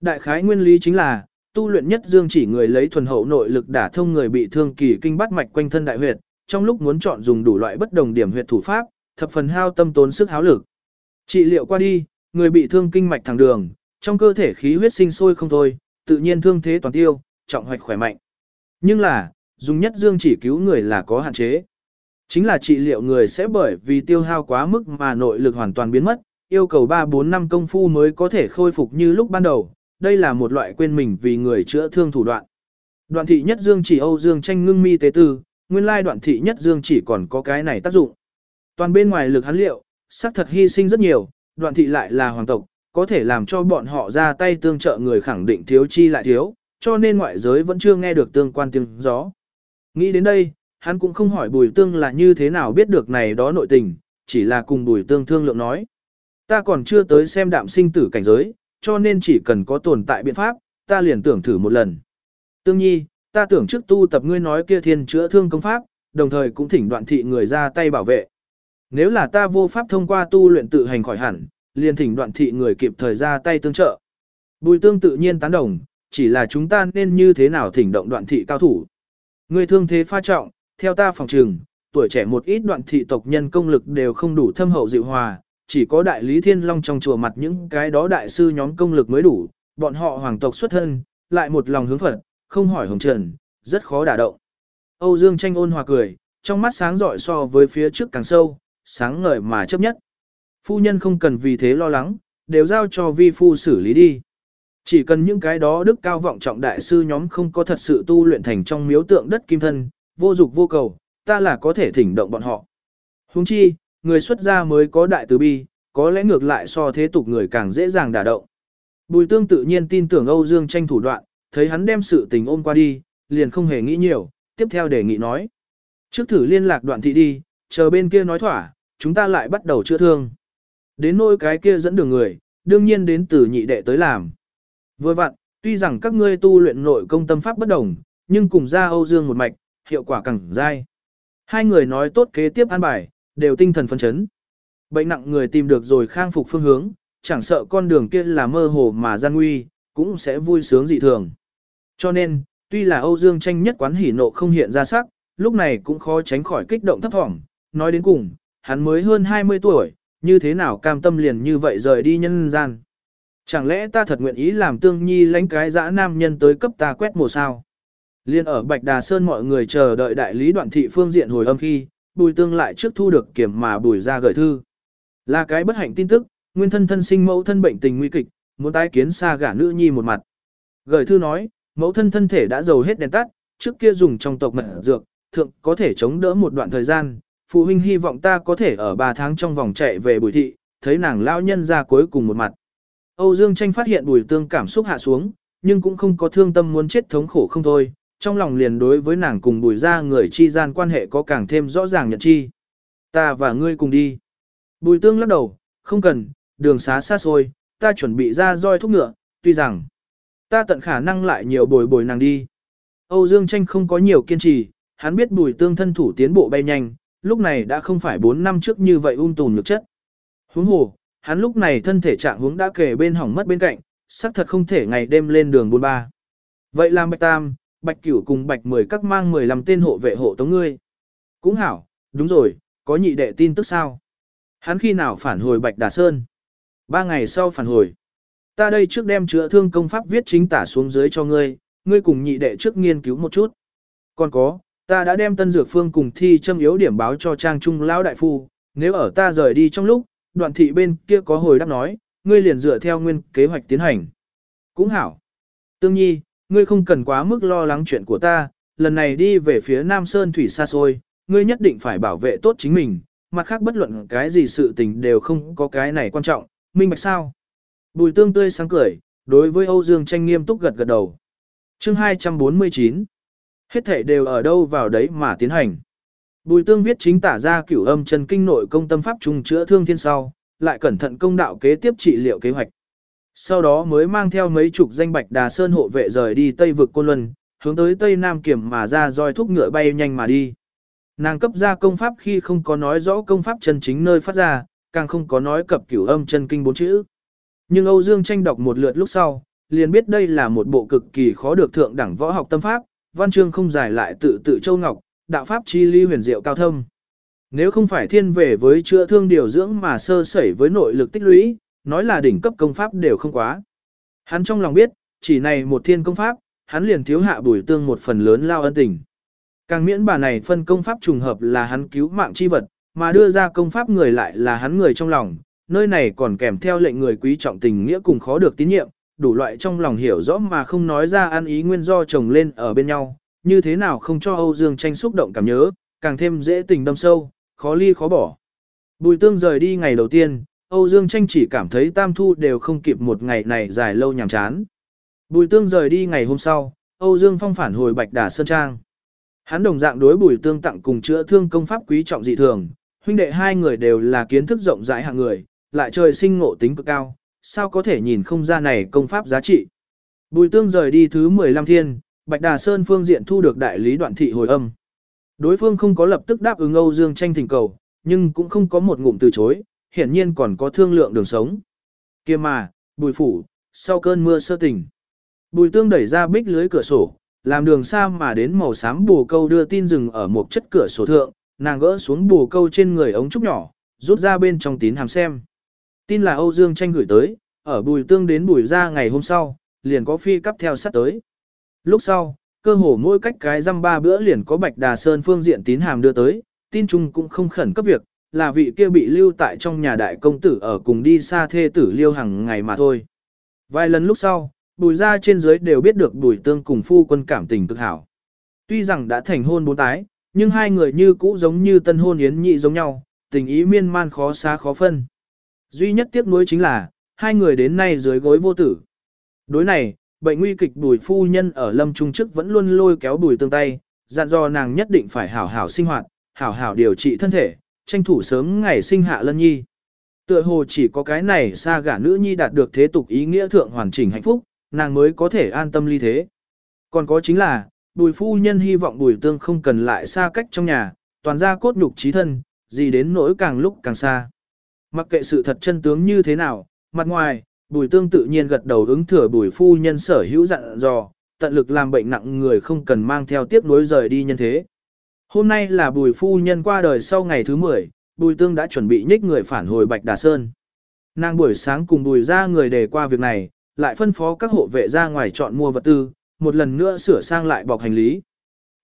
Đại khái nguyên lý chính là, tu luyện nhất dương chỉ người lấy thuần hậu nội lực đả thông người bị thương kỳ kinh bắt mạch quanh thân đại huyệt, trong lúc muốn chọn dùng đủ loại bất đồng điểm huyệt thủ pháp, thập phần hao tâm tốn sức háo lực. Trị liệu qua đi, người bị thương kinh mạch thẳng đường, trong cơ thể khí huyết sinh sôi không thôi, tự nhiên thương thế toàn tiêu, trọng hoạch khỏe mạnh. Nhưng là, dùng nhất dương chỉ cứu người là có hạn chế. Chính là trị liệu người sẽ bởi vì tiêu hao quá mức mà nội lực hoàn toàn biến mất, yêu cầu 3-4 năm công phu mới có thể khôi phục như lúc ban đầu, đây là một loại quên mình vì người chữa thương thủ đoạn. Đoạn thị nhất dương chỉ Âu Dương tranh ngưng mi tế tư, nguyên lai đoạn thị nhất dương chỉ còn có cái này tác dụng. Toàn bên ngoài lực hắn liệu, xác thật hy sinh rất nhiều, đoạn thị lại là hoàng tộc, có thể làm cho bọn họ ra tay tương trợ người khẳng định thiếu chi lại thiếu, cho nên ngoại giới vẫn chưa nghe được tương quan tiếng gió. Nghĩ đến đây, hắn cũng không hỏi bùi tương là như thế nào biết được này đó nội tình, chỉ là cùng bùi tương thương lượng nói. Ta còn chưa tới xem đạm sinh tử cảnh giới, cho nên chỉ cần có tồn tại biện pháp, ta liền tưởng thử một lần. Tương nhi, ta tưởng trước tu tập ngươi nói kia thiên chữa thương công pháp, đồng thời cũng thỉnh đoạn thị người ra tay bảo vệ. Nếu là ta vô pháp thông qua tu luyện tự hành khỏi hẳn, liền thỉnh đoạn thị người kịp thời ra tay tương trợ. Bùi tương tự nhiên tán đồng, chỉ là chúng ta nên như thế nào thỉnh động đoạn thị cao thủ. Ngươi thương thế pha trọng, theo ta phòng trừng, tuổi trẻ một ít đoạn thị tộc nhân công lực đều không đủ thâm hậu dịu hòa, chỉ có đại lý thiên long trong chùa mặt những cái đó đại sư nhóm công lực mới đủ, bọn họ hoàng tộc xuất thân, lại một lòng hướng Phật, không hỏi hồng trần, rất khó đả động. Âu Dương tranh ôn hòa cười, trong mắt sáng rọi so với phía trước càng sâu, sáng ngời mà chấp nhất. Phu nhân không cần vì thế lo lắng, đều giao cho vi phu xử lý đi. Chỉ cần những cái đó đức cao vọng trọng đại sư nhóm không có thật sự tu luyện thành trong miếu tượng đất kim thân, vô dục vô cầu, ta là có thể thỉnh động bọn họ. Huống chi, người xuất gia mới có đại từ bi, có lẽ ngược lại so thế tục người càng dễ dàng đả động. Bùi tương tự nhiên tin tưởng Âu Dương tranh thủ đoạn, thấy hắn đem sự tình ôm qua đi, liền không hề nghĩ nhiều, tiếp theo đề nghị nói. Trước thử liên lạc đoạn thị đi, chờ bên kia nói thỏa, chúng ta lại bắt đầu chữa thương. Đến nỗi cái kia dẫn đường người, đương nhiên đến từ nhị đệ tới làm. Vừa vặn, tuy rằng các ngươi tu luyện nội công tâm pháp bất đồng, nhưng cùng ra Âu Dương một mạch, hiệu quả càng dai. Hai người nói tốt kế tiếp an bài, đều tinh thần phấn chấn. Bệnh nặng người tìm được rồi khang phục phương hướng, chẳng sợ con đường kia là mơ hồ mà gian nguy, cũng sẽ vui sướng dị thường. Cho nên, tuy là Âu Dương tranh nhất quán hỉ nộ không hiện ra sắc, lúc này cũng khó tránh khỏi kích động thấp thỏm. Nói đến cùng, hắn mới hơn 20 tuổi, như thế nào cam tâm liền như vậy rời đi nhân gian. Chẳng lẽ ta thật nguyện ý làm tương nhi lãnh cái dã nam nhân tới cấp ta quét mùa sao? Liên ở Bạch Đà Sơn mọi người chờ đợi đại lý đoạn thị phương diện hồi âm khi, bùi tương lại trước thu được kiểm mà bùi ra gửi thư. Là cái bất hạnh tin tức, nguyên thân thân sinh mẫu thân bệnh tình nguy kịch, muốn tái kiến xa gả nữ nhi một mặt. Gửi thư nói, mẫu thân thân thể đã dầu hết đèn tắt, trước kia dùng trong tộc mật dược, thượng có thể chống đỡ một đoạn thời gian, phụ huynh hy vọng ta có thể ở 3 tháng trong vòng chạy về bùi thị, thấy nàng lão nhân ra cuối cùng một mặt. Âu Dương tranh phát hiện bùi tương cảm xúc hạ xuống, nhưng cũng không có thương tâm muốn chết thống khổ không thôi, trong lòng liền đối với nàng cùng bùi ra người chi gian quan hệ có càng thêm rõ ràng nhận chi. Ta và ngươi cùng đi. Bùi tương lắc đầu, không cần, đường xá xa xôi, ta chuẩn bị ra roi thúc ngựa, tuy rằng ta tận khả năng lại nhiều bồi bồi nàng đi. Âu Dương tranh không có nhiều kiên trì, hắn biết bùi tương thân thủ tiến bộ bay nhanh, lúc này đã không phải 4 năm trước như vậy ung tùn nhược chất. Huống hồ, hắn lúc này thân thể trạng huống đã kể bên hỏng mất bên cạnh, xác thật không thể ngày đêm lên đường buôn ba. Vậy làm bạch tam, bạch cửu cùng bạch mười các mang 15 tên hộ vệ hộ tống ngươi. Cũng hảo, đúng rồi, có nhị đệ tin tức sao? Hắn khi nào phản hồi bạch đà sơn? Ba ngày sau phản hồi. Ta đây trước đem chữa thương công pháp viết chính tả xuống dưới cho ngươi, ngươi cùng nhị đệ trước nghiên cứu một chút. Còn có, ta đã đem tân dược phương cùng thi châm yếu điểm báo cho trang trung lão đại phu, nếu ở ta rời đi trong lúc, đoạn thị bên kia có hồi đáp nói, ngươi liền dựa theo nguyên kế hoạch tiến hành. Cũng hảo. Tương nhi, ngươi không cần quá mức lo lắng chuyện của ta, lần này đi về phía Nam Sơn Thủy xa xôi, ngươi nhất định phải bảo vệ tốt chính mình, mặt khác bất luận cái gì sự tình đều không có cái này quan trọng, minh bạch sao. Bùi tương tươi sáng cười, đối với Âu Dương tranh nghiêm túc gật gật đầu. chương 249 Hết thể đều ở đâu vào đấy mà tiến hành. Bùi tương viết chính tả ra cửu âm chân kinh nội công tâm pháp trung chữa thương thiên sau, lại cẩn thận công đạo kế tiếp trị liệu kế hoạch. Sau đó mới mang theo mấy chục danh bạch đà sơn hộ vệ rời đi Tây vực Côn Luân, hướng tới Tây Nam kiểm mà ra roi thúc ngựa bay nhanh mà đi. Nàng cấp ra công pháp khi không có nói rõ công pháp chân chính nơi phát ra, càng không có nói cập cửu âm chân kinh bốn chữ. Nhưng Âu Dương tranh đọc một lượt lúc sau, liền biết đây là một bộ cực kỳ khó được thượng đẳng võ học tâm pháp, văn chương không giải lại tự tự châu ngọc, đạo pháp chi ly huyền diệu cao thâm. Nếu không phải thiên về với chữa thương điều dưỡng mà sơ sẩy với nội lực tích lũy, nói là đỉnh cấp công pháp đều không quá. Hắn trong lòng biết, chỉ này một thiên công pháp, hắn liền thiếu hạ bùi tương một phần lớn lao ân tình. Càng miễn bà này phân công pháp trùng hợp là hắn cứu mạng chi vật, mà đưa ra công pháp người lại là hắn người trong lòng, nơi này còn kèm theo lệnh người quý trọng tình nghĩa cùng khó được tín nhiệm, đủ loại trong lòng hiểu rõ mà không nói ra ăn ý nguyên do chồng lên ở bên nhau, như thế nào không cho Âu Dương tranh xúc động cảm nhớ, càng thêm dễ tình đâm sâu, khó ly khó bỏ. Bùi tương rời đi ngày đầu tiên, Âu Dương tranh chỉ cảm thấy tam thu đều không kịp một ngày này dài lâu nhàm chán. Bùi tương rời đi ngày hôm sau, Âu Dương phong phản hồi Bạch Đà Sơn Trang. Hắn đồng dạng đối bùi tương tặng cùng chữa thương công pháp quý trọng dị thường, huynh đệ hai người đều là kiến thức rộng rãi hạng người, lại trời sinh ngộ tính cực cao, sao có thể nhìn không ra này công pháp giá trị. Bùi tương rời đi thứ 15 thiên, Bạch Đà Sơn phương diện thu được đại lý đoạn thị hồi âm. Đối phương không có lập tức đáp ứng Âu Dương tranh thỉnh cầu, nhưng cũng không có một ngụm từ chối, hiển nhiên còn có thương lượng đường sống. kia mà, bùi phủ, sau cơn mưa sơ tỉnh Bùi tương đẩy ra bích lưới cửa sổ, làm đường xa mà đến màu xám bù câu đưa tin rừng ở một chất cửa sổ thượng, nàng gỡ xuống bù câu trên người ống trúc nhỏ, rút ra bên trong tín hàm xem. Tin là Âu Dương tranh gửi tới, ở bùi tương đến bùi ra ngày hôm sau, liền có phi cắp theo sát tới. Lúc sau, cơ hồ mỗi cách cái răm ba bữa liền có Bạch Đà Sơn phương diện tín hàm đưa tới, tin chung cũng không khẩn cấp việc, là vị kia bị lưu tại trong nhà đại công tử ở cùng đi xa thê tử liêu hàng ngày mà thôi. Vài lần lúc sau, bùi ra trên dưới đều biết được bùi tương cùng phu quân cảm tình cực hảo. Tuy rằng đã thành hôn bốn tái, nhưng hai người như cũ giống như tân hôn yến nhị giống nhau, tình ý miên man khó xa khó phân. Duy nhất tiếc nuối chính là, hai người đến nay dưới gối vô tử. Đối này, bệnh nguy kịch bùi phu nhân ở lâm trung chức vẫn luôn lôi kéo bùi tương tay, dặn dò nàng nhất định phải hảo hảo sinh hoạt, hảo hảo điều trị thân thể, tranh thủ sớm ngày sinh hạ lân nhi. Tựa hồ chỉ có cái này xa gả nữ nhi đạt được thế tục ý nghĩa thượng hoàn chỉnh hạnh phúc, nàng mới có thể an tâm ly thế. Còn có chính là, bùi phu nhân hy vọng bùi tương không cần lại xa cách trong nhà, toàn ra cốt nhục trí thân, gì đến nỗi càng lúc càng xa. Mặc kệ sự thật chân tướng như thế nào, mặt ngoài, bùi tương tự nhiên gật đầu ứng thừa bùi phu nhân sở hữu dặn dò, tận lực làm bệnh nặng người không cần mang theo tiếp nối rời đi nhân thế. Hôm nay là bùi phu nhân qua đời sau ngày thứ 10, bùi tương đã chuẩn bị nhích người phản hồi Bạch Đà Sơn. Nàng buổi sáng cùng bùi ra người đề qua việc này, lại phân phó các hộ vệ ra ngoài chọn mua vật tư, một lần nữa sửa sang lại bọc hành lý.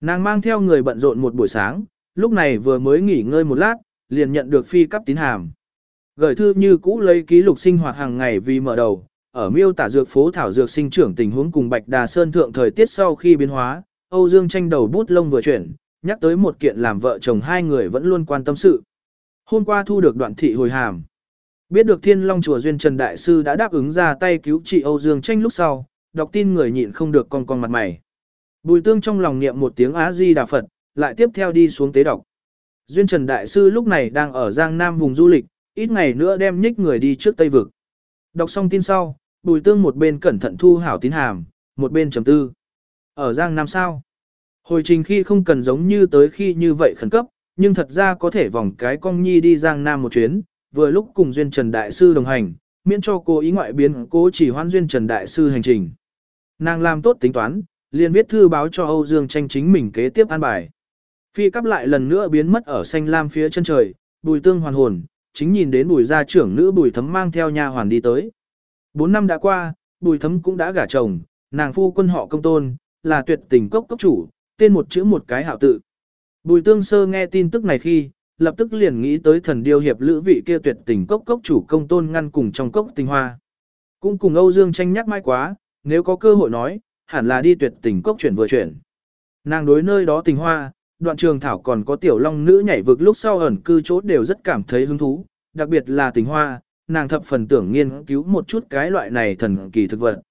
Nàng mang theo người bận rộn một buổi sáng, lúc này vừa mới nghỉ ngơi một lát, liền nhận được phi cấp tín hàm. Gửi thư như cũ lấy ký lục sinh hoạt hàng ngày vì mở đầu, ở miêu tả dược phố thảo dược sinh trưởng tình huống cùng Bạch Đà Sơn thượng thời tiết sau khi biến hóa, Âu Dương tranh đầu bút lông vừa chuyển, nhắc tới một kiện làm vợ chồng hai người vẫn luôn quan tâm sự. Hôm qua thu được đoạn thị hồi hàm. Biết được Thiên Long chùa duyên Trần đại sư đã đáp ứng ra tay cứu trị Âu Dương tranh lúc sau, đọc tin người nhịn không được con con mặt mày. Bùi tương trong lòng niệm một tiếng Á Di Đà Phật, lại tiếp theo đi xuống tế đọc. Duyên Trần Đại Sư lúc này đang ở Giang Nam vùng du lịch, ít ngày nữa đem nhích người đi trước Tây Vực. Đọc xong tin sau, bùi tương một bên cẩn thận thu hảo tín hàm, một bên trầm tư. Ở Giang Nam sao? Hồi trình khi không cần giống như tới khi như vậy khẩn cấp, nhưng thật ra có thể vòng cái cong nhi đi Giang Nam một chuyến, vừa lúc cùng Duyên Trần Đại Sư đồng hành, miễn cho cô ý ngoại biến cố chỉ hoan Duyên Trần Đại Sư hành trình. Nàng làm tốt tính toán, liền viết thư báo cho Âu Dương tranh chính mình kế tiếp an bài. Phi cắp lại lần nữa biến mất ở xanh lam phía chân trời, bùi tương hoàn hồn, chính nhìn đến bùi gia trưởng nữ bùi thấm mang theo nha hoàn đi tới. Bốn năm đã qua, bùi thấm cũng đã gả chồng, nàng phu quân họ công tôn, là tuyệt tình cốc cốc chủ, tên một chữ một cái hạo tự. Bùi tương sơ nghe tin tức này khi, lập tức liền nghĩ tới thần điêu hiệp lữ vị kia tuyệt tình cốc cốc chủ công tôn ngăn cùng trong cốc tình hoa. Cũng cùng Âu Dương tranh nhắc mai quá, nếu có cơ hội nói, hẳn là đi tuyệt tình cốc chuyển vừa chuyển. Nàng đối nơi đó tình hoa, đoạn trường thảo còn có tiểu long nữ nhảy vực lúc sau ẩn cư chốt đều rất cảm thấy hứng thú, đặc biệt là tình hoa, nàng thập phần tưởng nghiên cứu một chút cái loại này thần kỳ thực vật.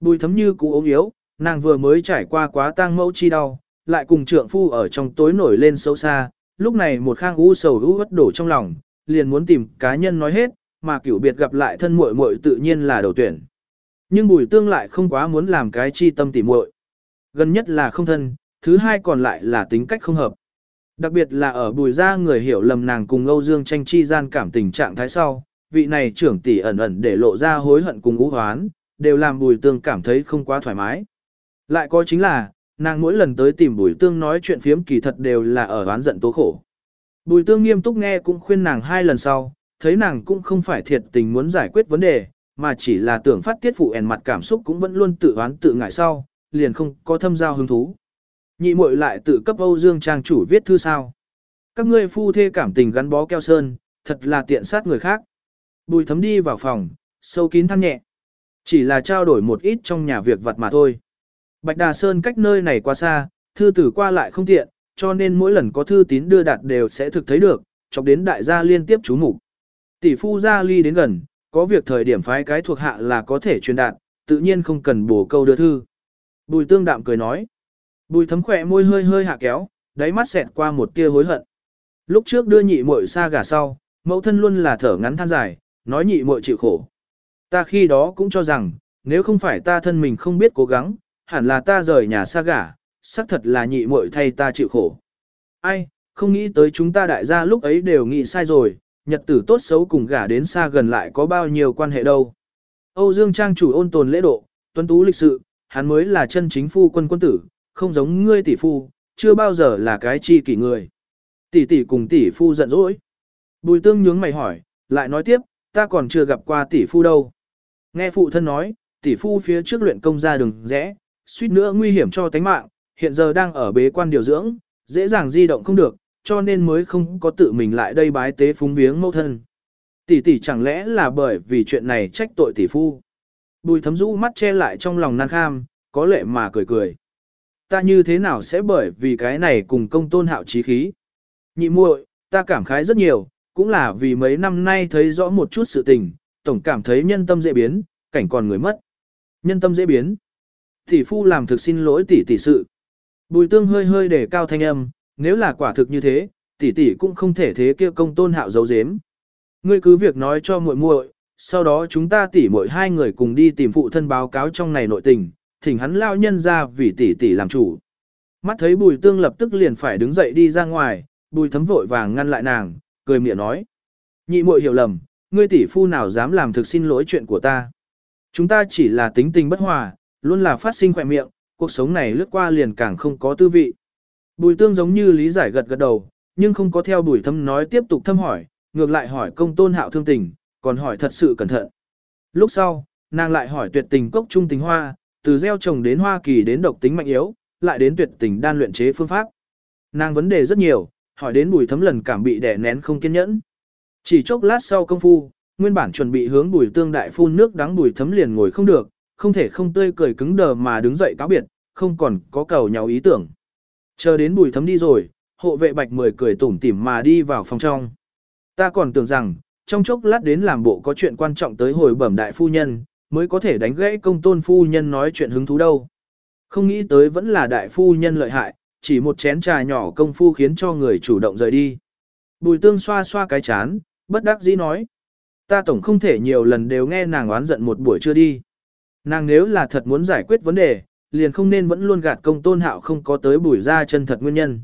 Bùi thấm như cũ ốm yếu, nàng vừa mới trải qua quá tang mẫu chi đau, lại cùng trượng phu ở trong tối nổi lên sâu xa, lúc này một khang u sầu u bất đổ trong lòng, liền muốn tìm cá nhân nói hết, mà kiểu biệt gặp lại thân muội muội tự nhiên là đầu tuyển. Nhưng bùi tương lại không quá muốn làm cái chi tâm tỉ muội. Gần nhất là không thân, thứ hai còn lại là tính cách không hợp. Đặc biệt là ở bùi ra người hiểu lầm nàng cùng Âu Dương tranh chi gian cảm tình trạng thái sau, vị này trưởng tỷ ẩn ẩn để lộ ra hối hận cùng ú hoán, đều làm bùi tương cảm thấy không quá thoải mái. Lại có chính là, nàng mỗi lần tới tìm bùi tương nói chuyện phiếm kỳ thật đều là ở oán giận tố khổ. Bùi tương nghiêm túc nghe cũng khuyên nàng hai lần sau, thấy nàng cũng không phải thiệt tình muốn giải quyết vấn đề, mà chỉ là tưởng phát tiết phụ ẻn mặt cảm xúc cũng vẫn luôn tự oán tự ngại sau, liền không có thâm giao hứng thú. Nhị muội lại tự cấp Âu Dương trang chủ viết thư sao. Các ngươi phu thê cảm tình gắn bó keo sơn, thật là tiện sát người khác. Bùi thấm đi vào phòng, sâu kín than nhẹ. Chỉ là trao đổi một ít trong nhà việc vật mà thôi. Bạch Đà Sơn cách nơi này quá xa, thư tử qua lại không tiện, cho nên mỗi lần có thư tín đưa đạt đều sẽ thực thấy được, chọc đến đại gia liên tiếp chú mục. Tỷ phu gia ly đến gần, có việc thời điểm phái cái thuộc hạ là có thể truyền đạt, tự nhiên không cần bổ câu đưa thư. Bùi tương đạm cười nói. Bùi thấm khỏe môi hơi hơi hạ kéo, đáy mắt xẹt qua một tia hối hận. Lúc trước đưa nhị muội xa gà sau, mẫu thân luôn là thở ngắn than dài, nói nhị muội chịu khổ. Ta khi đó cũng cho rằng, nếu không phải ta thân mình không biết cố gắng, hẳn là ta rời nhà xa gả, xác thật là nhị muội thay ta chịu khổ. Ai, không nghĩ tới chúng ta đại gia lúc ấy đều nghĩ sai rồi, nhật tử tốt xấu cùng gả đến xa gần lại có bao nhiêu quan hệ đâu. Âu Dương Trang chủ ôn tồn lễ độ, tuân tú lịch sự, hắn mới là chân chính phu quân quân tử, không giống ngươi tỷ phu, chưa bao giờ là cái chi kỷ người. Tỷ tỷ cùng tỷ phu giận dỗi. Bùi tương nhướng mày hỏi, lại nói tiếp, ta còn chưa gặp qua tỷ phu đâu. Nghe phụ thân nói, tỷ phu phía trước luyện công ra đường rẽ, suýt nữa nguy hiểm cho tánh mạng, hiện giờ đang ở bế quan điều dưỡng, dễ dàng di động không được, cho nên mới không có tự mình lại đây bái tế phúng viếng mẫu thân. Tỷ tỷ chẳng lẽ là bởi vì chuyện này trách tội tỷ phu. Bùi thấm rũ mắt che lại trong lòng nan kham, có lệ mà cười cười. Ta như thế nào sẽ bởi vì cái này cùng công tôn hạo trí khí. Nhị muội, ta cảm khái rất nhiều, cũng là vì mấy năm nay thấy rõ một chút sự tình, tổng cảm thấy nhân tâm dễ biến, cảnh còn người mất. Nhân tâm dễ biến. Tỷ phu làm thực xin lỗi tỷ tỷ sự. Bùi tương hơi hơi để cao thanh âm, nếu là quả thực như thế, tỷ tỷ cũng không thể thế kia công tôn hạo giấu giếm. Ngươi cứ việc nói cho muội muội, sau đó chúng ta tỷ muội hai người cùng đi tìm phụ thân báo cáo trong này nội tình, thỉnh hắn lao nhân ra vì tỷ tỷ làm chủ. Mắt thấy bùi tương lập tức liền phải đứng dậy đi ra ngoài, bùi thấm vội vàng ngăn lại nàng, cười miệng nói. Nhị muội hiểu lầm, ngươi tỷ phu nào dám làm thực xin lỗi chuyện của ta. Chúng ta chỉ là tính tình bất hòa, luôn là phát sinh khỏe miệng, cuộc sống này lướt qua liền càng không có tư vị. Bùi tương giống như lý giải gật gật đầu, nhưng không có theo bùi thâm nói tiếp tục thâm hỏi, ngược lại hỏi công tôn hạo thương tình, còn hỏi thật sự cẩn thận. Lúc sau, nàng lại hỏi tuyệt tình cốc trung tình hoa, từ gieo trồng đến Hoa Kỳ đến độc tính mạnh yếu, lại đến tuyệt tình đan luyện chế phương pháp. Nàng vấn đề rất nhiều, hỏi đến bùi thấm lần cảm bị đè nén không kiên nhẫn. Chỉ chốc lát sau công phu, nguyên bản chuẩn bị hướng bùi tương đại phun nước đắng bùi thấm liền ngồi không được, không thể không tươi cười cứng đờ mà đứng dậy cáo biệt, không còn có cầu nhau ý tưởng. Chờ đến bùi thấm đi rồi, hộ vệ bạch mười cười tủm tỉm mà đi vào phòng trong. Ta còn tưởng rằng, trong chốc lát đến làm bộ có chuyện quan trọng tới hồi bẩm đại phu nhân, mới có thể đánh gãy công tôn phu nhân nói chuyện hứng thú đâu. Không nghĩ tới vẫn là đại phu nhân lợi hại, chỉ một chén trà nhỏ công phu khiến cho người chủ động rời đi. Bùi tương xoa xoa cái chán, bất đắc dĩ nói. Ta tổng không thể nhiều lần đều nghe nàng oán giận một buổi chưa đi. Nàng nếu là thật muốn giải quyết vấn đề, liền không nên vẫn luôn gạt công tôn hạo không có tới bùi ra chân thật nguyên nhân.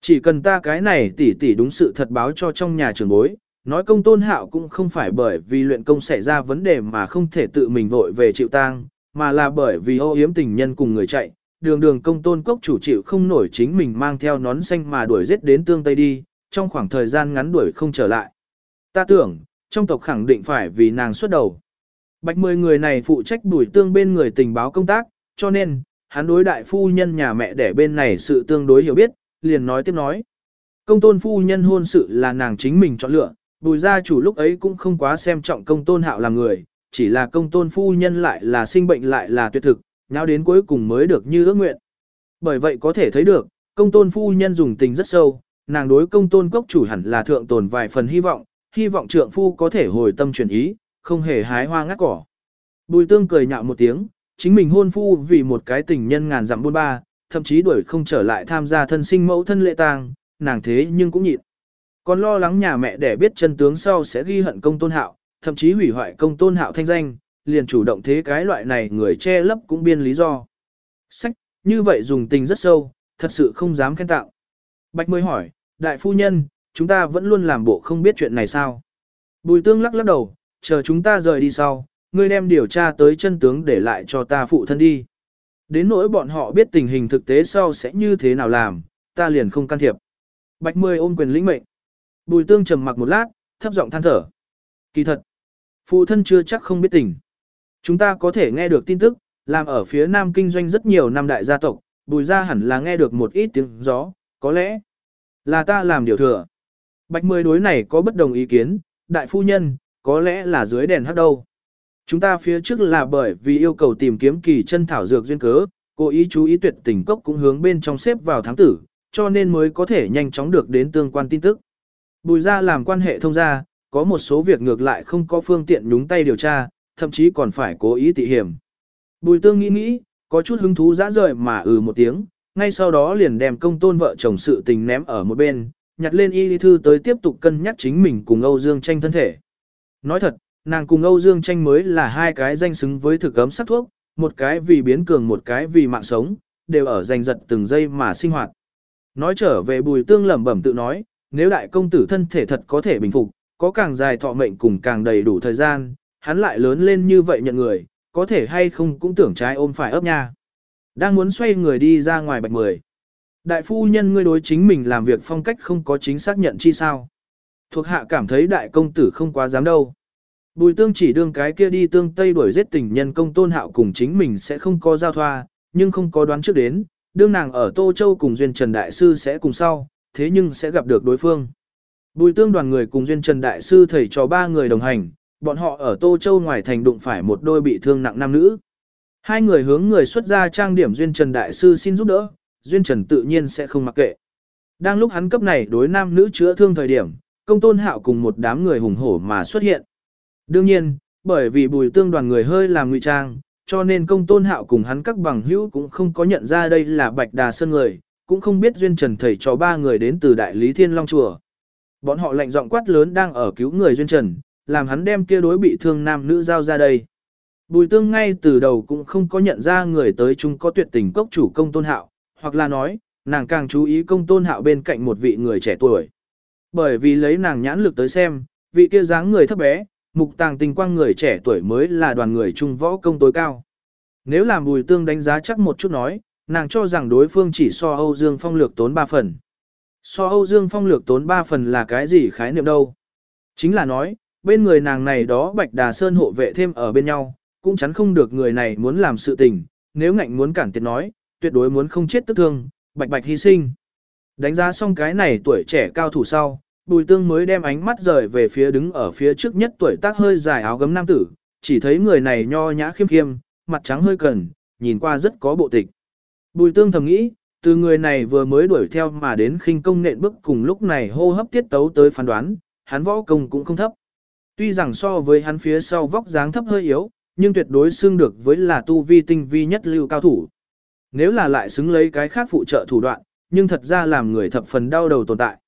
Chỉ cần ta cái này tỉ tỉ đúng sự thật báo cho trong nhà trường bối, nói công tôn hạo cũng không phải bởi vì luyện công xảy ra vấn đề mà không thể tự mình vội về chịu tang, mà là bởi vì ô yếm tình nhân cùng người chạy, đường đường công tôn cốc chủ chịu không nổi chính mình mang theo nón xanh mà đuổi giết đến tương tây đi, trong khoảng thời gian ngắn đuổi không trở lại. Ta tưởng, trong tộc khẳng định phải vì nàng xuất đầu. Bạch mười người này phụ trách đuổi tương bên người tình báo công tác, cho nên, hắn đối đại phu nhân nhà mẹ để bên này sự tương đối hiểu biết, liền nói tiếp nói. Công tôn phu nhân hôn sự là nàng chính mình chọn lựa, bùi gia chủ lúc ấy cũng không quá xem trọng công tôn hạo làm người, chỉ là công tôn phu nhân lại là sinh bệnh lại là tuyệt thực, nhau đến cuối cùng mới được như ước nguyện. Bởi vậy có thể thấy được, công tôn phu nhân dùng tình rất sâu, nàng đối công tôn cốc chủ hẳn là thượng tồn vài phần hy vọng, hy vọng trượng phu có thể hồi tâm chuyển ý, không hề hái hoa ngắt cỏ. Bùi tương cười nhạo một tiếng, chính mình hôn phu vì một cái tình nhân ngàn dặm buôn ba, thậm chí đuổi không trở lại tham gia thân sinh mẫu thân lệ tang, nàng thế nhưng cũng nhịn. Còn lo lắng nhà mẹ để biết chân tướng sau sẽ ghi hận công tôn hạo, thậm chí hủy hoại công tôn hạo thanh danh, liền chủ động thế cái loại này người che lấp cũng biên lý do. Sách, như vậy dùng tình rất sâu, thật sự không dám khen tạo. Bạch mới hỏi, đại phu nhân, chúng ta vẫn luôn làm bộ không biết chuyện này sao? Bùi tương lắc lắc đầu, chờ chúng ta rời đi sau, ngươi đem điều tra tới chân tướng để lại cho ta phụ thân đi. Đến nỗi bọn họ biết tình hình thực tế sau sẽ như thế nào làm, ta liền không can thiệp. Bạch Mười ôm quyền lĩnh mệnh. Bùi tương trầm mặc một lát, thấp giọng than thở. Kỳ thật, phụ thân chưa chắc không biết tình. Chúng ta có thể nghe được tin tức, làm ở phía nam kinh doanh rất nhiều năm đại gia tộc, bùi ra hẳn là nghe được một ít tiếng gió, có lẽ là ta làm điều thừa. Bạch Mười đối này có bất đồng ý kiến, đại phu nhân, có lẽ là dưới đèn hắt đâu. Chúng ta phía trước là bởi vì yêu cầu tìm kiếm kỳ chân thảo dược duyên cớ, cố ý chú ý tuyệt tình cốc cũng hướng bên trong xếp vào tháng tử, cho nên mới có thể nhanh chóng được đến tương quan tin tức. Bùi ra làm quan hệ thông gia, có một số việc ngược lại không có phương tiện nhúng tay điều tra, thậm chí còn phải cố ý tị hiểm. Bùi tương nghĩ nghĩ, có chút hứng thú dã rời mà ừ một tiếng, ngay sau đó liền đem công tôn vợ chồng sự tình ném ở một bên, nhặt lên y thư tới tiếp tục cân nhắc chính mình cùng Âu Dương tranh thân thể. Nói thật, nàng cùng Âu Dương tranh mới là hai cái danh xứng với thực ấm sắc thuốc, một cái vì biến cường một cái vì mạng sống, đều ở giành giật từng giây mà sinh hoạt. Nói trở về bùi tương lẩm bẩm tự nói, nếu đại công tử thân thể thật có thể bình phục, có càng dài thọ mệnh cùng càng đầy đủ thời gian, hắn lại lớn lên như vậy nhận người, có thể hay không cũng tưởng trái ôm phải ấp nha. Đang muốn xoay người đi ra ngoài bạch mười. Đại phu nhân ngươi đối chính mình làm việc phong cách không có chính xác nhận chi sao. Thuộc hạ cảm thấy đại công tử không quá dám đâu. Bùi tương chỉ đương cái kia đi tương tây đuổi giết tình nhân công tôn hạo cùng chính mình sẽ không có giao thoa, nhưng không có đoán trước đến, đương nàng ở Tô Châu cùng Duyên Trần Đại Sư sẽ cùng sau, thế nhưng sẽ gặp được đối phương. Bùi tương đoàn người cùng Duyên Trần Đại Sư thầy cho ba người đồng hành, bọn họ ở Tô Châu ngoài thành đụng phải một đôi bị thương nặng nam nữ. Hai người hướng người xuất ra trang điểm Duyên Trần Đại Sư xin giúp đỡ, Duyên Trần tự nhiên sẽ không mặc kệ. Đang lúc hắn cấp này đối nam nữ chữa thương thời điểm, công tôn hạo cùng một đám người hùng hổ mà xuất hiện. Đương nhiên, bởi vì bùi tương đoàn người hơi làm ngụy trang, cho nên công tôn hạo cùng hắn các bằng hữu cũng không có nhận ra đây là bạch đà sơn người, cũng không biết duyên trần thầy cho ba người đến từ đại lý thiên long chùa. Bọn họ lệnh giọng quát lớn đang ở cứu người duyên trần, làm hắn đem kia đối bị thương nam nữ giao ra đây. Bùi tương ngay từ đầu cũng không có nhận ra người tới chung có tuyệt tình cốc chủ công tôn hạo, hoặc là nói, nàng càng chú ý công tôn hạo bên cạnh một vị người trẻ tuổi. Bởi vì lấy nàng nhãn lực tới xem, vị kia dáng người thấp bé, mục tàng tình quang người trẻ tuổi mới là đoàn người trung võ công tối cao. Nếu làm bùi tương đánh giá chắc một chút nói, nàng cho rằng đối phương chỉ so Âu Dương Phong lược tốn 3 phần. So Âu Dương Phong lược tốn 3 phần là cái gì khái niệm đâu? Chính là nói, bên người nàng này đó Bạch Đà Sơn hộ vệ thêm ở bên nhau, cũng chắn không được người này muốn làm sự tình, nếu ngạnh muốn cản tiệt nói, tuyệt đối muốn không chết tức thương, bạch bạch hy sinh. Đánh giá xong cái này tuổi trẻ cao thủ sau, bùi tương mới đem ánh mắt rời về phía đứng ở phía trước nhất tuổi tác hơi dài áo gấm nam tử, chỉ thấy người này nho nhã khiêm khiêm, mặt trắng hơi cần, nhìn qua rất có bộ tịch. Bùi tương thầm nghĩ, từ người này vừa mới đuổi theo mà đến khinh công nện bước cùng lúc này hô hấp tiết tấu tới phán đoán, hắn võ công cũng không thấp. Tuy rằng so với hắn phía sau vóc dáng thấp hơi yếu, nhưng tuyệt đối xương được với là tu vi tinh vi nhất lưu cao thủ. Nếu là lại xứng lấy cái khác phụ trợ thủ đoạn, nhưng thật ra làm người thập phần đau đầu tồn tại.